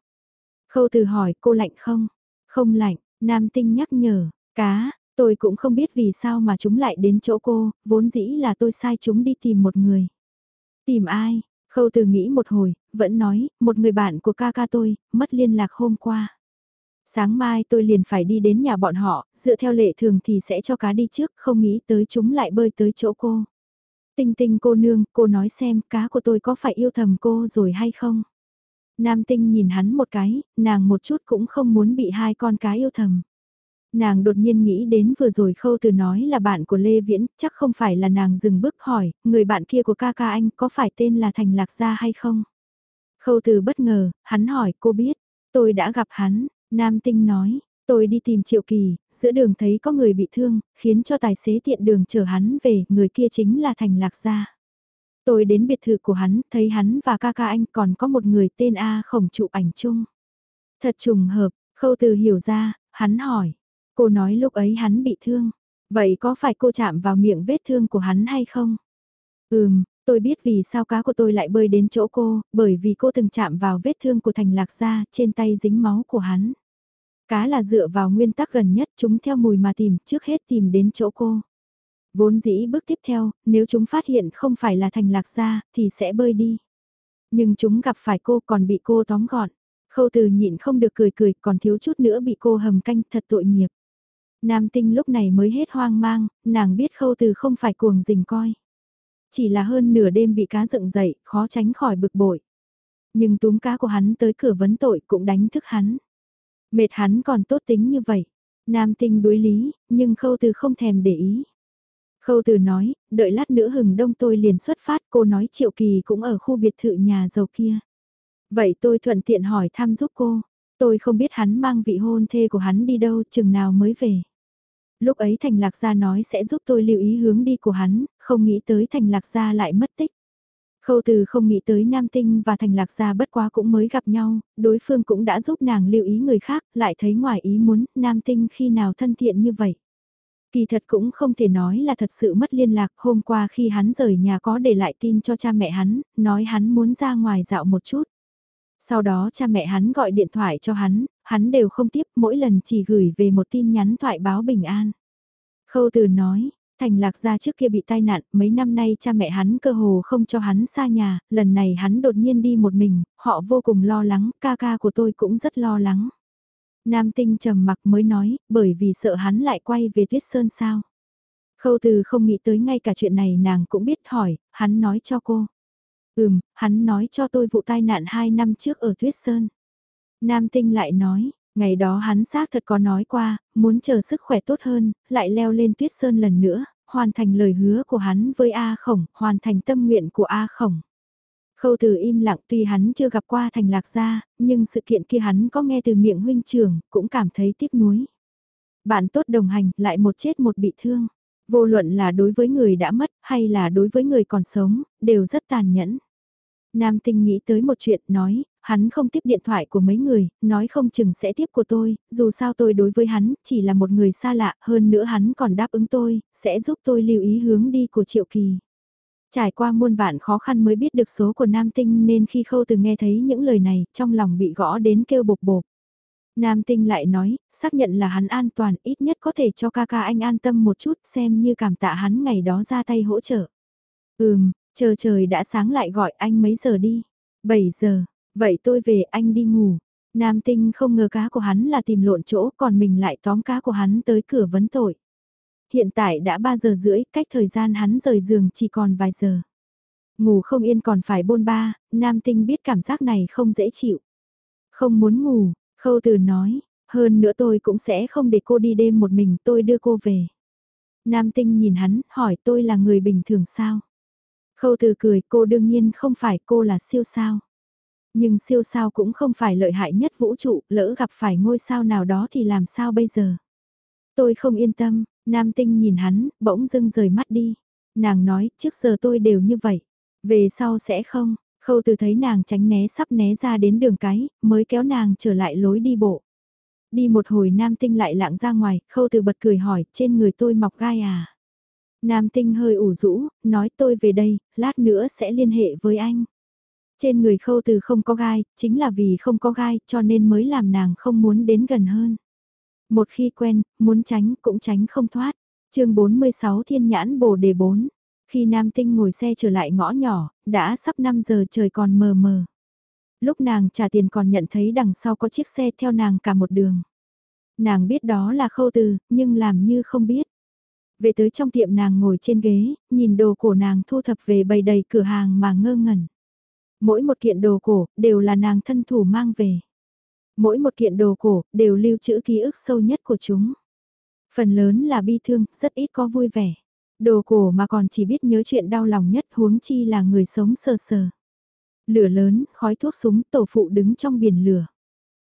Khâu từ hỏi cô lạnh không? Không lạnh, Nam Tinh nhắc nhở, cá, tôi cũng không biết vì sao mà chúng lại đến chỗ cô, vốn dĩ là tôi sai chúng đi tìm một người. Tìm ai? Khâu từ nghĩ một hồi, vẫn nói, một người bạn của ca ca tôi, mất liên lạc hôm qua. Sáng mai tôi liền phải đi đến nhà bọn họ, dựa theo lệ thường thì sẽ cho cá đi trước, không nghĩ tới chúng lại bơi tới chỗ cô. Tinh tinh cô nương, cô nói xem cá của tôi có phải yêu thầm cô rồi hay không? Nam tinh nhìn hắn một cái, nàng một chút cũng không muốn bị hai con cá yêu thầm. Nàng đột nhiên nghĩ đến vừa rồi khâu từ nói là bạn của Lê Viễn, chắc không phải là nàng dừng bước hỏi, người bạn kia của ca ca anh có phải tên là Thành Lạc Gia hay không? Khâu từ bất ngờ, hắn hỏi cô biết, tôi đã gặp hắn, Nam tinh nói, Tôi đi tìm Triệu Kỳ, giữa đường thấy có người bị thương, khiến cho tài xế tiện đường chở hắn về, người kia chính là Thành Lạc Gia. Tôi đến biệt thự của hắn, thấy hắn và ca ca anh còn có một người tên A khổng chụp ảnh chung. Thật trùng hợp, khâu từ hiểu ra, hắn hỏi. Cô nói lúc ấy hắn bị thương. Vậy có phải cô chạm vào miệng vết thương của hắn hay không? Ừm, tôi biết vì sao cá của tôi lại bơi đến chỗ cô, bởi vì cô từng chạm vào vết thương của Thành Lạc Gia trên tay dính máu của hắn. Cá là dựa vào nguyên tắc gần nhất chúng theo mùi mà tìm, trước hết tìm đến chỗ cô. Vốn dĩ bước tiếp theo, nếu chúng phát hiện không phải là thành lạc gia, thì sẽ bơi đi. Nhưng chúng gặp phải cô còn bị cô tóm gọn. Khâu từ nhịn không được cười cười, còn thiếu chút nữa bị cô hầm canh thật tội nghiệp. Nam tinh lúc này mới hết hoang mang, nàng biết khâu từ không phải cuồng rình coi. Chỉ là hơn nửa đêm bị cá dựng dậy, khó tránh khỏi bực bội. Nhưng túm cá của hắn tới cửa vấn tội cũng đánh thức hắn. Mệt hắn còn tốt tính như vậy. Nam tinh đối lý, nhưng khâu từ không thèm để ý. Khâu từ nói, đợi lát nữa hừng đông tôi liền xuất phát cô nói Triệu Kỳ cũng ở khu biệt thự nhà giàu kia. Vậy tôi thuận tiện hỏi thăm giúp cô. Tôi không biết hắn mang vị hôn thê của hắn đi đâu chừng nào mới về. Lúc ấy Thành Lạc Gia nói sẽ giúp tôi lưu ý hướng đi của hắn, không nghĩ tới Thành Lạc Gia lại mất tích. Khâu từ không nghĩ tới Nam Tinh và Thành Lạc Gia bất quá cũng mới gặp nhau, đối phương cũng đã giúp nàng lưu ý người khác, lại thấy ngoài ý muốn Nam Tinh khi nào thân thiện như vậy. Kỳ thật cũng không thể nói là thật sự mất liên lạc, hôm qua khi hắn rời nhà có để lại tin cho cha mẹ hắn, nói hắn muốn ra ngoài dạo một chút. Sau đó cha mẹ hắn gọi điện thoại cho hắn, hắn đều không tiếp, mỗi lần chỉ gửi về một tin nhắn thoại báo bình an. Khâu từ nói, Thành lạc gia trước kia bị tai nạn, mấy năm nay cha mẹ hắn cơ hồ không cho hắn xa nhà, lần này hắn đột nhiên đi một mình, họ vô cùng lo lắng, ca ca của tôi cũng rất lo lắng. Nam tinh trầm mặc mới nói, bởi vì sợ hắn lại quay về tuyết sơn sao. Khâu từ không nghĩ tới ngay cả chuyện này nàng cũng biết hỏi, hắn nói cho cô. Ừm, hắn nói cho tôi vụ tai nạn 2 năm trước ở tuyết sơn. Nam tinh lại nói, Ngày đó hắn xác thật có nói qua, muốn chờ sức khỏe tốt hơn, lại leo lên tuyết sơn lần nữa, hoàn thành lời hứa của hắn với A Khổng, hoàn thành tâm nguyện của A Khổng. Khâu từ im lặng tuy hắn chưa gặp qua thành lạc gia, nhưng sự kiện kia hắn có nghe từ miệng huynh trưởng, cũng cảm thấy tiếc nuối. Bạn tốt đồng hành, lại một chết một bị thương. Vô luận là đối với người đã mất hay là đối với người còn sống, đều rất tàn nhẫn. Nam tinh nghĩ tới một chuyện nói, hắn không tiếp điện thoại của mấy người, nói không chừng sẽ tiếp của tôi, dù sao tôi đối với hắn, chỉ là một người xa lạ, hơn nữa hắn còn đáp ứng tôi, sẽ giúp tôi lưu ý hướng đi của Triệu Kỳ. Trải qua muôn vạn khó khăn mới biết được số của Nam Tinh nên khi khâu từ nghe thấy những lời này, trong lòng bị gõ đến kêu bột bột. Nam Tinh lại nói, xác nhận là hắn an toàn, ít nhất có thể cho ca ca anh an tâm một chút xem như cảm tạ hắn ngày đó ra tay hỗ trợ. Ừm, chờ trời đã sáng lại gọi anh mấy giờ đi. 7 giờ, Vậy tôi về anh đi ngủ. Nam tinh không ngờ cá của hắn là tìm lộn chỗ còn mình lại tóm cá của hắn tới cửa vấn tội. Hiện tại đã 3 giờ rưỡi, cách thời gian hắn rời giường chỉ còn vài giờ. Ngủ không yên còn phải bôn ba, nam tinh biết cảm giác này không dễ chịu. Không muốn ngủ, khâu từ nói, hơn nữa tôi cũng sẽ không để cô đi đêm một mình tôi đưa cô về. Nam tinh nhìn hắn, hỏi tôi là người bình thường sao? Khâu từ cười cô đương nhiên không phải cô là siêu sao. Nhưng siêu sao cũng không phải lợi hại nhất vũ trụ, lỡ gặp phải ngôi sao nào đó thì làm sao bây giờ? Tôi không yên tâm, nam tinh nhìn hắn, bỗng dưng rời mắt đi. Nàng nói, trước giờ tôi đều như vậy. Về sau sẽ không, khâu từ thấy nàng tránh né sắp né ra đến đường cái, mới kéo nàng trở lại lối đi bộ. Đi một hồi nam tinh lại lạng ra ngoài, khâu từ bật cười hỏi, trên người tôi mọc gai à? Nam tinh hơi ủ rũ, nói tôi về đây, lát nữa sẽ liên hệ với anh. Trên người khâu từ không có gai, chính là vì không có gai cho nên mới làm nàng không muốn đến gần hơn. Một khi quen, muốn tránh cũng tránh không thoát. chương 46 thiên nhãn bồ đề 4. Khi Nam Tinh ngồi xe trở lại ngõ nhỏ, đã sắp 5 giờ trời còn mờ mờ. Lúc nàng trả tiền còn nhận thấy đằng sau có chiếc xe theo nàng cả một đường. Nàng biết đó là khâu từ, nhưng làm như không biết. Về tới trong tiệm nàng ngồi trên ghế, nhìn đồ của nàng thu thập về bày đầy cửa hàng mà ngơ ngẩn. Mỗi một kiện đồ cổ, đều là nàng thân thủ mang về. Mỗi một kiện đồ cổ, đều lưu trữ ký ức sâu nhất của chúng. Phần lớn là bi thương, rất ít có vui vẻ. Đồ cổ mà còn chỉ biết nhớ chuyện đau lòng nhất huống chi là người sống sờ sờ. Lửa lớn, khói thuốc súng, tổ phụ đứng trong biển lửa.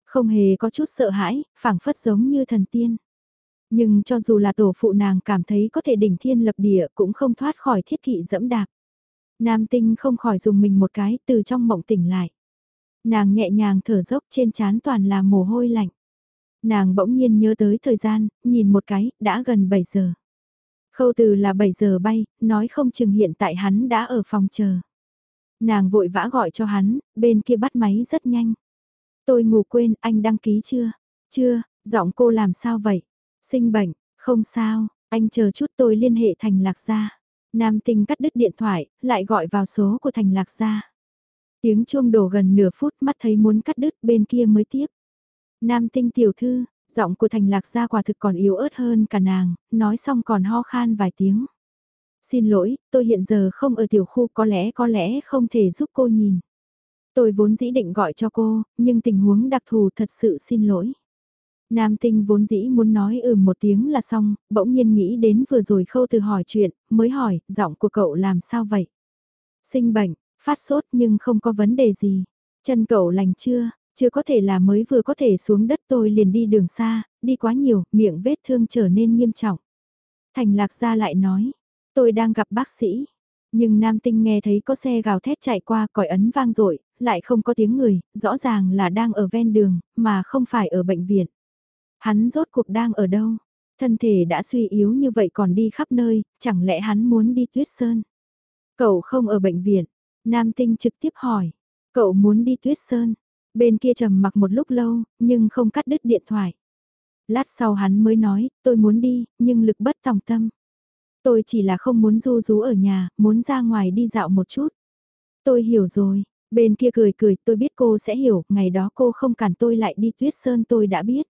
Không hề có chút sợ hãi, phảng phất giống như thần tiên. Nhưng cho dù là tổ phụ nàng cảm thấy có thể đỉnh thiên lập địa cũng không thoát khỏi thiết kỵ dẫm đạp. Nam tinh không khỏi dùng mình một cái từ trong mộng tỉnh lại. Nàng nhẹ nhàng thở dốc trên trán toàn là mồ hôi lạnh. Nàng bỗng nhiên nhớ tới thời gian, nhìn một cái, đã gần 7 giờ. Khâu từ là 7 giờ bay, nói không chừng hiện tại hắn đã ở phòng chờ. Nàng vội vã gọi cho hắn, bên kia bắt máy rất nhanh. Tôi ngủ quên, anh đăng ký chưa? Chưa, giọng cô làm sao vậy? Sinh bệnh, không sao, anh chờ chút tôi liên hệ thành lạc gia. Nam tinh cắt đứt điện thoại, lại gọi vào số của thành lạc gia. Tiếng chuông đổ gần nửa phút mắt thấy muốn cắt đứt bên kia mới tiếp. Nam tinh tiểu thư, giọng của thành lạc gia quả thực còn yếu ớt hơn cả nàng, nói xong còn ho khan vài tiếng. Xin lỗi, tôi hiện giờ không ở tiểu khu có lẽ có lẽ không thể giúp cô nhìn. Tôi vốn dĩ định gọi cho cô, nhưng tình huống đặc thù thật sự xin lỗi. Nam tinh vốn dĩ muốn nói ừ một tiếng là xong, bỗng nhiên nghĩ đến vừa rồi khâu từ hỏi chuyện, mới hỏi, giọng của cậu làm sao vậy? Sinh bệnh, phát sốt nhưng không có vấn đề gì. Chân cậu lành chưa, chưa có thể là mới vừa có thể xuống đất tôi liền đi đường xa, đi quá nhiều, miệng vết thương trở nên nghiêm trọng. Thành lạc gia lại nói, tôi đang gặp bác sĩ. Nhưng nam tinh nghe thấy có xe gào thét chạy qua còi ấn vang dội lại không có tiếng người, rõ ràng là đang ở ven đường, mà không phải ở bệnh viện. Hắn rốt cuộc đang ở đâu? Thân thể đã suy yếu như vậy còn đi khắp nơi, chẳng lẽ hắn muốn đi tuyết sơn? Cậu không ở bệnh viện. Nam tinh trực tiếp hỏi. Cậu muốn đi tuyết sơn. Bên kia trầm mặc một lúc lâu, nhưng không cắt đứt điện thoại. Lát sau hắn mới nói, tôi muốn đi, nhưng lực bất tòng tâm. Tôi chỉ là không muốn du rú ở nhà, muốn ra ngoài đi dạo một chút. Tôi hiểu rồi, bên kia cười cười tôi biết cô sẽ hiểu, ngày đó cô không cản tôi lại đi tuyết sơn tôi đã biết.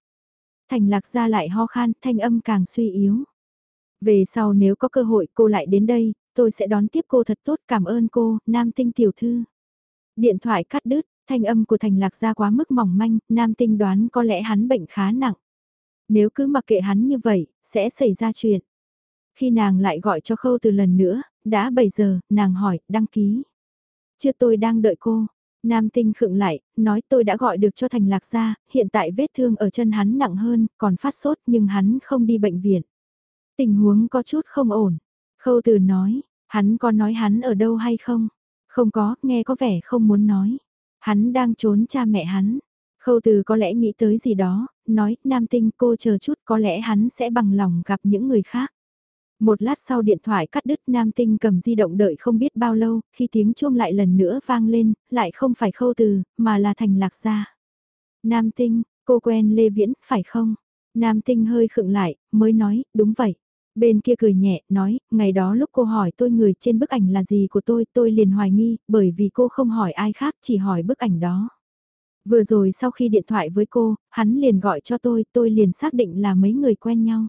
Thành lạc ra lại ho khan, thanh âm càng suy yếu. Về sau nếu có cơ hội cô lại đến đây, tôi sẽ đón tiếp cô thật tốt cảm ơn cô, nam tinh tiểu thư. Điện thoại cắt đứt, thanh âm của thành lạc ra quá mức mỏng manh, nam tinh đoán có lẽ hắn bệnh khá nặng. Nếu cứ mặc kệ hắn như vậy, sẽ xảy ra chuyện. Khi nàng lại gọi cho khâu từ lần nữa, đã 7 giờ, nàng hỏi, đăng ký. Chưa tôi đang đợi cô. Nam tinh khựng lại, nói tôi đã gọi được cho thành lạc gia. hiện tại vết thương ở chân hắn nặng hơn, còn phát sốt nhưng hắn không đi bệnh viện. Tình huống có chút không ổn. Khâu từ nói, hắn có nói hắn ở đâu hay không? Không có, nghe có vẻ không muốn nói. Hắn đang trốn cha mẹ hắn. Khâu từ có lẽ nghĩ tới gì đó, nói, nam tinh cô chờ chút có lẽ hắn sẽ bằng lòng gặp những người khác. Một lát sau điện thoại cắt đứt nam tinh cầm di động đợi không biết bao lâu, khi tiếng chuông lại lần nữa vang lên, lại không phải khâu từ, mà là thành lạc gia. Nam tinh, cô quen Lê Viễn, phải không? Nam tinh hơi khựng lại, mới nói, đúng vậy. Bên kia cười nhẹ, nói, ngày đó lúc cô hỏi tôi người trên bức ảnh là gì của tôi, tôi liền hoài nghi, bởi vì cô không hỏi ai khác, chỉ hỏi bức ảnh đó. Vừa rồi sau khi điện thoại với cô, hắn liền gọi cho tôi, tôi liền xác định là mấy người quen nhau.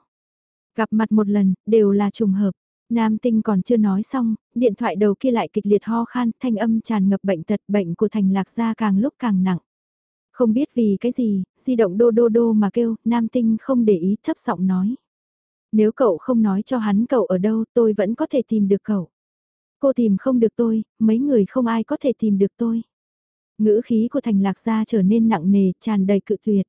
Gặp mặt một lần, đều là trùng hợp. Nam tinh còn chưa nói xong, điện thoại đầu kia lại kịch liệt ho khan, thanh âm tràn ngập bệnh tật, bệnh của thành lạc gia càng lúc càng nặng. Không biết vì cái gì, di động đô đô đô mà kêu, nam tinh không để ý thấp giọng nói. Nếu cậu không nói cho hắn cậu ở đâu, tôi vẫn có thể tìm được cậu. Cô tìm không được tôi, mấy người không ai có thể tìm được tôi. Ngữ khí của Thành Lạc Gia trở nên nặng nề, tràn đầy cự tuyệt.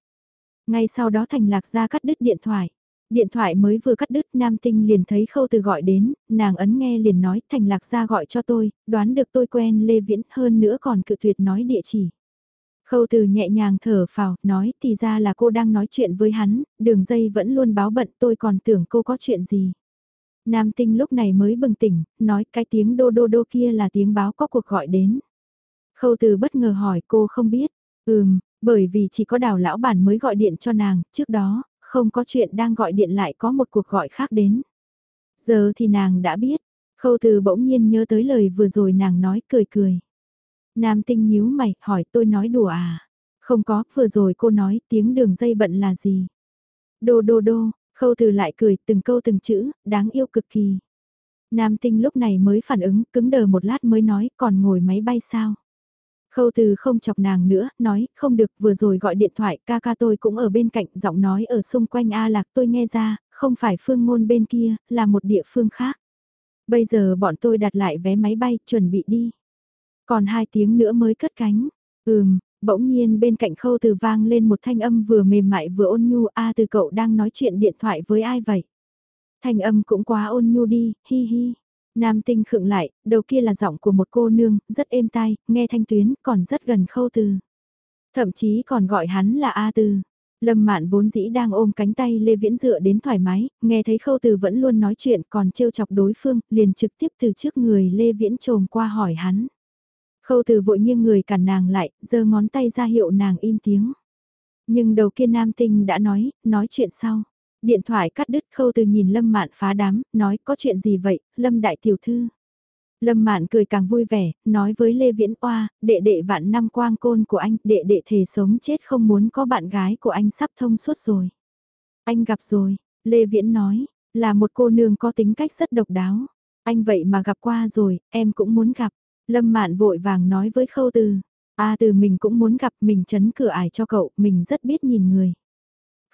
Ngay sau đó Thành Lạc Gia cắt đứt điện thoại. Điện thoại mới vừa cắt đứt Nam Tinh liền thấy Khâu Từ gọi đến, nàng ấn nghe liền nói Thành Lạc Gia gọi cho tôi, đoán được tôi quen Lê Viễn hơn nữa còn cự tuyệt nói địa chỉ. Khâu từ nhẹ nhàng thở phào, nói thì ra là cô đang nói chuyện với hắn, đường dây vẫn luôn báo bận tôi còn tưởng cô có chuyện gì. Nam tinh lúc này mới bừng tỉnh, nói cái tiếng đô đô đô kia là tiếng báo có cuộc gọi đến. Khâu từ bất ngờ hỏi cô không biết, ừm, bởi vì chỉ có đào lão bản mới gọi điện cho nàng, trước đó, không có chuyện đang gọi điện lại có một cuộc gọi khác đến. Giờ thì nàng đã biết, khâu từ bỗng nhiên nhớ tới lời vừa rồi nàng nói cười cười. Nam tinh nhíu mày, hỏi tôi nói đùa à? Không có, vừa rồi cô nói tiếng đường dây bận là gì? Đô đô đô, khâu từ lại cười từng câu từng chữ, đáng yêu cực kỳ. Nam tinh lúc này mới phản ứng, cứng đờ một lát mới nói, còn ngồi máy bay sao? Khâu từ không chọc nàng nữa, nói, không được, vừa rồi gọi điện thoại, ca ca tôi cũng ở bên cạnh, giọng nói ở xung quanh A Lạc tôi nghe ra, không phải phương ngôn bên kia, là một địa phương khác. Bây giờ bọn tôi đặt lại vé máy bay, chuẩn bị đi. Còn hai tiếng nữa mới cất cánh. Ừm, bỗng nhiên bên cạnh khâu từ vang lên một thanh âm vừa mềm mại vừa ôn nhu. A từ cậu đang nói chuyện điện thoại với ai vậy? Thanh âm cũng quá ôn nhu đi, hi hi. Nam tinh khựng lại, đầu kia là giọng của một cô nương, rất êm tai, nghe thanh tuyến, còn rất gần khâu từ. Thậm chí còn gọi hắn là A từ. Lâm Mạn vốn dĩ đang ôm cánh tay Lê Viễn dựa đến thoải mái, nghe thấy khâu từ vẫn luôn nói chuyện còn trêu chọc đối phương, liền trực tiếp từ trước người Lê Viễn trồm qua hỏi hắn. Khâu từ vội nghiêng người cản nàng lại, giơ ngón tay ra hiệu nàng im tiếng. Nhưng đầu kia nam tinh đã nói, nói chuyện sau. Điện thoại cắt đứt khâu từ nhìn Lâm Mạn phá đám, nói có chuyện gì vậy, Lâm đại tiểu thư. Lâm Mạn cười càng vui vẻ, nói với Lê Viễn Oa, đệ đệ vạn năm quang côn của anh, đệ đệ thề sống chết không muốn có bạn gái của anh sắp thông suốt rồi. Anh gặp rồi, Lê Viễn nói, là một cô nương có tính cách rất độc đáo. Anh vậy mà gặp qua rồi, em cũng muốn gặp. Lâm Mạn vội vàng nói với Khâu Từ, a từ mình cũng muốn gặp mình chấn cửa ải cho cậu, mình rất biết nhìn người.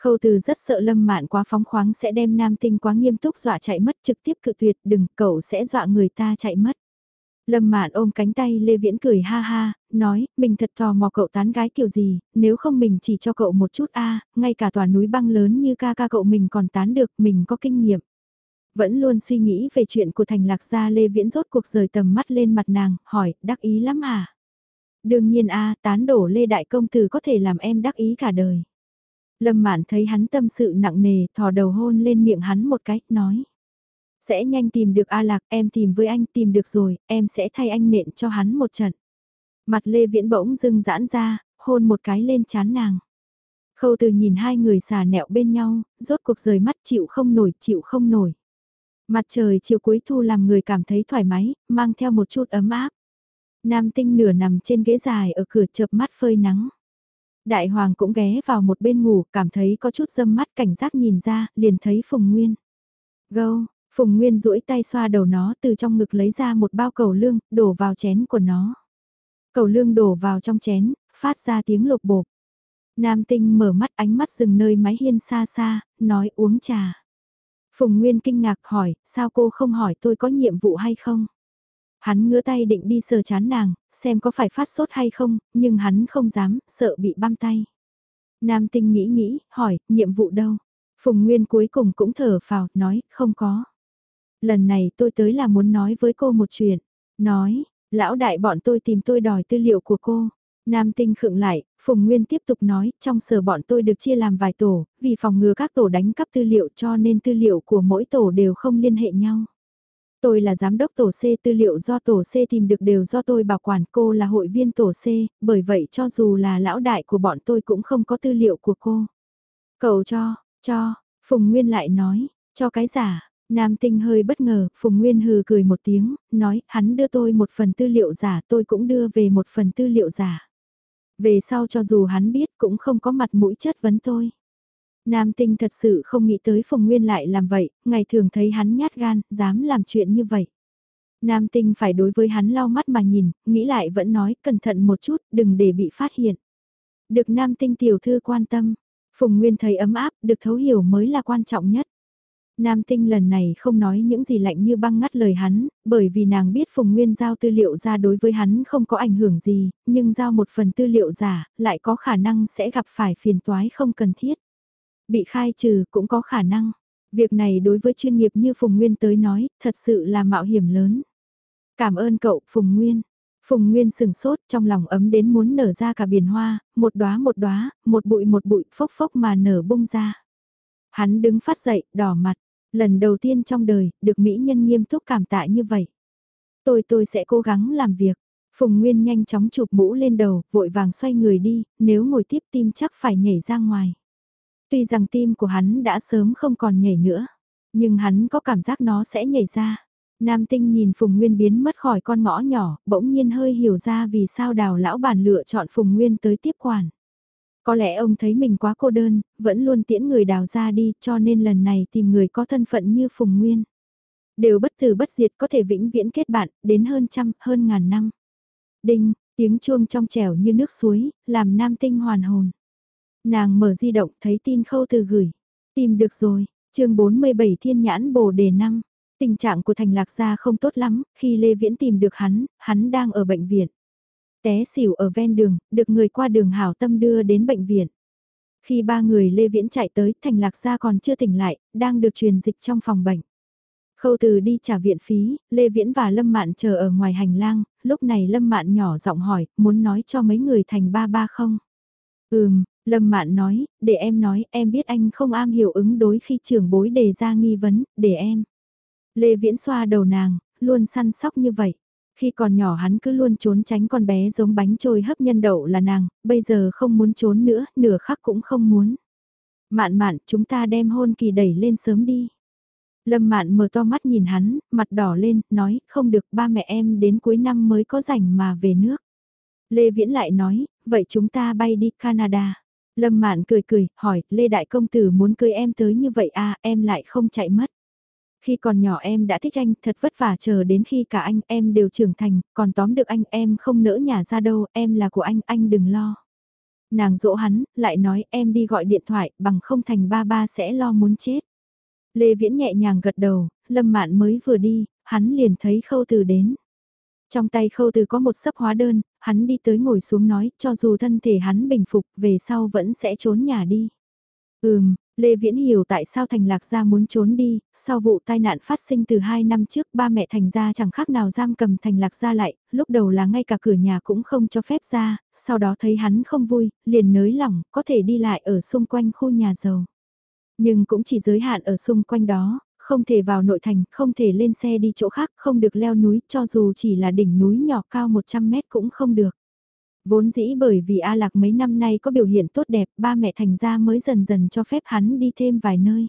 Khâu Từ rất sợ Lâm Mạn quá phóng khoáng sẽ đem nam tinh quá nghiêm túc dọa chạy mất trực tiếp cự tuyệt đừng cậu sẽ dọa người ta chạy mất. Lâm Mạn ôm cánh tay Lê Viễn cười ha ha, nói, mình thật tò mò cậu tán gái kiểu gì, nếu không mình chỉ cho cậu một chút a, ngay cả tòa núi băng lớn như ca ca cậu mình còn tán được, mình có kinh nghiệm. Vẫn luôn suy nghĩ về chuyện của thành lạc gia Lê Viễn rốt cuộc rời tầm mắt lên mặt nàng, hỏi, đắc ý lắm hả? Đương nhiên a tán đổ Lê Đại Công Tử có thể làm em đắc ý cả đời. Lâm Mạn thấy hắn tâm sự nặng nề, thò đầu hôn lên miệng hắn một cách, nói. Sẽ nhanh tìm được A Lạc, em tìm với anh, tìm được rồi, em sẽ thay anh nện cho hắn một trận. Mặt Lê Viễn bỗng dưng giãn ra, hôn một cái lên chán nàng. Khâu từ nhìn hai người xà nẹo bên nhau, rốt cuộc rời mắt chịu không nổi, chịu không nổi. Mặt trời chiều cuối thu làm người cảm thấy thoải mái, mang theo một chút ấm áp. Nam tinh nửa nằm trên ghế dài ở cửa chợp mắt phơi nắng. Đại hoàng cũng ghé vào một bên ngủ, cảm thấy có chút dâm mắt cảnh giác nhìn ra, liền thấy Phùng Nguyên. Gâu, Phùng Nguyên duỗi tay xoa đầu nó từ trong ngực lấy ra một bao cầu lương, đổ vào chén của nó. Cầu lương đổ vào trong chén, phát ra tiếng lục bộp. Nam tinh mở mắt ánh mắt dừng nơi mái hiên xa xa, nói uống trà. Phùng Nguyên kinh ngạc hỏi, sao cô không hỏi tôi có nhiệm vụ hay không? Hắn ngứa tay định đi sờ chán nàng, xem có phải phát sốt hay không, nhưng hắn không dám, sợ bị băm tay. Nam tinh nghĩ nghĩ, hỏi, nhiệm vụ đâu? Phùng Nguyên cuối cùng cũng thở phào, nói, không có. Lần này tôi tới là muốn nói với cô một chuyện. Nói, lão đại bọn tôi tìm tôi đòi tư liệu của cô. Nam tinh khựng lại, Phùng Nguyên tiếp tục nói, trong sở bọn tôi được chia làm vài tổ, vì phòng ngừa các tổ đánh cắp tư liệu cho nên tư liệu của mỗi tổ đều không liên hệ nhau. Tôi là giám đốc tổ C, tư liệu do tổ C tìm được đều do tôi bảo quản, cô là hội viên tổ C, bởi vậy cho dù là lão đại của bọn tôi cũng không có tư liệu của cô. Cậu cho, cho, Phùng Nguyên lại nói, cho cái giả, Nam Tinh hơi bất ngờ, Phùng Nguyên hừ cười một tiếng, nói, hắn đưa tôi một phần tư liệu giả, tôi cũng đưa về một phần tư liệu giả. Về sau cho dù hắn biết cũng không có mặt mũi chất vấn tôi. Nam Tinh thật sự không nghĩ tới Phùng Nguyên lại làm vậy, ngày thường thấy hắn nhát gan, dám làm chuyện như vậy. Nam Tinh phải đối với hắn lau mắt mà nhìn, nghĩ lại vẫn nói cẩn thận một chút, đừng để bị phát hiện. Được Nam Tinh tiểu thư quan tâm, Phùng Nguyên thấy ấm áp, được thấu hiểu mới là quan trọng nhất. Nam Tinh lần này không nói những gì lạnh như băng ngắt lời hắn, bởi vì nàng biết Phùng Nguyên giao tư liệu ra đối với hắn không có ảnh hưởng gì, nhưng giao một phần tư liệu giả, lại có khả năng sẽ gặp phải phiền toái không cần thiết. Bị khai trừ cũng có khả năng. Việc này đối với chuyên nghiệp như Phùng Nguyên tới nói, thật sự là mạo hiểm lớn. Cảm ơn cậu, Phùng Nguyên. Phùng Nguyên sừng sốt trong lòng ấm đến muốn nở ra cả biển hoa, một đóa một đóa, một bụi một bụi phốc phốc mà nở bung ra. Hắn đứng phát dậy, đỏ mặt, lần đầu tiên trong đời, được mỹ nhân nghiêm túc cảm tạ như vậy. Tôi tôi sẽ cố gắng làm việc. Phùng Nguyên nhanh chóng chụp mũ lên đầu, vội vàng xoay người đi, nếu ngồi tiếp tim chắc phải nhảy ra ngoài. Tuy rằng tim của hắn đã sớm không còn nhảy nữa, nhưng hắn có cảm giác nó sẽ nhảy ra. Nam tinh nhìn Phùng Nguyên biến mất khỏi con ngõ nhỏ, bỗng nhiên hơi hiểu ra vì sao đào lão bản lựa chọn Phùng Nguyên tới tiếp quản. Có lẽ ông thấy mình quá cô đơn, vẫn luôn tiễn người đào ra đi cho nên lần này tìm người có thân phận như Phùng Nguyên. Đều bất tử bất diệt có thể vĩnh viễn kết bạn, đến hơn trăm, hơn ngàn năm. Đinh, tiếng chuông trong trẻo như nước suối, làm nam tinh hoàn hồn. Nàng mở di động thấy tin khâu từ gửi. Tìm được rồi, chương 47 thiên nhãn bồ đề năm. Tình trạng của Thành Lạc Gia không tốt lắm, khi Lê Viễn tìm được hắn, hắn đang ở bệnh viện. Té xỉu ở ven đường, được người qua đường hảo tâm đưa đến bệnh viện. Khi ba người Lê Viễn chạy tới, Thành Lạc Gia còn chưa tỉnh lại, đang được truyền dịch trong phòng bệnh. Khâu từ đi trả viện phí, Lê Viễn và Lâm Mạn chờ ở ngoài hành lang, lúc này Lâm Mạn nhỏ giọng hỏi, muốn nói cho mấy người thành ba ba không? Ừm, Lâm Mạn nói, để em nói, em biết anh không am hiểu ứng đối khi trưởng bối đề ra nghi vấn, để em. Lê Viễn xoa đầu nàng, luôn săn sóc như vậy. Khi còn nhỏ hắn cứ luôn trốn tránh con bé giống bánh trôi hấp nhân đậu là nàng, bây giờ không muốn trốn nữa, nửa khắc cũng không muốn. Mạn mạn, chúng ta đem hôn kỳ đẩy lên sớm đi. Lâm mạn mở to mắt nhìn hắn, mặt đỏ lên, nói, không được ba mẹ em đến cuối năm mới có rảnh mà về nước. Lê Viễn lại nói, vậy chúng ta bay đi Canada. Lâm Mạn cười cười, hỏi, Lê Đại Công Tử muốn cưới em tới như vậy à, em lại không chạy mất. Khi còn nhỏ em đã thích anh, thật vất vả chờ đến khi cả anh em đều trưởng thành, còn tóm được anh em không nỡ nhà ra đâu, em là của anh, anh đừng lo. Nàng dỗ hắn, lại nói em đi gọi điện thoại, bằng không thành ba ba sẽ lo muốn chết. Lê Viễn nhẹ nhàng gật đầu, Lâm Mạn mới vừa đi, hắn liền thấy khâu từ đến. Trong tay khâu từ có một sấp hóa đơn, hắn đi tới ngồi xuống nói, cho dù thân thể hắn bình phục, về sau vẫn sẽ trốn nhà đi. Ừm, Lê Viễn hiểu tại sao Thành Lạc Gia muốn trốn đi, sau vụ tai nạn phát sinh từ 2 năm trước ba mẹ Thành Gia chẳng khác nào giam cầm Thành Lạc Gia lại, lúc đầu là ngay cả cửa nhà cũng không cho phép ra, sau đó thấy hắn không vui, liền nới lỏng, có thể đi lại ở xung quanh khu nhà giàu. Nhưng cũng chỉ giới hạn ở xung quanh đó, không thể vào nội thành, không thể lên xe đi chỗ khác, không được leo núi, cho dù chỉ là đỉnh núi nhỏ cao 100 mét cũng không được. Vốn dĩ bởi vì A Lạc mấy năm nay có biểu hiện tốt đẹp, ba mẹ thành ra mới dần dần cho phép hắn đi thêm vài nơi.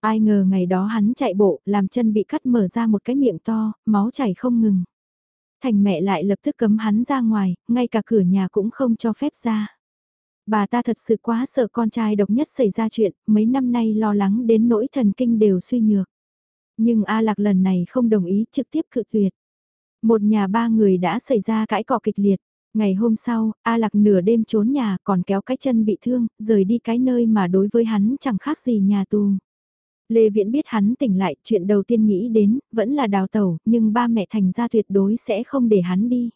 Ai ngờ ngày đó hắn chạy bộ, làm chân bị cắt mở ra một cái miệng to, máu chảy không ngừng. Thành mẹ lại lập tức cấm hắn ra ngoài, ngay cả cửa nhà cũng không cho phép ra. Bà ta thật sự quá sợ con trai độc nhất xảy ra chuyện, mấy năm nay lo lắng đến nỗi thần kinh đều suy nhược. Nhưng A Lạc lần này không đồng ý trực tiếp cự tuyệt. Một nhà ba người đã xảy ra cãi cọ kịch liệt. Ngày hôm sau, A Lạc nửa đêm trốn nhà còn kéo cái chân bị thương, rời đi cái nơi mà đối với hắn chẳng khác gì nhà tù. Lê Viễn biết hắn tỉnh lại, chuyện đầu tiên nghĩ đến, vẫn là đào tẩu, nhưng ba mẹ thành ra tuyệt đối sẽ không để hắn đi.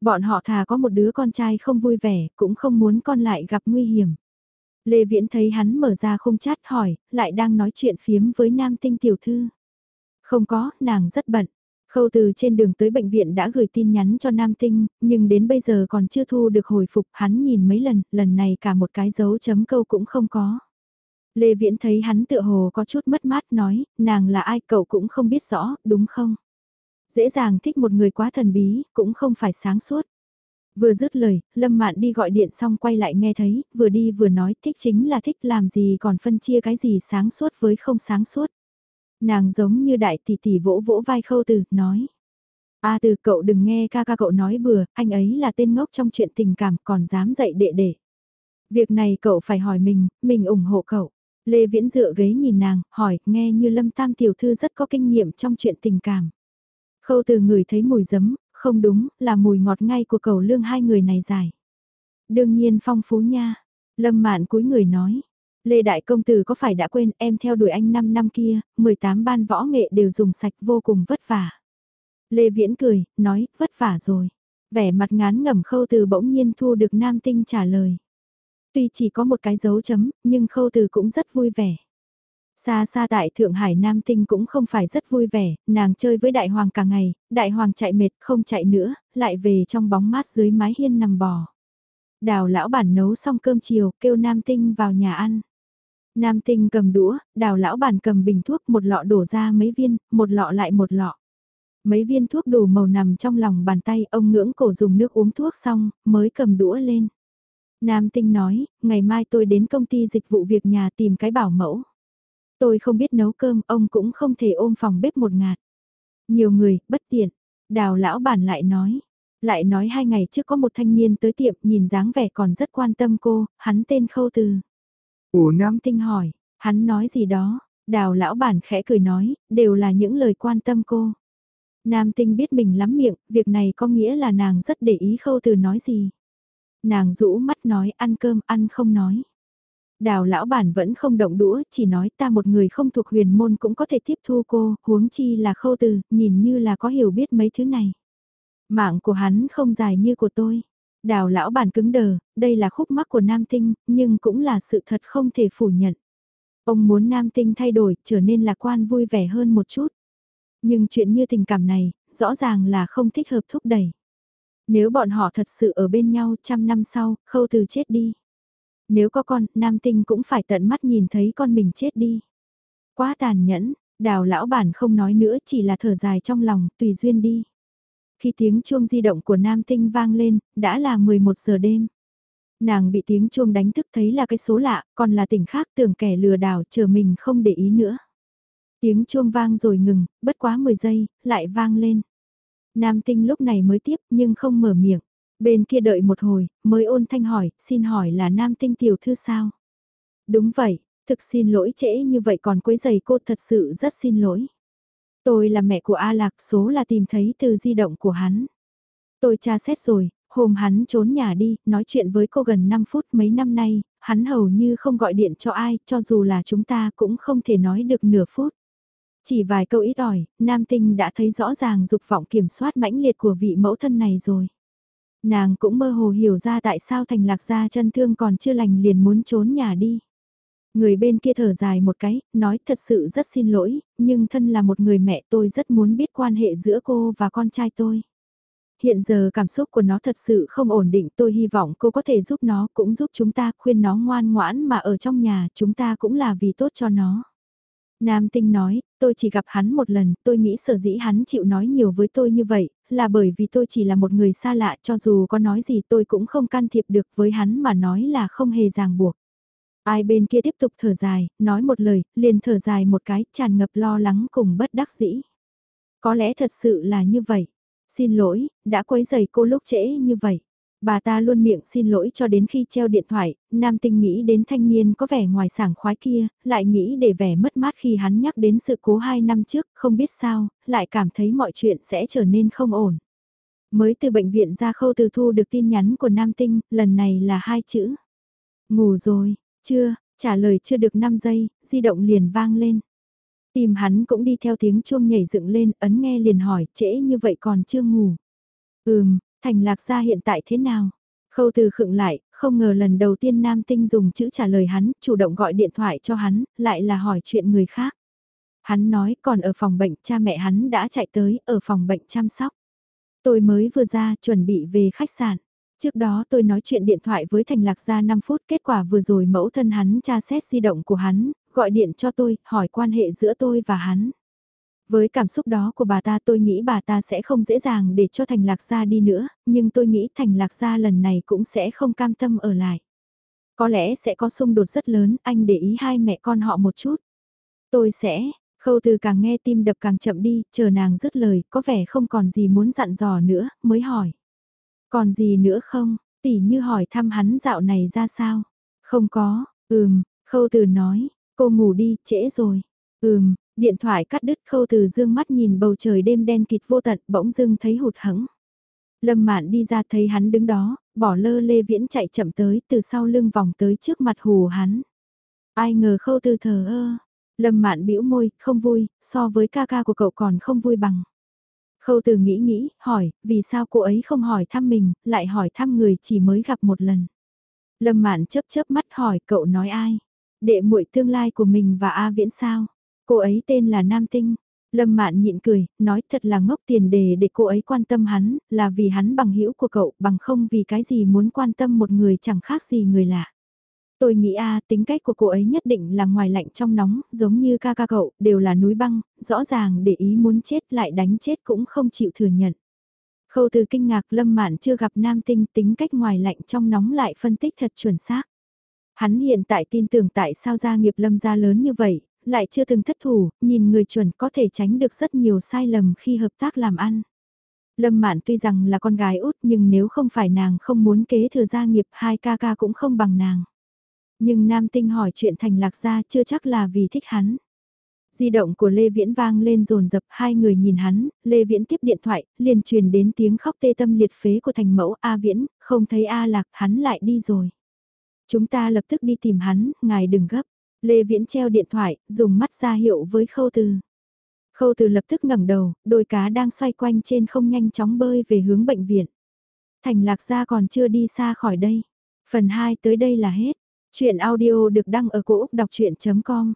Bọn họ thà có một đứa con trai không vui vẻ, cũng không muốn con lại gặp nguy hiểm. Lê Viễn thấy hắn mở ra không chát hỏi, lại đang nói chuyện phiếm với nam tinh tiểu thư. Không có, nàng rất bận. Khâu từ trên đường tới bệnh viện đã gửi tin nhắn cho Nam Tinh, nhưng đến bây giờ còn chưa thu được hồi phục, hắn nhìn mấy lần, lần này cả một cái dấu chấm câu cũng không có. Lê Viễn thấy hắn tựa hồ có chút mất mát nói, nàng là ai cậu cũng không biết rõ, đúng không? Dễ dàng thích một người quá thần bí, cũng không phải sáng suốt. Vừa dứt lời, Lâm Mạn đi gọi điện xong quay lại nghe thấy, vừa đi vừa nói thích chính là thích làm gì còn phân chia cái gì sáng suốt với không sáng suốt. Nàng giống như đại tỷ tỷ vỗ vỗ vai khâu từ, nói. A từ cậu đừng nghe ca ca cậu nói bừa, anh ấy là tên ngốc trong chuyện tình cảm còn dám dạy đệ đệ. Việc này cậu phải hỏi mình, mình ủng hộ cậu. Lê Viễn dựa ghế nhìn nàng, hỏi, nghe như Lâm Tam tiểu thư rất có kinh nghiệm trong chuyện tình cảm. Khâu từ người thấy mùi giấm, không đúng, là mùi ngọt ngay của cầu lương hai người này dài. Đương nhiên phong phú nha. Lâm mạn cúi người nói. Lê Đại Công Tử có phải đã quên em theo đuổi anh 5 năm kia, 18 ban võ nghệ đều dùng sạch vô cùng vất vả. Lê Viễn cười, nói, vất vả rồi. Vẻ mặt ngán ngẩm khâu từ bỗng nhiên thu được nam tinh trả lời. Tuy chỉ có một cái dấu chấm, nhưng khâu từ cũng rất vui vẻ. Xa xa tại Thượng Hải Nam Tinh cũng không phải rất vui vẻ, nàng chơi với đại hoàng cả ngày, đại hoàng chạy mệt không chạy nữa, lại về trong bóng mát dưới mái hiên nằm bò. Đào lão bản nấu xong cơm chiều, kêu Nam Tinh vào nhà ăn. Nam Tinh cầm đũa, đào lão bản cầm bình thuốc một lọ đổ ra mấy viên, một lọ lại một lọ. Mấy viên thuốc đủ màu nằm trong lòng bàn tay ông ngưỡng cổ dùng nước uống thuốc xong, mới cầm đũa lên. Nam Tinh nói, ngày mai tôi đến công ty dịch vụ việc nhà tìm cái bảo mẫu. Tôi không biết nấu cơm, ông cũng không thể ôm phòng bếp một ngạt. Nhiều người, bất tiện. Đào lão bản lại nói. Lại nói hai ngày trước có một thanh niên tới tiệm nhìn dáng vẻ còn rất quan tâm cô, hắn tên Khâu Từ. Ủa Nam Tinh hỏi, hắn nói gì đó, đào lão bản khẽ cười nói, đều là những lời quan tâm cô. Nam Tinh biết mình lắm miệng, việc này có nghĩa là nàng rất để ý Khâu Từ nói gì. Nàng rũ mắt nói ăn cơm ăn không nói. Đào lão bản vẫn không động đũa, chỉ nói ta một người không thuộc huyền môn cũng có thể tiếp thu cô, huống chi là khâu từ, nhìn như là có hiểu biết mấy thứ này. Mạng của hắn không dài như của tôi. Đào lão bản cứng đờ, đây là khúc mắc của nam tinh, nhưng cũng là sự thật không thể phủ nhận. Ông muốn nam tinh thay đổi, trở nên lạc quan vui vẻ hơn một chút. Nhưng chuyện như tình cảm này, rõ ràng là không thích hợp thúc đẩy. Nếu bọn họ thật sự ở bên nhau trăm năm sau, khâu từ chết đi. Nếu có con, nam tinh cũng phải tận mắt nhìn thấy con mình chết đi. Quá tàn nhẫn, đào lão bản không nói nữa chỉ là thở dài trong lòng, tùy duyên đi. Khi tiếng chuông di động của nam tinh vang lên, đã là 11 giờ đêm. Nàng bị tiếng chuông đánh thức thấy là cái số lạ, còn là tỉnh khác tưởng kẻ lừa đảo chờ mình không để ý nữa. Tiếng chuông vang rồi ngừng, bất quá 10 giây, lại vang lên. Nam tinh lúc này mới tiếp nhưng không mở miệng. Bên kia đợi một hồi, mới ôn thanh hỏi, xin hỏi là nam tinh tiểu thư sao? Đúng vậy, thực xin lỗi trễ như vậy còn quấy giày cô thật sự rất xin lỗi. Tôi là mẹ của A Lạc, số là tìm thấy từ di động của hắn. Tôi tra xét rồi, hôm hắn trốn nhà đi, nói chuyện với cô gần 5 phút mấy năm nay, hắn hầu như không gọi điện cho ai, cho dù là chúng ta cũng không thể nói được nửa phút. Chỉ vài câu ít ỏi, nam tinh đã thấy rõ ràng dục vọng kiểm soát mãnh liệt của vị mẫu thân này rồi. Nàng cũng mơ hồ hiểu ra tại sao thành lạc gia chân thương còn chưa lành liền muốn trốn nhà đi. Người bên kia thở dài một cái, nói thật sự rất xin lỗi, nhưng thân là một người mẹ tôi rất muốn biết quan hệ giữa cô và con trai tôi. Hiện giờ cảm xúc của nó thật sự không ổn định tôi hy vọng cô có thể giúp nó cũng giúp chúng ta khuyên nó ngoan ngoãn mà ở trong nhà chúng ta cũng là vì tốt cho nó. Nam Tinh nói, tôi chỉ gặp hắn một lần, tôi nghĩ sở dĩ hắn chịu nói nhiều với tôi như vậy, là bởi vì tôi chỉ là một người xa lạ cho dù có nói gì tôi cũng không can thiệp được với hắn mà nói là không hề ràng buộc. Ai bên kia tiếp tục thở dài, nói một lời, liền thở dài một cái, tràn ngập lo lắng cùng bất đắc dĩ. Có lẽ thật sự là như vậy. Xin lỗi, đã quấy rầy cô lúc trễ như vậy. Bà ta luôn miệng xin lỗi cho đến khi treo điện thoại, nam tinh nghĩ đến thanh niên có vẻ ngoài sảng khoái kia, lại nghĩ để vẻ mất mát khi hắn nhắc đến sự cố hai năm trước, không biết sao, lại cảm thấy mọi chuyện sẽ trở nên không ổn. Mới từ bệnh viện ra khâu từ thu được tin nhắn của nam tinh, lần này là hai chữ. Ngủ rồi, chưa, trả lời chưa được 5 giây, di động liền vang lên. Tìm hắn cũng đi theo tiếng chuông nhảy dựng lên, ấn nghe liền hỏi, trễ như vậy còn chưa ngủ. Ừm, thành lạc gia hiện tại thế nào? Khâu từ khựng lại, không ngờ lần đầu tiên nam tinh dùng chữ trả lời hắn, chủ động gọi điện thoại cho hắn, lại là hỏi chuyện người khác. Hắn nói còn ở phòng bệnh, cha mẹ hắn đã chạy tới, ở phòng bệnh chăm sóc. Tôi mới vừa ra, chuẩn bị về khách sạn. Trước đó tôi nói chuyện điện thoại với Thành Lạc Gia 5 phút, kết quả vừa rồi mẫu thân hắn tra xét di động của hắn, gọi điện cho tôi, hỏi quan hệ giữa tôi và hắn. Với cảm xúc đó của bà ta tôi nghĩ bà ta sẽ không dễ dàng để cho Thành Lạc Gia đi nữa, nhưng tôi nghĩ Thành Lạc Gia lần này cũng sẽ không cam tâm ở lại. Có lẽ sẽ có xung đột rất lớn, anh để ý hai mẹ con họ một chút. Tôi sẽ, khâu từ càng nghe tim đập càng chậm đi, chờ nàng dứt lời, có vẻ không còn gì muốn dặn dò nữa, mới hỏi. Còn gì nữa không, tỉ như hỏi thăm hắn dạo này ra sao? Không có, ừm, khâu từ nói, cô ngủ đi, trễ rồi. Ừm, điện thoại cắt đứt khâu từ dương mắt nhìn bầu trời đêm đen kịt vô tận bỗng dưng thấy hụt hẫng. Lâm mạn đi ra thấy hắn đứng đó, bỏ lơ lê viễn chạy chậm tới từ sau lưng vòng tới trước mặt hù hắn. Ai ngờ khâu từ thờ ơ. Lâm mạn bĩu môi, không vui, so với ca ca của cậu còn không vui bằng. Khâu từ nghĩ nghĩ, hỏi, vì sao cô ấy không hỏi thăm mình, lại hỏi thăm người chỉ mới gặp một lần. Lâm mạn chớp chớp mắt hỏi cậu nói ai? Đệ muội tương lai của mình và A Viễn sao? Cô ấy tên là Nam Tinh. Lâm mạn nhịn cười, nói thật là ngốc tiền đề để cô ấy quan tâm hắn, là vì hắn bằng hữu của cậu, bằng không vì cái gì muốn quan tâm một người chẳng khác gì người lạ. Tôi nghĩ a tính cách của cô ấy nhất định là ngoài lạnh trong nóng, giống như ca ca cậu, đều là núi băng, rõ ràng để ý muốn chết lại đánh chết cũng không chịu thừa nhận. Khâu từ kinh ngạc lâm mạn chưa gặp nam tinh tính cách ngoài lạnh trong nóng lại phân tích thật chuẩn xác. Hắn hiện tại tin tưởng tại sao gia nghiệp lâm gia lớn như vậy, lại chưa từng thất thủ, nhìn người chuẩn có thể tránh được rất nhiều sai lầm khi hợp tác làm ăn. Lâm Mạn tuy rằng là con gái út nhưng nếu không phải nàng không muốn kế thừa gia nghiệp hai ca ca cũng không bằng nàng. Nhưng Nam Tinh hỏi chuyện thành lạc gia chưa chắc là vì thích hắn. Di động của Lê Viễn vang lên rồn rập hai người nhìn hắn, Lê Viễn tiếp điện thoại, liền truyền đến tiếng khóc tê tâm liệt phế của thành mẫu A Viễn, không thấy A Lạc, hắn lại đi rồi. Chúng ta lập tức đi tìm hắn, ngài đừng gấp. Lê Viễn treo điện thoại, dùng mắt ra hiệu với khâu từ. Khâu từ lập tức ngẩng đầu, đôi cá đang xoay quanh trên không nhanh chóng bơi về hướng bệnh viện. Thành lạc gia còn chưa đi xa khỏi đây. Phần 2 tới đây là hết. Chuyện audio được đăng ở cổ Úc đọc chuyện.com